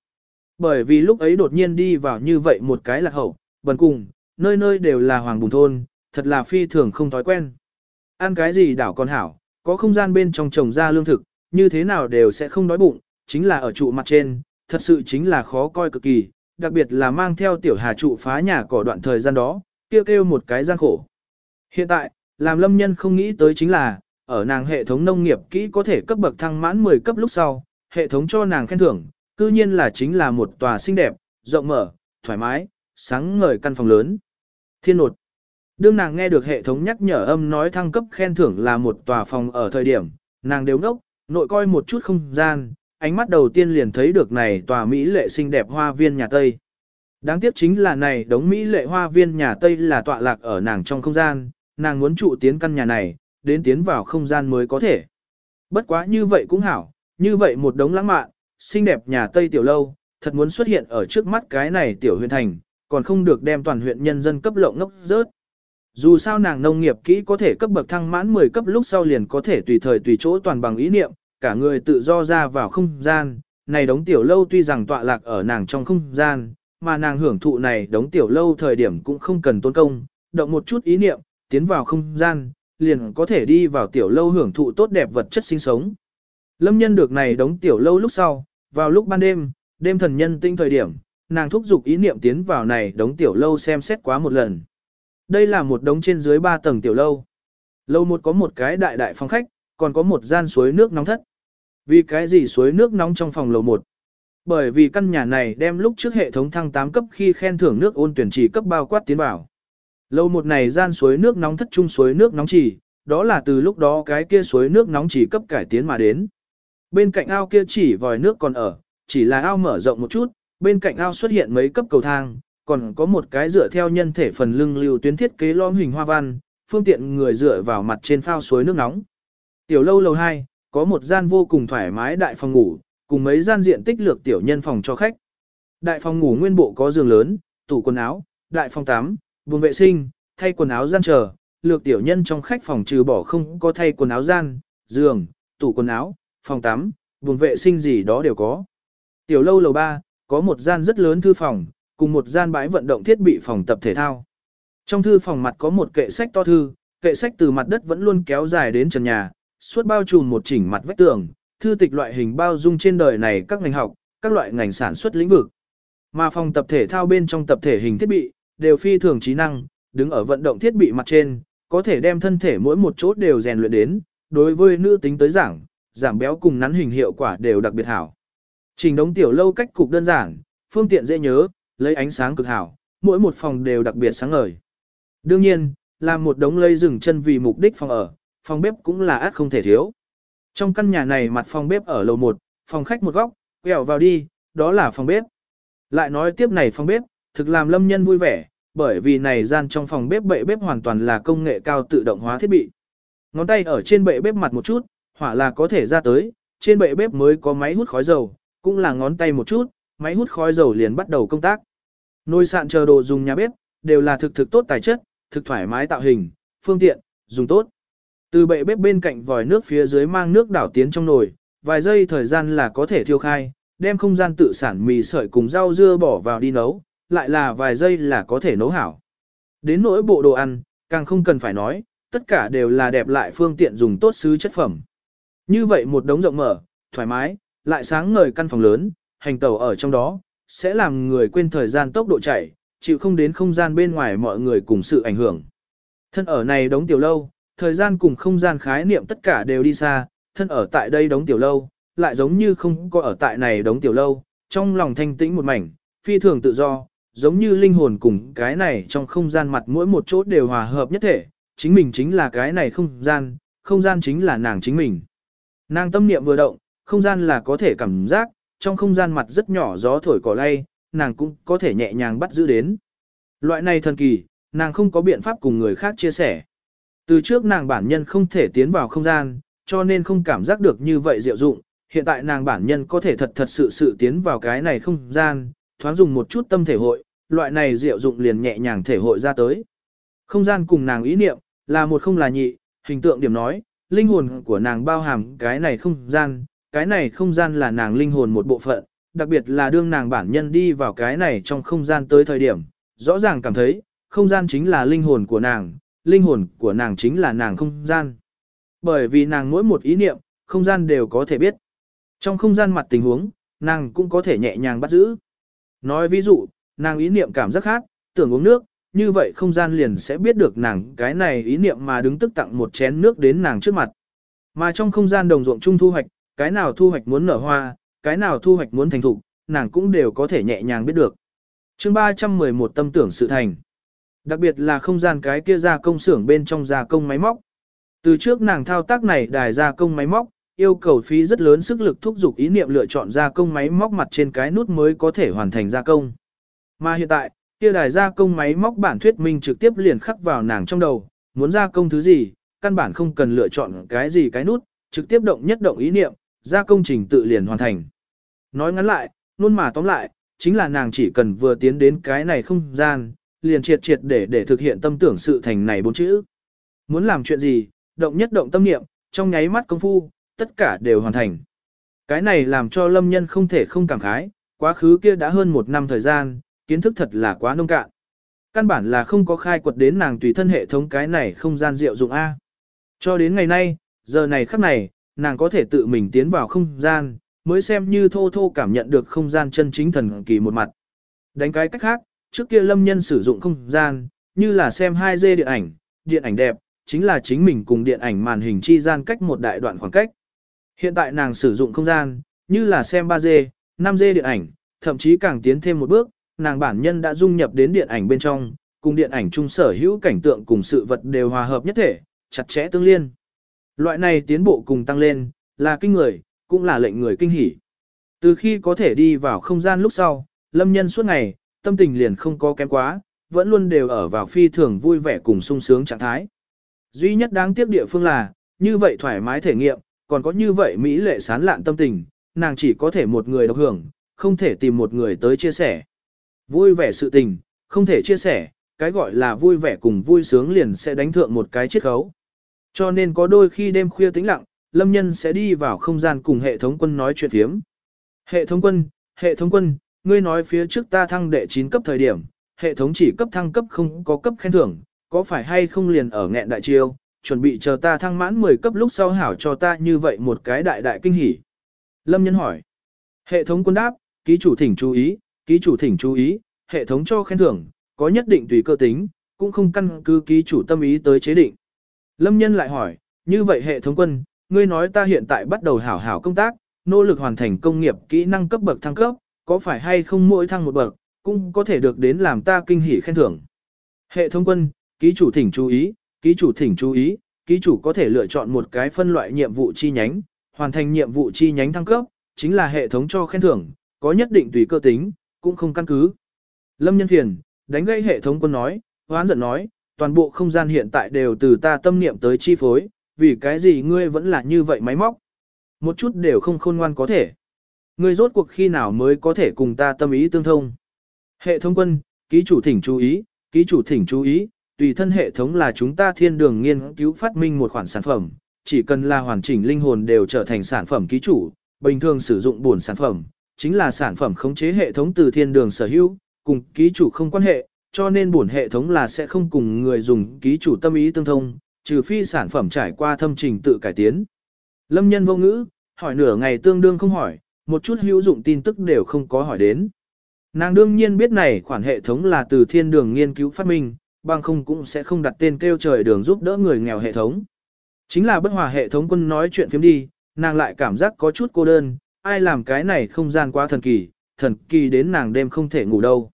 Bởi vì lúc ấy đột nhiên đi vào như vậy một cái lạc hậu, bần cùng, nơi nơi đều là hoàng bùn thôn, thật là phi thường không thói quen. Ăn cái gì đảo con hảo, có không gian bên trong trồng ra lương thực, như thế nào đều sẽ không đói bụng, chính là ở trụ mặt trên, thật sự chính là khó coi cực kỳ, đặc biệt là mang theo tiểu hà trụ phá nhà cỏ đoạn thời gian đó, kêu kêu một cái gian khổ. Hiện tại, làm lâm nhân không nghĩ tới chính là, ở nàng hệ thống nông nghiệp kỹ có thể cấp bậc thăng mãn 10 cấp lúc sau, hệ thống cho nàng khen thưởng, cư nhiên là chính là một tòa xinh đẹp, rộng mở, thoải mái, sáng ngời căn phòng lớn. Thiên nột. Đương nàng nghe được hệ thống nhắc nhở âm nói thăng cấp khen thưởng là một tòa phòng ở thời điểm, nàng đều ngốc, nội coi một chút không gian, ánh mắt đầu tiên liền thấy được này tòa Mỹ lệ xinh đẹp hoa viên nhà Tây. Đáng tiếc chính là này đống Mỹ lệ hoa viên nhà Tây là tọa lạc ở nàng trong không gian, nàng muốn trụ tiến căn nhà này, đến tiến vào không gian mới có thể. Bất quá như vậy cũng hảo, như vậy một đống lãng mạn, xinh đẹp nhà Tây tiểu lâu, thật muốn xuất hiện ở trước mắt cái này tiểu huyện thành, còn không được đem toàn huyện nhân dân cấp lộng ngốc rớt. Dù sao nàng nông nghiệp kỹ có thể cấp bậc thăng mãn 10 cấp lúc sau liền có thể tùy thời tùy chỗ toàn bằng ý niệm, cả người tự do ra vào không gian, này đống tiểu lâu tuy rằng tọa lạc ở nàng trong không gian, mà nàng hưởng thụ này đống tiểu lâu thời điểm cũng không cần tốn công, động một chút ý niệm, tiến vào không gian, liền có thể đi vào tiểu lâu hưởng thụ tốt đẹp vật chất sinh sống. Lâm nhân được này đống tiểu lâu lúc sau, vào lúc ban đêm, đêm thần nhân tinh thời điểm, nàng thúc giục ý niệm tiến vào này đống tiểu lâu xem xét quá một lần. Đây là một đống trên dưới 3 tầng tiểu lâu. Lâu một có một cái đại đại phòng khách, còn có một gian suối nước nóng thất. Vì cái gì suối nước nóng trong phòng lầu 1? Bởi vì căn nhà này đem lúc trước hệ thống thăng 8 cấp khi khen thưởng nước ôn tuyển chỉ cấp bao quát tiến vào. Lâu một này gian suối nước nóng thất trung suối nước nóng chỉ, đó là từ lúc đó cái kia suối nước nóng chỉ cấp cải tiến mà đến. Bên cạnh ao kia chỉ vòi nước còn ở, chỉ là ao mở rộng một chút, bên cạnh ao xuất hiện mấy cấp cầu thang, còn có một cái dựa theo nhân thể phần lưng lưu tuyến thiết kế lõm hình hoa văn, phương tiện người dựa vào mặt trên phao suối nước nóng. Tiểu lâu lầu 2, có một gian vô cùng thoải mái đại phòng ngủ, cùng mấy gian diện tích lược tiểu nhân phòng cho khách. Đại phòng ngủ nguyên bộ có giường lớn, tủ quần áo, đại phòng tắm, buồng vệ sinh, thay quần áo gian chờ, lược tiểu nhân trong khách phòng trừ bỏ không có thay quần áo gian, giường, tủ quần áo, phòng tắm, buồng vệ sinh gì đó đều có. Tiểu lâu lầu 3, có một gian rất lớn thư phòng, cùng một gian bãi vận động thiết bị phòng tập thể thao. Trong thư phòng mặt có một kệ sách to thư, kệ sách từ mặt đất vẫn luôn kéo dài đến trần nhà, suốt bao trùm một chỉnh mặt vách tường, thư tịch loại hình bao dung trên đời này các ngành học, các loại ngành sản xuất lĩnh vực. Mà phòng tập thể thao bên trong tập thể hình thiết bị, đều phi thường trí năng, đứng ở vận động thiết bị mặt trên, có thể đem thân thể mỗi một chỗ đều rèn luyện đến, đối với nữ tính tới giảng, giảm béo cùng nắn hình hiệu quả đều đặc biệt hảo. Trình đống tiểu lâu cách cục đơn giản, phương tiện dễ nhớ, lấy ánh sáng cực hảo, mỗi một phòng đều đặc biệt sáng ngời. Đương nhiên, làm một đống lây rừng chân vì mục đích phòng ở, phòng bếp cũng là át không thể thiếu. Trong căn nhà này mặt phòng bếp ở lầu 1, phòng khách một góc, quẹo vào đi, đó là phòng bếp. Lại nói tiếp này phòng bếp, thực làm lâm nhân vui vẻ, bởi vì này gian trong phòng bếp bệ bếp hoàn toàn là công nghệ cao tự động hóa thiết bị. Ngón tay ở trên bệ bếp mặt một chút, hỏa là có thể ra tới, trên bệ bếp mới có máy hút khói dầu, cũng là ngón tay một chút, máy hút khói dầu liền bắt đầu công tác. Nồi sạn chờ đồ dùng nhà bếp, đều là thực thực tốt tài chất, thực thoải mái tạo hình, phương tiện, dùng tốt. Từ bệ bếp bên cạnh vòi nước phía dưới mang nước đảo tiến trong nồi, vài giây thời gian là có thể thiêu khai, đem không gian tự sản mì sợi cùng rau dưa bỏ vào đi nấu, lại là vài giây là có thể nấu hảo. Đến nỗi bộ đồ ăn, càng không cần phải nói, tất cả đều là đẹp lại phương tiện dùng tốt xứ chất phẩm. Như vậy một đống rộng mở, thoải mái, lại sáng ngời căn phòng lớn, hành tàu ở trong đó, sẽ làm người quên thời gian tốc độ chạy, chịu không đến không gian bên ngoài mọi người cùng sự ảnh hưởng. Thân ở này đóng tiểu lâu, thời gian cùng không gian khái niệm tất cả đều đi xa, thân ở tại đây đóng tiểu lâu, lại giống như không có ở tại này đóng tiểu lâu, trong lòng thanh tĩnh một mảnh, phi thường tự do, giống như linh hồn cùng cái này trong không gian mặt mỗi một chỗ đều hòa hợp nhất thể, chính mình chính là cái này không gian, không gian chính là nàng chính mình. Nàng tâm niệm vừa động, không gian là có thể cảm giác, trong không gian mặt rất nhỏ gió thổi cỏ lay, nàng cũng có thể nhẹ nhàng bắt giữ đến. Loại này thần kỳ, nàng không có biện pháp cùng người khác chia sẻ. Từ trước nàng bản nhân không thể tiến vào không gian, cho nên không cảm giác được như vậy diệu dụng, hiện tại nàng bản nhân có thể thật thật sự sự tiến vào cái này không gian, thoáng dùng một chút tâm thể hội, loại này diệu dụng liền nhẹ nhàng thể hội ra tới. Không gian cùng nàng ý niệm, là một không là nhị, hình tượng điểm nói, linh hồn của nàng bao hàm cái này không gian, cái này không gian là nàng linh hồn một bộ phận, đặc biệt là đương nàng bản nhân đi vào cái này trong không gian tới thời điểm, rõ ràng cảm thấy, không gian chính là linh hồn của nàng, linh hồn của nàng chính là nàng không gian. Bởi vì nàng mỗi một ý niệm, không gian đều có thể biết. Trong không gian mặt tình huống, nàng cũng có thể nhẹ nhàng bắt giữ. Nói ví dụ, nàng ý niệm cảm giác khác, tưởng uống nước, như vậy không gian liền sẽ biết được nàng cái này ý niệm mà đứng tức tặng một chén nước đến nàng trước mặt. Mà trong không gian đồng ruộng chung thu hoạch, cái nào thu hoạch muốn nở hoa, cái nào thu hoạch muốn thành thục, nàng cũng đều có thể nhẹ nhàng biết được. chương 311 tâm tưởng sự thành. Đặc biệt là không gian cái kia gia công xưởng bên trong gia công máy móc. Từ trước nàng thao tác này đài gia công máy móc, yêu cầu phí rất lớn sức lực thúc giục ý niệm lựa chọn gia công máy móc mặt trên cái nút mới có thể hoàn thành gia công. Mà hiện tại, kia đài gia công máy móc bản thuyết minh trực tiếp liền khắc vào nàng trong đầu, muốn gia công thứ gì, căn bản không cần lựa chọn cái gì cái nút, trực tiếp động nhất động ý niệm, gia công trình tự liền hoàn thành. Nói ngắn lại, luôn mà tóm lại, chính là nàng chỉ cần vừa tiến đến cái này không gian, liền triệt triệt để để thực hiện tâm tưởng sự thành này bốn chữ. Muốn làm chuyện gì, động nhất động tâm niệm, trong nháy mắt công phu, tất cả đều hoàn thành. Cái này làm cho lâm nhân không thể không cảm khái, quá khứ kia đã hơn một năm thời gian, kiến thức thật là quá nông cạn. Căn bản là không có khai quật đến nàng tùy thân hệ thống cái này không gian diệu dụng A. Cho đến ngày nay, giờ này khắc này, nàng có thể tự mình tiến vào không gian, mới xem như thô thô cảm nhận được không gian chân chính thần kỳ một mặt. Đánh cái cách khác, trước kia lâm nhân sử dụng không gian, như là xem 2D điện ảnh, điện ảnh đẹp, chính là chính mình cùng điện ảnh màn hình chi gian cách một đại đoạn khoảng cách. Hiện tại nàng sử dụng không gian, như là xem 3D, 5D điện ảnh, thậm chí càng tiến thêm một bước, nàng bản nhân đã dung nhập đến điện ảnh bên trong, cùng điện ảnh chung sở hữu cảnh tượng cùng sự vật đều hòa hợp nhất thể, chặt chẽ tương liên. Loại này tiến bộ cùng tăng lên, là kinh người, cũng là lệnh người kinh hỉ. Từ khi có thể đi vào không gian lúc sau, lâm nhân suốt ngày, tâm tình liền không có kém quá, vẫn luôn đều ở vào phi thường vui vẻ cùng sung sướng trạng thái. Duy nhất đáng tiếc địa phương là, như vậy thoải mái thể nghiệm, còn có như vậy Mỹ lệ sán lạn tâm tình, nàng chỉ có thể một người độc hưởng, không thể tìm một người tới chia sẻ. Vui vẻ sự tình, không thể chia sẻ, cái gọi là vui vẻ cùng vui sướng liền sẽ đánh thượng một cái chiết khấu. Cho nên có đôi khi đêm khuya tĩnh lặng, lâm nhân sẽ đi vào không gian cùng hệ thống quân nói chuyện phiếm. Hệ thống quân, hệ thống quân, ngươi nói phía trước ta thăng đệ 9 cấp thời điểm, hệ thống chỉ cấp thăng cấp không có cấp khen thưởng, có phải hay không liền ở nghẹn đại chiêu, chuẩn bị chờ ta thăng mãn 10 cấp lúc sau hảo cho ta như vậy một cái đại đại kinh hỉ. Lâm nhân hỏi. Hệ thống quân đáp, ký chủ thỉnh chú ý, ký chủ thỉnh chú ý, hệ thống cho khen thưởng, có nhất định tùy cơ tính, cũng không căn cứ ký chủ tâm ý tới chế định. Lâm nhân lại hỏi, như vậy hệ thống quân, ngươi nói ta hiện tại bắt đầu hảo hảo công tác, nỗ lực hoàn thành công nghiệp kỹ năng cấp bậc thăng cấp, có phải hay không mỗi thăng một bậc, cũng có thể được đến làm ta kinh hỉ khen thưởng. Hệ thống quân, ký chủ thỉnh chú ý, ký chủ thỉnh chú ý, ký chủ có thể lựa chọn một cái phân loại nhiệm vụ chi nhánh, hoàn thành nhiệm vụ chi nhánh thăng cấp, chính là hệ thống cho khen thưởng, có nhất định tùy cơ tính, cũng không căn cứ. Lâm nhân phiền, đánh gây hệ thống quân nói, hoán giận nói, toàn bộ không gian hiện tại đều từ ta tâm niệm tới chi phối, vì cái gì ngươi vẫn là như vậy máy móc. Một chút đều không khôn ngoan có thể. Ngươi rốt cuộc khi nào mới có thể cùng ta tâm ý tương thông. Hệ thống quân, ký chủ thỉnh chú ý, ký chủ thỉnh chú ý, tùy thân hệ thống là chúng ta thiên đường nghiên cứu phát minh một khoản sản phẩm, chỉ cần là hoàn chỉnh linh hồn đều trở thành sản phẩm ký chủ, bình thường sử dụng buồn sản phẩm, chính là sản phẩm khống chế hệ thống từ thiên đường sở hữu, cùng ký chủ không quan hệ, cho nên buồn hệ thống là sẽ không cùng người dùng ký chủ tâm ý tương thông, trừ phi sản phẩm trải qua thâm trình tự cải tiến. Lâm nhân vô ngữ, hỏi nửa ngày tương đương không hỏi, một chút hữu dụng tin tức đều không có hỏi đến. Nàng đương nhiên biết này khoản hệ thống là từ thiên đường nghiên cứu phát minh, bằng không cũng sẽ không đặt tên kêu trời đường giúp đỡ người nghèo hệ thống. Chính là bất hòa hệ thống quân nói chuyện phiếm đi, nàng lại cảm giác có chút cô đơn, ai làm cái này không gian quá thần kỳ, thần kỳ đến nàng đêm không thể ngủ đâu.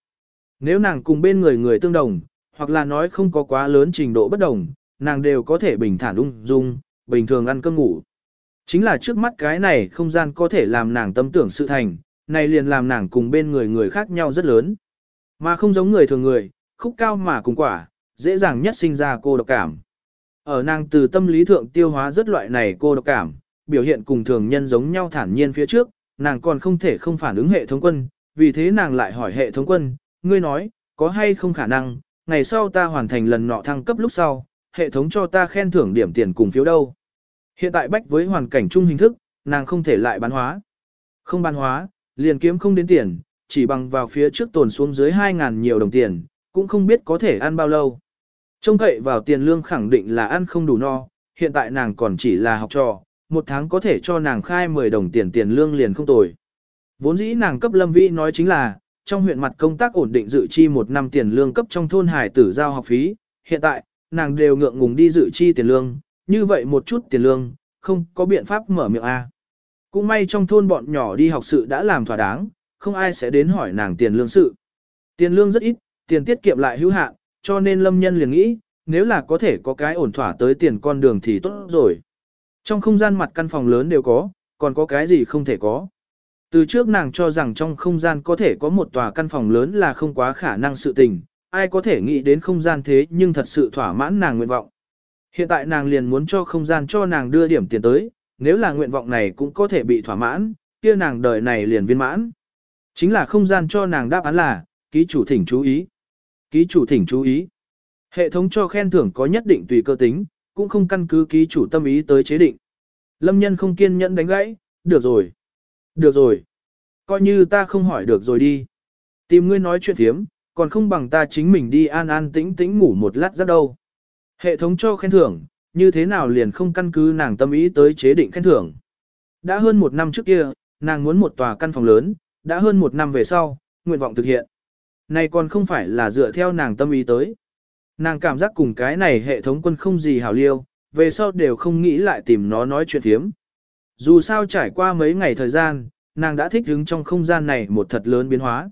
Nếu nàng cùng bên người người tương đồng, hoặc là nói không có quá lớn trình độ bất đồng, nàng đều có thể bình thản ung dung, bình thường ăn cơm ngủ. Chính là trước mắt cái này không gian có thể làm nàng tâm tưởng sự thành, này liền làm nàng cùng bên người người khác nhau rất lớn. Mà không giống người thường người, khúc cao mà cùng quả, dễ dàng nhất sinh ra cô độc cảm. Ở nàng từ tâm lý thượng tiêu hóa rất loại này cô độc cảm, biểu hiện cùng thường nhân giống nhau thản nhiên phía trước, nàng còn không thể không phản ứng hệ thống quân, vì thế nàng lại hỏi hệ thống quân, ngươi nói, có hay không khả năng, ngày sau ta hoàn thành lần nọ thăng cấp lúc sau, hệ thống cho ta khen thưởng điểm tiền cùng phiếu đâu. Hiện tại bách với hoàn cảnh chung hình thức, nàng không thể lại bán hóa. Không bán hóa, liền kiếm không đến tiền, chỉ bằng vào phía trước tồn xuống dưới 2.000 nhiều đồng tiền, cũng không biết có thể ăn bao lâu. Trông cậy vào tiền lương khẳng định là ăn không đủ no, hiện tại nàng còn chỉ là học trò, một tháng có thể cho nàng khai 10 đồng tiền tiền lương liền không tồi. Vốn dĩ nàng cấp Lâm Vĩ nói chính là, trong huyện mặt công tác ổn định dự chi một năm tiền lương cấp trong thôn hải tử giao học phí, hiện tại, nàng đều ngượng ngùng đi dự chi tiền lương, như vậy một chút tiền lương, không có biện pháp mở miệng A. Cũng may trong thôn bọn nhỏ đi học sự đã làm thỏa đáng, không ai sẽ đến hỏi nàng tiền lương sự. Tiền lương rất ít, tiền tiết kiệm lại hữu hạn, cho nên lâm nhân liền nghĩ, nếu là có thể có cái ổn thỏa tới tiền con đường thì tốt rồi. Trong không gian mặt căn phòng lớn đều có, còn có cái gì không thể có. Từ trước nàng cho rằng trong không gian có thể có một tòa căn phòng lớn là không quá khả năng sự tình, ai có thể nghĩ đến không gian thế nhưng thật sự thỏa mãn nàng nguyện vọng. Hiện tại nàng liền muốn cho không gian cho nàng đưa điểm tiền tới, nếu là nguyện vọng này cũng có thể bị thỏa mãn, kia nàng đời này liền viên mãn. Chính là không gian cho nàng đáp án là, ký chủ thỉnh chú ý. Ký chủ thỉnh chú ý. Hệ thống cho khen thưởng có nhất định tùy cơ tính, cũng không căn cứ ký chủ tâm ý tới chế định. Lâm nhân không kiên nhẫn đánh gãy, được rồi. Được rồi. Coi như ta không hỏi được rồi đi. Tìm ngươi nói chuyện thiếm, còn không bằng ta chính mình đi an an tĩnh tĩnh ngủ một lát rất đâu. Hệ thống cho khen thưởng, như thế nào liền không căn cứ nàng tâm ý tới chế định khen thưởng. Đã hơn một năm trước kia, nàng muốn một tòa căn phòng lớn, đã hơn một năm về sau, nguyện vọng thực hiện. Này còn không phải là dựa theo nàng tâm ý tới. Nàng cảm giác cùng cái này hệ thống quân không gì hảo liêu, về sau đều không nghĩ lại tìm nó nói chuyện thiếm. Dù sao trải qua mấy ngày thời gian, nàng đã thích ứng trong không gian này một thật lớn biến hóa.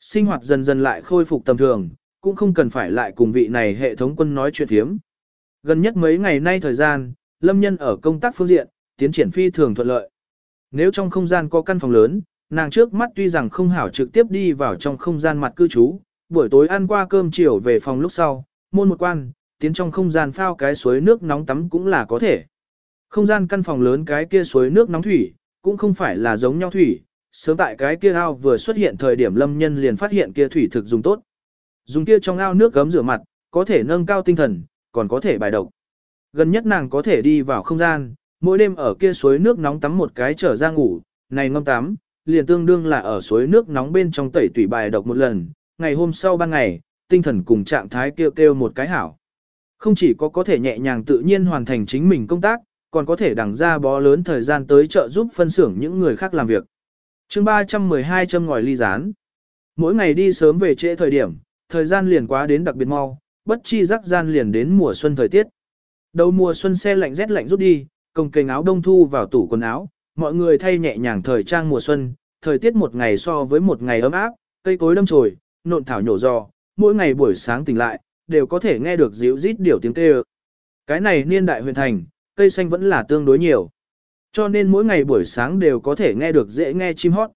Sinh hoạt dần dần lại khôi phục tầm thường, cũng không cần phải lại cùng vị này hệ thống quân nói chuyện thiếm. Gần nhất mấy ngày nay thời gian, lâm nhân ở công tác phương diện, tiến triển phi thường thuận lợi. Nếu trong không gian có căn phòng lớn, nàng trước mắt tuy rằng không hảo trực tiếp đi vào trong không gian mặt cư trú, buổi tối ăn qua cơm chiều về phòng lúc sau, môn một quan, tiến trong không gian phao cái suối nước nóng tắm cũng là có thể. Không gian căn phòng lớn cái kia suối nước nóng thủy, cũng không phải là giống nhau thủy, sớm tại cái kia ao vừa xuất hiện thời điểm lâm nhân liền phát hiện kia thủy thực dùng tốt. Dùng kia trong ao nước gấm rửa mặt, có thể nâng cao tinh thần, còn có thể bài độc. Gần nhất nàng có thể đi vào không gian, mỗi đêm ở kia suối nước nóng tắm một cái trở ra ngủ, này ngâm tắm, liền tương đương là ở suối nước nóng bên trong tẩy tủy bài độc một lần, ngày hôm sau ban ngày, tinh thần cùng trạng thái kêu kêu một cái hảo. Không chỉ có có thể nhẹ nhàng tự nhiên hoàn thành chính mình công tác, còn có thể đằng ra bó lớn thời gian tới trợ giúp phân xưởng những người khác làm việc. chương 312 châm ngòi ly rán. Mỗi ngày đi sớm về trễ thời điểm, thời gian liền quá đến đặc biệt mau, bất chi rắc gian liền đến mùa xuân thời tiết. Đầu mùa xuân xe lạnh rét lạnh rút đi, công kênh áo đông thu vào tủ quần áo, mọi người thay nhẹ nhàng thời trang mùa xuân, thời tiết một ngày so với một ngày ấm áp, cây cối đâm chồi, nộn thảo nhổ giò, mỗi ngày buổi sáng tỉnh lại, đều có thể nghe được dịu rít điều tiếng kêu. Cái này niên đại huyền thành, cây xanh vẫn là tương đối nhiều. Cho nên mỗi ngày buổi sáng đều có thể nghe được dễ nghe chim hót.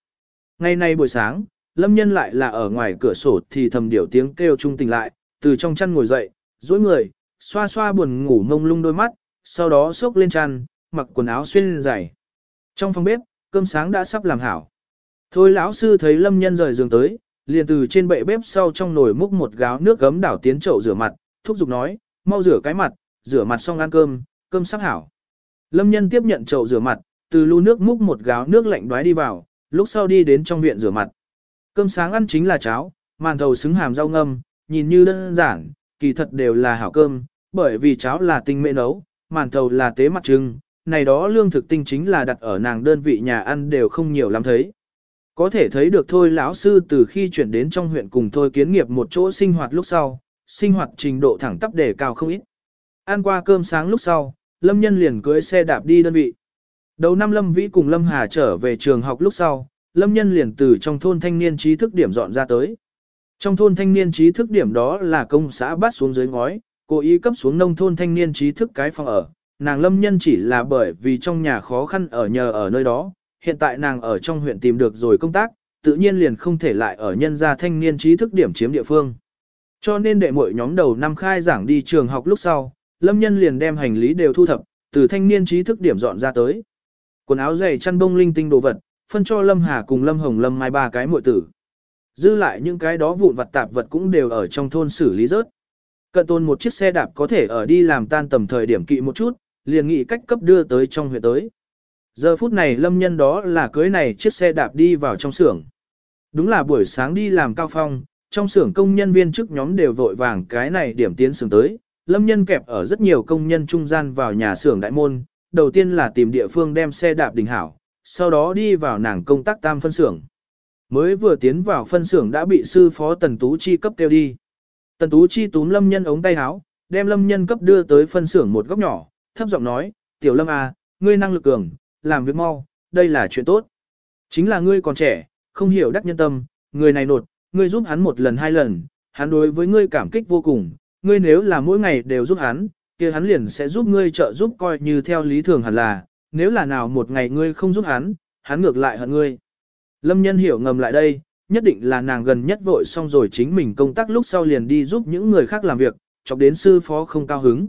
Ngày nay buổi sáng, lâm nhân lại là ở ngoài cửa sổ thì thầm điều tiếng kêu trung tỉnh lại, từ trong chăn ngồi dậy, duỗi người, xoa xoa buồn ngủ mông lung đôi mắt, sau đó xốc lên chăn, mặc quần áo xuyên dày. Trong phòng bếp, cơm sáng đã sắp làm hảo. Thôi lão sư thấy lâm nhân rời giường tới, liền từ trên bệ bếp sau trong nồi múc một gáo nước gấm đảo tiến chậu rửa mặt, thúc giục nói, mau rửa cái mặt, rửa mặt xong ăn cơm, cơm sắp hảo. Lâm nhân tiếp nhận chậu rửa mặt, từ lu nước múc một gáo nước lạnh đoái đi vào, lúc sau đi đến trong viện rửa mặt. Cơm sáng ăn chính là cháo, màn thầu xứng hàm rau ngâm, nhìn như đơn giản, kỳ thật đều là hảo cơm, bởi vì cháo là tinh mệ nấu, màn thầu là tế mặt trưng, này đó lương thực tinh chính là đặt ở nàng đơn vị nhà ăn đều không nhiều lắm thấy. Có thể thấy được thôi lão sư từ khi chuyển đến trong huyện cùng thôi kiến nghiệp một chỗ sinh hoạt lúc sau, sinh hoạt trình độ thẳng tắp đề cao không ít. Ăn qua cơm sáng lúc sau, Lâm Nhân liền cưới xe đạp đi đơn vị. Đầu năm Lâm Vĩ cùng Lâm Hà trở về trường học lúc sau, Lâm Nhân liền từ trong thôn thanh niên trí thức điểm dọn ra tới. Trong thôn thanh niên trí thức điểm đó là công xã bắt xuống dưới ngói, cố ý cấp xuống nông thôn thanh niên trí thức cái phòng ở. Nàng Lâm Nhân chỉ là bởi vì trong nhà khó khăn ở nhờ ở nơi đó, hiện tại nàng ở trong huyện tìm được rồi công tác, tự nhiên liền không thể lại ở nhân gia thanh niên trí thức điểm chiếm địa phương. Cho nên đệ muội nhóm đầu năm khai giảng đi trường học lúc sau, Lâm Nhân liền đem hành lý đều thu thập, từ thanh niên trí thức điểm dọn ra tới. Quần áo dày, chăn bông linh tinh đồ vật, phân cho Lâm Hà cùng Lâm Hồng Lâm Mai ba cái muội tử. Dư lại những cái đó vụn vặt tạp vật cũng đều ở trong thôn xử lý rớt. Cận tôn một chiếc xe đạp có thể ở đi làm tan tầm thời điểm kỵ một chút, liền nghị cách cấp đưa tới trong huyện tới. Giờ phút này lâm nhân đó là cưới này chiếc xe đạp đi vào trong xưởng. Đúng là buổi sáng đi làm cao phong, trong xưởng công nhân viên chức nhóm đều vội vàng cái này điểm tiến xưởng tới. Lâm nhân kẹp ở rất nhiều công nhân trung gian vào nhà xưởng đại môn, đầu tiên là tìm địa phương đem xe đạp đình hảo, sau đó đi vào nàng công tác tam phân xưởng. Mới vừa tiến vào phân xưởng đã bị sư phó Tần Tú Chi cấp kêu đi. Tần Tú Chi túm Lâm Nhân ống tay áo, đem Lâm Nhân cấp đưa tới phân xưởng một góc nhỏ, thấp giọng nói, "Tiểu Lâm à, ngươi năng lực cường, làm việc mau, đây là chuyện tốt. Chính là ngươi còn trẻ, không hiểu đắc nhân tâm, người này nột, ngươi giúp hắn một lần hai lần, hắn đối với ngươi cảm kích vô cùng, ngươi nếu là mỗi ngày đều giúp hắn, kia hắn liền sẽ giúp ngươi trợ giúp coi như theo lý thường hẳn là, nếu là nào một ngày ngươi không giúp hắn, hắn ngược lại hận ngươi. Lâm nhân hiểu ngầm lại đây, nhất định là nàng gần nhất vội xong rồi chính mình công tác lúc sau liền đi giúp những người khác làm việc, chọc đến sư phó không cao hứng.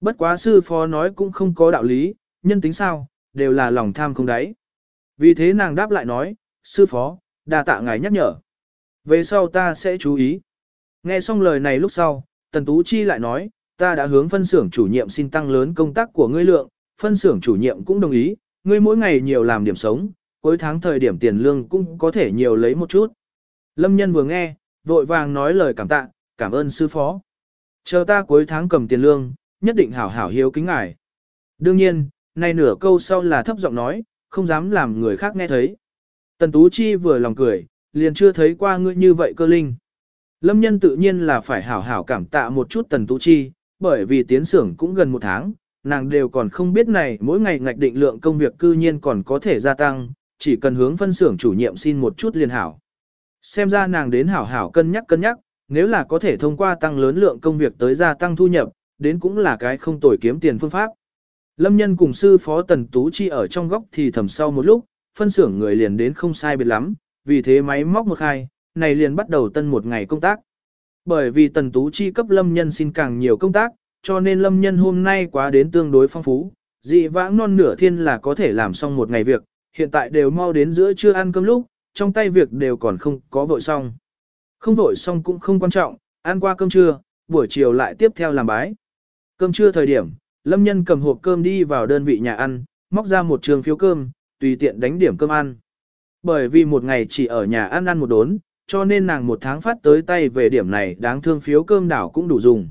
Bất quá sư phó nói cũng không có đạo lý, nhân tính sao, đều là lòng tham không đáy. Vì thế nàng đáp lại nói, sư phó, đa tạ ngài nhắc nhở. Về sau ta sẽ chú ý. Nghe xong lời này lúc sau, Tần Tú Chi lại nói, ta đã hướng phân xưởng chủ nhiệm xin tăng lớn công tác của ngươi lượng, phân xưởng chủ nhiệm cũng đồng ý, ngươi mỗi ngày nhiều làm điểm sống, cuối tháng thời điểm tiền lương cũng có thể nhiều lấy một chút. Lâm nhân vừa nghe, vội vàng nói lời cảm tạ, cảm ơn sư phó. Chờ ta cuối tháng cầm tiền lương, nhất định hảo hảo hiếu kính ngài. Đương nhiên, nay nửa câu sau là thấp giọng nói, không dám làm người khác nghe thấy. Tần Tú Chi vừa lòng cười, liền chưa thấy qua ngươi như vậy cơ linh. Lâm nhân tự nhiên là phải hảo hảo cảm tạ một chút Tần Tú Chi, bởi vì tiến xưởng cũng gần một tháng, nàng đều còn không biết này mỗi ngày ngạch định lượng công việc cư nhiên còn có thể gia tăng, chỉ cần hướng phân xưởng chủ nhiệm xin một chút liền hảo. Xem ra nàng đến hảo hảo cân nhắc cân nhắc, nếu là có thể thông qua tăng lớn lượng công việc tới gia tăng thu nhập, đến cũng là cái không tồi kiếm tiền phương pháp. Lâm nhân cùng sư phó Tần Tú Chi ở trong góc thì thầm sau một lúc, phân xưởng người liền đến không sai biệt lắm, vì thế máy móc một khai, này liền bắt đầu tân một ngày công tác. Bởi vì Tần Tú Chi cấp Lâm nhân xin càng nhiều công tác, cho nên Lâm nhân hôm nay quá đến tương đối phong phú, dị vãng non nửa thiên là có thể làm xong một ngày việc, hiện tại đều mau đến giữa trưa ăn cơm lúc, trong tay việc đều còn không có vội xong. Không vội xong cũng không quan trọng, ăn qua cơm trưa, buổi chiều lại tiếp theo làm bái. Cơm trưa thời điểm, Lâm Nhân cầm hộp cơm đi vào đơn vị nhà ăn, móc ra một trường phiếu cơm, tùy tiện đánh điểm cơm ăn. Bởi vì một ngày chỉ ở nhà ăn ăn một đốn, cho nên nàng một tháng phát tới tay về điểm này đáng thương phiếu cơm đảo cũng đủ dùng.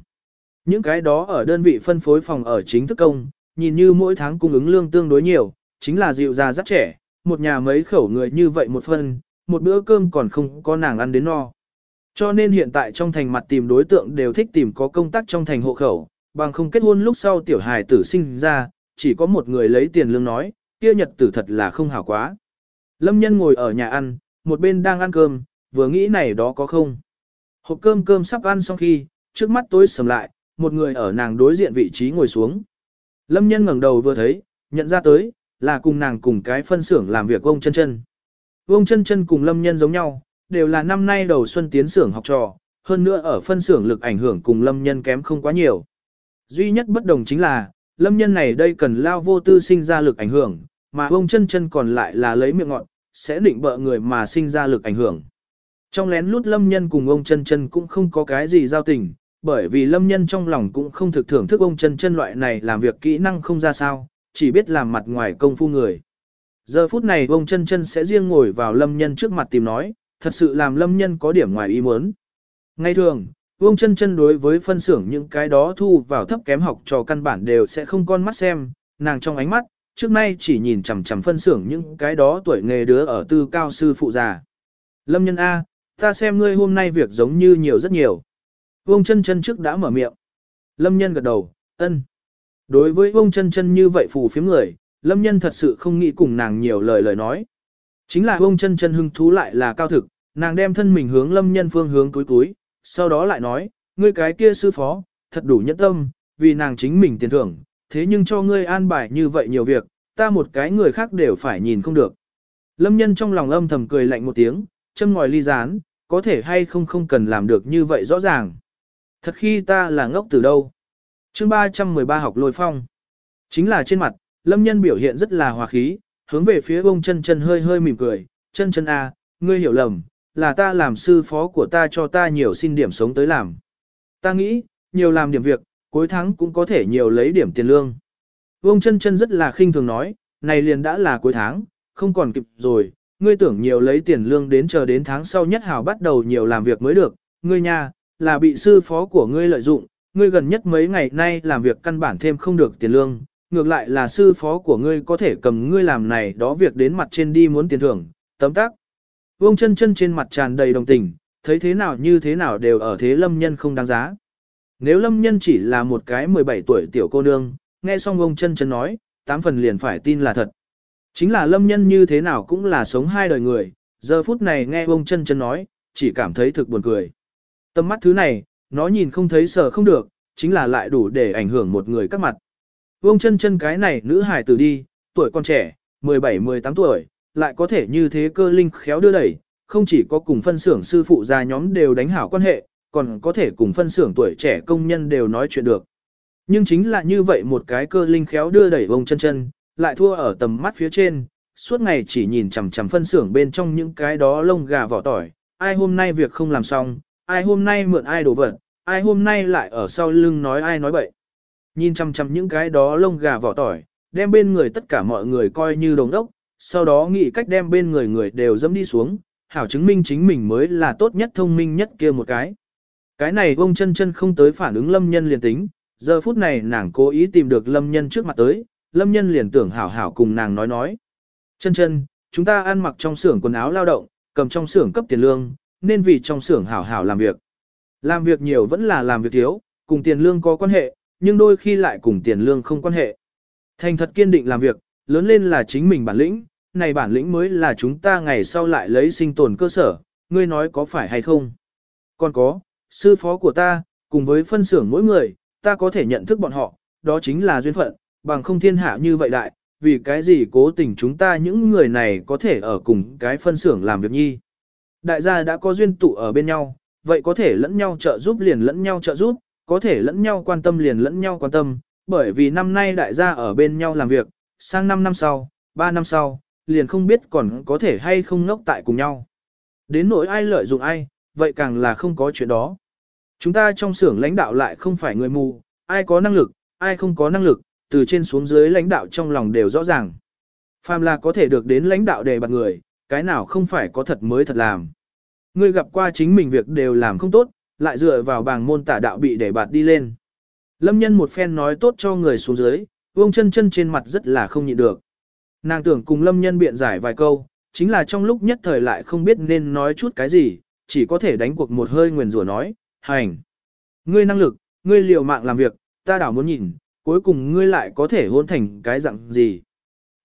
Những cái đó ở đơn vị phân phối phòng ở chính thức công, nhìn như mỗi tháng cung ứng lương tương đối nhiều, chính là dịu già rất trẻ, một nhà mấy khẩu người như vậy một phân, một bữa cơm còn không có nàng ăn đến no. Cho nên hiện tại trong thành mặt tìm đối tượng đều thích tìm có công tác trong thành hộ khẩu, bằng không kết hôn lúc sau tiểu hài tử sinh ra, chỉ có một người lấy tiền lương nói, kia nhật tử thật là không hảo quá. Lâm nhân ngồi ở nhà ăn, một bên đang ăn cơm, vừa nghĩ này đó có không. Hộp cơm cơm sắp ăn xong khi, trước mắt tối sầm lại, một người ở nàng đối diện vị trí ngồi xuống. Lâm nhân ngẩng đầu vừa thấy, nhận ra tới, là cùng nàng cùng cái phân xưởng làm việc ông chân chân. Ông chân chân cùng lâm nhân giống nhau, đều là năm nay đầu xuân tiến xưởng học trò, hơn nữa ở phân xưởng lực ảnh hưởng cùng lâm nhân kém không quá nhiều. Duy nhất bất đồng chính là, lâm nhân này đây cần lao vô tư sinh ra lực ảnh hưởng, mà ông chân chân còn lại là lấy miệng ngọn, sẽ định bợ người mà sinh ra lực ảnh hưởng. Trong lén lút lâm nhân cùng ông chân chân cũng không có cái gì giao tình, bởi vì lâm nhân trong lòng cũng không thực thưởng thức ông chân chân loại này làm việc kỹ năng không ra sao, chỉ biết làm mặt ngoài công phu người. Giờ phút này ông chân chân sẽ riêng ngồi vào lâm nhân trước mặt tìm nói, thật sự làm lâm nhân có điểm ngoài ý muốn. Ngay thường, ông chân chân đối với phân xưởng những cái đó thu vào thấp kém học cho căn bản đều sẽ không con mắt xem, nàng trong ánh mắt, trước nay chỉ nhìn chằm chằm phân xưởng những cái đó tuổi nghề đứa ở tư cao sư phụ già. Lâm nhân A, ta xem ngươi hôm nay việc giống như nhiều rất nhiều. Vông chân chân trước đã mở miệng. Lâm nhân gật đầu, ân. Đối với vông chân chân như vậy phù phiếm người, Lâm nhân thật sự không nghĩ cùng nàng nhiều lời lời nói. Chính là vông chân chân hưng thú lại là cao thực, nàng đem thân mình hướng Lâm nhân phương hướng túi túi, sau đó lại nói, ngươi cái kia sư phó, thật đủ nhẫn tâm, vì nàng chính mình tiền thưởng, thế nhưng cho ngươi an bài như vậy nhiều việc, ta một cái người khác đều phải nhìn không được. Lâm nhân trong lòng âm thầm cười lạnh một tiếng, châm ngòi ly rán, có thể hay không không cần làm được như vậy rõ ràng. Thật khi ta là ngốc từ đâu. chương 313 học lôi phong. Chính là trên mặt, lâm nhân biểu hiện rất là hòa khí, hướng về phía bông chân chân hơi hơi mỉm cười, chân chân a, ngươi hiểu lầm, là ta làm sư phó của ta cho ta nhiều xin điểm sống tới làm. Ta nghĩ, nhiều làm điểm việc, cuối tháng cũng có thể nhiều lấy điểm tiền lương. Vương chân chân rất là khinh thường nói, này liền đã là cuối tháng, không còn kịp rồi, ngươi tưởng nhiều lấy tiền lương đến chờ đến tháng sau nhất hào bắt đầu nhiều làm việc mới được, ngươi nha, là bị sư phó của ngươi lợi dụng, ngươi gần nhất mấy ngày nay làm việc căn bản thêm không được tiền lương, ngược lại là sư phó của ngươi có thể cầm ngươi làm này đó việc đến mặt trên đi muốn tiền thưởng, tấm tác. Vương chân chân trên mặt tràn đầy đồng tình, thấy thế nào như thế nào đều ở thế lâm nhân không đáng giá. Nếu lâm nhân chỉ là một cái 17 tuổi tiểu cô nương, nghe xong ông chân chân nói, tám phần liền phải tin là thật. Chính là lâm nhân như thế nào cũng là sống hai đời người, giờ phút này nghe ông chân chân nói, chỉ cảm thấy thực buồn cười. Tâm mắt thứ này, nó nhìn không thấy sờ không được, chính là lại đủ để ảnh hưởng một người các mặt. Vương chân chân cái này nữ hài tử đi, tuổi còn trẻ, 17-18 tuổi, lại có thể như thế cơ linh khéo đưa đẩy, không chỉ có cùng phân xưởng sư phụ gia nhóm đều đánh hảo quan hệ, còn có thể cùng phân xưởng tuổi trẻ công nhân đều nói chuyện được. Nhưng chính là như vậy một cái cơ linh khéo đưa đẩy vông chân chân, lại thua ở tầm mắt phía trên, suốt ngày chỉ nhìn chằm chằm phân xưởng bên trong những cái đó lông gà vỏ tỏi, ai hôm nay việc không làm xong, ai hôm nay mượn ai đồ vật, ai hôm nay lại ở sau lưng nói ai nói bậy. Nhìn chằm chằm những cái đó lông gà vỏ tỏi, đem bên người tất cả mọi người coi như đồng đốc, sau đó nghĩ cách đem bên người người đều dẫm đi xuống, hảo chứng minh chính mình mới là tốt nhất thông minh nhất kia một cái. Cái này ông chân chân không tới phản ứng lâm nhân liền tính, giờ phút này nàng cố ý tìm được lâm nhân trước mặt tới, lâm nhân liền tưởng hảo hảo cùng nàng nói nói. Chân chân, chúng ta ăn mặc trong xưởng quần áo lao động, cầm trong xưởng cấp tiền lương, nên vì trong xưởng hảo hảo làm việc. Làm việc nhiều vẫn là làm việc thiếu, cùng tiền lương có quan hệ, nhưng đôi khi lại cùng tiền lương không quan hệ. Thành thật kiên định làm việc, lớn lên là chính mình bản lĩnh, này bản lĩnh mới là chúng ta ngày sau lại lấy sinh tồn cơ sở, ngươi nói có phải hay không? Còn có, sư phó của ta, cùng với phân xưởng mỗi người, ta có thể nhận thức bọn họ, đó chính là duyên phận, bằng không thiên hạ như vậy đại, vì cái gì cố tình chúng ta những người này có thể ở cùng cái phân xưởng làm việc nhi. Đại gia đã có duyên tụ ở bên nhau, vậy có thể lẫn nhau trợ giúp liền lẫn nhau trợ giúp, có thể lẫn nhau quan tâm liền lẫn nhau quan tâm, bởi vì năm nay đại gia ở bên nhau làm việc, sang 5 năm sau, 3 năm sau, liền không biết còn có thể hay không ngốc tại cùng nhau. Đến nỗi ai lợi dụng ai, vậy càng là không có chuyện đó. Chúng ta trong xưởng lãnh đạo lại không phải người mù, ai có năng lực, ai không có năng lực, từ trên xuống dưới lãnh đạo trong lòng đều rõ ràng. Phàm là có thể được đến lãnh đạo đề bạt người, cái nào không phải có thật mới thật làm. Ngươi gặp qua chính mình việc đều làm không tốt, lại dựa vào bảng môn tả đạo bị đề bạt đi lên. Lâm nhân một phen nói tốt cho người xuống dưới, vông chân chân trên mặt rất là không nhịn được. Nàng tưởng cùng lâm nhân biện giải vài câu, chính là trong lúc nhất thời lại không biết nên nói chút cái gì, chỉ có thể đánh cuộc một hơi nguyền rủa nói, hành. Ngươi năng lực, ngươi liều mạng làm việc, ta đảo muốn nhìn, cuối cùng ngươi lại có thể hôn thành cái dạng gì.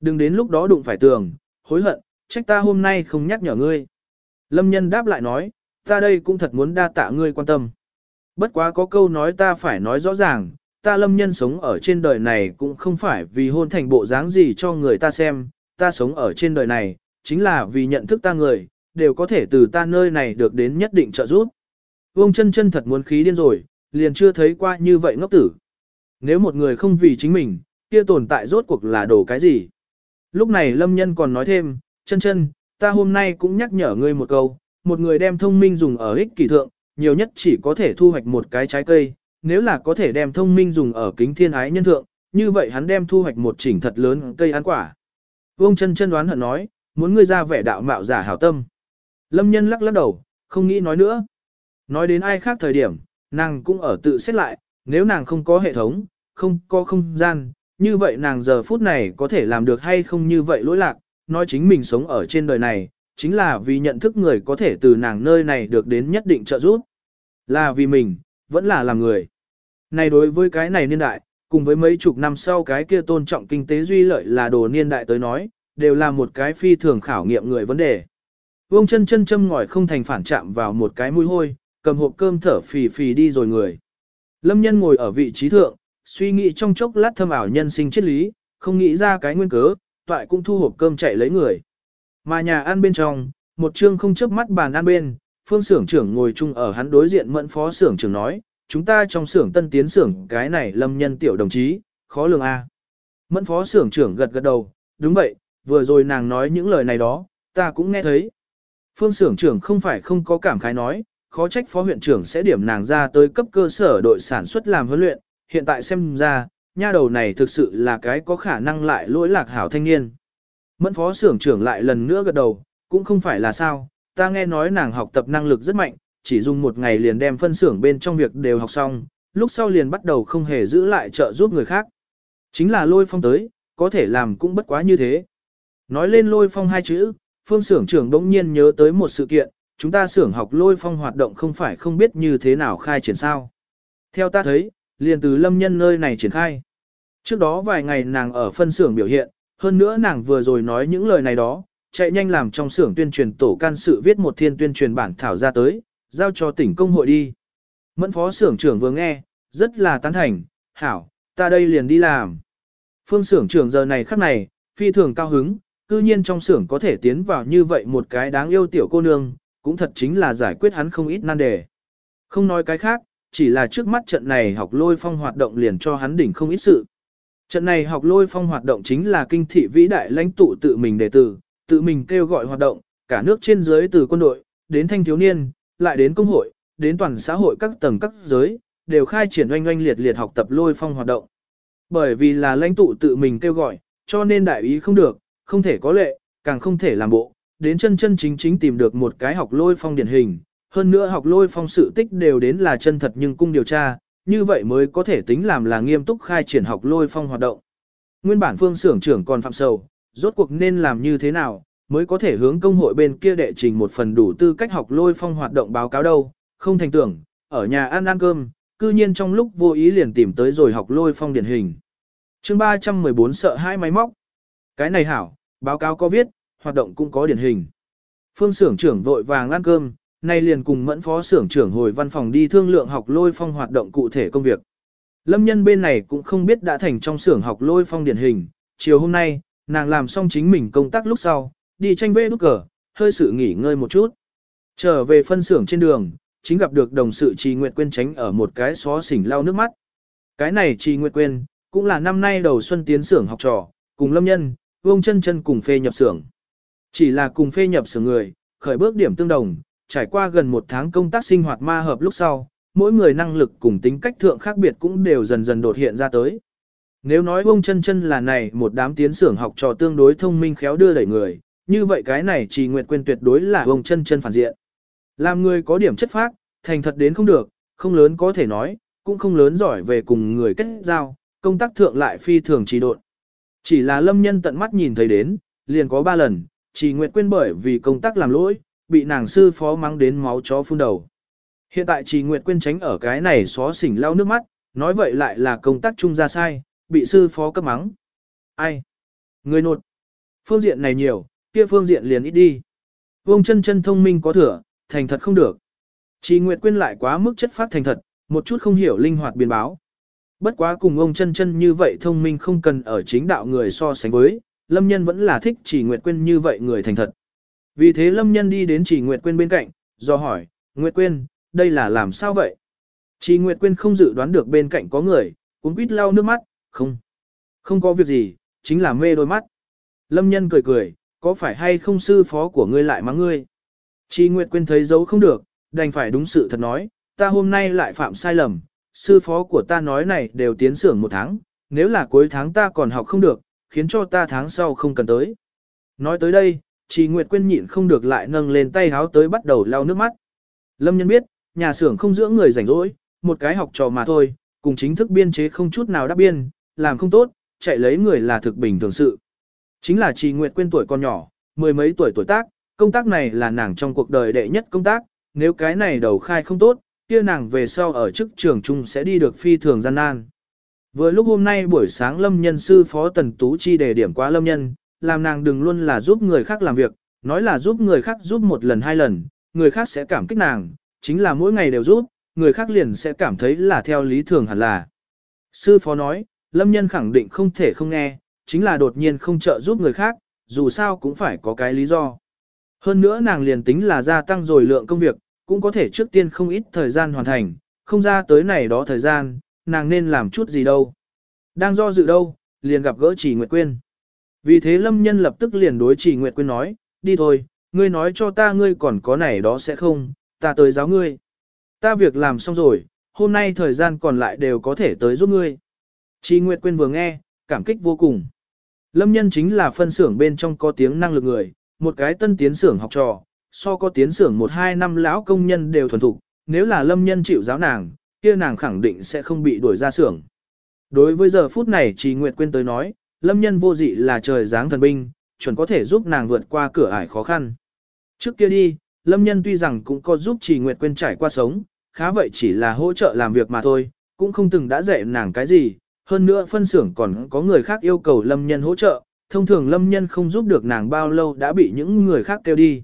Đừng đến lúc đó đụng phải tường, hối hận, trách ta hôm nay không nhắc nhở ngươi. Lâm nhân đáp lại nói, ta đây cũng thật muốn đa tạ ngươi quan tâm. Bất quá có câu nói ta phải nói rõ ràng, ta lâm nhân sống ở trên đời này cũng không phải vì hôn thành bộ dáng gì cho người ta xem, ta sống ở trên đời này, chính là vì nhận thức ta người, đều có thể từ ta nơi này được đến nhất định trợ giúp. Vương chân chân thật muốn khí điên rồi, liền chưa thấy qua như vậy ngốc tử. Nếu một người không vì chính mình, kia tồn tại rốt cuộc là đồ cái gì? Lúc này lâm nhân còn nói thêm, chân chân, ta hôm nay cũng nhắc nhở ngươi một câu, một người đem thông minh dùng ở ích kỷ thượng, nhiều nhất chỉ có thể thu hoạch một cái trái cây, nếu là có thể đem thông minh dùng ở kính thiên ái nhân thượng, như vậy hắn đem thu hoạch một chỉnh thật lớn cây ăn quả. Vương chân chân đoán hận nói, muốn ngươi ra vẻ đạo mạo giả hảo tâm. Lâm nhân lắc lắc đầu, không nghĩ nói nữa. Nói đến ai khác thời điểm, nàng cũng ở tự xét lại, nếu nàng không có hệ thống, không có không gian, như vậy nàng giờ phút này có thể làm được hay không như vậy lỗi lạc, nói chính mình sống ở trên đời này, chính là vì nhận thức người có thể từ nàng nơi này được đến nhất định trợ giúp. Là vì mình, vẫn là làm người. Này đối với cái này niên đại, cùng với mấy chục năm sau cái kia tôn trọng kinh tế duy lợi là đồ niên đại tới nói, đều là một cái phi thường khảo nghiệm người vấn đề. Vương chân chân châm ngòi không thành phản chạm vào một cái mũi hôi, cầm hộp cơm thở phì phì đi rồi người. Lâm nhân ngồi ở vị trí thượng, suy nghĩ trong chốc lát thâm ảo nhân sinh triết lý, không nghĩ ra cái nguyên cớ, toại cũng thu hộp cơm chạy lấy người. Mà nhà ăn bên trong, một chương không chớp mắt bàn ăn bên, phương xưởng trưởng ngồi chung ở hắn đối diện mẫn phó xưởng trưởng nói, chúng ta trong xưởng tân tiến xưởng cái này lâm nhân tiểu đồng chí, khó lường a. Mẫn phó xưởng trưởng gật gật đầu, đúng vậy, vừa rồi nàng nói những lời này đó, ta cũng nghe thấy. Phương xưởng trưởng không phải không có cảm khái nói, khó trách phó huyện trưởng sẽ điểm nàng ra tới cấp cơ sở đội sản xuất làm huấn luyện, hiện tại xem ra, nha đầu này thực sự là cái có khả năng lại lỗi lạc hảo thanh niên. Mẫn phó xưởng trưởng lại lần nữa gật đầu, cũng không phải là sao, ta nghe nói nàng học tập năng lực rất mạnh, chỉ dùng một ngày liền đem phân xưởng bên trong việc đều học xong, lúc sau liền bắt đầu không hề giữ lại trợ giúp người khác. Chính là lôi phong tới, có thể làm cũng bất quá như thế. Nói lên lôi phong hai chữ, phương xưởng trưởng đống nhiên nhớ tới một sự kiện, chúng ta xưởng học lôi phong hoạt động không phải không biết như thế nào khai triển sao. Theo ta thấy, liền từ lâm nhân nơi này triển khai. Trước đó vài ngày nàng ở phân xưởng biểu hiện, hơn nữa nàng vừa rồi nói những lời này đó, chạy nhanh làm trong xưởng tuyên truyền tổ can sự viết một thiên tuyên truyền bản thảo ra tới, giao cho tỉnh công hội đi. Mẫn phó xưởng trưởng vừa nghe, rất là tán thành, hảo, ta đây liền đi làm. Phương xưởng trưởng giờ này khắc này, phi thường cao hứng, cư nhiên trong xưởng có thể tiến vào như vậy một cái đáng yêu tiểu cô nương, cũng thật chính là giải quyết hắn không ít nan đề. Không nói cái khác, chỉ là trước mắt trận này học lôi phong hoạt động liền cho hắn đỉnh không ít sự. Trận này học lôi phong hoạt động chính là kinh thị vĩ đại lãnh tụ tự mình đề tử, tự mình kêu gọi hoạt động, cả nước trên dưới từ quân đội, đến thanh thiếu niên, lại đến công hội, đến toàn xã hội các tầng các giới, đều khai triển oanh oanh liệt liệt học tập lôi phong hoạt động. Bởi vì là lãnh tụ tự mình kêu gọi, cho nên đại ý không được, không thể có lệ, càng không thể làm bộ, đến chân chân chính chính tìm được một cái học lôi phong điển hình, hơn nữa học lôi phong sự tích đều đến là chân thật nhưng cung điều tra, như vậy mới có thể tính làm là nghiêm túc khai triển học lôi phong hoạt động. Nguyên bản phương xưởng trưởng còn phạm sầu, rốt cuộc nên làm như thế nào, mới có thể hướng công hội bên kia đệ trình một phần đủ tư cách học lôi phong hoạt động báo cáo đâu, không thành tưởng, ở nhà ăn ăn cơm, cư nhiên trong lúc vô ý liền tìm tới rồi học lôi phong điển hình. chương 314 sợ hai máy móc. Cái này hảo, báo cáo có viết, hoạt động cũng có điển hình. Phương xưởng trưởng vội vàng ăn cơm, nay liền cùng mẫn phó xưởng trưởng hồi văn phòng đi thương lượng học lôi phong hoạt động cụ thể công việc. Lâm nhân bên này cũng không biết đã thành trong xưởng học lôi phong điển hình, chiều hôm nay, nàng làm xong chính mình công tác lúc sau, đi tranh vê nút cờ, hơi sự nghỉ ngơi một chút. Trở về phân xưởng trên đường, chính gặp được đồng sự Trì Nguyệt Quyên tránh ở một cái xó xỉnh lau nước mắt. Cái này Trì Nguyệt Quyên, cũng là năm nay đầu xuân tiến xưởng học trò, cùng lâm nhân, vông chân chân cùng phê nhập xưởng. Chỉ là cùng phê nhập xưởng người, khởi bước điểm tương đồng, trải qua gần một tháng công tác sinh hoạt ma hợp lúc sau, mỗi người năng lực cùng tính cách thượng khác biệt cũng đều dần dần đột hiện ra tới. Nếu nói ông chân chân là này một đám tiến xưởng học trò tương đối thông minh khéo đưa đẩy người, như vậy cái này chỉ nguyệt quên tuyệt đối là ông chân chân phản diện. Làm người có điểm chất phác, thành thật đến không được, không lớn có thể nói, cũng không lớn giỏi về cùng người kết giao, công tác thượng lại phi thường trì độn. Chỉ là lâm nhân tận mắt nhìn thấy đến, liền có ba lần, chỉ nguyệt quên bởi vì công tác làm lỗi, bị nàng sư phó mắng đến máu chó phun đầu. Hiện tại chỉ nguyệt quên tránh ở cái này xó xỉnh lau nước mắt, nói vậy lại là công tác chung ra sai, bị sư phó cấp mắng. Ai? Người nột. Phương diện này nhiều, kia phương diện liền ít đi. Vông chân chân thông minh có thừa, thành thật không được. Chỉ Nguyệt Quyên lại quá mức chất phát thành thật, một chút không hiểu linh hoạt biến báo. Bất quá cùng ông chân chân như vậy thông minh không cần ở chính đạo người so sánh với, Lâm Nhân vẫn là thích chỉ Nguyệt Quyên như vậy người thành thật. Vì thế Lâm Nhân đi đến chỉ Nguyệt Quyên bên cạnh, do hỏi, Nguyệt Quyên, đây là làm sao vậy? Chỉ Nguyệt Quyên không dự đoán được bên cạnh có người, cũng quýt lau nước mắt, không. Không có việc gì, chính là mê đôi mắt. Lâm Nhân cười cười, có phải hay không sư phó của ngươi lại mắng ngươi? chỉ Nguyệt Quyên thấy giấu không được, đành phải đúng sự thật nói, ta hôm nay lại phạm sai lầm, sư phó của ta nói này đều tiến sưởng một tháng, nếu là cuối tháng ta còn học không được, khiến cho ta tháng sau không cần tới. Nói tới đây, Chi Nguyệt Quyên nhịn không được lại nâng lên tay háo tới bắt đầu lau nước mắt. Lâm nhân biết, nhà xưởng không dưỡng người rảnh rỗi, một cái học trò mà thôi, cùng chính thức biên chế không chút nào đáp biên, làm không tốt, chạy lấy người là thực bình thường sự. Chính là Trì Nguyệt Quyên tuổi còn nhỏ, mười mấy tuổi tuổi tác, công tác này là nàng trong cuộc đời đệ nhất công tác, nếu cái này đầu khai không tốt, kia nàng về sau ở chức trường trung sẽ đi được phi thường gian nan. Vừa lúc hôm nay buổi sáng lâm nhân sư phó Tần Tú Chi đề điểm quá lâm nhân, làm nàng đừng luôn là giúp người khác làm việc, nói là giúp người khác giúp một lần hai lần, người khác sẽ cảm kích nàng, chính là mỗi ngày đều giúp, người khác liền sẽ cảm thấy là theo lý thường hẳn là. Sư phó nói, lâm nhân khẳng định không thể không nghe, chính là đột nhiên không trợ giúp người khác, dù sao cũng phải có cái lý do. Hơn nữa nàng liền tính là gia tăng rồi lượng công việc, cũng có thể trước tiên không ít thời gian hoàn thành, không ra tới này đó thời gian, nàng nên làm chút gì đâu. Đang do dự đâu, liền gặp gỡ chỉ Nguyệt Quyên. Vì thế Lâm Nhân lập tức liền đối chỉ Nguyệt Quyên nói, đi thôi, ngươi nói cho ta ngươi còn có này đó sẽ không, ta tới giáo ngươi. Ta việc làm xong rồi, hôm nay thời gian còn lại đều có thể tới giúp ngươi. Chỉ Nguyệt Quyên vừa nghe, cảm kích vô cùng. Lâm nhân chính là phân xưởng bên trong có tiếng năng lực người, một cái tân tiến xưởng học trò, so có tiến xưởng một hai năm lão công nhân đều thuần thục, nếu là lâm nhân chịu giáo nàng, kia nàng khẳng định sẽ không bị đuổi ra xưởng. Đối với giờ phút này Trì Nguyệt Quyên tới nói, lâm nhân vô dị là trời giáng thần binh, chuẩn có thể giúp nàng vượt qua cửa ải khó khăn. Trước kia đi, lâm nhân tuy rằng cũng có giúp Trì Nguyệt Quyên trải qua sống, khá vậy chỉ là hỗ trợ làm việc mà thôi, cũng không từng đã dạy nàng cái gì, hơn nữa phân xưởng còn có người khác yêu cầu lâm nhân hỗ trợ, thông thường lâm nhân không giúp được nàng bao lâu đã bị những người khác kêu đi.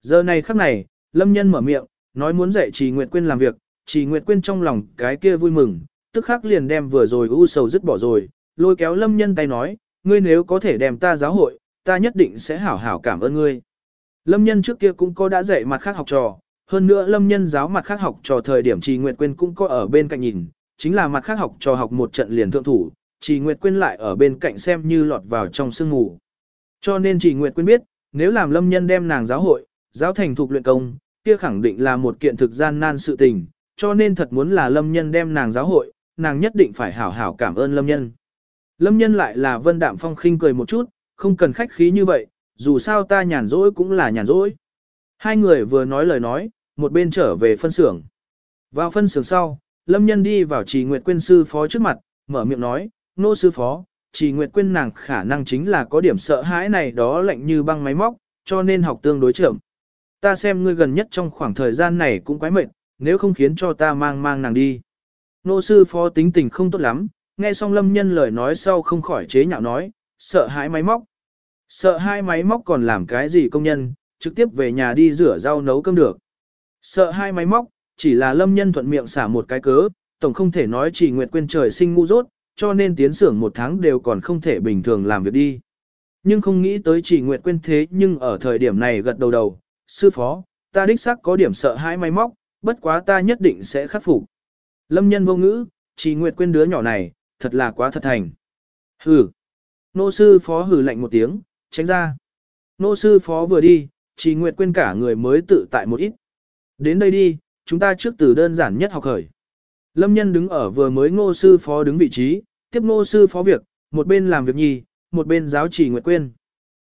Giờ này khắc này, lâm nhân mở miệng, nói muốn dạy Trì Nguyệt Quyên làm việc, Trì Nguyệt Quyên trong lòng cái kia vui mừng, tức khắc liền đem vừa rồi u sầu dứt bỏ rồi, lôi kéo lâm nhân tay nói, ngươi nếu có thể đem ta giáo hội, ta nhất định sẽ hảo hảo cảm ơn ngươi. Lâm nhân trước kia cũng có đã dạy mặt khác học trò, hơn nữa lâm nhân giáo mặt khác học trò thời điểm Trì Nguyệt Quyên cũng có ở bên cạnh nhìn, chính là mặt khác học trò học một trận liền thượng thủ, Trì Nguyệt Quyên lại ở bên cạnh xem như lọt vào trong sương mù. Cho nên Trì Nguyệt Quyên biết, nếu làm lâm nhân đem nàng giáo hội, giáo thành thục luyện công, kia khẳng định là một kiện thực gian nan sự tình, cho nên thật muốn là lâm nhân đem nàng giáo hội, nàng nhất định phải hảo hảo cảm ơn lâm nhân. Lâm nhân lại là vân đạm phong khinh cười một chút, không cần khách khí như vậy, dù sao ta nhàn rỗi cũng là nhàn rỗi. Hai người vừa nói lời nói, một bên trở về phân xưởng. Vào phân xưởng sau, Lâm Nhân đi vào Trì Nguyệt Quyên sư phó trước mặt, mở miệng nói, nô sư phó, Trì Nguyệt Quyên nàng khả năng chính là có điểm sợ hãi này đó lạnh như băng máy móc, cho nên học tương đối chậm. Ta xem ngươi gần nhất trong khoảng thời gian này cũng quái mệt, nếu không khiến cho ta mang mang nàng đi. Nô sư phó tính tình không tốt lắm, nghe xong Lâm Nhân lời nói sau không khỏi chế nhạo nói, sợ hãi máy móc. Sợ hai máy móc còn làm cái gì công nhân, trực tiếp về nhà đi rửa rau nấu cơm được. Sợ hai máy móc, chỉ là lâm nhân thuận miệng xả một cái cớ, tổng không thể nói chỉ nguyệt quên trời sinh ngu dốt, cho nên tiến xưởng một tháng đều còn không thể bình thường làm việc đi. Nhưng không nghĩ tới chỉ nguyệt quên thế nhưng ở thời điểm này gật đầu đầu, sư phó, ta đích xác có điểm sợ hãi máy móc, bất quá ta nhất định sẽ khắc phục. Lâm nhân vô ngữ, chỉ nguyệt quên đứa nhỏ này, thật là quá thật thành. Hừ. Nô sư phó hừ lạnh một tiếng, tránh ra. Nô sư phó vừa đi, chỉ nguyệt quên cả người mới tự tại một ít. Đến đây đi, chúng ta trước từ đơn giản nhất học khởi. Lâm nhân đứng ở vừa mới ngô sư phó đứng vị trí, tiếp ngô sư phó việc, một bên làm việc nhì, một bên giáo chỉ nguyệt quên.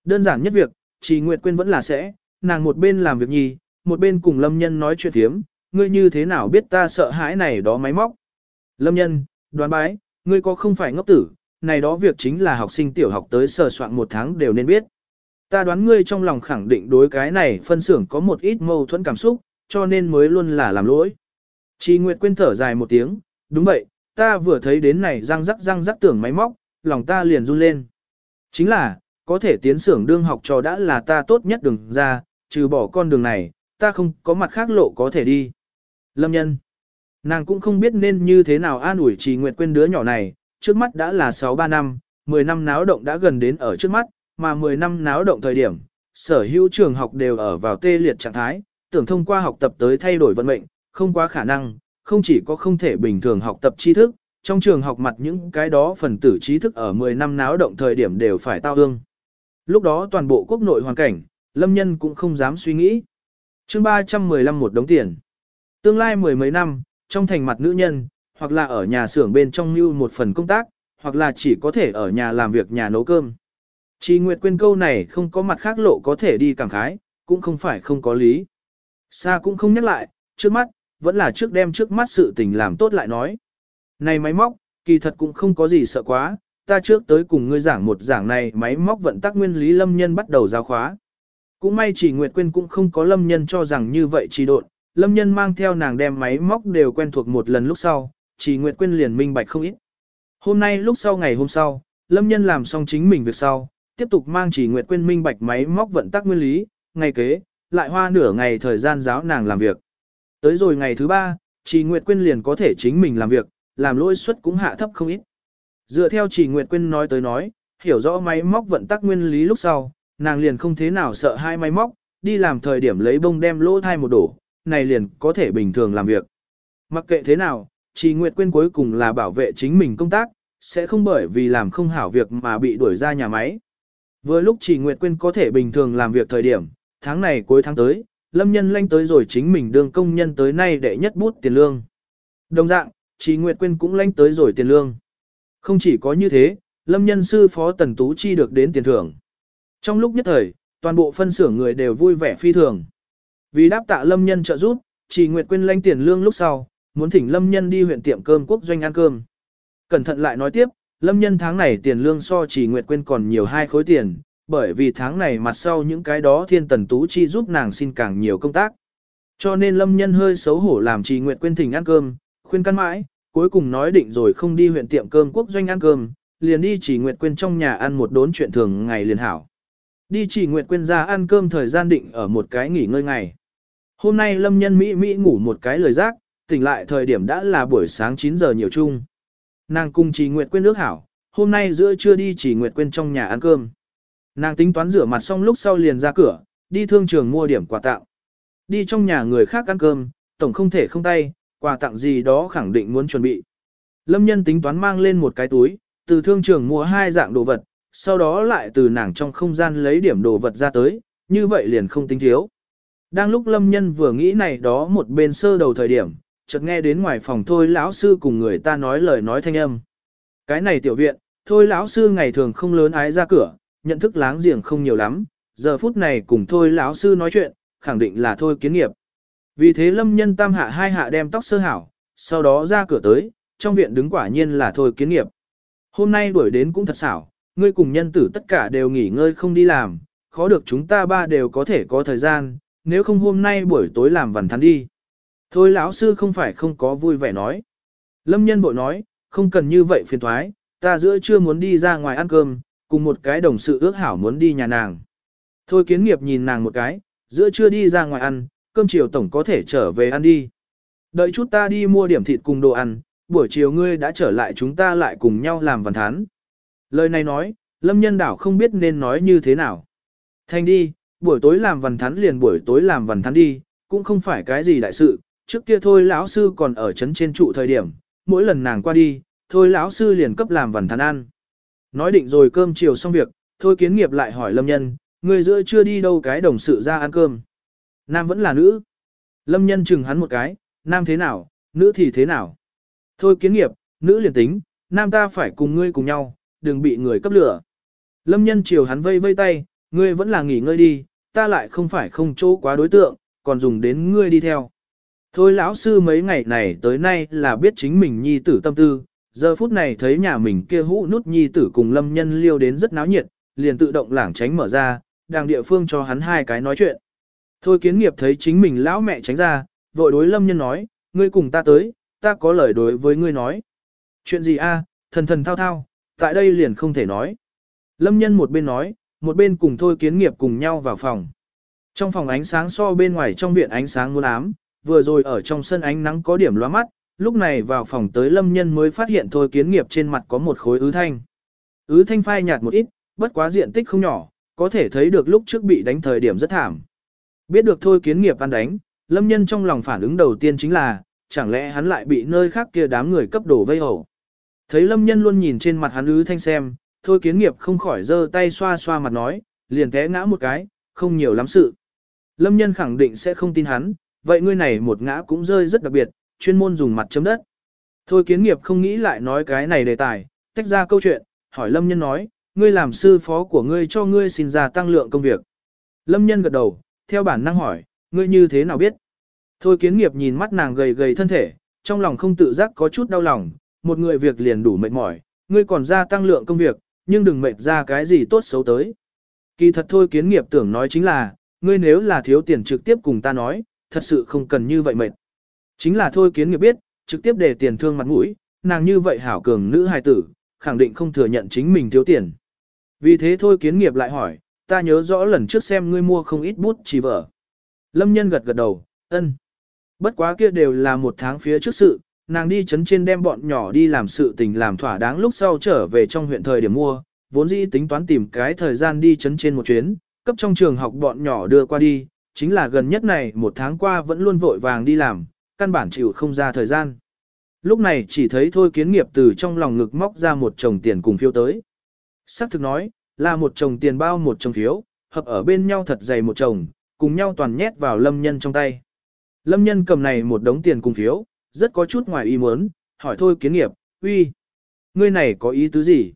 Đơn giản nhất việc, trì nguyệt quên vẫn là sẽ, nàng một bên làm việc nhì, một bên cùng lâm nhân nói chuyện thiếm, ngươi như thế nào biết ta sợ hãi này đó máy móc. Lâm nhân, đoán bái, ngươi có không phải ngốc tử, này đó việc chính là học sinh tiểu học tới sờ soạn một tháng đều nên biết. Ta đoán ngươi trong lòng khẳng định đối cái này phân xưởng có một ít mâu thuẫn cảm xúc, cho nên mới luôn là làm lỗi. Chi Nguyệt quên thở dài một tiếng, đúng vậy, ta vừa thấy đến này răng rắc răng rắc tưởng máy móc, lòng ta liền run lên. Chính là, có thể tiến xưởng đương học trò đã là ta tốt nhất đường ra, trừ bỏ con đường này, ta không có mặt khác lộ có thể đi. Lâm nhân, nàng cũng không biết nên như thế nào an ủi trì Nguyệt quên đứa nhỏ này, trước mắt đã là 6-3 năm, 10 năm náo động đã gần đến ở trước mắt, mà 10 năm náo động thời điểm, sở hữu trường học đều ở vào tê liệt trạng thái, tưởng thông qua học tập tới thay đổi vận mệnh, không quá khả năng, không chỉ có không thể bình thường học tập tri thức, trong trường học mặt những cái đó phần tử trí thức ở 10 năm náo động thời điểm đều phải tao ương. Lúc đó toàn bộ quốc nội hoàn cảnh, lâm nhân cũng không dám suy nghĩ. chương 315 một đống tiền. Tương lai mười mấy năm, trong thành mặt nữ nhân, hoặc là ở nhà xưởng bên trong như một phần công tác, hoặc là chỉ có thể ở nhà làm việc nhà nấu cơm. chỉ Nguyệt quên câu này không có mặt khác lộ có thể đi cảm khái, cũng không phải không có lý. Xa cũng không nhắc lại, trước mắt, vẫn là trước đem trước mắt sự tình làm tốt lại nói. Này máy móc, kỳ thật cũng không có gì sợ quá, ta trước tới cùng ngươi giảng một giảng này máy móc vận tắc nguyên lý lâm nhân bắt đầu giáo khóa. Cũng may chỉ Nguyệt Quyên cũng không có lâm nhân cho rằng như vậy trì độn, lâm nhân mang theo nàng đem máy móc đều quen thuộc một lần lúc sau, chỉ Nguyệt Quyên liền minh bạch không ít. Hôm nay lúc sau ngày hôm sau, lâm nhân làm xong chính mình việc sau, tiếp tục mang chỉ Nguyệt Quyên minh bạch máy móc vận tắc nguyên lý, ngày kế, lại hoa nửa ngày thời gian giáo nàng làm việc. Tới rồi ngày thứ ba, Chỉ Nguyệt Quyên liền có thể chính mình làm việc, làm lỗi suất cũng hạ thấp không ít. Dựa theo Chỉ Nguyệt Quyên nói tới nói, hiểu rõ máy móc vận tắc nguyên lý lúc sau, nàng liền không thế nào sợ hai máy móc, đi làm thời điểm lấy bông đem lỗ thai một đổ, này liền có thể bình thường làm việc. Mặc kệ thế nào, Trì Nguyệt Quyên cuối cùng là bảo vệ chính mình công tác, sẽ không bởi vì làm không hảo việc mà bị đuổi ra nhà máy. Vừa lúc Trì Nguyệt Quyên có thể bình thường làm việc thời điểm, tháng này cuối tháng tới, lâm nhân lanh tới rồi chính mình đương công nhân tới nay để nhất bút tiền lương. Đồng dạng, Trì Nguyệt Quyên cũng lanh tới rồi tiền lương. Không chỉ có như thế, lâm nhân sư phó Tần Tú Chi được đến tiền thưởng. Trong lúc nhất thời, toàn bộ phân xưởng người đều vui vẻ phi thường. Vì đáp tạ lâm nhân trợ giúp, Chỉ Nguyệt Quyên lanh tiền lương lúc sau, muốn thỉnh lâm nhân đi huyện tiệm cơm quốc doanh ăn cơm. Cẩn thận lại nói tiếp, lâm nhân tháng này tiền lương so Chỉ Nguyệt Quyên còn nhiều hai khối tiền, bởi vì tháng này mặt sau những cái đó thiên tần tú chi giúp nàng xin càng nhiều công tác. Cho nên lâm nhân hơi xấu hổ làm trì Nguyệt quên thỉnh ăn cơm, khuyên căn mãi, cuối cùng nói định rồi không đi huyện tiệm cơm quốc doanh ăn cơm, liền đi chỉ Nguyệt quên trong nhà ăn một đốn chuyện thường ngày liền hảo. Đi chỉ Nguyệt quên ra ăn cơm thời gian định ở một cái nghỉ ngơi ngày. Hôm nay lâm nhân Mỹ Mỹ ngủ một cái lời giác, tỉnh lại thời điểm đã là buổi sáng 9 giờ nhiều chung. Nàng cùng Trì Nguyệt quên nước hảo, hôm nay giữa trưa đi chỉ Nguyệt quên trong nhà ăn cơm. Nàng tính toán rửa mặt xong lúc sau liền ra cửa, đi thương trường mua điểm quà tặng. Đi trong nhà người khác ăn cơm, tổng không thể không tay, quà tặng gì đó khẳng định muốn chuẩn bị. Lâm nhân tính toán mang lên một cái túi, từ thương trường mua hai dạng đồ vật, sau đó lại từ nàng trong không gian lấy điểm đồ vật ra tới, như vậy liền không tính thiếu. Đang lúc lâm nhân vừa nghĩ này đó một bên sơ đầu thời điểm, chợt nghe đến ngoài phòng thôi lão sư cùng người ta nói lời nói thanh âm. Cái này tiểu viện, thôi lão sư ngày thường không lớn ái ra cửa, nhận thức láng giềng không nhiều lắm, giờ phút này cùng thôi lão sư nói chuyện, khẳng định là thôi kiến nghiệp. Vì thế lâm nhân tam hạ hai hạ đem tóc sơ hảo, sau đó ra cửa tới, trong viện đứng quả nhiên là thôi kiến nghiệp. Hôm nay đuổi đến cũng thật xảo, ngươi cùng nhân tử tất cả đều nghỉ ngơi không đi làm, khó được chúng ta ba đều có thể có thời gian, nếu không hôm nay buổi tối làm vằn thắn đi. Thôi lão sư không phải không có vui vẻ nói. Lâm nhân bội nói, không cần như vậy phiền thoái, ta giữa trưa muốn đi ra ngoài ăn cơm, cùng một cái đồng sự ước hảo muốn đi nhà nàng. Thôi kiến nghiệp nhìn nàng một cái, giữa trưa đi ra ngoài ăn, cơm chiều tổng có thể trở về ăn đi. Đợi chút ta đi mua điểm thịt cùng đồ ăn, buổi chiều ngươi đã trở lại chúng ta lại cùng nhau làm văn thán. Lời này nói, lâm nhân đảo không biết nên nói như thế nào. Thành đi, buổi tối làm văn thắn liền buổi tối làm văn thắn đi, cũng không phải cái gì đại sự, trước kia thôi lão sư còn ở trấn trên trụ thời điểm, mỗi lần nàng qua đi, thôi lão sư liền cấp làm văn thắn ăn. Nói định rồi cơm chiều xong việc, thôi kiến nghiệp lại hỏi lâm nhân, người giữa chưa đi đâu cái đồng sự ra ăn cơm. Nam vẫn là nữ. Lâm nhân chừng hắn một cái, nam thế nào, nữ thì thế nào. Thôi kiến nghiệp, nữ liền tính, nam ta phải cùng ngươi cùng nhau, đừng bị người cấp lửa. Lâm nhân chiều hắn vây vây tay, ngươi vẫn là nghỉ ngơi đi, ta lại không phải không chỗ quá đối tượng, còn dùng đến ngươi đi theo. Thôi lão sư mấy ngày này tới nay là biết chính mình nhi tử tâm tư, Giờ phút này thấy nhà mình kia hũ nút nhi tử cùng lâm nhân liêu đến rất náo nhiệt, liền tự động lảng tránh mở ra, đang địa phương cho hắn hai cái nói chuyện. Thôi kiến nghiệp thấy chính mình lão mẹ tránh ra, vội đối lâm nhân nói, ngươi cùng ta tới, ta có lời đối với ngươi nói. Chuyện gì a? thần thần thao thao, tại đây liền không thể nói. Lâm nhân một bên nói, một bên cùng thôi kiến nghiệp cùng nhau vào phòng. Trong phòng ánh sáng so bên ngoài trong viện ánh sáng muôn ám, vừa rồi ở trong sân ánh nắng có điểm loa mắt, lúc này vào phòng tới lâm nhân mới phát hiện thôi kiến nghiệp trên mặt có một khối ứ thanh. Ứ thanh phai nhạt một ít, bất quá diện tích không nhỏ, có thể thấy được lúc trước bị đánh thời điểm rất thảm. Biết được thôi kiến nghiệp ăn đánh, lâm nhân trong lòng phản ứng đầu tiên chính là, chẳng lẽ hắn lại bị nơi khác kia đám người cấp đổ vây hổ. Thấy lâm nhân luôn nhìn trên mặt hắn ứ thanh xem, thôi kiến nghiệp không khỏi giơ tay xoa xoa mặt nói, liền té ngã một cái, không nhiều lắm sự. Lâm nhân khẳng định sẽ không tin hắn, vậy ngươi này một ngã cũng rơi rất đặc biệt, chuyên môn dùng mặt chấm đất. Thôi kiến nghiệp không nghĩ lại nói cái này đề tài, tách ra câu chuyện, hỏi Lâm Nhân nói, ngươi làm sư phó của ngươi cho ngươi xin ra tăng lượng công việc. Lâm Nhân gật đầu, theo bản năng hỏi, ngươi như thế nào biết? Thôi kiến nghiệp nhìn mắt nàng gầy gầy thân thể, trong lòng không tự giác có chút đau lòng, một người việc liền đủ mệt mỏi, ngươi còn ra tăng lượng công việc, nhưng đừng mệt ra cái gì tốt xấu tới. Kỳ thật thôi kiến nghiệp tưởng nói chính là, ngươi nếu là thiếu tiền trực tiếp cùng ta nói, thật sự không cần như vậy mệt. Chính là thôi kiến nghiệp biết, trực tiếp để tiền thương mặt mũi, nàng như vậy hảo cường nữ hài tử, khẳng định không thừa nhận chính mình thiếu tiền. Vì thế thôi kiến nghiệp lại hỏi, ta nhớ rõ lần trước xem ngươi mua không ít bút chỉ vở. Lâm nhân gật gật đầu, ân. Bất quá kia đều là một tháng phía trước sự, nàng đi chấn trên đem bọn nhỏ đi làm sự tình làm thỏa đáng lúc sau trở về trong huyện thời điểm mua, vốn dĩ tính toán tìm cái thời gian đi chấn trên một chuyến, cấp trong trường học bọn nhỏ đưa qua đi, chính là gần nhất này một tháng qua vẫn luôn vội vàng đi làm, căn bản chịu không ra thời gian. Lúc này chỉ thấy thôi kiến nghiệp từ trong lòng ngực móc ra một chồng tiền cùng phiếu tới. Sắc thực nói, là một chồng tiền bao một chồng phiếu, hợp ở bên nhau thật dày một chồng, cùng nhau toàn nhét vào lâm nhân trong tay. Lâm nhân cầm này một đống tiền cùng phiếu, rất có chút ngoài ý muốn, hỏi thôi kiến nghiệp, uy, ngươi này có ý tứ gì?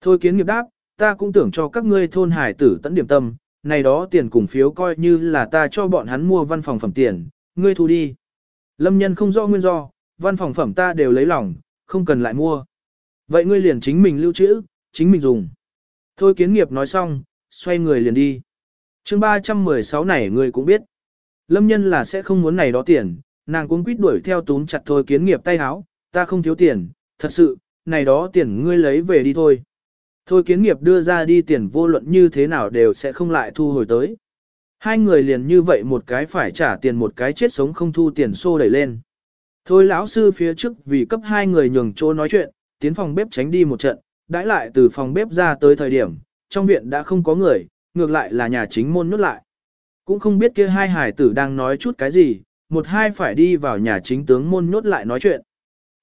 Thôi kiến nghiệp đáp, ta cũng tưởng cho các ngươi thôn hải tử tận điểm tâm, này đó tiền cùng phiếu coi như là ta cho bọn hắn mua văn phòng phẩm tiền, ngươi thu đi. Lâm nhân không rõ nguyên do, văn phòng phẩm ta đều lấy lòng, không cần lại mua. Vậy ngươi liền chính mình lưu trữ, chính mình dùng. Thôi kiến nghiệp nói xong, xoay người liền đi. chương 316 này ngươi cũng biết. Lâm nhân là sẽ không muốn này đó tiền, nàng cuống quýt đuổi theo túm chặt thôi kiến nghiệp tay háo, ta không thiếu tiền, thật sự, này đó tiền ngươi lấy về đi thôi. Thôi kiến nghiệp đưa ra đi tiền vô luận như thế nào đều sẽ không lại thu hồi tới. Hai người liền như vậy một cái phải trả tiền một cái chết sống không thu tiền xô đẩy lên. Thôi lão sư phía trước vì cấp hai người nhường chỗ nói chuyện, tiến phòng bếp tránh đi một trận, đãi lại từ phòng bếp ra tới thời điểm, trong viện đã không có người, ngược lại là nhà chính môn nhốt lại. Cũng không biết kia hai hải tử đang nói chút cái gì, một hai phải đi vào nhà chính tướng môn nhốt lại nói chuyện.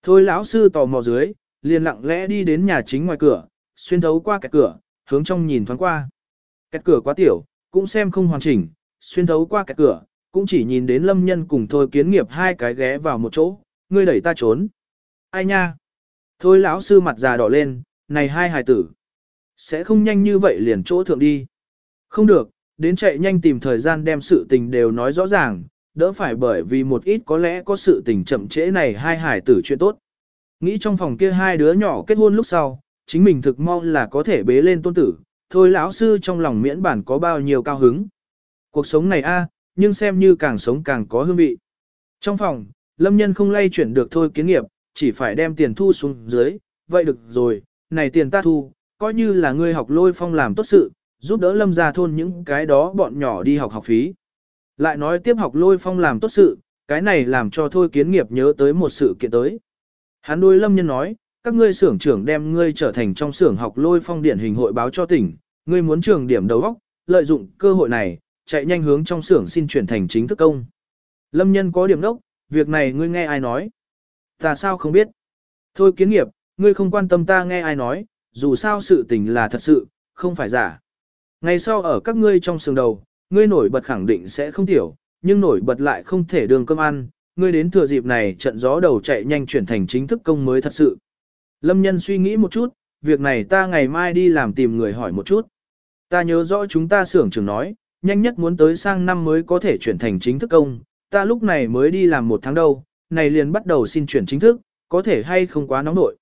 Thôi lão sư tò mò dưới, liền lặng lẽ đi đến nhà chính ngoài cửa, xuyên thấu qua kẹt cửa, hướng trong nhìn thoáng qua. Kẹt cửa quá tiểu, cũng xem không hoàn chỉnh, xuyên thấu qua kẹt cửa, cũng chỉ nhìn đến lâm nhân cùng thôi kiến nghiệp hai cái ghé vào một chỗ, ngươi đẩy ta trốn. Ai nha? Thôi lão sư mặt già đỏ lên, này hai hài tử. Sẽ không nhanh như vậy liền chỗ thượng đi. Không được, đến chạy nhanh tìm thời gian đem sự tình đều nói rõ ràng, đỡ phải bởi vì một ít có lẽ có sự tình chậm trễ này hai hải tử chuyện tốt. Nghĩ trong phòng kia hai đứa nhỏ kết hôn lúc sau, chính mình thực mong là có thể bế lên tôn tử, thôi lão sư trong lòng miễn bản có bao nhiêu cao hứng. Cuộc sống này a, à, nhưng xem như càng sống càng có hương vị. Trong phòng, lâm nhân không lay chuyển được thôi kiến nghiệp, chỉ phải đem tiền thu xuống dưới, vậy được rồi, này tiền ta thu, coi như là ngươi học lôi phong làm tốt sự, giúp đỡ lâm gia thôn những cái đó bọn nhỏ đi học học phí. Lại nói tiếp học lôi phong làm tốt sự, cái này làm cho thôi kiến nghiệp nhớ tới một sự kiện tới. Hắn đôi lâm nhân nói, các ngươi xưởng trưởng đem ngươi trở thành trong xưởng học lôi phong điển hình hội báo cho tỉnh, ngươi muốn trường điểm đầu óc, lợi dụng cơ hội này, chạy nhanh hướng trong xưởng xin chuyển thành chính thức công. Lâm nhân có điểm đốc, việc này ngươi nghe ai nói? Ta sao không biết? Thôi kiến nghiệp, ngươi không quan tâm ta nghe ai nói, dù sao sự tình là thật sự, không phải giả. Ngày sau ở các ngươi trong sườn đầu, ngươi nổi bật khẳng định sẽ không tiểu, nhưng nổi bật lại không thể đường cơm ăn, ngươi đến thừa dịp này trận gió đầu chạy nhanh chuyển thành chính thức công mới thật sự. Lâm nhân suy nghĩ một chút, việc này ta ngày mai đi làm tìm người hỏi một chút. Ta nhớ rõ chúng ta xưởng trưởng nói, nhanh nhất muốn tới sang năm mới có thể chuyển thành chính thức công, ta lúc này mới đi làm một tháng đâu, này liền bắt đầu xin chuyển chính thức, có thể hay không quá nóng nội.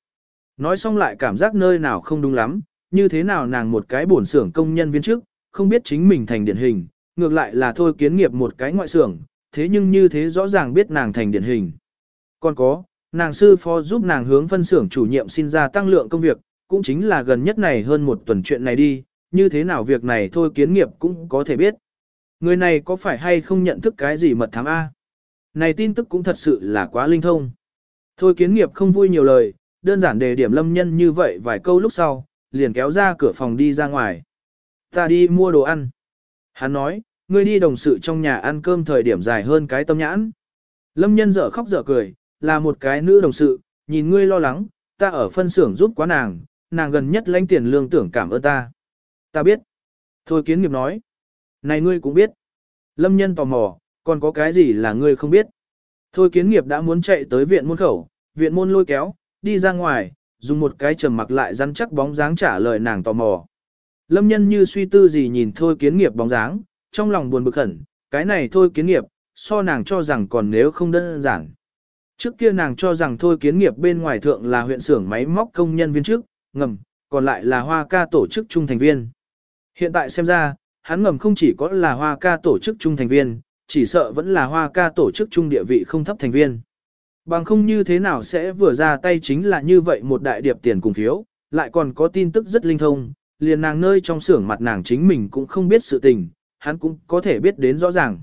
Nói xong lại cảm giác nơi nào không đúng lắm, như thế nào nàng một cái bổn xưởng công nhân viên trước, không biết chính mình thành điển hình, ngược lại là thôi kiến nghiệp một cái ngoại xưởng, thế nhưng như thế rõ ràng biết nàng thành điển hình. Còn có, nàng sư phó giúp nàng hướng phân xưởng chủ nhiệm xin ra tăng lượng công việc, cũng chính là gần nhất này hơn một tuần chuyện này đi, như thế nào việc này thôi kiến nghiệp cũng có thể biết. Người này có phải hay không nhận thức cái gì mật thám A? Này tin tức cũng thật sự là quá linh thông. Thôi kiến nghiệp không vui nhiều lời, đơn giản đề điểm lâm nhân như vậy vài câu lúc sau, liền kéo ra cửa phòng đi ra ngoài. Ta đi mua đồ ăn. Hắn nói, ngươi đi đồng sự trong nhà ăn cơm thời điểm dài hơn cái tâm nhãn. Lâm nhân dở khóc dở cười, là một cái nữ đồng sự, nhìn ngươi lo lắng, ta ở phân xưởng giúp quá nàng, nàng gần nhất lãnh tiền lương tưởng cảm ơn ta. Ta biết. Thôi kiến nghiệp nói. Này ngươi cũng biết. Lâm nhân tò mò, còn có cái gì là ngươi không biết. Thôi kiến nghiệp đã muốn chạy tới viện môn khẩu, viện môn lôi kéo, đi ra ngoài, dùng một cái trầm mặc lại rắn chắc bóng dáng trả lời nàng tò mò. Lâm nhân như suy tư gì nhìn thôi kiến nghiệp bóng dáng, trong lòng buồn bực khẩn, cái này thôi kiến nghiệp, so nàng cho rằng còn nếu không đơn giản. Trước kia nàng cho rằng thôi kiến nghiệp bên ngoài thượng là huyện xưởng máy móc công nhân viên chức, ngầm, còn lại là hoa ca tổ chức trung thành viên. Hiện tại xem ra, hắn ngầm không chỉ có là hoa ca tổ chức trung thành viên, chỉ sợ vẫn là hoa ca tổ chức trung địa vị không thấp thành viên. Bằng không như thế nào sẽ vừa ra tay chính là như vậy một đại điệp tiền cùng phiếu, lại còn có tin tức rất linh thông, liền nàng nơi trong xưởng mặt nàng chính mình cũng không biết sự tình, hắn cũng có thể biết đến rõ ràng.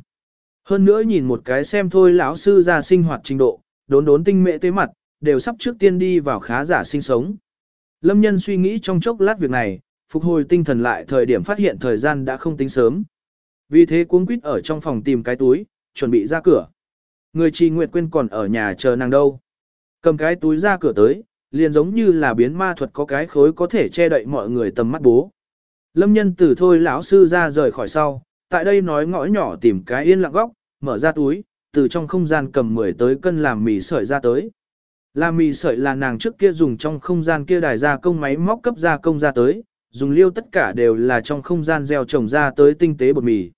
Hơn nữa nhìn một cái xem thôi lão sư ra sinh hoạt trình độ, đốn đốn tinh mệ tế mặt, đều sắp trước tiên đi vào khá giả sinh sống. Lâm nhân suy nghĩ trong chốc lát việc này, phục hồi tinh thần lại thời điểm phát hiện thời gian đã không tính sớm. Vì thế cuống quýt ở trong phòng tìm cái túi, chuẩn bị ra cửa. Người trì nguyệt quên còn ở nhà chờ nàng đâu. Cầm cái túi ra cửa tới, liền giống như là biến ma thuật có cái khối có thể che đậy mọi người tầm mắt bố. Lâm nhân tử thôi lão sư ra rời khỏi sau, tại đây nói ngõ nhỏ tìm cái yên lặng góc, mở ra túi, từ trong không gian cầm 10 tới cân làm mì sợi ra tới. Làm mì sợi là nàng trước kia dùng trong không gian kia đài ra công máy móc cấp ra công ra tới, dùng liêu tất cả đều là trong không gian gieo trồng ra tới tinh tế bột mì.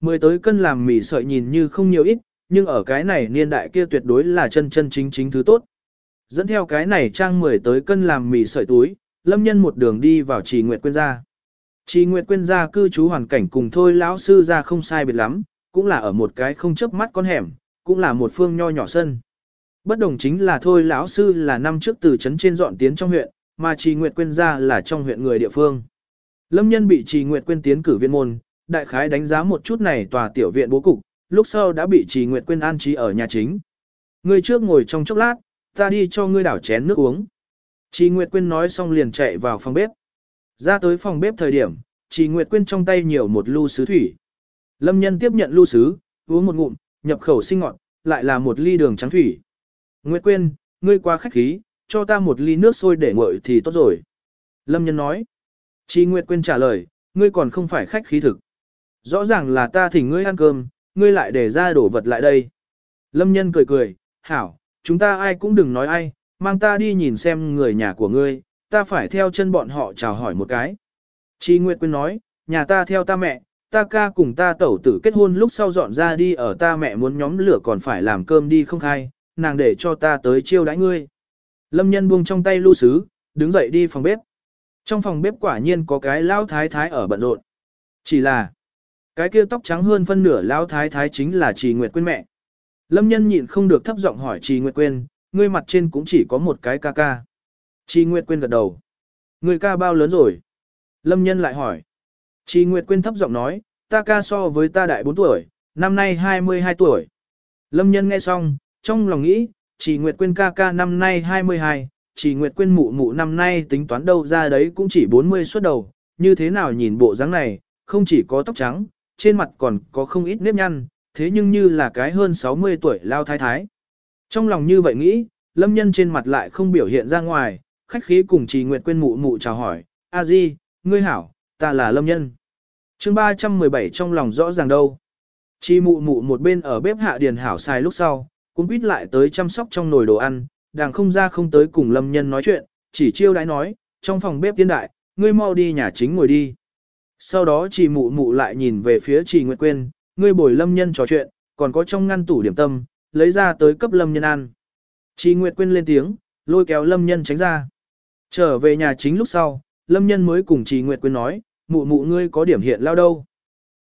Mười tới cân làm mì sợi nhìn như không nhiều ít, nhưng ở cái này niên đại kia tuyệt đối là chân chân chính chính thứ tốt. Dẫn theo cái này trang 10 tới cân làm mì sợi túi, lâm nhân một đường đi vào trì nguyệt quên gia. Trì nguyệt quên gia cư trú hoàn cảnh cùng thôi lão sư ra không sai biệt lắm, cũng là ở một cái không chớp mắt con hẻm, cũng là một phương nho nhỏ sân. Bất đồng chính là thôi lão sư là năm trước từ trấn trên dọn tiến trong huyện, mà trì nguyệt quên gia là trong huyện người địa phương. Lâm nhân bị trì nguyệt quên tiến cử viên môn, đại khái đánh giá một chút này tòa tiểu viện bố cục, lúc sau đã bị trì nguyệt quên an trí ở nhà chính. Người trước ngồi trong chốc lát, ta đi cho ngươi đảo chén nước uống. Chị Nguyệt Quyên nói xong liền chạy vào phòng bếp. Ra tới phòng bếp thời điểm, chị Nguyệt Quyên trong tay nhiều một lu sứ thủy. Lâm nhân tiếp nhận lu sứ, uống một ngụm, nhập khẩu sinh ngọt, lại là một ly đường trắng thủy. Nguyệt Quyên, ngươi qua khách khí, cho ta một ly nước sôi để nguội thì tốt rồi. Lâm nhân nói. Chị Nguyệt Quyên trả lời, ngươi còn không phải khách khí thực. Rõ ràng là ta thỉnh ngươi ăn cơm, ngươi lại để ra đổ vật lại đây. Lâm nhân cười cười, hảo, chúng ta ai cũng đừng nói ai, mang ta đi nhìn xem người nhà của ngươi, ta phải theo chân bọn họ chào hỏi một cái. Chi Nguyệt Quyên nói, nhà ta theo ta mẹ, ta ca cùng ta tẩu tử kết hôn lúc sau dọn ra đi ở ta mẹ muốn nhóm lửa còn phải làm cơm đi không khai, nàng để cho ta tới chiêu đãi ngươi. Lâm nhân buông trong tay lưu sứ, đứng dậy đi phòng bếp. Trong phòng bếp quả nhiên có cái lao thái thái ở bận rộn. Chỉ là, cái kia tóc trắng hơn phân nửa lao thái thái chính là Trì Nguyệt Quyên mẹ. Lâm nhân nhịn không được thấp giọng hỏi Trì Nguyệt Quyên, ngươi mặt trên cũng chỉ có một cái ca ca. Trì Nguyệt Quyên gật đầu. Người ca bao lớn rồi? Lâm nhân lại hỏi. Trì Nguyệt Quyên thấp giọng nói, ta ca so với ta đại 4 tuổi, năm nay 22 tuổi. Lâm nhân nghe xong, trong lòng nghĩ, Trì Nguyệt Quyên ca ca năm nay 22, Trì Nguyệt Quyên mụ mụ năm nay tính toán đâu ra đấy cũng chỉ 40 xuất đầu, như thế nào nhìn bộ dáng này, không chỉ có tóc trắng, trên mặt còn có không ít nếp nhăn, thế nhưng như là cái hơn 60 tuổi lao thái thái. Trong lòng như vậy nghĩ, lâm nhân trên mặt lại không biểu hiện ra ngoài, khách khí cùng trì nguyệt quên mụ mụ chào hỏi, a di, ngươi hảo, ta là lâm nhân. chương 317 trong lòng rõ ràng đâu. Chi mụ mụ một bên ở bếp hạ điền hảo xài lúc sau, cũng quýt lại tới chăm sóc trong nồi đồ ăn, đàng không ra không tới cùng lâm nhân nói chuyện, chỉ chiêu đãi nói, trong phòng bếp tiên đại, ngươi mau đi nhà chính ngồi đi. Sau đó trì mụ mụ lại nhìn về phía trì Nguyệt Quyên, ngươi bồi lâm nhân trò chuyện, còn có trong ngăn tủ điểm tâm, lấy ra tới cấp lâm nhân ăn. Chị Nguyệt Quyên lên tiếng, lôi kéo lâm nhân tránh ra. Trở về nhà chính lúc sau, lâm nhân mới cùng chị Nguyệt Quyên nói, mụ mụ ngươi có điểm hiện lao đâu.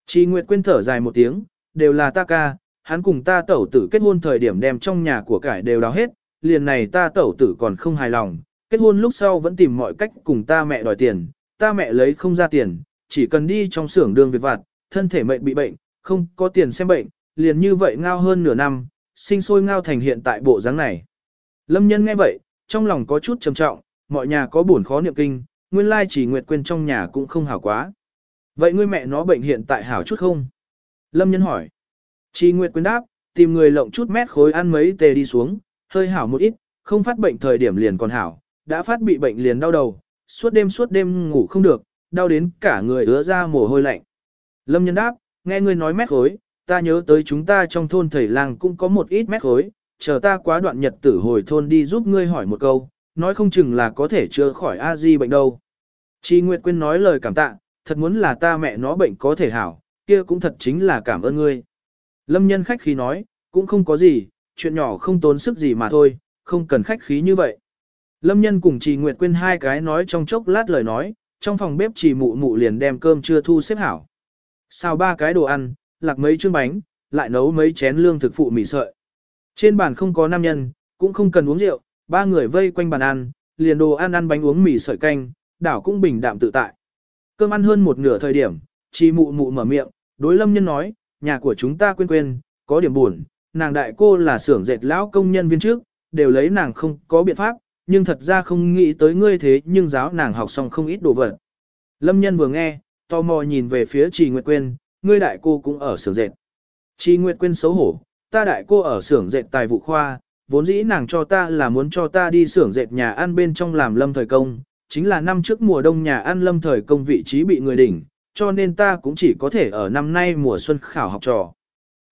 Chị Nguyệt Quyên thở dài một tiếng, đều là ta ca, hắn cùng ta tẩu tử kết hôn thời điểm đem trong nhà của cải đều đào hết, liền này ta tẩu tử còn không hài lòng, kết hôn lúc sau vẫn tìm mọi cách cùng ta mẹ đòi tiền, ta mẹ lấy không ra tiền, chỉ cần đi trong xưởng đường việc vặt, thân thể mệnh bị bệnh, không có tiền xem bệnh, liền như vậy ngao hơn nửa năm, sinh sôi ngao thành hiện tại bộ dáng này. Lâm nhân nghe vậy, trong lòng có chút trầm trọng, mọi nhà có buồn khó niệm kinh, nguyên lai chỉ nguyệt quên trong nhà cũng không hảo quá. Vậy ngươi mẹ nó bệnh hiện tại hảo chút không? Lâm nhân hỏi. Chỉ nguyệt quên đáp, tìm người lộng chút mét khối ăn mấy tề đi xuống, hơi hảo một ít, không phát bệnh thời điểm liền còn hảo, đã phát bị bệnh liền đau đầu, suốt đêm suốt đêm ngủ không được, đau đến cả người ứa ra mồ hôi lạnh. Lâm nhân đáp, nghe ngươi nói mét khối, ta nhớ tới chúng ta trong thôn thầy làng cũng có một ít mét khối, chờ ta quá đoạn nhật tử hồi thôn đi giúp ngươi hỏi một câu, nói không chừng là có thể chữa khỏi a di bệnh đâu. Chi Nguyệt Quyên nói lời cảm tạ, thật muốn là ta mẹ nó bệnh có thể hảo, kia cũng thật chính là cảm ơn ngươi. Lâm nhân khách khí nói, cũng không có gì, chuyện nhỏ không tốn sức gì mà thôi, không cần khách khí như vậy. Lâm nhân cùng Trì Nguyệt Quyên hai cái nói trong chốc lát lời nói, trong phòng bếp Chỉ mụ mụ liền đem cơm chưa thu xếp hảo. Xào ba cái đồ ăn, lạc mấy chương bánh, lại nấu mấy chén lương thực phụ mì sợi. Trên bàn không có nam nhân, cũng không cần uống rượu, ba người vây quanh bàn ăn, liền đồ ăn ăn bánh uống mì sợi canh, đảo cũng bình đạm tự tại. Cơm ăn hơn một nửa thời điểm, Chi mụ mụ mở miệng, đối lâm nhân nói, nhà của chúng ta quên quên, có điểm buồn, nàng đại cô là xưởng dệt lão công nhân viên trước, đều lấy nàng không có biện pháp, nhưng thật ra không nghĩ tới ngươi thế nhưng giáo nàng học xong không ít đồ vật. Lâm nhân vừa nghe, tò mò nhìn về phía Trì Nguyệt Quyên, ngươi đại cô cũng ở xưởng dệt. Trì Nguyệt Quyên xấu hổ, ta đại cô ở xưởng dệt tài vụ khoa, vốn dĩ nàng cho ta là muốn cho ta đi xưởng dệt nhà ăn bên trong làm lâm thời công, chính là năm trước mùa đông nhà ăn lâm thời công vị trí bị người đỉnh, cho nên ta cũng chỉ có thể ở năm nay mùa xuân khảo học trò.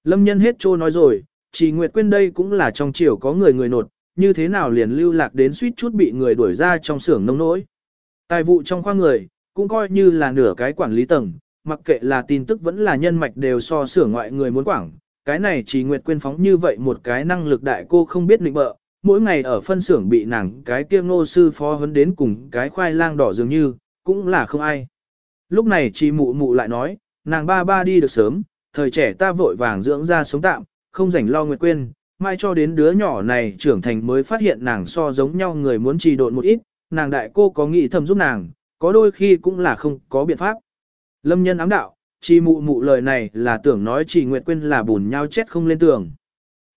Lâm nhân hết trô nói rồi, Trì Nguyệt Quyên đây cũng là trong triều có người người nột, như thế nào liền lưu lạc đến suýt chút bị người đuổi ra trong xưởng nông nỗi. Tài vụ trong khoa người, cũng coi như là nửa cái quản lý tầng, mặc kệ là tin tức vẫn là nhân mạch đều so sửa ngoại người muốn quảng. Cái này chỉ Nguyệt Quyên phóng như vậy một cái năng lực đại cô không biết định bợ, mỗi ngày ở phân xưởng bị nàng cái kia ngô sư phó huấn đến cùng cái khoai lang đỏ dường như, cũng là không ai. Lúc này chị mụ mụ lại nói, nàng ba ba đi được sớm, thời trẻ ta vội vàng dưỡng ra sống tạm, không rảnh lo Nguyệt Quyên, mai cho đến đứa nhỏ này trưởng thành mới phát hiện nàng so giống nhau người muốn trì độn một ít, nàng đại cô có nghĩ thầm giúp nàng, có đôi khi cũng là không có biện pháp. Lâm nhân ám đạo, chỉ mụ mụ lời này là tưởng nói chỉ Nguyệt Quyên là bùn nhau chết không lên tường.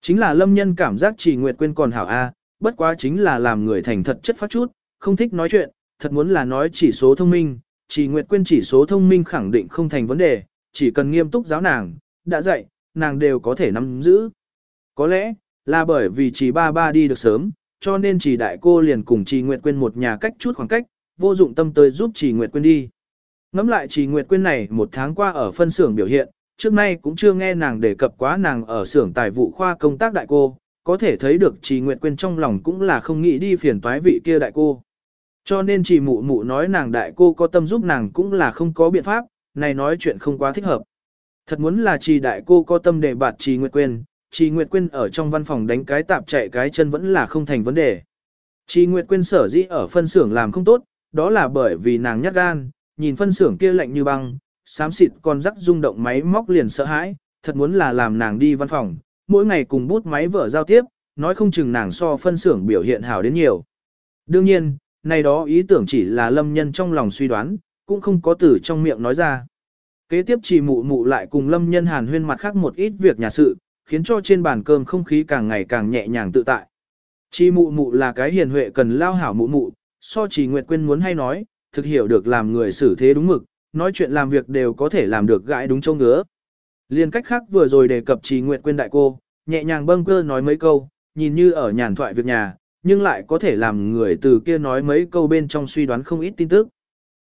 Chính là lâm nhân cảm giác chỉ Nguyệt Quyên còn hảo a, bất quá chính là làm người thành thật chất phát chút, không thích nói chuyện, thật muốn là nói chỉ số thông minh, chỉ Nguyệt Quyên chỉ số thông minh khẳng định không thành vấn đề, chỉ cần nghiêm túc giáo nàng, đã dạy, nàng đều có thể nắm giữ. Có lẽ, là bởi vì chỉ ba ba đi được sớm, cho nên chỉ đại cô liền cùng chỉ Nguyệt Quyên một nhà cách chút khoảng cách, vô dụng tâm tới giúp trì Nguyệt Quyên đi. Ngắm lại trì Nguyệt Quyên này một tháng qua ở phân xưởng biểu hiện, trước nay cũng chưa nghe nàng đề cập quá nàng ở xưởng tài vụ khoa công tác đại cô, có thể thấy được trì Nguyệt Quyên trong lòng cũng là không nghĩ đi phiền toái vị kia đại cô. Cho nên trì mụ mụ nói nàng đại cô có tâm giúp nàng cũng là không có biện pháp, này nói chuyện không quá thích hợp. Thật muốn là trì đại cô có tâm để bạt trì Nguyệt Quyên, trì Nguyệt Quyên ở trong văn phòng đánh cái tạp chạy cái chân vẫn là không thành vấn đề. Trì Nguyệt Quyên sở dĩ ở phân xưởng làm không tốt, đó là bởi vì nàng nhát gan, nhìn phân xưởng kia lạnh như băng, xám xịt con rắc rung động máy móc liền sợ hãi, thật muốn là làm nàng đi văn phòng, mỗi ngày cùng bút máy vở giao tiếp, nói không chừng nàng so phân xưởng biểu hiện hảo đến nhiều. Đương nhiên, này đó ý tưởng chỉ là lâm nhân trong lòng suy đoán, cũng không có từ trong miệng nói ra. Kế tiếp chỉ mụ mụ lại cùng lâm nhân hàn huyên mặt khác một ít việc nhà sự, khiến cho trên bàn cơm không khí càng ngày càng nhẹ nhàng tự tại. Chi mụ mụ là cái hiền huệ cần lao hảo mụ mụ, so chỉ Nguyệt Quyên muốn hay nói, thực hiểu được làm người xử thế đúng mực, nói chuyện làm việc đều có thể làm được gãi đúng châu ngứa. Liên cách khác vừa rồi đề cập chỉ Nguyệt Quyên đại cô, nhẹ nhàng bâng cơ nói mấy câu, nhìn như ở nhàn thoại việc nhà, nhưng lại có thể làm người từ kia nói mấy câu bên trong suy đoán không ít tin tức.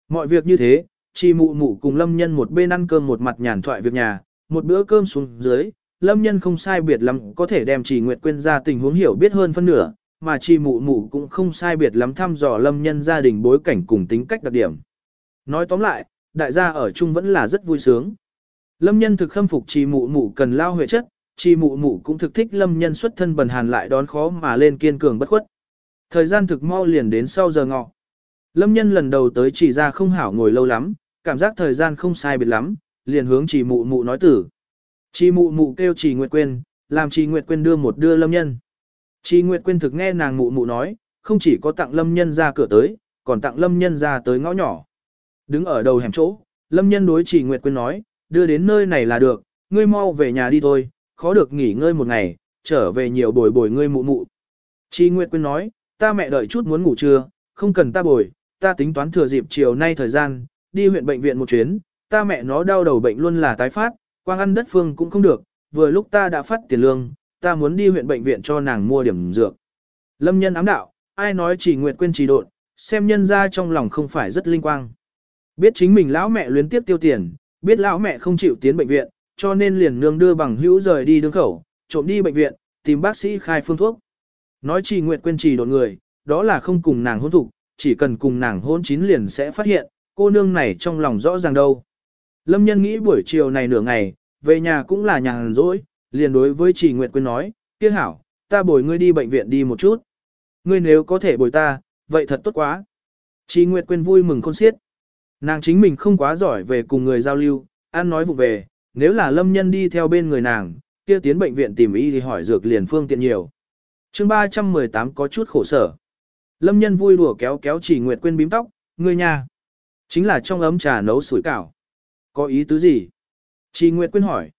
Mọi việc như thế, trì mụ mụ cùng lâm nhân một bên ăn cơm một mặt nhàn thoại việc nhà, một bữa cơm xuống dưới, lâm nhân không sai biệt lắm có thể đem chỉ Nguyệt Quyên ra tình huống hiểu biết hơn phân nửa, mà chi mụ mụ cũng không sai biệt lắm thăm dò lâm nhân gia đình bối cảnh cùng tính cách đặc điểm. Nói tóm lại, đại gia ở chung vẫn là rất vui sướng. Lâm nhân thực khâm phục chi mụ mụ cần lao huệ chất, chi mụ mụ cũng thực thích lâm nhân xuất thân bần hàn lại đón khó mà lên kiên cường bất khuất. Thời gian thực mau liền đến sau giờ ngọ. Lâm nhân lần đầu tới chỉ ra không hảo ngồi lâu lắm, cảm giác thời gian không sai biệt lắm, liền hướng chỉ mụ mụ nói tử. Chỉ mụ mụ kêu chỉ Nguyệt Quyên, làm chỉ Nguyệt Quyên đưa một đưa lâm nhân. Chi Nguyệt Quyên thực nghe nàng mụ mụ nói, không chỉ có tặng lâm nhân ra cửa tới, còn tặng lâm nhân ra tới ngõ nhỏ. Đứng ở đầu hẻm chỗ, lâm nhân đối chỉ Nguyệt Quyên nói, đưa đến nơi này là được, ngươi mau về nhà đi thôi, khó được nghỉ ngơi một ngày, trở về nhiều bồi bồi ngươi mụ mụ. Chi Nguyệt Quyên nói, ta mẹ đợi chút muốn ngủ trưa, không cần ta bồi, ta tính toán thừa dịp chiều nay thời gian, đi huyện bệnh viện một chuyến, ta mẹ nó đau đầu bệnh luôn là tái phát, quang ăn đất phương cũng không được, vừa lúc ta đã phát tiền lương, ta muốn đi huyện bệnh viện cho nàng mua điểm dược. Lâm nhân ám đạo, ai nói chỉ nguyện quên trì độn, xem nhân ra trong lòng không phải rất linh quang. Biết chính mình lão mẹ luyến tiếp tiêu tiền, biết lão mẹ không chịu tiến bệnh viện, cho nên liền nương đưa bằng hữu rời đi đường khẩu, trộm đi bệnh viện, tìm bác sĩ khai phương thuốc. Nói chỉ nguyện quên trì độn người, đó là không cùng nàng hôn thục, chỉ cần cùng nàng hôn chín liền sẽ phát hiện, cô nương này trong lòng rõ ràng đâu. Lâm nhân nghĩ buổi chiều này nửa ngày, về nhà cũng là nhàn rỗi, liền đối với chỉ Nguyệt Quyên nói, kia hảo, ta bồi ngươi đi bệnh viện đi một chút. Ngươi nếu có thể bồi ta, vậy thật tốt quá. Chỉ Nguyệt Quyên vui mừng khôn xiết. Nàng chính mình không quá giỏi về cùng người giao lưu, ăn nói vụ về, nếu là lâm nhân đi theo bên người nàng, kia tiến bệnh viện tìm y thì hỏi dược liền phương tiện nhiều. chương 318 có chút khổ sở. Lâm nhân vui đùa kéo kéo chỉ Nguyệt Quyên bím tóc, ngươi nhà. Chính là trong ấm trà nấu sủi cảo. Có ý tứ gì? Chỉ Nguyệt Quyên hỏi.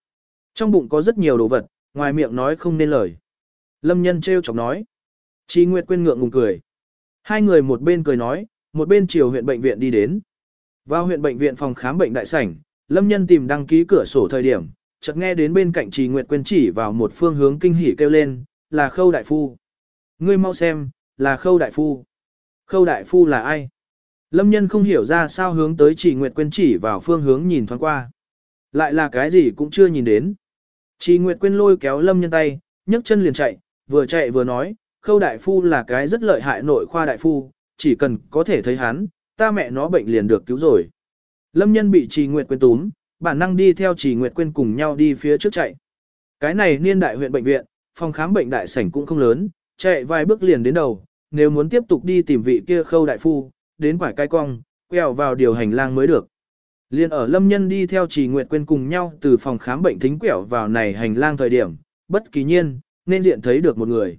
Trong bụng có rất nhiều đồ vật, ngoài miệng nói không nên lời. Lâm nhân trêu chọc nói. Chí Nguyệt Quyên ngượng ngùng cười. Hai người một bên cười nói, một bên chiều huyện bệnh viện đi đến. Vào huyện bệnh viện phòng khám bệnh đại sảnh, Lâm nhân tìm đăng ký cửa sổ thời điểm, chợt nghe đến bên cạnh Trì Nguyệt Quyên chỉ vào một phương hướng kinh hỉ kêu lên, là Khâu đại phu. Ngươi mau xem, là Khâu đại phu. Khâu đại phu là ai? Lâm nhân không hiểu ra sao hướng tới Chí Nguyệt Quyên chỉ vào phương hướng nhìn thoáng qua. Lại là cái gì cũng chưa nhìn đến. Chỉ Nguyệt Quyên lôi kéo Lâm nhân tay, nhấc chân liền chạy, vừa chạy vừa nói, khâu đại phu là cái rất lợi hại nội khoa đại phu, chỉ cần có thể thấy hắn, ta mẹ nó bệnh liền được cứu rồi. Lâm nhân bị Trì Nguyệt Quyên túm, bản năng đi theo Trì Nguyệt Quyên cùng nhau đi phía trước chạy. Cái này niên đại huyện bệnh viện, phòng khám bệnh đại sảnh cũng không lớn, chạy vài bước liền đến đầu, nếu muốn tiếp tục đi tìm vị kia khâu đại phu, đến quải cai cong, quẹo vào điều hành lang mới được. Liên ở Lâm Nhân đi theo Trì Nguyệt Quyên cùng nhau từ phòng khám bệnh thính quẻo vào này hành lang thời điểm, bất kỳ nhiên, nên diện thấy được một người.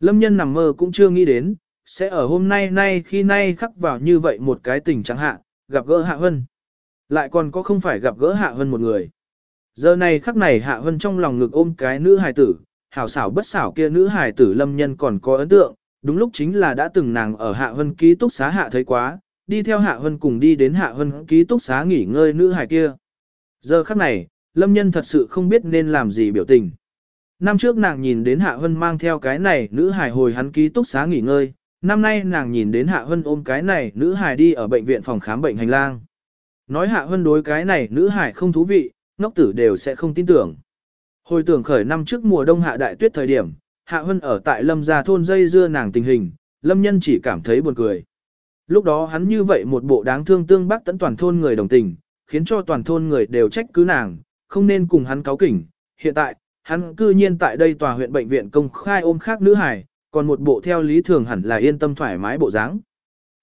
Lâm Nhân nằm mơ cũng chưa nghĩ đến, sẽ ở hôm nay nay khi nay khắc vào như vậy một cái tình trạng hạ, gặp gỡ Hạ Hân. Lại còn có không phải gặp gỡ Hạ Hân một người. Giờ này khắc này Hạ Hân trong lòng ngực ôm cái nữ hài tử, hảo xảo bất xảo kia nữ hài tử Lâm Nhân còn có ấn tượng, đúng lúc chính là đã từng nàng ở Hạ Hân ký túc xá hạ thấy quá, đi theo Hạ Hân cùng đi đến Hạ Hân ký túc xá nghỉ ngơi nữ hài kia. Giờ khắc này, Lâm Nhân thật sự không biết nên làm gì biểu tình. Năm trước nàng nhìn đến Hạ Hân mang theo cái này nữ hài hồi hắn ký túc xá nghỉ ngơi, năm nay nàng nhìn đến Hạ Hân ôm cái này nữ hài đi ở bệnh viện phòng khám bệnh hành lang. Nói Hạ Hân đối cái này nữ hài không thú vị, ngốc tử đều sẽ không tin tưởng. Hồi tưởng khởi năm trước mùa đông hạ đại tuyết thời điểm, Hạ Hân ở tại Lâm gia thôn dây dưa nàng tình hình, Lâm nhân chỉ cảm thấy buồn cười. Lúc đó hắn như vậy một bộ đáng thương tương bác tận toàn thôn người đồng tình, khiến cho toàn thôn người đều trách cứ nàng, không nên cùng hắn cáo kỉnh. Hiện tại, hắn cư nhiên tại đây tòa huyện bệnh viện công khai ôm khác nữ hải, còn một bộ theo lý thường hẳn là yên tâm thoải mái bộ dáng.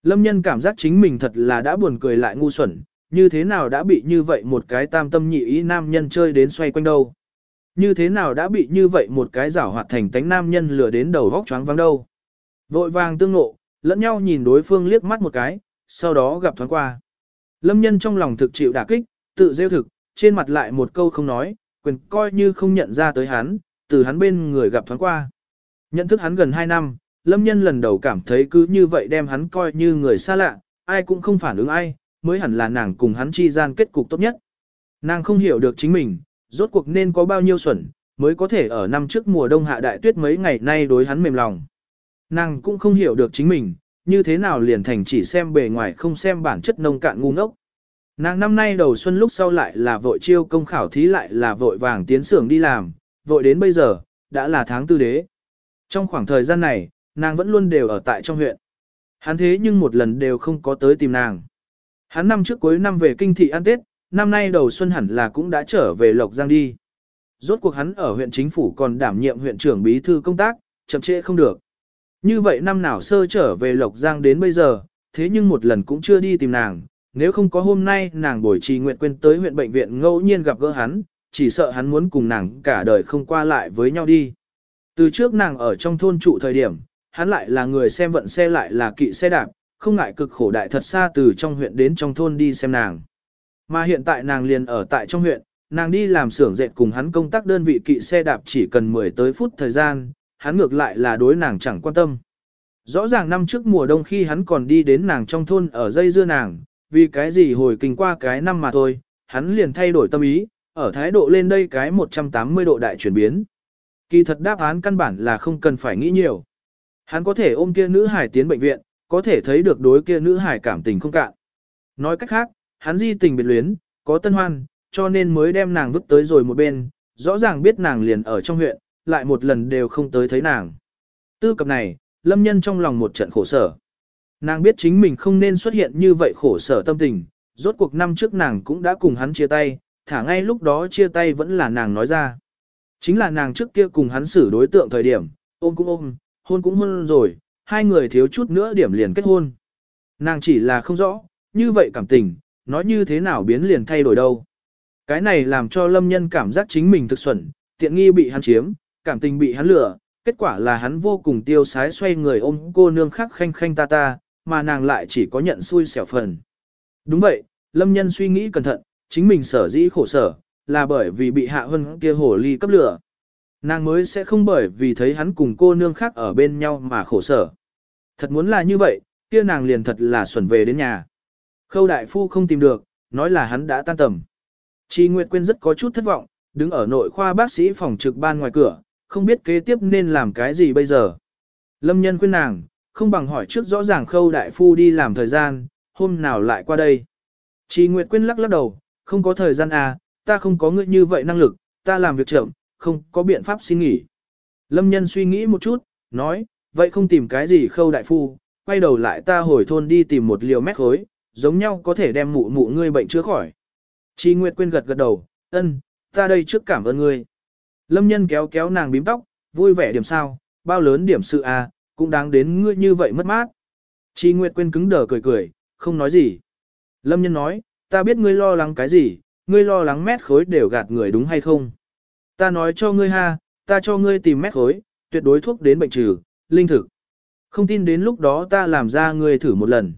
Lâm nhân cảm giác chính mình thật là đã buồn cười lại ngu xuẩn, như thế nào đã bị như vậy một cái tam tâm nhị ý nam nhân chơi đến xoay quanh đâu. Như thế nào đã bị như vậy một cái giảo hoạt thành tánh nam nhân lừa đến đầu vóc choáng vắng đâu. Vội vàng tương ngộ, lẫn nhau nhìn đối phương liếc mắt một cái, sau đó gặp thoáng qua. Lâm nhân trong lòng thực chịu đả kích, tự rêu thực, trên mặt lại một câu không nói, quyền coi như không nhận ra tới hắn, từ hắn bên người gặp thoáng qua. Nhận thức hắn gần 2 năm, Lâm Nhân lần đầu cảm thấy cứ như vậy đem hắn coi như người xa lạ, ai cũng không phản ứng ai, mới hẳn là nàng cùng hắn chi gian kết cục tốt nhất. Nàng không hiểu được chính mình, rốt cuộc nên có bao nhiêu xuẩn, mới có thể ở năm trước mùa đông hạ đại tuyết mấy ngày nay đối hắn mềm lòng. Nàng cũng không hiểu được chính mình, như thế nào liền thành chỉ xem bề ngoài không xem bản chất nông cạn ngu ngốc. Nàng năm nay đầu xuân lúc sau lại là vội chiêu công khảo thí lại là vội vàng tiến xưởng đi làm, vội đến bây giờ, đã là tháng tư đế. Trong khoảng thời gian này, nàng vẫn luôn đều ở tại trong huyện. Hắn thế nhưng một lần đều không có tới tìm nàng. Hắn năm trước cuối năm về kinh thị ăn Tết, năm nay đầu xuân hẳn là cũng đã trở về Lộc Giang đi. Rốt cuộc hắn ở huyện chính phủ còn đảm nhiệm huyện trưởng bí thư công tác, chậm trễ không được. Như vậy năm nào sơ trở về Lộc Giang đến bây giờ, thế nhưng một lần cũng chưa đi tìm nàng, nếu không có hôm nay nàng bồi trì nguyện quên tới huyện bệnh viện ngẫu nhiên gặp gỡ hắn, chỉ sợ hắn muốn cùng nàng cả đời không qua lại với nhau đi. Từ trước nàng ở trong thôn trụ thời điểm, hắn lại là người xem vận xe lại là kỵ xe đạp, không ngại cực khổ đại thật xa từ trong huyện đến trong thôn đi xem nàng. Mà hiện tại nàng liền ở tại trong huyện, nàng đi làm xưởng dệt cùng hắn công tác đơn vị kỵ xe đạp chỉ cần 10 tới phút thời gian, hắn ngược lại là đối nàng chẳng quan tâm. Rõ ràng năm trước mùa đông khi hắn còn đi đến nàng trong thôn ở dây dưa nàng, vì cái gì hồi kinh qua cái năm mà thôi, hắn liền thay đổi tâm ý, ở thái độ lên đây cái 180 độ đại chuyển biến. Kỳ thật đáp án căn bản là không cần phải nghĩ nhiều. Hắn có thể ôm kia nữ hải tiến bệnh viện, có thể thấy được đối kia nữ hải cảm tình không cạn. Nói cách khác, hắn di tình biệt luyến, có tân hoan, cho nên mới đem nàng vứt tới rồi một bên, rõ ràng biết nàng liền ở trong huyện, lại một lần đều không tới thấy nàng. Tư cập này, lâm nhân trong lòng một trận khổ sở. Nàng biết chính mình không nên xuất hiện như vậy khổ sở tâm tình, rốt cuộc năm trước nàng cũng đã cùng hắn chia tay, thả ngay lúc đó chia tay vẫn là nàng nói ra. Chính là nàng trước kia cùng hắn xử đối tượng thời điểm, ôm cũng ôm, hôn cũng hôn rồi, hai người thiếu chút nữa điểm liền kết hôn. Nàng chỉ là không rõ, như vậy cảm tình, nói như thế nào biến liền thay đổi đâu. Cái này làm cho lâm nhân cảm giác chính mình thực xuẩn, tiện nghi bị hắn chiếm, cảm tình bị hắn lừa, kết quả là hắn vô cùng tiêu sái xoay người ôm cô nương khác khanh khanh ta ta, mà nàng lại chỉ có nhận xui xẻo phần. Đúng vậy, lâm nhân suy nghĩ cẩn thận, chính mình sở dĩ khổ sở, là bởi vì bị hạ hân kia hồ ly cấp lửa. Nàng mới sẽ không bởi vì thấy hắn cùng cô nương khác ở bên nhau mà khổ sở. Thật muốn là như vậy, kia nàng liền thật là xuẩn về đến nhà. Khâu đại phu không tìm được, nói là hắn đã tan tầm. Chi Nguyệt Quyên rất có chút thất vọng, đứng ở nội khoa bác sĩ phòng trực ban ngoài cửa, không biết kế tiếp nên làm cái gì bây giờ. Lâm nhân khuyên nàng, không bằng hỏi trước rõ ràng khâu đại phu đi làm thời gian, hôm nào lại qua đây. Chi Nguyệt Quyên lắc lắc đầu, không có thời gian à, ta không có ngươi như vậy năng lực, ta làm việc chậm, không có biện pháp xin nghỉ. Lâm nhân suy nghĩ một chút, nói, vậy không tìm cái gì khâu đại phu, quay đầu lại ta hồi thôn đi tìm một liều mét khối, giống nhau có thể đem mụ mụ ngươi bệnh chữa khỏi. Chi Nguyệt Quyên gật gật đầu, ân, ta đây trước cảm ơn ngươi. Lâm nhân kéo kéo nàng bím tóc, vui vẻ điểm sao, bao lớn điểm sự à, cũng đáng đến ngươi như vậy mất mát. Chi Nguyệt Quyên cứng đờ cười cười, không nói gì. Lâm nhân nói, ta biết ngươi lo lắng cái gì, ngươi lo lắng mét khối đều gạt người đúng hay không. Ta nói cho ngươi ha, ta cho ngươi tìm mét khối, tuyệt đối thuốc đến bệnh trừ, linh thực. Không tin đến lúc đó ta làm ra ngươi thử một lần.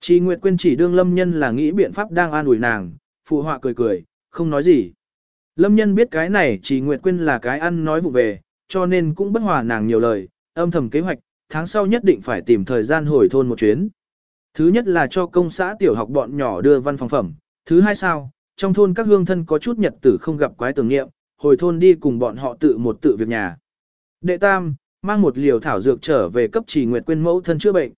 Chi Nguyệt Quyên chỉ đương lâm nhân là nghĩ biện pháp đang an ủi nàng, phụ họa cười cười, không nói gì. Lâm nhân biết cái này chỉ Nguyệt Quyên là cái ăn nói vụ về, cho nên cũng bất hòa nàng nhiều lời, âm thầm kế hoạch, tháng sau nhất định phải tìm thời gian hồi thôn một chuyến. Thứ nhất là cho công xã tiểu học bọn nhỏ đưa văn phòng phẩm, thứ hai sao, trong thôn các hương thân có chút nhật tử không gặp quái tưởng nghiệm, hồi thôn đi cùng bọn họ tự một tự việc nhà. Đệ tam, mang một liều thảo dược trở về cấp chỉ Nguyệt Quyên mẫu thân chữa bệnh.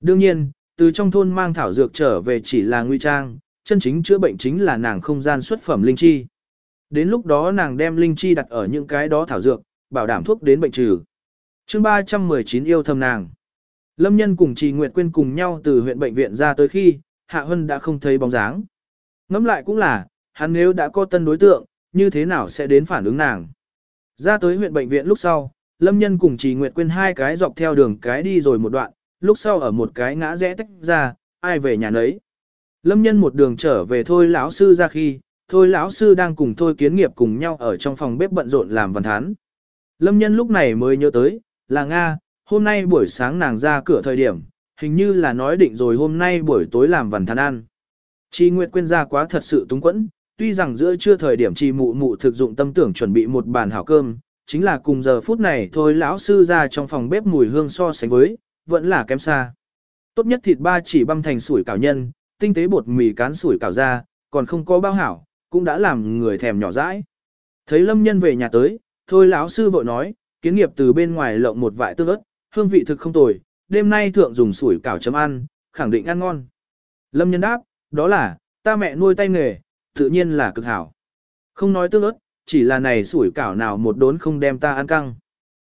Đương nhiên, từ trong thôn mang thảo dược trở về chỉ là nguy trang, chân chính chữa bệnh chính là nàng không gian xuất phẩm linh chi. Đến lúc đó nàng đem linh chi đặt ở những cái đó thảo dược, bảo đảm thuốc đến bệnh trừ. chương 319 yêu thầm nàng. Lâm nhân cùng Trì Nguyệt Quyên cùng nhau từ huyện bệnh viện ra tới khi, Hạ Hân đã không thấy bóng dáng. Ngắm lại cũng là, hắn nếu đã có tân đối tượng, như thế nào sẽ đến phản ứng nàng. Ra tới huyện bệnh viện lúc sau, Lâm nhân cùng Trì Nguyệt Quyên hai cái dọc theo đường cái đi rồi một đoạn, lúc sau ở một cái ngã rẽ tách ra, ai về nhà nấy. Lâm nhân một đường trở về thôi lão sư ra khi, thôi lão sư đang cùng thôi kiến nghiệp cùng nhau ở trong phòng bếp bận rộn làm văn thán. Lâm nhân lúc này mới nhớ tới, là Nga, hôm nay buổi sáng nàng ra cửa thời điểm, hình như là nói định rồi hôm nay buổi tối làm văn thán ăn. Chi Nguyệt quên ra quá thật sự túng quẫn, tuy rằng giữa trưa thời điểm chi mụ mụ thực dụng tâm tưởng chuẩn bị một bàn hảo cơm, chính là cùng giờ phút này thôi lão sư ra trong phòng bếp mùi hương so sánh với, vẫn là kém xa. Tốt nhất thịt ba chỉ băm thành sủi cảo nhân, tinh tế bột mì cán sủi cảo ra, còn không có bao hảo, cũng đã làm người thèm nhỏ dãi. Thấy lâm nhân về nhà tới, thôi lão sư vội nói, kiến nghiệp từ bên ngoài lộng một vại tương ớt, hương vị thực không tồi, đêm nay thượng dùng sủi cảo chấm ăn, khẳng định ăn ngon. Lâm nhân đáp, đó là, ta mẹ nuôi tay nghề, tự nhiên là cực hảo. Không nói tương ớt, chỉ là này sủi cảo nào một đốn không đem ta ăn căng.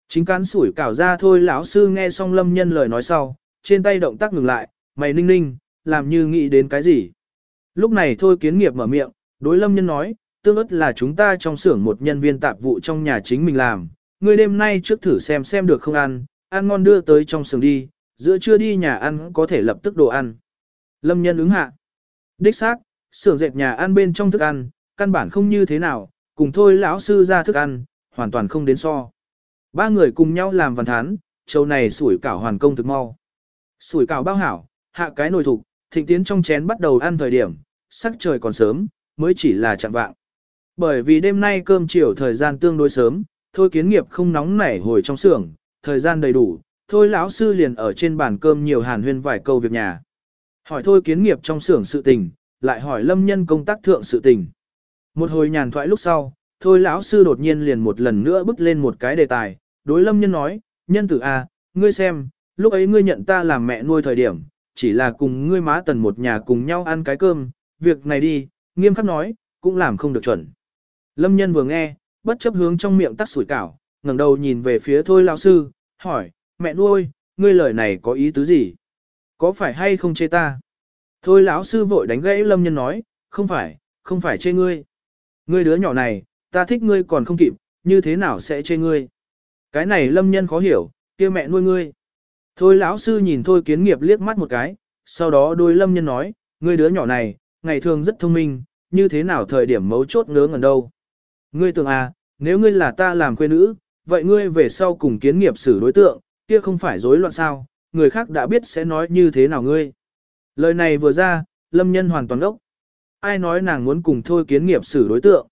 Chính cán sủi cảo ra thôi lão sư nghe xong lâm nhân lời nói sau, trên tay động tác ngừng lại, mày ninh ninh, làm như nghĩ đến cái gì. Lúc này thôi kiến nghiệp mở miệng, đối lâm nhân nói, tương ớt là chúng ta trong xưởng một nhân viên tạp vụ trong nhà chính mình làm, người đêm nay trước thử xem xem được không ăn, ăn ngon đưa tới trong xưởng đi, giữa trưa đi nhà ăn có thể lập tức đồ ăn. Lâm nhân ứng hạ. Đích xác, xưởng dệt nhà ăn bên trong thức ăn, căn bản không như thế nào, cùng thôi lão sư ra thức ăn, hoàn toàn không đến so. Ba người cùng nhau làm văn thán, châu này sủi cảo hoàn công thực mau. Sủi cảo bao hảo, hạ cái nồi thục, thịnh tiến trong chén bắt đầu ăn thời điểm, sắc trời còn sớm, mới chỉ là chạm vạng. Bởi vì đêm nay cơm chiều thời gian tương đối sớm, thôi kiến nghiệp không nóng nảy hồi trong xưởng, thời gian đầy đủ, thôi lão sư liền ở trên bàn cơm nhiều hàn huyên vài câu việc nhà. Hỏi thôi kiến nghiệp trong xưởng sự tình, lại hỏi lâm nhân công tác thượng sự tình. Một hồi nhàn thoại lúc sau, thôi lão sư đột nhiên liền một lần nữa bước lên một cái đề tài, đối lâm nhân nói, nhân tử a, à, ngươi xem, lúc ấy ngươi nhận ta làm mẹ nuôi thời điểm, chỉ là cùng ngươi má tần một nhà cùng nhau ăn cái cơm, việc này đi, nghiêm khắc nói, cũng làm không được chuẩn. Lâm nhân vừa nghe, bất chấp hướng trong miệng tắt sủi cảo, ngẩng đầu nhìn về phía thôi lão sư, hỏi, mẹ nuôi, ngươi lời này có ý tứ gì? Có phải hay không chê ta? Thôi lão sư vội đánh gãy lâm nhân nói, không phải, không phải chê ngươi. Ngươi đứa nhỏ này, ta thích ngươi còn không kịp, như thế nào sẽ chê ngươi? Cái này lâm nhân khó hiểu, kia mẹ nuôi ngươi. Thôi lão sư nhìn thôi kiến nghiệp liếc mắt một cái, sau đó đôi lâm nhân nói, ngươi đứa nhỏ này, ngày thường rất thông minh, như thế nào thời điểm mấu chốt ngớ ngẩn đâu. Ngươi tưởng à, nếu ngươi là ta làm quê nữ, vậy ngươi về sau cùng kiến nghiệp xử đối tượng, kia không phải rối loạn sao, người khác đã biết sẽ nói như thế nào ngươi. Lời này vừa ra, lâm nhân hoàn toàn đốc. Ai nói nàng muốn cùng thôi kiến nghiệp xử đối tượng.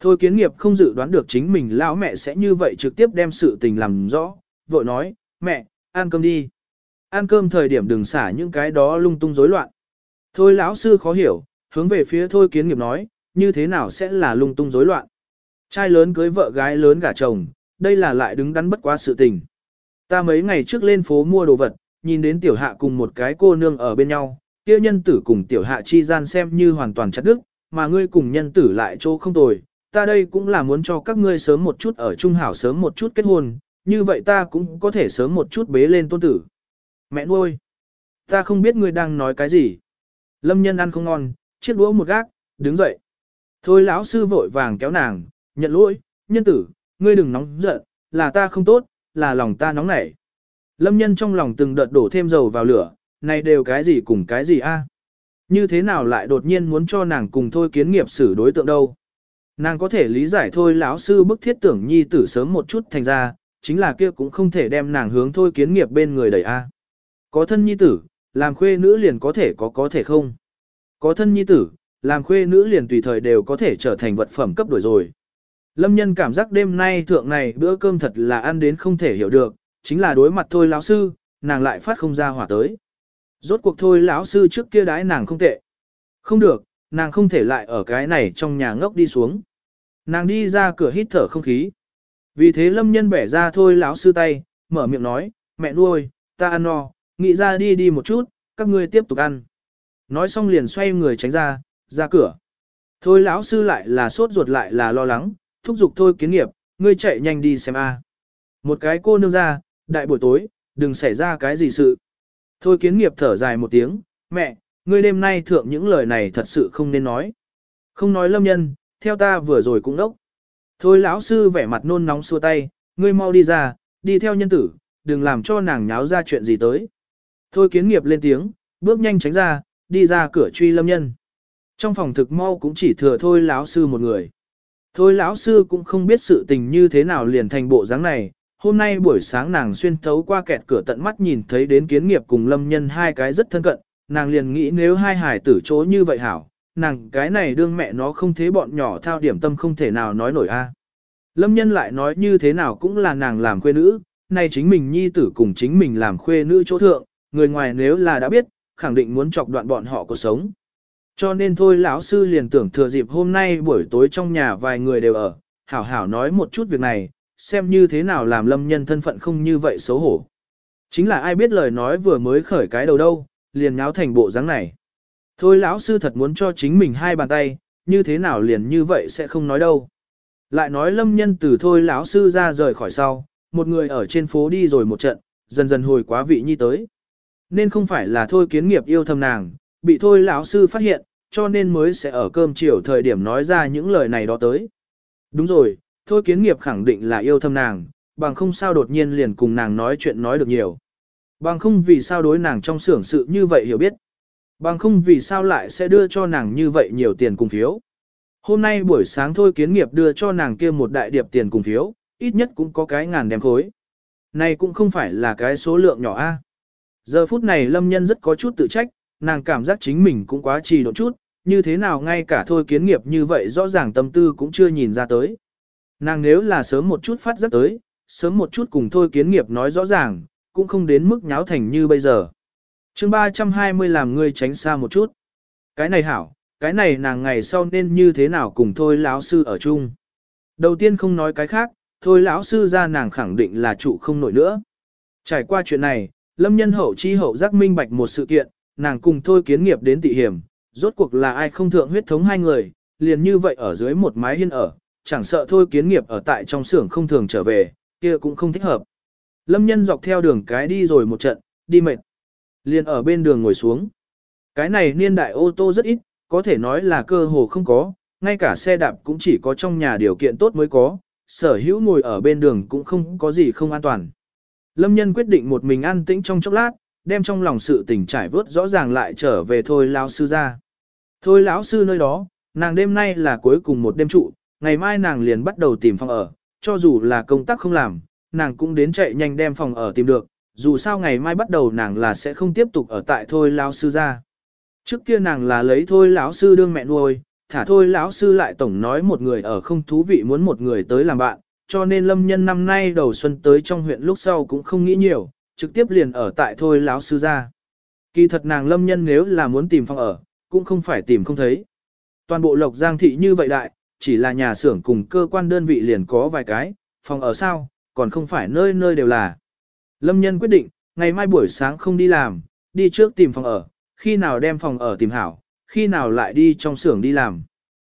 Thôi kiến nghiệp không dự đoán được chính mình lão mẹ sẽ như vậy trực tiếp đem sự tình làm rõ, vội nói, mẹ, ăn cơm đi. Ăn cơm thời điểm đừng xả những cái đó lung tung rối loạn. Thôi lão sư khó hiểu, hướng về phía thôi kiến nghiệp nói, như thế nào sẽ là lung tung rối loạn. Trai lớn cưới vợ gái lớn gả chồng, đây là lại đứng đắn bất quá sự tình. Ta mấy ngày trước lên phố mua đồ vật, nhìn đến tiểu hạ cùng một cái cô nương ở bên nhau, kia nhân tử cùng tiểu hạ chi gian xem như hoàn toàn chặt đức, mà ngươi cùng nhân tử lại chỗ không tồi, ta đây cũng là muốn cho các ngươi sớm một chút ở trung hảo sớm một chút kết hôn, như vậy ta cũng có thể sớm một chút bế lên tôn tử. Mẹ nuôi, ta không biết ngươi đang nói cái gì. Lâm nhân ăn không ngon, chiếc đũa một gác, đứng dậy. Thôi lão sư vội vàng kéo nàng, nhận lỗi, nhân tử, ngươi đừng nóng giận, là ta không tốt, là lòng ta nóng nảy. Lâm nhân trong lòng từng đợt đổ thêm dầu vào lửa, này đều cái gì cùng cái gì a? Như thế nào lại đột nhiên muốn cho nàng cùng thôi kiến nghiệp xử đối tượng đâu? Nàng có thể lý giải thôi lão sư bức thiết tưởng nhi tử sớm một chút thành ra, chính là kia cũng không thể đem nàng hướng thôi kiến nghiệp bên người đẩy a. Có thân nhi tử, làm khuê nữ liền có thể có có thể không? Có thân nhi tử, làm khuê nữ liền tùy thời đều có thể trở thành vật phẩm cấp đổi rồi. Lâm nhân cảm giác đêm nay thượng này bữa cơm thật là ăn đến không thể hiểu được, chính là đối mặt thôi lão sư, nàng lại phát không ra hỏa tới. Rốt cuộc thôi lão sư trước kia đái nàng không tệ. Không được, nàng không thể lại ở cái này trong nhà ngốc đi xuống. Nàng đi ra cửa hít thở không khí. Vì thế lâm nhân bẻ ra thôi lão sư tay, mở miệng nói, mẹ nuôi, ta ăn no, nghĩ ra đi đi một chút, các ngươi tiếp tục ăn. Nói xong liền xoay người tránh ra, ra cửa. Thôi lão sư lại là sốt ruột lại là lo lắng, thúc giục thôi kiến nghiệp, ngươi chạy nhanh đi xem a. Một cái cô nương ra, đại buổi tối, đừng xảy ra cái gì sự. Thôi kiến nghiệp thở dài một tiếng, mẹ, ngươi đêm nay thượng những lời này thật sự không nên nói. Không nói lâm nhân, theo ta vừa rồi cũng đốc. Thôi lão sư vẻ mặt nôn nóng xua tay, ngươi mau đi ra, đi theo nhân tử, đừng làm cho nàng nháo ra chuyện gì tới. Thôi kiến nghiệp lên tiếng, bước nhanh tránh ra, đi ra cửa truy lâm nhân. Trong phòng thực mau cũng chỉ thừa thôi lão sư một người. Thôi lão sư cũng không biết sự tình như thế nào liền thành bộ dáng này, hôm nay buổi sáng nàng xuyên thấu qua kẹt cửa tận mắt nhìn thấy đến kiến nghiệp cùng lâm nhân hai cái rất thân cận, nàng liền nghĩ nếu hai hải tử chỗ như vậy hảo, nàng cái này đương mẹ nó không thế bọn nhỏ thao điểm tâm không thể nào nói nổi a. Lâm nhân lại nói như thế nào cũng là nàng làm khuê nữ, nay chính mình nhi tử cùng chính mình làm khuê nữ chỗ thượng, người ngoài nếu là đã biết, khẳng định muốn chọc đoạn bọn họ cuộc sống. Cho nên thôi lão sư liền tưởng thừa dịp hôm nay buổi tối trong nhà vài người đều ở, hảo hảo nói một chút việc này, xem như thế nào làm lâm nhân thân phận không như vậy xấu hổ. Chính là ai biết lời nói vừa mới khởi cái đầu đâu, liền nháo thành bộ dáng này. Thôi lão sư thật muốn cho chính mình hai bàn tay, như thế nào liền như vậy sẽ không nói đâu. Lại nói lâm nhân từ thôi lão sư ra rời khỏi sau, một người ở trên phố đi rồi một trận, dần dần hồi quá vị nhi tới. Nên không phải là thôi kiến nghiệp yêu thầm nàng, bị thôi lão sư phát hiện, cho nên mới sẽ ở cơm chiều thời điểm nói ra những lời này đó tới. Đúng rồi, thôi kiến nghiệp khẳng định là yêu thầm nàng, bằng không sao đột nhiên liền cùng nàng nói chuyện nói được nhiều. Bằng không vì sao đối nàng trong xưởng sự như vậy hiểu biết. Bằng không vì sao lại sẽ đưa cho nàng như vậy nhiều tiền cùng phiếu. Hôm nay buổi sáng thôi kiến nghiệp đưa cho nàng kia một đại điệp tiền cùng phiếu, ít nhất cũng có cái ngàn đem khối. Này cũng không phải là cái số lượng nhỏ a. Giờ phút này lâm nhân rất có chút tự trách, nàng cảm giác chính mình cũng quá trì độ chút, như thế nào ngay cả thôi kiến nghiệp như vậy rõ ràng tâm tư cũng chưa nhìn ra tới. Nàng nếu là sớm một chút phát giác tới, sớm một chút cùng thôi kiến nghiệp nói rõ ràng, cũng không đến mức nháo thành như bây giờ. chương 320 làm ngươi tránh xa một chút. Cái này hảo, cái này nàng ngày sau nên như thế nào cùng thôi lão sư ở chung. Đầu tiên không nói cái khác, thôi lão sư ra nàng khẳng định là trụ không nổi nữa. Trải qua chuyện này, lâm nhân hậu chi hậu giác minh bạch một sự kiện, nàng cùng thôi kiến nghiệp đến tị hiểm, rốt cuộc là ai không thượng huyết thống hai người, liền như vậy ở dưới một mái hiên ở, chẳng sợ thôi kiến nghiệp ở tại trong xưởng không thường trở về, kia cũng không thích hợp. Lâm nhân dọc theo đường cái đi rồi một trận, đi mệt. Liền ở bên đường ngồi xuống. Cái này niên đại ô tô rất ít, có thể nói là cơ hồ không có, ngay cả xe đạp cũng chỉ có trong nhà điều kiện tốt mới có, sở hữu ngồi ở bên đường cũng không có gì không an toàn. Lâm nhân quyết định một mình an tĩnh trong chốc lát, đem trong lòng sự tình trải vớt rõ ràng lại trở về thôi lão sư ra. Thôi lão sư nơi đó, nàng đêm nay là cuối cùng một đêm trụ, ngày mai nàng liền bắt đầu tìm phòng ở, cho dù là công tác không làm, nàng cũng đến chạy nhanh đem phòng ở tìm được, dù sao ngày mai bắt đầu nàng là sẽ không tiếp tục ở tại thôi lão sư ra. Trước kia nàng là lấy thôi lão sư đương mẹ nuôi, thả thôi lão sư lại tổng nói một người ở không thú vị muốn một người tới làm bạn, cho nên lâm nhân năm nay đầu xuân tới trong huyện lúc sau cũng không nghĩ nhiều, trực tiếp liền ở tại thôi lão sư ra. Kỳ thật nàng lâm nhân nếu là muốn tìm phòng ở, cũng không phải tìm không thấy. Toàn bộ lộc giang thị như vậy đại, chỉ là nhà xưởng cùng cơ quan đơn vị liền có vài cái, phòng ở sao, còn không phải nơi nơi đều là. Lâm nhân quyết định, ngày mai buổi sáng không đi làm, đi trước tìm phòng ở, khi nào đem phòng ở tìm hảo, khi nào lại đi trong xưởng đi làm.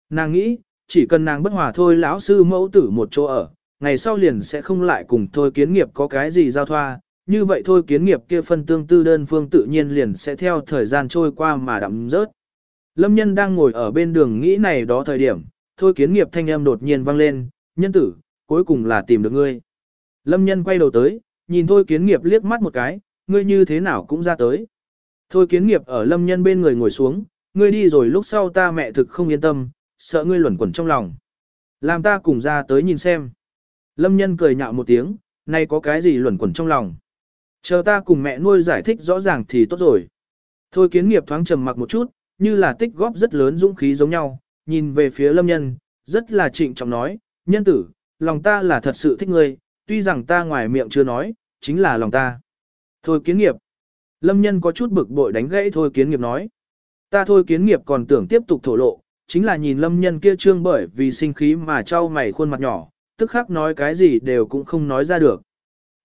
Nàng nghĩ, chỉ cần nàng bất hòa thôi lão sư mẫu tử một chỗ ở, ngày sau liền sẽ không lại cùng thôi kiến nghiệp có cái gì giao thoa, như vậy thôi kiến nghiệp kia phân tương tư đơn phương tự nhiên liền sẽ theo thời gian trôi qua mà đậm rớt. Lâm nhân đang ngồi ở bên đường nghĩ này đó thời điểm, thôi kiến nghiệp thanh âm đột nhiên vang lên, nhân tử, cuối cùng là tìm được ngươi. Lâm nhân quay đầu tới, nhìn thôi kiến nghiệp liếc mắt một cái, ngươi như thế nào cũng ra tới. Thôi kiến nghiệp ở lâm nhân bên người ngồi xuống, ngươi đi rồi lúc sau ta mẹ thực không yên tâm, sợ ngươi luẩn quẩn trong lòng. Làm ta cùng ra tới nhìn xem. Lâm nhân cười nhạo một tiếng, nay có cái gì luẩn quẩn trong lòng. Chờ ta cùng mẹ nuôi giải thích rõ ràng thì tốt rồi. Thôi kiến nghiệp thoáng trầm mặc một chút, như là tích góp rất lớn dũng khí giống nhau, nhìn về phía lâm nhân, rất là trịnh trọng nói, nhân tử, lòng ta là thật sự thích ngươi, tuy rằng ta ngoài miệng chưa nói, chính là lòng ta. Thôi kiến nghiệp. Lâm nhân có chút bực bội đánh gãy thôi kiến nghiệp nói. Ta thôi kiến nghiệp còn tưởng tiếp tục thổ lộ, chính là nhìn lâm nhân kia trương bởi vì sinh khí mà trao mày khuôn mặt nhỏ, tức khắc nói cái gì đều cũng không nói ra được.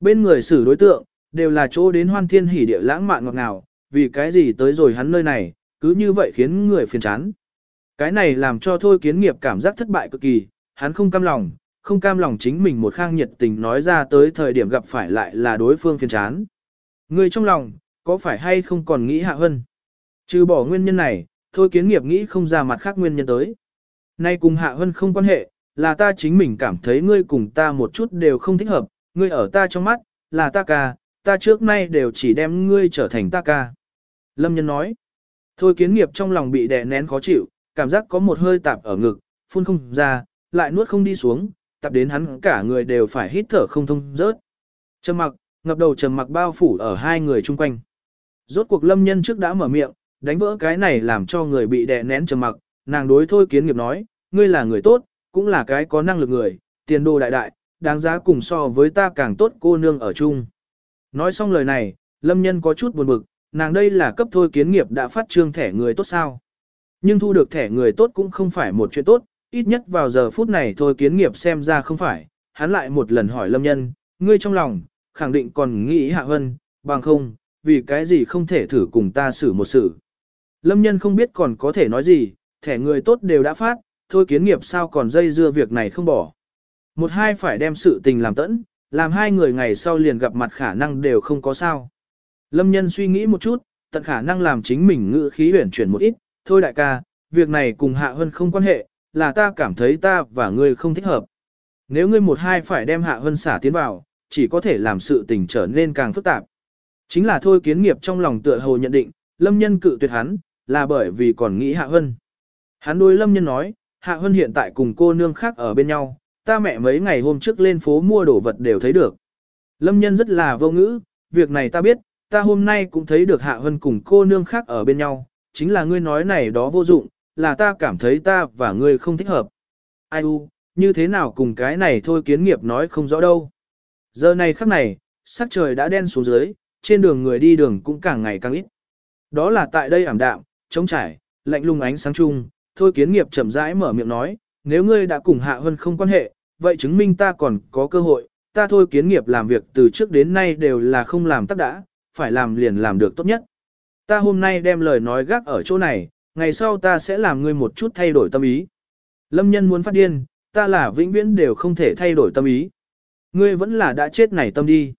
Bên người xử đối tượng, đều là chỗ đến hoan thiên hỉ địa lãng mạn ngọt ngào, vì cái gì tới rồi hắn nơi này, cứ như vậy khiến người phiền chán. Cái này làm cho thôi kiến nghiệp cảm giác thất bại cực kỳ, hắn không cam lòng, không cam lòng chính mình một khang nhiệt tình nói ra tới thời điểm gặp phải lại là đối phương phiền chán. Người trong lòng, có phải hay không còn nghĩ hạ hơn? Trừ bỏ nguyên nhân này, thôi kiến nghiệp nghĩ không ra mặt khác nguyên nhân tới. Nay cùng hạ hơn không quan hệ, là ta chính mình cảm thấy ngươi cùng ta một chút đều không thích hợp, ngươi ở ta trong mắt, là ta ca, ta trước nay đều chỉ đem ngươi trở thành ta ca. Lâm nhân nói, thôi kiến nghiệp trong lòng bị đè nén khó chịu, cảm giác có một hơi tạp ở ngực, phun không ra, lại nuốt không đi xuống, tạp đến hắn cả người đều phải hít thở không thông rớt. Trầm mặc, ngập đầu trầm mặc bao phủ ở hai người chung quanh. Rốt cuộc lâm nhân trước đã mở miệng, đánh vỡ cái này làm cho người bị đè nén trầm mặc, nàng đối thôi kiến nghiệp nói, ngươi là người tốt, cũng là cái có năng lực người, tiền đồ đại đại, đáng giá cùng so với ta càng tốt cô nương ở chung. Nói xong lời này, lâm nhân có chút buồn bực, nàng đây là cấp thôi kiến nghiệp đã phát trương thẻ người tốt sao. Nhưng thu được thẻ người tốt cũng không phải một chuyện tốt, ít nhất vào giờ phút này thôi kiến nghiệp xem ra không phải, hắn lại một lần hỏi lâm nhân, ngươi trong lòng, khẳng định còn nghĩ hạ hân, bằng không, vì cái gì không thể thử cùng ta xử một sự. Lâm nhân không biết còn có thể nói gì, thẻ người tốt đều đã phát, thôi kiến nghiệp sao còn dây dưa việc này không bỏ. Một hai phải đem sự tình làm tẫn, làm hai người ngày sau liền gặp mặt khả năng đều không có sao. Lâm nhân suy nghĩ một chút, tận khả năng làm chính mình ngữ khí huyển chuyển một ít, thôi đại ca, việc này cùng Hạ Hân không quan hệ, là ta cảm thấy ta và ngươi không thích hợp. Nếu ngươi một hai phải đem Hạ Hân xả tiến vào, chỉ có thể làm sự tình trở nên càng phức tạp. Chính là thôi kiến nghiệp trong lòng tựa hồ nhận định, Lâm nhân cự tuyệt hắn, là bởi vì còn nghĩ Hạ Hân. Hắn đối Lâm nhân nói, Hạ Hân hiện tại cùng cô nương khác ở bên nhau, ta mẹ mấy ngày hôm trước lên phố mua đồ vật đều thấy được. Lâm nhân rất là vô ngữ, việc này ta biết, ta hôm nay cũng thấy được Hạ Hân cùng cô nương khác ở bên nhau, chính là ngươi nói này đó vô dụng, là ta cảm thấy ta và ngươi không thích hợp. Ai u, như thế nào cùng cái này thôi kiến nghiệp nói không rõ đâu. Giờ này khắc này, sắc trời đã đen xuống dưới, trên đường người đi đường cũng càng ngày càng ít. Đó là tại đây ảm đạm, trống trải, lạnh lùng ánh sáng chung, thôi kiến nghiệp chậm rãi mở miệng nói, nếu ngươi đã cùng Hạ Hân không quan hệ, vậy chứng minh ta còn có cơ hội, ta thôi kiến nghiệp làm việc từ trước đến nay đều là không làm tắc đã, phải làm liền làm được tốt nhất. Ta hôm nay đem lời nói gác ở chỗ này, ngày sau ta sẽ làm ngươi một chút thay đổi tâm ý. Lâm nhân muốn phát điên, ta là vĩnh viễn đều không thể thay đổi tâm ý. Ngươi vẫn là đã chết này tâm đi.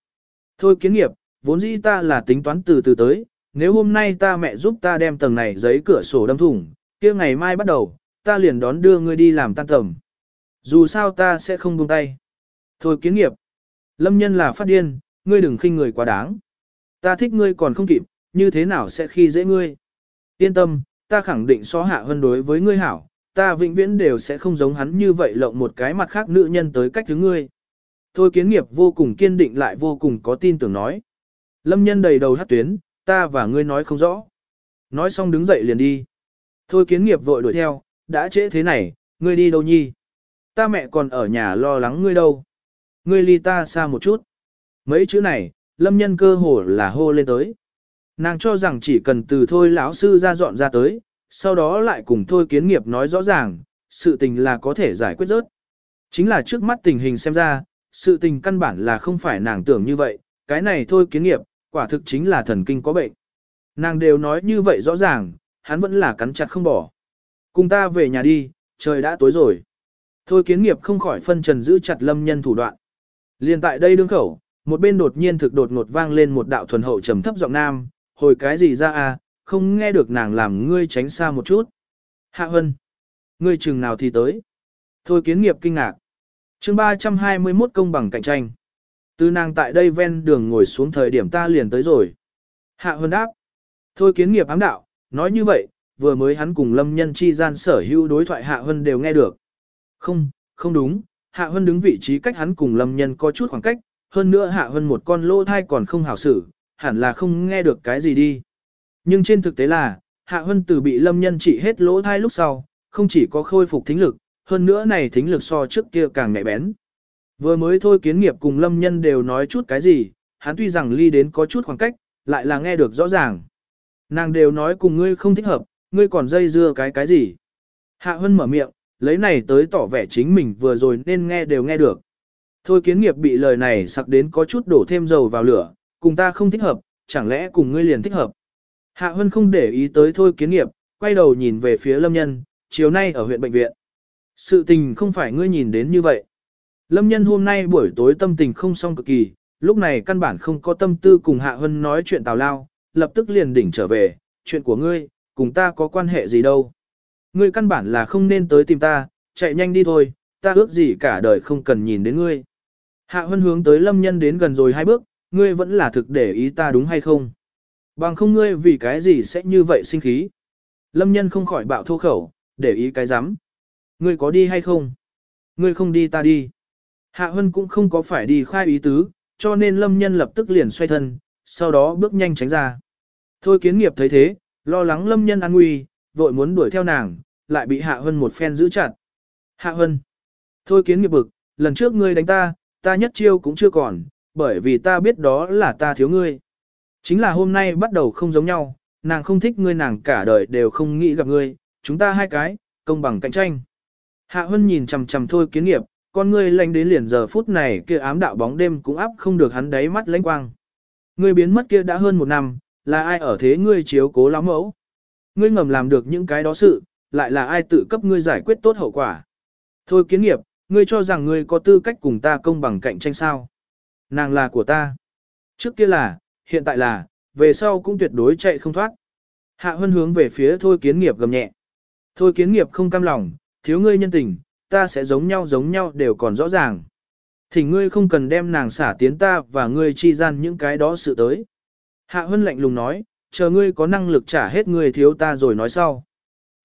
Thôi kiến nghiệp, vốn dĩ ta là tính toán từ từ tới, nếu hôm nay ta mẹ giúp ta đem tầng này giấy cửa sổ đâm thủng, kia ngày mai bắt đầu, ta liền đón đưa ngươi đi làm tan tầm. Dù sao ta sẽ không buông tay. Thôi kiến nghiệp. Lâm nhân là phát điên, ngươi đừng khinh người quá đáng. Ta thích ngươi còn không kịp, như thế nào sẽ khi dễ ngươi. Yên tâm, ta khẳng định so hạ hơn đối với ngươi hảo, ta vĩnh viễn đều sẽ không giống hắn như vậy lộng một cái mặt khác nữ nhân tới cách thứ ngươi. Thôi kiến nghiệp vô cùng kiên định lại vô cùng có tin tưởng nói. Lâm nhân đầy đầu hát tuyến, ta và ngươi nói không rõ. Nói xong đứng dậy liền đi. Thôi kiến nghiệp vội đuổi theo, đã trễ thế này, ngươi đi đâu nhi? Ta mẹ còn ở nhà lo lắng ngươi đâu? Ngươi ly ta xa một chút. Mấy chữ này, lâm nhân cơ hồ là hô lên tới. Nàng cho rằng chỉ cần từ thôi lão sư ra dọn ra tới, sau đó lại cùng thôi kiến nghiệp nói rõ ràng, sự tình là có thể giải quyết rớt. Chính là trước mắt tình hình xem ra, sự tình căn bản là không phải nàng tưởng như vậy, cái này thôi kiến nghiệp, quả thực chính là thần kinh có bệnh. Nàng đều nói như vậy rõ ràng, hắn vẫn là cắn chặt không bỏ. Cùng ta về nhà đi, trời đã tối rồi. Thôi kiến nghiệp không khỏi phân trần giữ chặt lâm nhân thủ đoạn. Liên tại đây đương khẩu, một bên đột nhiên thực đột ngột vang lên một đạo thuần hậu trầm thấp giọng nam, hồi cái gì ra à, không nghe được nàng làm ngươi tránh xa một chút. Hạ Hân, ngươi chừng nào thì tới. Thôi kiến nghiệp kinh ngạc. chương 321 công bằng cạnh tranh. Từ nàng tại đây ven đường ngồi xuống thời điểm ta liền tới rồi. Hạ Hân đáp. Thôi kiến nghiệp ám đạo, nói như vậy, vừa mới hắn cùng lâm nhân chi gian sở hữu đối thoại Hạ Hân đều nghe được. Không, không đúng, Hạ Hân đứng vị trí cách hắn cùng lâm nhân có chút khoảng cách, hơn nữa Hạ Hân một con lô thai còn không hảo xử, hẳn là không nghe được cái gì đi. Nhưng trên thực tế là, Hạ Hân từ bị lâm nhân trị hết lỗ thai lúc sau, không chỉ có khôi phục thính lực, hơn nữa này thính lực so trước kia càng nhạy bén. Vừa mới thôi kiến nghiệp cùng lâm nhân đều nói chút cái gì, hắn tuy rằng ly đến có chút khoảng cách, lại là nghe được rõ ràng. Nàng đều nói cùng ngươi không thích hợp, ngươi còn dây dưa cái cái gì. Hạ Hân mở miệng, lấy này tới tỏ vẻ chính mình vừa rồi nên nghe đều nghe được. Thôi kiến nghiệp bị lời này sặc đến có chút đổ thêm dầu vào lửa, cùng ta không thích hợp, chẳng lẽ cùng ngươi liền thích hợp. Hạ Hân không để ý tới thôi kiến nghiệp, quay đầu nhìn về phía lâm nhân, chiều nay ở huyện bệnh viện. Sự tình không phải ngươi nhìn đến như vậy. Lâm nhân hôm nay buổi tối tâm tình không xong cực kỳ, lúc này căn bản không có tâm tư cùng Hạ Hân nói chuyện tào lao, lập tức liền đỉnh trở về, chuyện của ngươi, cùng ta có quan hệ gì đâu. Ngươi căn bản là không nên tới tìm ta, chạy nhanh đi thôi, ta ước gì cả đời không cần nhìn đến ngươi. Hạ Hân hướng tới lâm nhân đến gần rồi hai bước, ngươi vẫn là thực để ý ta đúng hay không? Bằng không ngươi vì cái gì sẽ như vậy sinh khí? Lâm nhân không khỏi bạo thô khẩu, để ý cái rắm Ngươi có đi hay không? Ngươi không đi ta đi. Hạ Hân cũng không có phải đi khai ý tứ, cho nên lâm nhân lập tức liền xoay thân, sau đó bước nhanh tránh ra. Thôi kiến nghiệp thấy thế, lo lắng lâm nhân an nguy, vội muốn đuổi theo nàng, lại bị Hạ Hân một phen giữ chặt. Hạ Hân. Thôi kiến nghiệp bực, lần trước ngươi đánh ta, ta nhất chiêu cũng chưa còn, bởi vì ta biết đó là ta thiếu ngươi. Chính là hôm nay bắt đầu không giống nhau, nàng không thích ngươi nàng cả đời đều không nghĩ gặp ngươi, chúng ta hai cái, công bằng cạnh tranh. Hạ Hân nhìn chằm chằm thôi kiến nghiệp, con ngươi lanh đến liền giờ phút này kia ám đạo bóng đêm cũng áp không được hắn đáy mắt lãnh quang. Ngươi biến mất kia đã hơn một năm, là ai ở thế ngươi chiếu cố lắm mẫu? Ngươi ngầm làm được những cái đó sự, lại là ai tự cấp ngươi giải quyết tốt hậu quả? Thôi kiến nghiệp, ngươi cho rằng ngươi có tư cách cùng ta công bằng cạnh tranh sao? Nàng là của ta. Trước kia là, hiện tại là, về sau cũng tuyệt đối chạy không thoát. Hạ Hân hướng về phía thôi kiến nghiệp gầm nhẹ. Thôi kiến nghiệp không cam lòng, thiếu ngươi nhân tình, ta sẽ giống nhau giống nhau đều còn rõ ràng. Thì ngươi không cần đem nàng xả tiến ta và ngươi chi gian những cái đó sự tới. Hạ Hân lạnh lùng nói, chờ ngươi có năng lực trả hết ngươi thiếu ta rồi nói sau.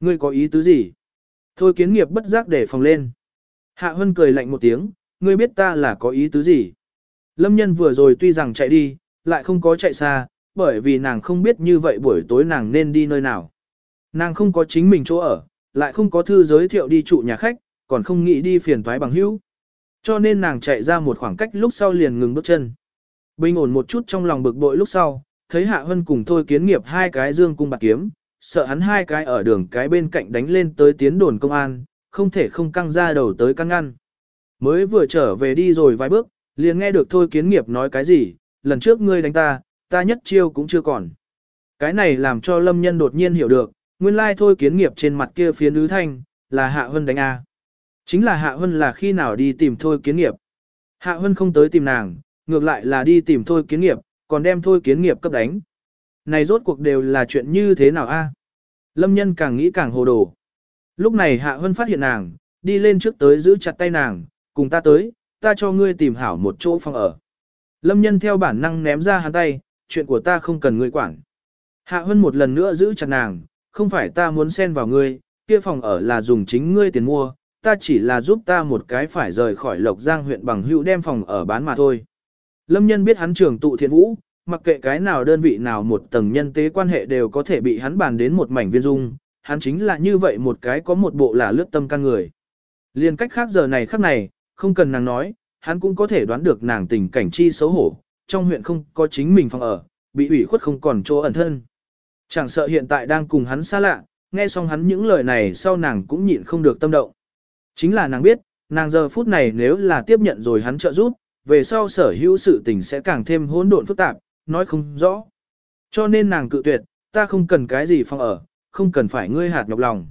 Ngươi có ý tứ gì? Thôi kiến nghiệp bất giác để phòng lên. Hạ Hân cười lạnh một tiếng, ngươi biết ta là có ý tứ gì? Lâm nhân vừa rồi tuy rằng chạy đi, lại không có chạy xa, bởi vì nàng không biết như vậy buổi tối nàng nên đi nơi nào. Nàng không có chính mình chỗ ở, lại không có thư giới thiệu đi trụ nhà khách, còn không nghĩ đi phiền thoái bằng hữu. Cho nên nàng chạy ra một khoảng cách lúc sau liền ngừng bước chân. Bình ổn một chút trong lòng bực bội lúc sau, thấy Hạ Hân cùng thôi kiến nghiệp hai cái dương cung bạc kiếm, sợ hắn hai cái ở đường cái bên cạnh đánh lên tới tiến đồn công an, không thể không căng ra đầu tới căng ngăn. Mới vừa trở về đi rồi vài bước, liền nghe được thôi kiến nghiệp nói cái gì, lần trước ngươi đánh ta, ta nhất chiêu cũng chưa còn. Cái này làm cho lâm nhân đột nhiên hiểu được, nguyên lai thôi kiến nghiệp trên mặt kia phía nữ thanh, là Hạ Hân đánh A. Chính là Hạ Hân là khi nào đi tìm thôi kiến nghiệp. Hạ Hân không tới tìm nàng, ngược lại là đi tìm thôi kiến nghiệp, còn đem thôi kiến nghiệp cấp đánh. Này rốt cuộc đều là chuyện như thế nào a? Lâm nhân càng nghĩ càng hồ đồ. Lúc này Hạ Hân phát hiện nàng, đi lên trước tới giữ chặt tay nàng, cùng ta tới, ta cho ngươi tìm hảo một chỗ phòng ở. Lâm nhân theo bản năng ném ra hắn tay, chuyện của ta không cần ngươi quản. Hạ Hân một lần nữa giữ chặt nàng, không phải ta muốn xen vào ngươi, kia phòng ở là dùng chính ngươi tiền mua, ta chỉ là giúp ta một cái phải rời khỏi Lộc Giang huyện bằng hữu đem phòng ở bán mà thôi. Lâm nhân biết hắn trưởng tụ thiện vũ, mặc kệ cái nào đơn vị nào một tầng nhân tế quan hệ đều có thể bị hắn bàn đến một mảnh viên dung, hắn chính là như vậy một cái có một bộ là lướt tâm can người. Liên cách khác giờ này khắc này, không cần nàng nói, hắn cũng có thể đoán được nàng tình cảnh chi xấu hổ, trong huyện không có chính mình phòng ở, bị ủy khuất không còn chỗ ẩn thân. Chẳng sợ hiện tại đang cùng hắn xa lạ, nghe xong hắn những lời này sau nàng cũng nhịn không được tâm động. Chính là nàng biết, nàng giờ phút này nếu là tiếp nhận rồi hắn trợ giúp, về sau sở hữu sự tình sẽ càng thêm hỗn độn phức tạp, nói không rõ. Cho nên nàng cự tuyệt, ta không cần cái gì phòng ở, không cần phải ngươi hạt nhọc lòng.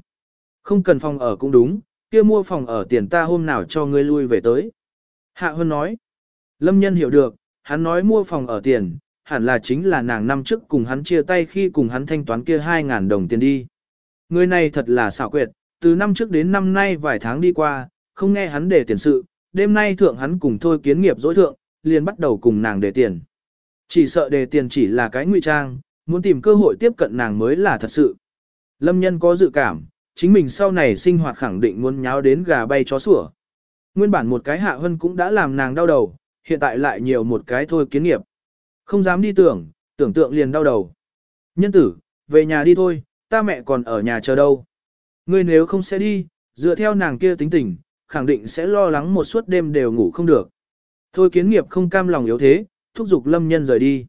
Không cần phòng ở cũng đúng, kia mua phòng ở tiền ta hôm nào cho ngươi lui về tới. Hạ Hân nói, Lâm Nhân hiểu được, hắn nói mua phòng ở tiền, hẳn là chính là nàng năm trước cùng hắn chia tay khi cùng hắn thanh toán kia 2.000 đồng tiền đi. Người này thật là xảo quyệt, từ năm trước đến năm nay vài tháng đi qua, không nghe hắn để tiền sự, đêm nay thượng hắn cùng thôi kiến nghiệp dối thượng, liền bắt đầu cùng nàng để tiền. Chỉ sợ đề tiền chỉ là cái ngụy trang, muốn tìm cơ hội tiếp cận nàng mới là thật sự. Lâm nhân có dự cảm, chính mình sau này sinh hoạt khẳng định muốn nháo đến gà bay chó sủa. Nguyên bản một cái hạ hân cũng đã làm nàng đau đầu, hiện tại lại nhiều một cái thôi kiến nghiệp. Không dám đi tưởng, tưởng tượng liền đau đầu. Nhân tử, về nhà đi thôi, ta mẹ còn ở nhà chờ đâu. Ngươi nếu không sẽ đi, dựa theo nàng kia tính tình, khẳng định sẽ lo lắng một suốt đêm đều ngủ không được. Thôi kiến nghiệp không cam lòng yếu thế, thúc giục lâm nhân rời đi.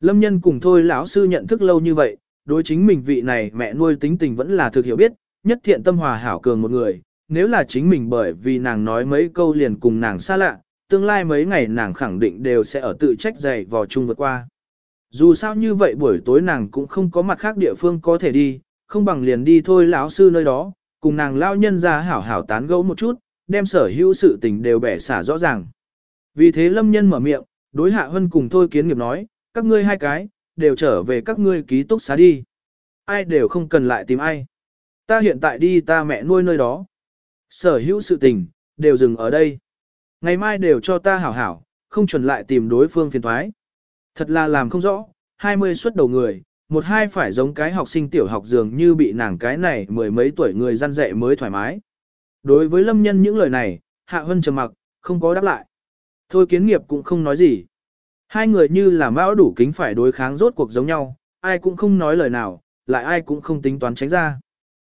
Lâm nhân cùng thôi lão sư nhận thức lâu như vậy, đối chính mình vị này mẹ nuôi tính tình vẫn là thực hiểu biết, nhất thiện tâm hòa hảo cường một người, nếu là chính mình bởi vì nàng nói mấy câu liền cùng nàng xa lạ, tương lai mấy ngày nàng khẳng định đều sẽ ở tự trách dày vò chung vượt qua. Dù sao như vậy buổi tối nàng cũng không có mặt khác địa phương có thể đi, không bằng liền đi thôi lão sư nơi đó, cùng nàng lao nhân ra hảo hảo tán gẫu một chút, đem sở hữu sự tình đều bẻ xả rõ ràng. Vì thế lâm nhân mở miệng, đối hạ hân cùng thôi kiến nghiệp nói, các ngươi hai cái, đều trở về các ngươi ký túc xá đi. Ai đều không cần lại tìm ai. Ta hiện tại đi ta mẹ nuôi nơi đó. Sở hữu sự tình, đều dừng ở đây. Ngày mai đều cho ta hảo hảo, không chuẩn lại tìm đối phương phiền thoái. Thật là làm không rõ, 20 xuất đầu người, một hai phải giống cái học sinh tiểu học dường như bị nàng cái này mười mấy tuổi người gian dạy mới thoải mái. Đối với lâm nhân những lời này, Hạ Hân trầm mặc, không có đáp lại. Thôi kiến nghiệp cũng không nói gì. Hai người như là mão đủ kính phải đối kháng rốt cuộc giống nhau, ai cũng không nói lời nào, lại ai cũng không tính toán tránh ra.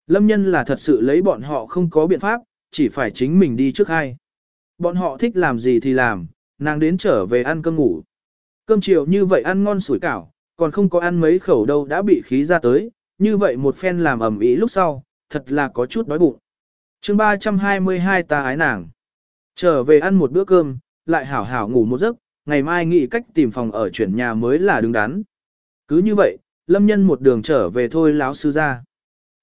Lâm nhân là thật sự lấy bọn họ không có biện pháp, chỉ phải chính mình đi trước hai. Bọn họ thích làm gì thì làm, nàng đến trở về ăn cơm ngủ. Cơm chiều như vậy ăn ngon sủi cảo, còn không có ăn mấy khẩu đâu đã bị khí ra tới, như vậy một phen làm ẩm ý lúc sau, thật là có chút đói bụng chương 322 ta ái nàng. Trở về ăn một bữa cơm, lại hảo hảo ngủ một giấc, ngày mai nghĩ cách tìm phòng ở chuyển nhà mới là đứng đắn. Cứ như vậy, lâm nhân một đường trở về thôi lão sư ra.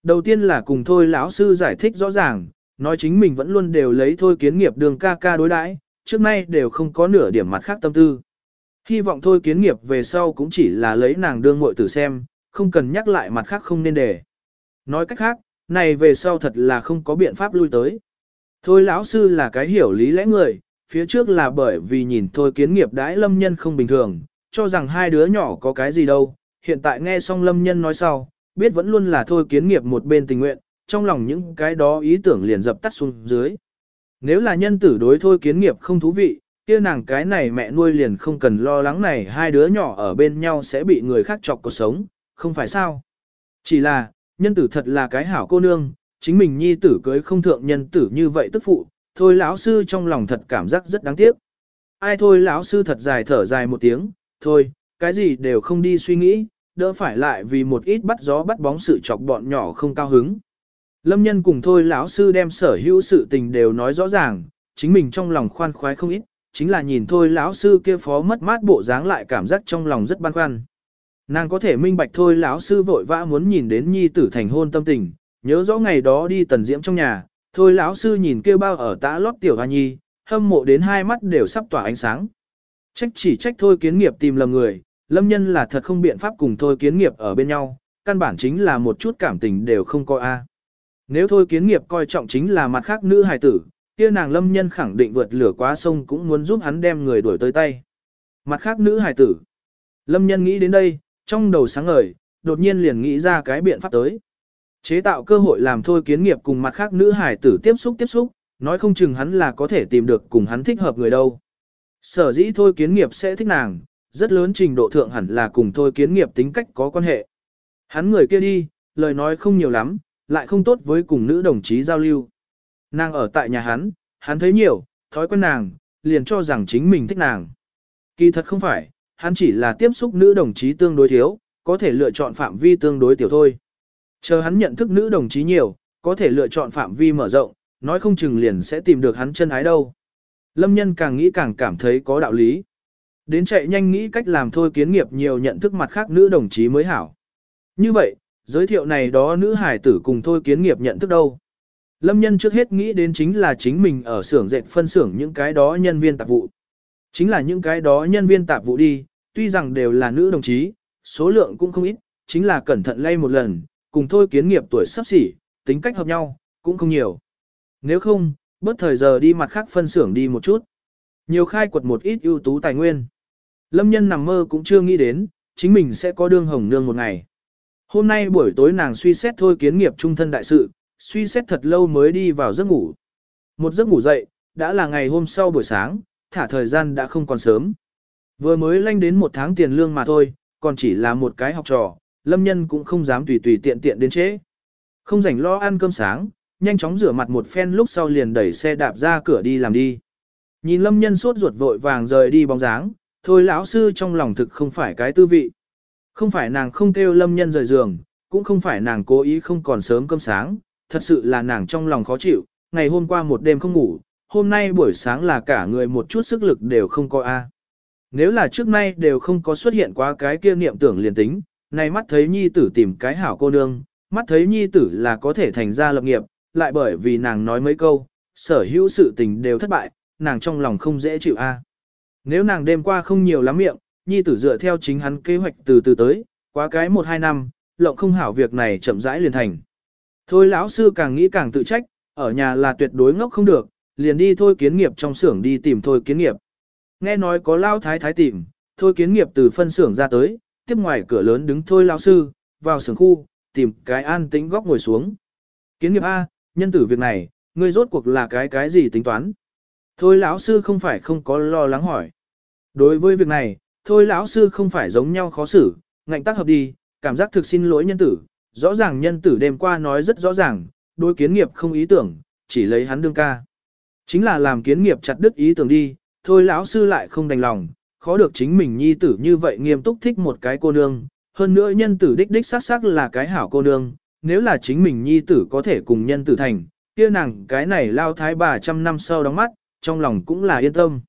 Đầu tiên là cùng thôi lão sư giải thích rõ ràng, nói chính mình vẫn luôn đều lấy thôi kiến nghiệp đường ca ca đối đãi, trước nay đều không có nửa điểm mặt khác tâm tư. Hy vọng thôi kiến nghiệp về sau cũng chỉ là lấy nàng đương muội tử xem, không cần nhắc lại mặt khác không nên để. Nói cách khác, này về sau thật là không có biện pháp lui tới. Thôi lão sư là cái hiểu lý lẽ người, phía trước là bởi vì nhìn thôi kiến nghiệp đãi lâm nhân không bình thường, cho rằng hai đứa nhỏ có cái gì đâu, hiện tại nghe xong lâm nhân nói sau, biết vẫn luôn là thôi kiến nghiệp một bên tình nguyện, trong lòng những cái đó ý tưởng liền dập tắt xuống dưới. Nếu là nhân tử đối thôi kiến nghiệp không thú vị, kia nàng cái này mẹ nuôi liền không cần lo lắng này hai đứa nhỏ ở bên nhau sẽ bị người khác chọc cuộc sống, không phải sao. Chỉ là, nhân tử thật là cái hảo cô nương, chính mình nhi tử cưới không thượng nhân tử như vậy tức phụ, thôi lão sư trong lòng thật cảm giác rất đáng tiếc. Ai thôi lão sư thật dài thở dài một tiếng, thôi, cái gì đều không đi suy nghĩ, đỡ phải lại vì một ít bắt gió bắt bóng sự chọc bọn nhỏ không cao hứng. Lâm nhân cùng thôi lão sư đem sở hữu sự tình đều nói rõ ràng, chính mình trong lòng khoan khoái không ít, chính là nhìn thôi lão sư kia phó mất mát bộ dáng lại cảm giác trong lòng rất băn khoăn. Nàng có thể minh bạch thôi lão sư vội vã muốn nhìn đến nhi tử thành hôn tâm tình, nhớ rõ ngày đó đi tần diễm trong nhà, thôi lão sư nhìn kêu bao ở tã lót tiểu hoa nhi, hâm mộ đến hai mắt đều sắp tỏa ánh sáng. Trách chỉ trách thôi kiến nghiệp tìm lầm người, lâm nhân là thật không biện pháp cùng thôi kiến nghiệp ở bên nhau, căn bản chính là một chút cảm tình đều không coi a. Nếu thôi kiến nghiệp coi trọng chính là mặt khác nữ hài tử, kia nàng lâm nhân khẳng định vượt lửa quá sông cũng muốn giúp hắn đem người đuổi tới tay. Mặt khác nữ hài tử. Lâm nhân nghĩ đến đây, trong đầu sáng ngời, đột nhiên liền nghĩ ra cái biện pháp tới. Chế tạo cơ hội làm thôi kiến nghiệp cùng mặt khác nữ hải tử tiếp xúc tiếp xúc, nói không chừng hắn là có thể tìm được cùng hắn thích hợp người đâu. Sở dĩ thôi kiến nghiệp sẽ thích nàng, rất lớn trình độ thượng hẳn là cùng thôi kiến nghiệp tính cách có quan hệ. Hắn người kia đi, lời nói không nhiều lắm, lại không tốt với cùng nữ đồng chí giao lưu. Nàng ở tại nhà hắn, hắn thấy nhiều, thói quen nàng, liền cho rằng chính mình thích nàng. Kỳ thật không phải, hắn chỉ là tiếp xúc nữ đồng chí tương đối thiếu, có thể lựa chọn phạm vi tương đối tiểu thôi. Chờ hắn nhận thức nữ đồng chí nhiều, có thể lựa chọn phạm vi mở rộng, nói không chừng liền sẽ tìm được hắn chân ái đâu. Lâm nhân càng nghĩ càng cảm thấy có đạo lý. Đến chạy nhanh nghĩ cách làm thôi kiến nghiệp nhiều nhận thức mặt khác nữ đồng chí mới hảo. Như vậy, giới thiệu này đó nữ hải tử cùng thôi kiến nghiệp nhận thức đâu. Lâm nhân trước hết nghĩ đến chính là chính mình ở xưởng dệt phân xưởng những cái đó nhân viên tạp vụ. Chính là những cái đó nhân viên tạp vụ đi, tuy rằng đều là nữ đồng chí, số lượng cũng không ít, chính là cẩn thận lay một lần, cùng thôi kiến nghiệp tuổi sắp xỉ, tính cách hợp nhau, cũng không nhiều. Nếu không, bớt thời giờ đi mặt khác phân xưởng đi một chút. Nhiều khai quật một ít ưu tú tài nguyên. Lâm nhân nằm mơ cũng chưa nghĩ đến, chính mình sẽ có đương hồng nương một ngày. Hôm nay buổi tối nàng suy xét thôi kiến nghiệp trung thân đại sự, suy xét thật lâu mới đi vào giấc ngủ. Một giấc ngủ dậy, đã là ngày hôm sau buổi sáng, thả thời gian đã không còn sớm. Vừa mới lanh đến một tháng tiền lương mà thôi, còn chỉ là một cái học trò, lâm nhân cũng không dám tùy tùy tiện tiện đến trễ. Không rảnh lo ăn cơm sáng, nhanh chóng rửa mặt một phen lúc sau liền đẩy xe đạp ra cửa đi làm đi. Nhìn lâm nhân suốt ruột vội vàng rời đi bóng dáng, thôi lão sư trong lòng thực không phải cái tư vị. Không phải nàng không kêu lâm nhân rời giường, cũng không phải nàng cố ý không còn sớm cơm sáng, thật sự là nàng trong lòng khó chịu, ngày hôm qua một đêm không ngủ, hôm nay buổi sáng là cả người một chút sức lực đều không có a. Nếu là trước nay đều không có xuất hiện quá cái kia niệm tưởng liền tính, nay mắt thấy nhi tử tìm cái hảo cô nương, mắt thấy nhi tử là có thể thành ra lập nghiệp, lại bởi vì nàng nói mấy câu, sở hữu sự tình đều thất bại, nàng trong lòng không dễ chịu a. Nếu nàng đêm qua không nhiều lắm miệng, nhi tử dựa theo chính hắn kế hoạch từ từ tới, quá cái một hai năm, lộng không hảo việc này chậm rãi liền thành. Thôi lão sư càng nghĩ càng tự trách, ở nhà là tuyệt đối ngốc không được, liền đi thôi kiến nghiệp trong xưởng đi tìm thôi kiến nghiệp. Nghe nói có lao thái thái tìm, thôi kiến nghiệp từ phân xưởng ra tới, tiếp ngoài cửa lớn đứng thôi lão sư, vào xưởng khu, tìm cái an tĩnh góc ngồi xuống. Kiến nghiệp A, nhân tử việc này, ngươi rốt cuộc là cái cái gì tính toán? Thôi lão sư không phải không có lo lắng hỏi. Đối với việc này, thôi lão sư không phải giống nhau khó xử, ngạnh tác hợp đi, cảm giác thực xin lỗi nhân tử, rõ ràng nhân tử đêm qua nói rất rõ ràng, đối kiến nghiệp không ý tưởng, chỉ lấy hắn đương ca. Chính là làm kiến nghiệp chặt đứt ý tưởng đi, thôi lão sư lại không đành lòng, khó được chính mình nhi tử như vậy nghiêm túc thích một cái cô nương, hơn nữa nhân tử đích đích xác xác là cái hảo cô nương, nếu là chính mình nhi tử có thể cùng nhân tử thành, kia nàng cái này lao thái bà trăm năm sau đóng mắt, trong lòng cũng là yên tâm.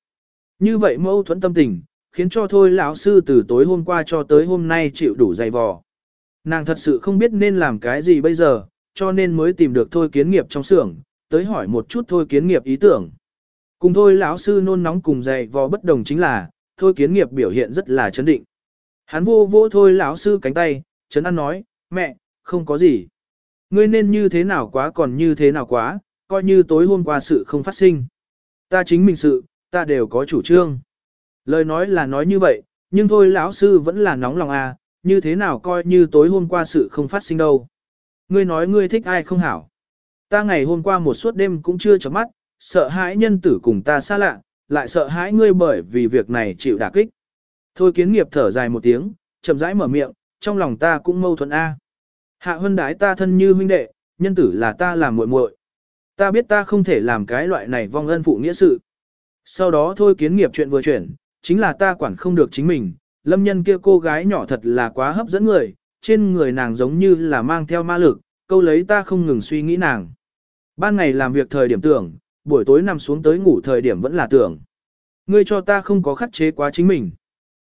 Như vậy mâu thuẫn tâm tình, khiến cho thôi lão sư từ tối hôm qua cho tới hôm nay chịu đủ dày vò. Nàng thật sự không biết nên làm cái gì bây giờ, cho nên mới tìm được thôi kiến nghiệp trong xưởng, tới hỏi một chút thôi kiến nghiệp ý tưởng. Cùng thôi lão sư nôn nóng cùng dày vò bất đồng chính là, thôi kiến nghiệp biểu hiện rất là chấn định. Hắn vô vô thôi lão sư cánh tay, chấn ăn nói, mẹ, không có gì. Ngươi nên như thế nào quá còn như thế nào quá, coi như tối hôm qua sự không phát sinh. Ta chính mình sự, ta đều có chủ trương. Lời nói là nói như vậy, nhưng thôi lão sư vẫn là nóng lòng à, như thế nào coi như tối hôm qua sự không phát sinh đâu. Ngươi nói ngươi thích ai không hảo. Ta ngày hôm qua một suốt đêm cũng chưa chấm mắt, sợ hãi nhân tử cùng ta xa lạ, lại sợ hãi ngươi bởi vì việc này chịu đả kích. Thôi kiến nghiệp thở dài một tiếng, chậm rãi mở miệng, trong lòng ta cũng mâu thuẫn A. Hạ hân đái ta thân như huynh đệ, nhân tử là ta làm muội muội. Ta biết ta không thể làm cái loại này vong ân phụ nghĩa sự. Sau đó thôi kiến nghiệp chuyện vừa chuyển, chính là ta quản không được chính mình, lâm nhân kia cô gái nhỏ thật là quá hấp dẫn người, trên người nàng giống như là mang theo ma lực, câu lấy ta không ngừng suy nghĩ nàng. Ban ngày làm việc thời điểm tưởng, buổi tối nằm xuống tới ngủ thời điểm vẫn là tưởng. Ngươi cho ta không có khắc chế quá chính mình.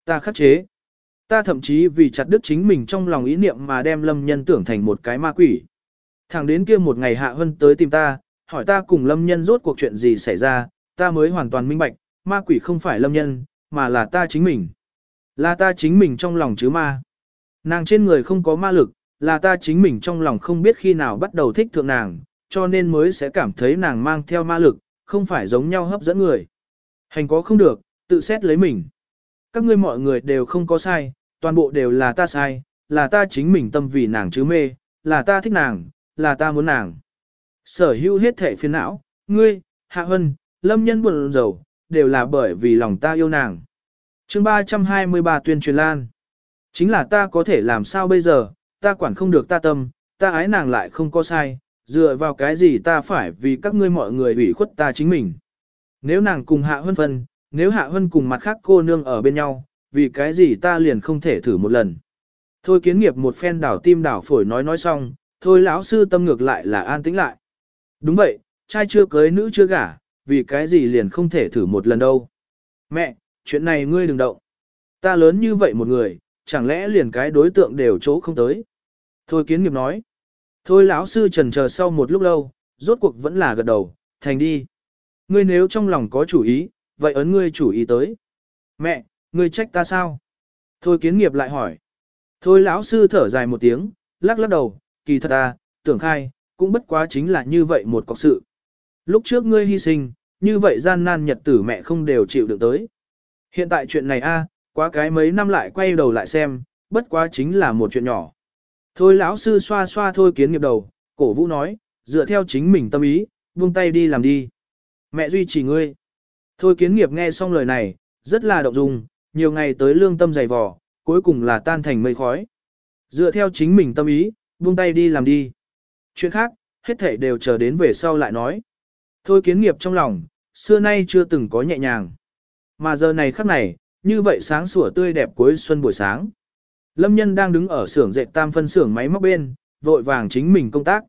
Ta khắc chế. Ta thậm chí vì chặt đứt chính mình trong lòng ý niệm mà đem lâm nhân tưởng thành một cái ma quỷ. Thẳng đến kia một ngày hạ hân tới tìm ta, hỏi ta cùng lâm nhân rốt cuộc chuyện gì xảy ra, ta mới hoàn toàn minh bạch, ma quỷ không phải lâm nhân, mà là ta chính mình. Là ta chính mình trong lòng chứ ma. Nàng trên người không có ma lực, là ta chính mình trong lòng không biết khi nào bắt đầu thích thượng nàng, cho nên mới sẽ cảm thấy nàng mang theo ma lực, không phải giống nhau hấp dẫn người. Hành có không được, tự xét lấy mình. Các ngươi mọi người đều không có sai, toàn bộ đều là ta sai, là ta chính mình tâm vì nàng chứ mê, là ta thích nàng, là ta muốn nàng. Sở hữu hết thể phiền não, ngươi, hạ hân, lâm nhân buồn rầu, đều là bởi vì lòng ta yêu nàng. chương 323 tuyên truyền lan. Chính là ta có thể làm sao bây giờ, ta quản không được ta tâm, ta ái nàng lại không có sai, dựa vào cái gì ta phải vì các ngươi mọi người ủy khuất ta chính mình. Nếu nàng cùng hạ hân phân, nếu hạ hân cùng mặt khác cô nương ở bên nhau, vì cái gì ta liền không thể thử một lần. Thôi kiến nghiệp một phen đảo tim đảo phổi nói nói xong, thôi lão sư tâm ngược lại là an tĩnh lại. Đúng vậy, trai chưa cưới nữ chưa gả, vì cái gì liền không thể thử một lần đâu. Mẹ, chuyện này ngươi đừng động. Ta lớn như vậy một người, chẳng lẽ liền cái đối tượng đều chỗ không tới. Thôi kiến nghiệp nói. Thôi lão sư trần chờ sau một lúc lâu, rốt cuộc vẫn là gật đầu, thành đi. Ngươi nếu trong lòng có chủ ý, vậy ấn ngươi chủ ý tới. Mẹ, ngươi trách ta sao? Thôi kiến nghiệp lại hỏi. Thôi lão sư thở dài một tiếng, lắc lắc đầu, kỳ thật ta, tưởng khai, cũng bất quá chính là như vậy một cọc sự. Lúc trước ngươi hy sinh, như vậy gian nan nhật tử mẹ không đều chịu được tới. Hiện tại chuyện này a, quá cái mấy năm lại quay đầu lại xem, bất quá chính là một chuyện nhỏ. Thôi lão sư xoa xoa thôi kiến nghiệp đầu, cổ vũ nói, dựa theo chính mình tâm ý, buông tay đi làm đi. Mẹ duy trì ngươi. Thôi kiến nghiệp nghe xong lời này, rất là động dung, nhiều ngày tới lương tâm dày vò, cuối cùng là tan thành mây khói. Dựa theo chính mình tâm ý, buông tay đi làm đi. Chuyện khác, hết thảy đều chờ đến về sau lại nói. Thôi kiến nghiệp trong lòng, xưa nay chưa từng có nhẹ nhàng. Mà giờ này khắc này, như vậy sáng sủa tươi đẹp cuối xuân buổi sáng. Lâm nhân đang đứng ở xưởng dệt tam phân xưởng máy móc bên, vội vàng chính mình công tác.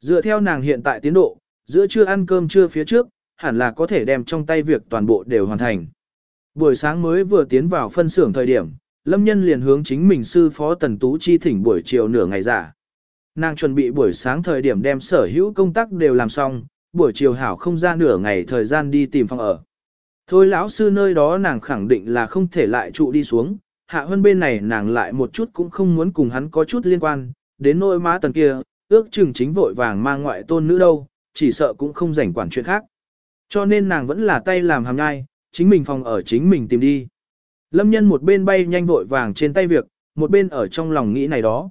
Dựa theo nàng hiện tại tiến độ, giữa trưa ăn cơm trưa phía trước, hẳn là có thể đem trong tay việc toàn bộ đều hoàn thành. Buổi sáng mới vừa tiến vào phân xưởng thời điểm, Lâm Nhân liền hướng chính mình sư phó Tần Tú Chi thỉnh buổi chiều nửa ngày giả. Nàng chuẩn bị buổi sáng thời điểm đem sở hữu công tác đều làm xong, buổi chiều hảo không ra nửa ngày thời gian đi tìm phòng ở. Thôi lão sư nơi đó nàng khẳng định là không thể lại trụ đi xuống, hạ hơn bên này nàng lại một chút cũng không muốn cùng hắn có chút liên quan, đến nỗi má tần kia, ước chừng chính vội vàng mang ngoại tôn nữ đâu, chỉ sợ cũng không rảnh quản chuyện khác. Cho nên nàng vẫn là tay làm hàm nhai, chính mình phòng ở chính mình tìm đi. Lâm nhân một bên bay nhanh vội vàng trên tay việc, một bên ở trong lòng nghĩ này đó.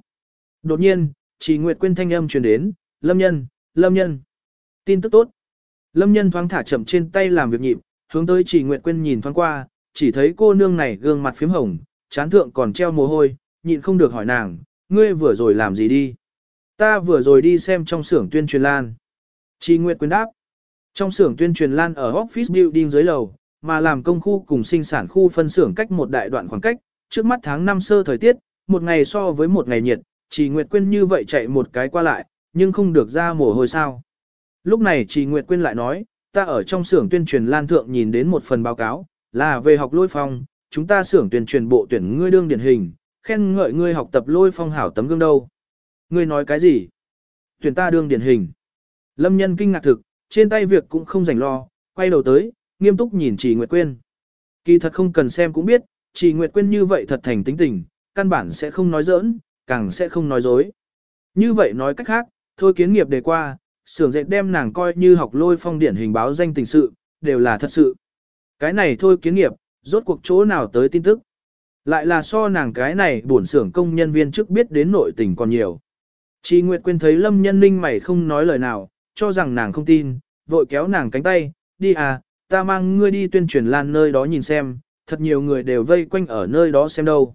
Đột nhiên, chỉ Nguyệt quên thanh âm truyền đến, Lâm nhân, Lâm nhân. Tin tức tốt. Lâm nhân thoáng thả chậm trên tay làm việc nhịp, hướng tới chỉ Nguyệt quên nhìn thoáng qua, chỉ thấy cô nương này gương mặt phím hồng, chán thượng còn treo mồ hôi, nhịn không được hỏi nàng, ngươi vừa rồi làm gì đi? Ta vừa rồi đi xem trong xưởng tuyên truyền lan. Chỉ Nguyệt quyến đáp. Trong xưởng tuyên truyền lan ở office building dưới lầu, mà làm công khu cùng sinh sản khu phân xưởng cách một đại đoạn khoảng cách, trước mắt tháng năm sơ thời tiết, một ngày so với một ngày nhiệt, chỉ Nguyệt Quyên như vậy chạy một cái qua lại, nhưng không được ra mồ hôi sao. Lúc này chỉ Nguyệt Quyên lại nói, ta ở trong xưởng tuyên truyền lan thượng nhìn đến một phần báo cáo, là về học lôi phong, chúng ta xưởng tuyển truyền bộ tuyển ngươi đương điển hình, khen ngợi ngươi học tập lôi phong hảo tấm gương đâu. Ngươi nói cái gì? Tuyển ta đương điển hình. Lâm nhân kinh ngạc thực, trên tay việc cũng không rảnh lo, quay đầu tới, nghiêm túc nhìn Trì Nguyệt Quyên. Kỳ thật không cần xem cũng biết, Trì Nguyệt Quyên như vậy thật thành tính tình, căn bản sẽ không nói giỡn, càng sẽ không nói dối. Như vậy nói cách khác, thôi kiến nghiệp đề qua, sưởng dệt đem nàng coi như học lôi phong điển hình báo danh tình sự, đều là thật sự. Cái này thôi kiến nghiệp, rốt cuộc chỗ nào tới tin tức. Lại là so nàng cái này buồn xưởng công nhân viên trước biết đến nội tình còn nhiều. Chi Nguyệt Quyên thấy Lâm Nhân Ninh mày không nói lời nào, cho rằng nàng không tin, vội kéo nàng cánh tay, đi à, ta mang ngươi đi tuyên truyền lan nơi đó nhìn xem, thật nhiều người đều vây quanh ở nơi đó xem đâu.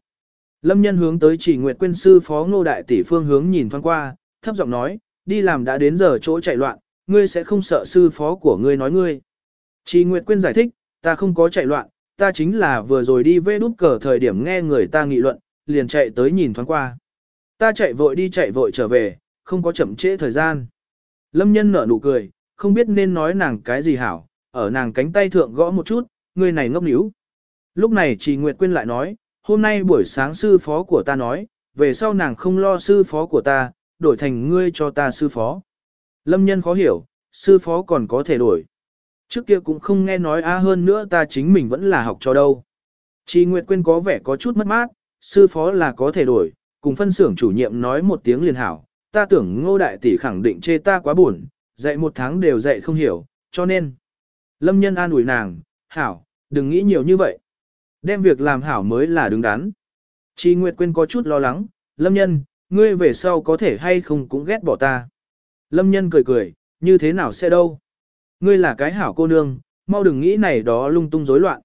Lâm nhân hướng tới chỉ nguyệt quyên sư phó ngô đại tỷ phương hướng nhìn thoáng qua, thấp giọng nói, đi làm đã đến giờ chỗ chạy loạn, ngươi sẽ không sợ sư phó của ngươi nói ngươi. Chỉ nguyệt quyên giải thích, ta không có chạy loạn, ta chính là vừa rồi đi vê đút cờ thời điểm nghe người ta nghị luận, liền chạy tới nhìn thoáng qua. Ta chạy vội đi chạy vội trở về, không có chậm trễ thời gian. Lâm nhân nở nụ cười, không biết nên nói nàng cái gì hảo, ở nàng cánh tay thượng gõ một chút, người này ngốc níu. Lúc này chị Nguyệt Quyên lại nói, hôm nay buổi sáng sư phó của ta nói, về sau nàng không lo sư phó của ta, đổi thành ngươi cho ta sư phó. Lâm nhân khó hiểu, sư phó còn có thể đổi. Trước kia cũng không nghe nói a hơn nữa ta chính mình vẫn là học cho đâu. Chị Nguyệt Quyên có vẻ có chút mất mát, sư phó là có thể đổi, cùng phân xưởng chủ nhiệm nói một tiếng liền hảo, ta tưởng ngô đại tỷ khẳng định chê ta quá buồn, dạy một tháng đều dạy không hiểu, cho nên. Lâm nhân an ủi nàng, hảo, đừng nghĩ nhiều như vậy. Đem việc làm hảo mới là đứng đắn. Chi Nguyệt Quyên có chút lo lắng, Lâm nhân, ngươi về sau có thể hay không cũng ghét bỏ ta. Lâm nhân cười cười, như thế nào sẽ đâu. Ngươi là cái hảo cô nương, mau đừng nghĩ này đó lung tung rối loạn.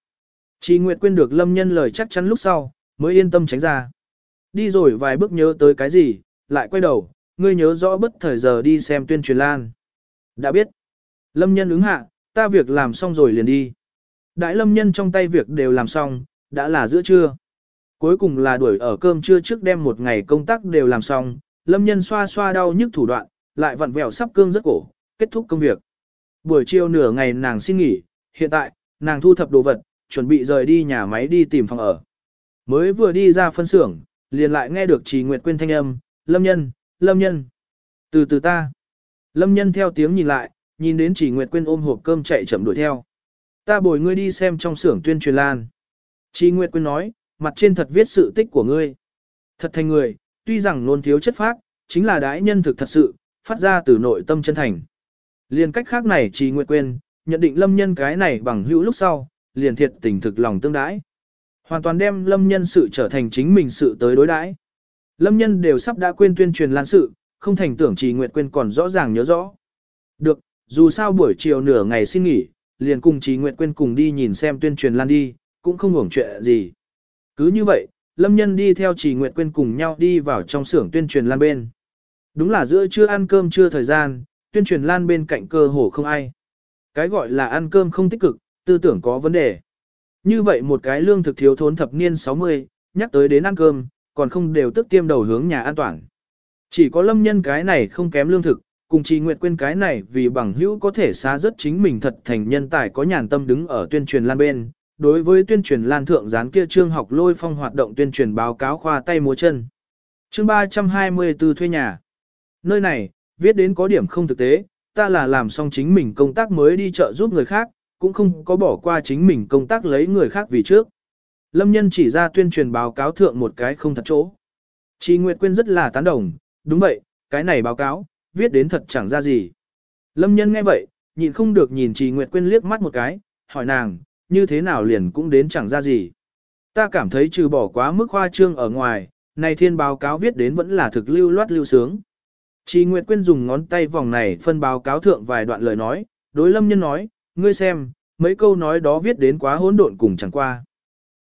Chi Nguyệt quên được Lâm nhân lời chắc chắn lúc sau, mới yên tâm tránh ra. Đi rồi vài bước nhớ tới cái gì, lại quay đầu, ngươi nhớ rõ bất thời giờ đi xem tuyên truyền lan. Đã biết. Lâm nhân ứng hạ, ta việc làm xong rồi liền đi. Đại lâm nhân trong tay việc đều làm xong, đã là giữa trưa. Cuối cùng là đuổi ở cơm trưa trước đem một ngày công tác đều làm xong, lâm nhân xoa xoa đau nhức thủ đoạn, lại vặn vẹo sắp cương rất cổ, kết thúc công việc. Buổi chiều nửa ngày nàng xin nghỉ, hiện tại, nàng thu thập đồ vật, chuẩn bị rời đi nhà máy đi tìm phòng ở. Mới vừa đi ra phân xưởng, liền lại nghe được Trì Nguyệt Quyên thanh âm, Lâm nhân, lâm nhân. Từ từ ta. Lâm nhân theo tiếng nhìn lại, nhìn đến chỉ Nguyệt Quyên ôm hộp cơm chạy chậm đuổi theo. Ta bồi ngươi đi xem trong xưởng tuyên truyền lan. Chỉ Nguyệt Quyên nói, mặt trên thật viết sự tích của ngươi. Thật thành người, tuy rằng luôn thiếu chất phác, chính là đái nhân thực thật sự, phát ra từ nội tâm chân thành. Liên cách khác này chỉ Nguyệt Quyên, nhận định lâm nhân cái này bằng hữu lúc sau, liền thiệt tình thực lòng tương đãi. Hoàn toàn đem lâm nhân sự trở thành chính mình sự tới đối đãi. Lâm nhân đều sắp đã quên tuyên truyền lan sự, không thành tưởng trì nguyệt quên còn rõ ràng nhớ rõ. Được, dù sao buổi chiều nửa ngày xin nghỉ, liền cùng trì nguyệt quên cùng đi nhìn xem tuyên truyền lan đi, cũng không hưởng chuyện gì. Cứ như vậy, lâm nhân đi theo trì nguyệt quên cùng nhau đi vào trong xưởng tuyên truyền lan bên. Đúng là giữa trưa ăn cơm trưa thời gian, tuyên truyền lan bên cạnh cơ hồ không ai. Cái gọi là ăn cơm không tích cực, tư tưởng có vấn đề. Như vậy một cái lương thực thiếu thốn thập niên 60, nhắc tới đến ăn cơm, còn không đều tức tiêm đầu hướng nhà an toàn. Chỉ có lâm nhân cái này không kém lương thực, cùng trì nguyện quên cái này vì bằng hữu có thể xá rất chính mình thật thành nhân tài có nhàn tâm đứng ở tuyên truyền lan bên. Đối với tuyên truyền lan thượng gián kia trương học lôi phong hoạt động tuyên truyền báo cáo khoa tay múa chân. chương 324 thuê nhà. Nơi này, viết đến có điểm không thực tế, ta là làm xong chính mình công tác mới đi chợ giúp người khác, cũng không có bỏ qua chính mình công tác lấy người khác vì trước. Lâm nhân chỉ ra tuyên truyền báo cáo thượng một cái không thật chỗ. Chị Nguyệt Quyên rất là tán đồng, đúng vậy, cái này báo cáo, viết đến thật chẳng ra gì. Lâm nhân nghe vậy, nhịn không được nhìn chị Nguyệt Quyên liếc mắt một cái, hỏi nàng, như thế nào liền cũng đến chẳng ra gì. Ta cảm thấy trừ bỏ quá mức khoa trương ở ngoài, này thiên báo cáo viết đến vẫn là thực lưu loát lưu sướng. Chị Nguyệt Quyên dùng ngón tay vòng này phân báo cáo thượng vài đoạn lời nói, đối lâm nhân nói, ngươi xem, mấy câu nói đó viết đến quá hỗn độn cùng chẳng qua.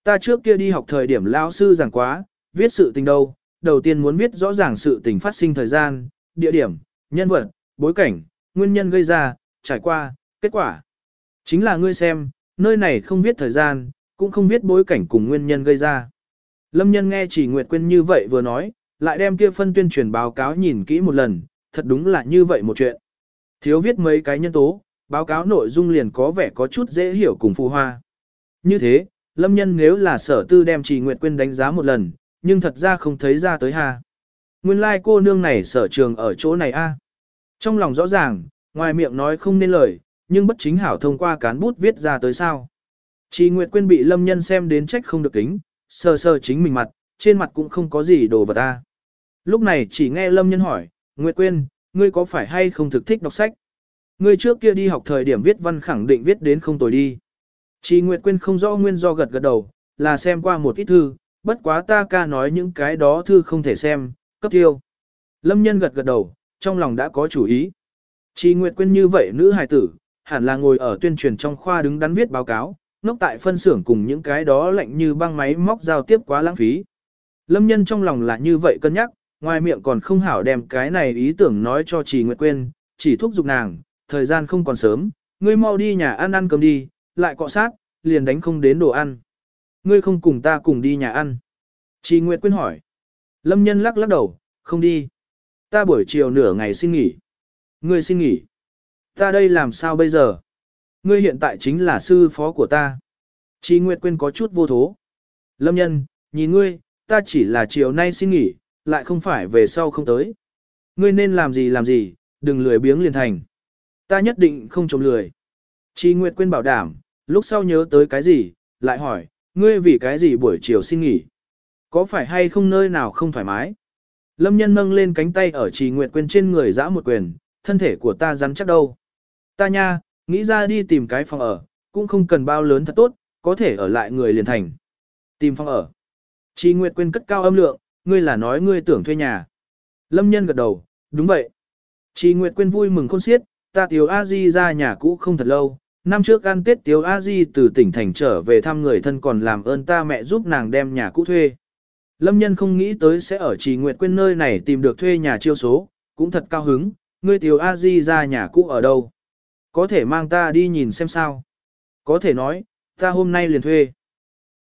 Ta trước kia đi học thời điểm lao sư giảng quá, viết sự tình đâu, đầu tiên muốn viết rõ ràng sự tình phát sinh thời gian, địa điểm, nhân vật, bối cảnh, nguyên nhân gây ra, trải qua, kết quả. Chính là ngươi xem, nơi này không viết thời gian, cũng không viết bối cảnh cùng nguyên nhân gây ra. Lâm nhân nghe chỉ Nguyệt Quyên như vậy vừa nói, lại đem kia phân tuyên truyền báo cáo nhìn kỹ một lần, thật đúng là như vậy một chuyện. Thiếu viết mấy cái nhân tố, báo cáo nội dung liền có vẻ có chút dễ hiểu cùng phù hoa. Như thế, lâm nhân nếu là sở tư đem trì nguyệt quên đánh giá một lần, nhưng thật ra không thấy ra tới ha. Nguyên lai like cô nương này sở trường ở chỗ này a. Trong lòng rõ ràng, ngoài miệng nói không nên lời, nhưng bất chính hảo thông qua cán bút viết ra tới sao. Trì Nguyệt Quyên bị lâm nhân xem đến trách không được kính, sờ sờ chính mình mặt, trên mặt cũng không có gì đồ vật ta. Lúc này chỉ nghe lâm nhân hỏi, Nguyệt Quyên, ngươi có phải hay không thực thích đọc sách? Ngươi trước kia đi học thời điểm viết văn khẳng định viết đến không tồi đi. Chị Nguyệt Quyên không rõ nguyên do gật gật đầu, là xem qua một ít thư, bất quá ta ca nói những cái đó thư không thể xem, cấp tiêu. Lâm nhân gật gật đầu, trong lòng đã có chủ ý. Chị Nguyệt Quyên như vậy nữ hài tử, hẳn là ngồi ở tuyên truyền trong khoa đứng đắn viết báo cáo, ngốc tại phân xưởng cùng những cái đó lạnh như băng máy móc giao tiếp quá lãng phí. Lâm nhân trong lòng là như vậy cân nhắc, ngoài miệng còn không hảo đem cái này ý tưởng nói cho chị Nguyệt Quyên, chỉ thúc giục nàng, thời gian không còn sớm, ngươi mau đi nhà ăn ăn cơm đi, lại cọ sát, liền đánh không đến đồ ăn. Ngươi không cùng ta cùng đi nhà ăn. Chị Nguyệt Quyên hỏi. Lâm nhân lắc lắc đầu, không đi. Ta buổi chiều nửa ngày xin nghỉ. Ngươi xin nghỉ. Ta đây làm sao bây giờ? Ngươi hiện tại chính là sư phó của ta. Chị Nguyệt Quyên có chút vô thố. Lâm nhân, nhìn ngươi, ta chỉ là chiều nay xin nghỉ, lại không phải về sau không tới. Ngươi nên làm gì làm gì, đừng lười biếng liền thành. Ta nhất định không trộm lười. Chi Nguyệt quên bảo đảm, lúc sau nhớ tới cái gì, lại hỏi, ngươi vì cái gì buổi chiều xin nghỉ? Có phải hay không nơi nào không thoải mái? Lâm nhân nâng lên cánh tay ở Trì Nguyệt quên trên người giã một quyền, thân thể của ta rắn chắc đâu. Ta nha, nghĩ ra đi tìm cái phòng ở, cũng không cần bao lớn thật tốt, có thể ở lại người liền thành. Tìm phòng ở. Trì Nguyệt quên cất cao âm lượng, ngươi là nói ngươi tưởng thuê nhà. Lâm nhân gật đầu, đúng vậy. Chị Nguyệt Quyên vui mừng khôn xiết, ta Tiếu A Di ra nhà cũ không thật lâu, năm trước ăn Tết Tiếu A Di từ tỉnh thành trở về thăm người thân còn làm ơn ta mẹ giúp nàng đem nhà cũ thuê. Lâm nhân không nghĩ tới sẽ ở trì nguyệt Quyên nơi này tìm được thuê nhà chiêu số, cũng thật cao hứng, ngươi Tiếu A Di ra nhà cũ ở đâu. Có thể mang ta đi nhìn xem sao. Có thể nói, ta hôm nay liền thuê.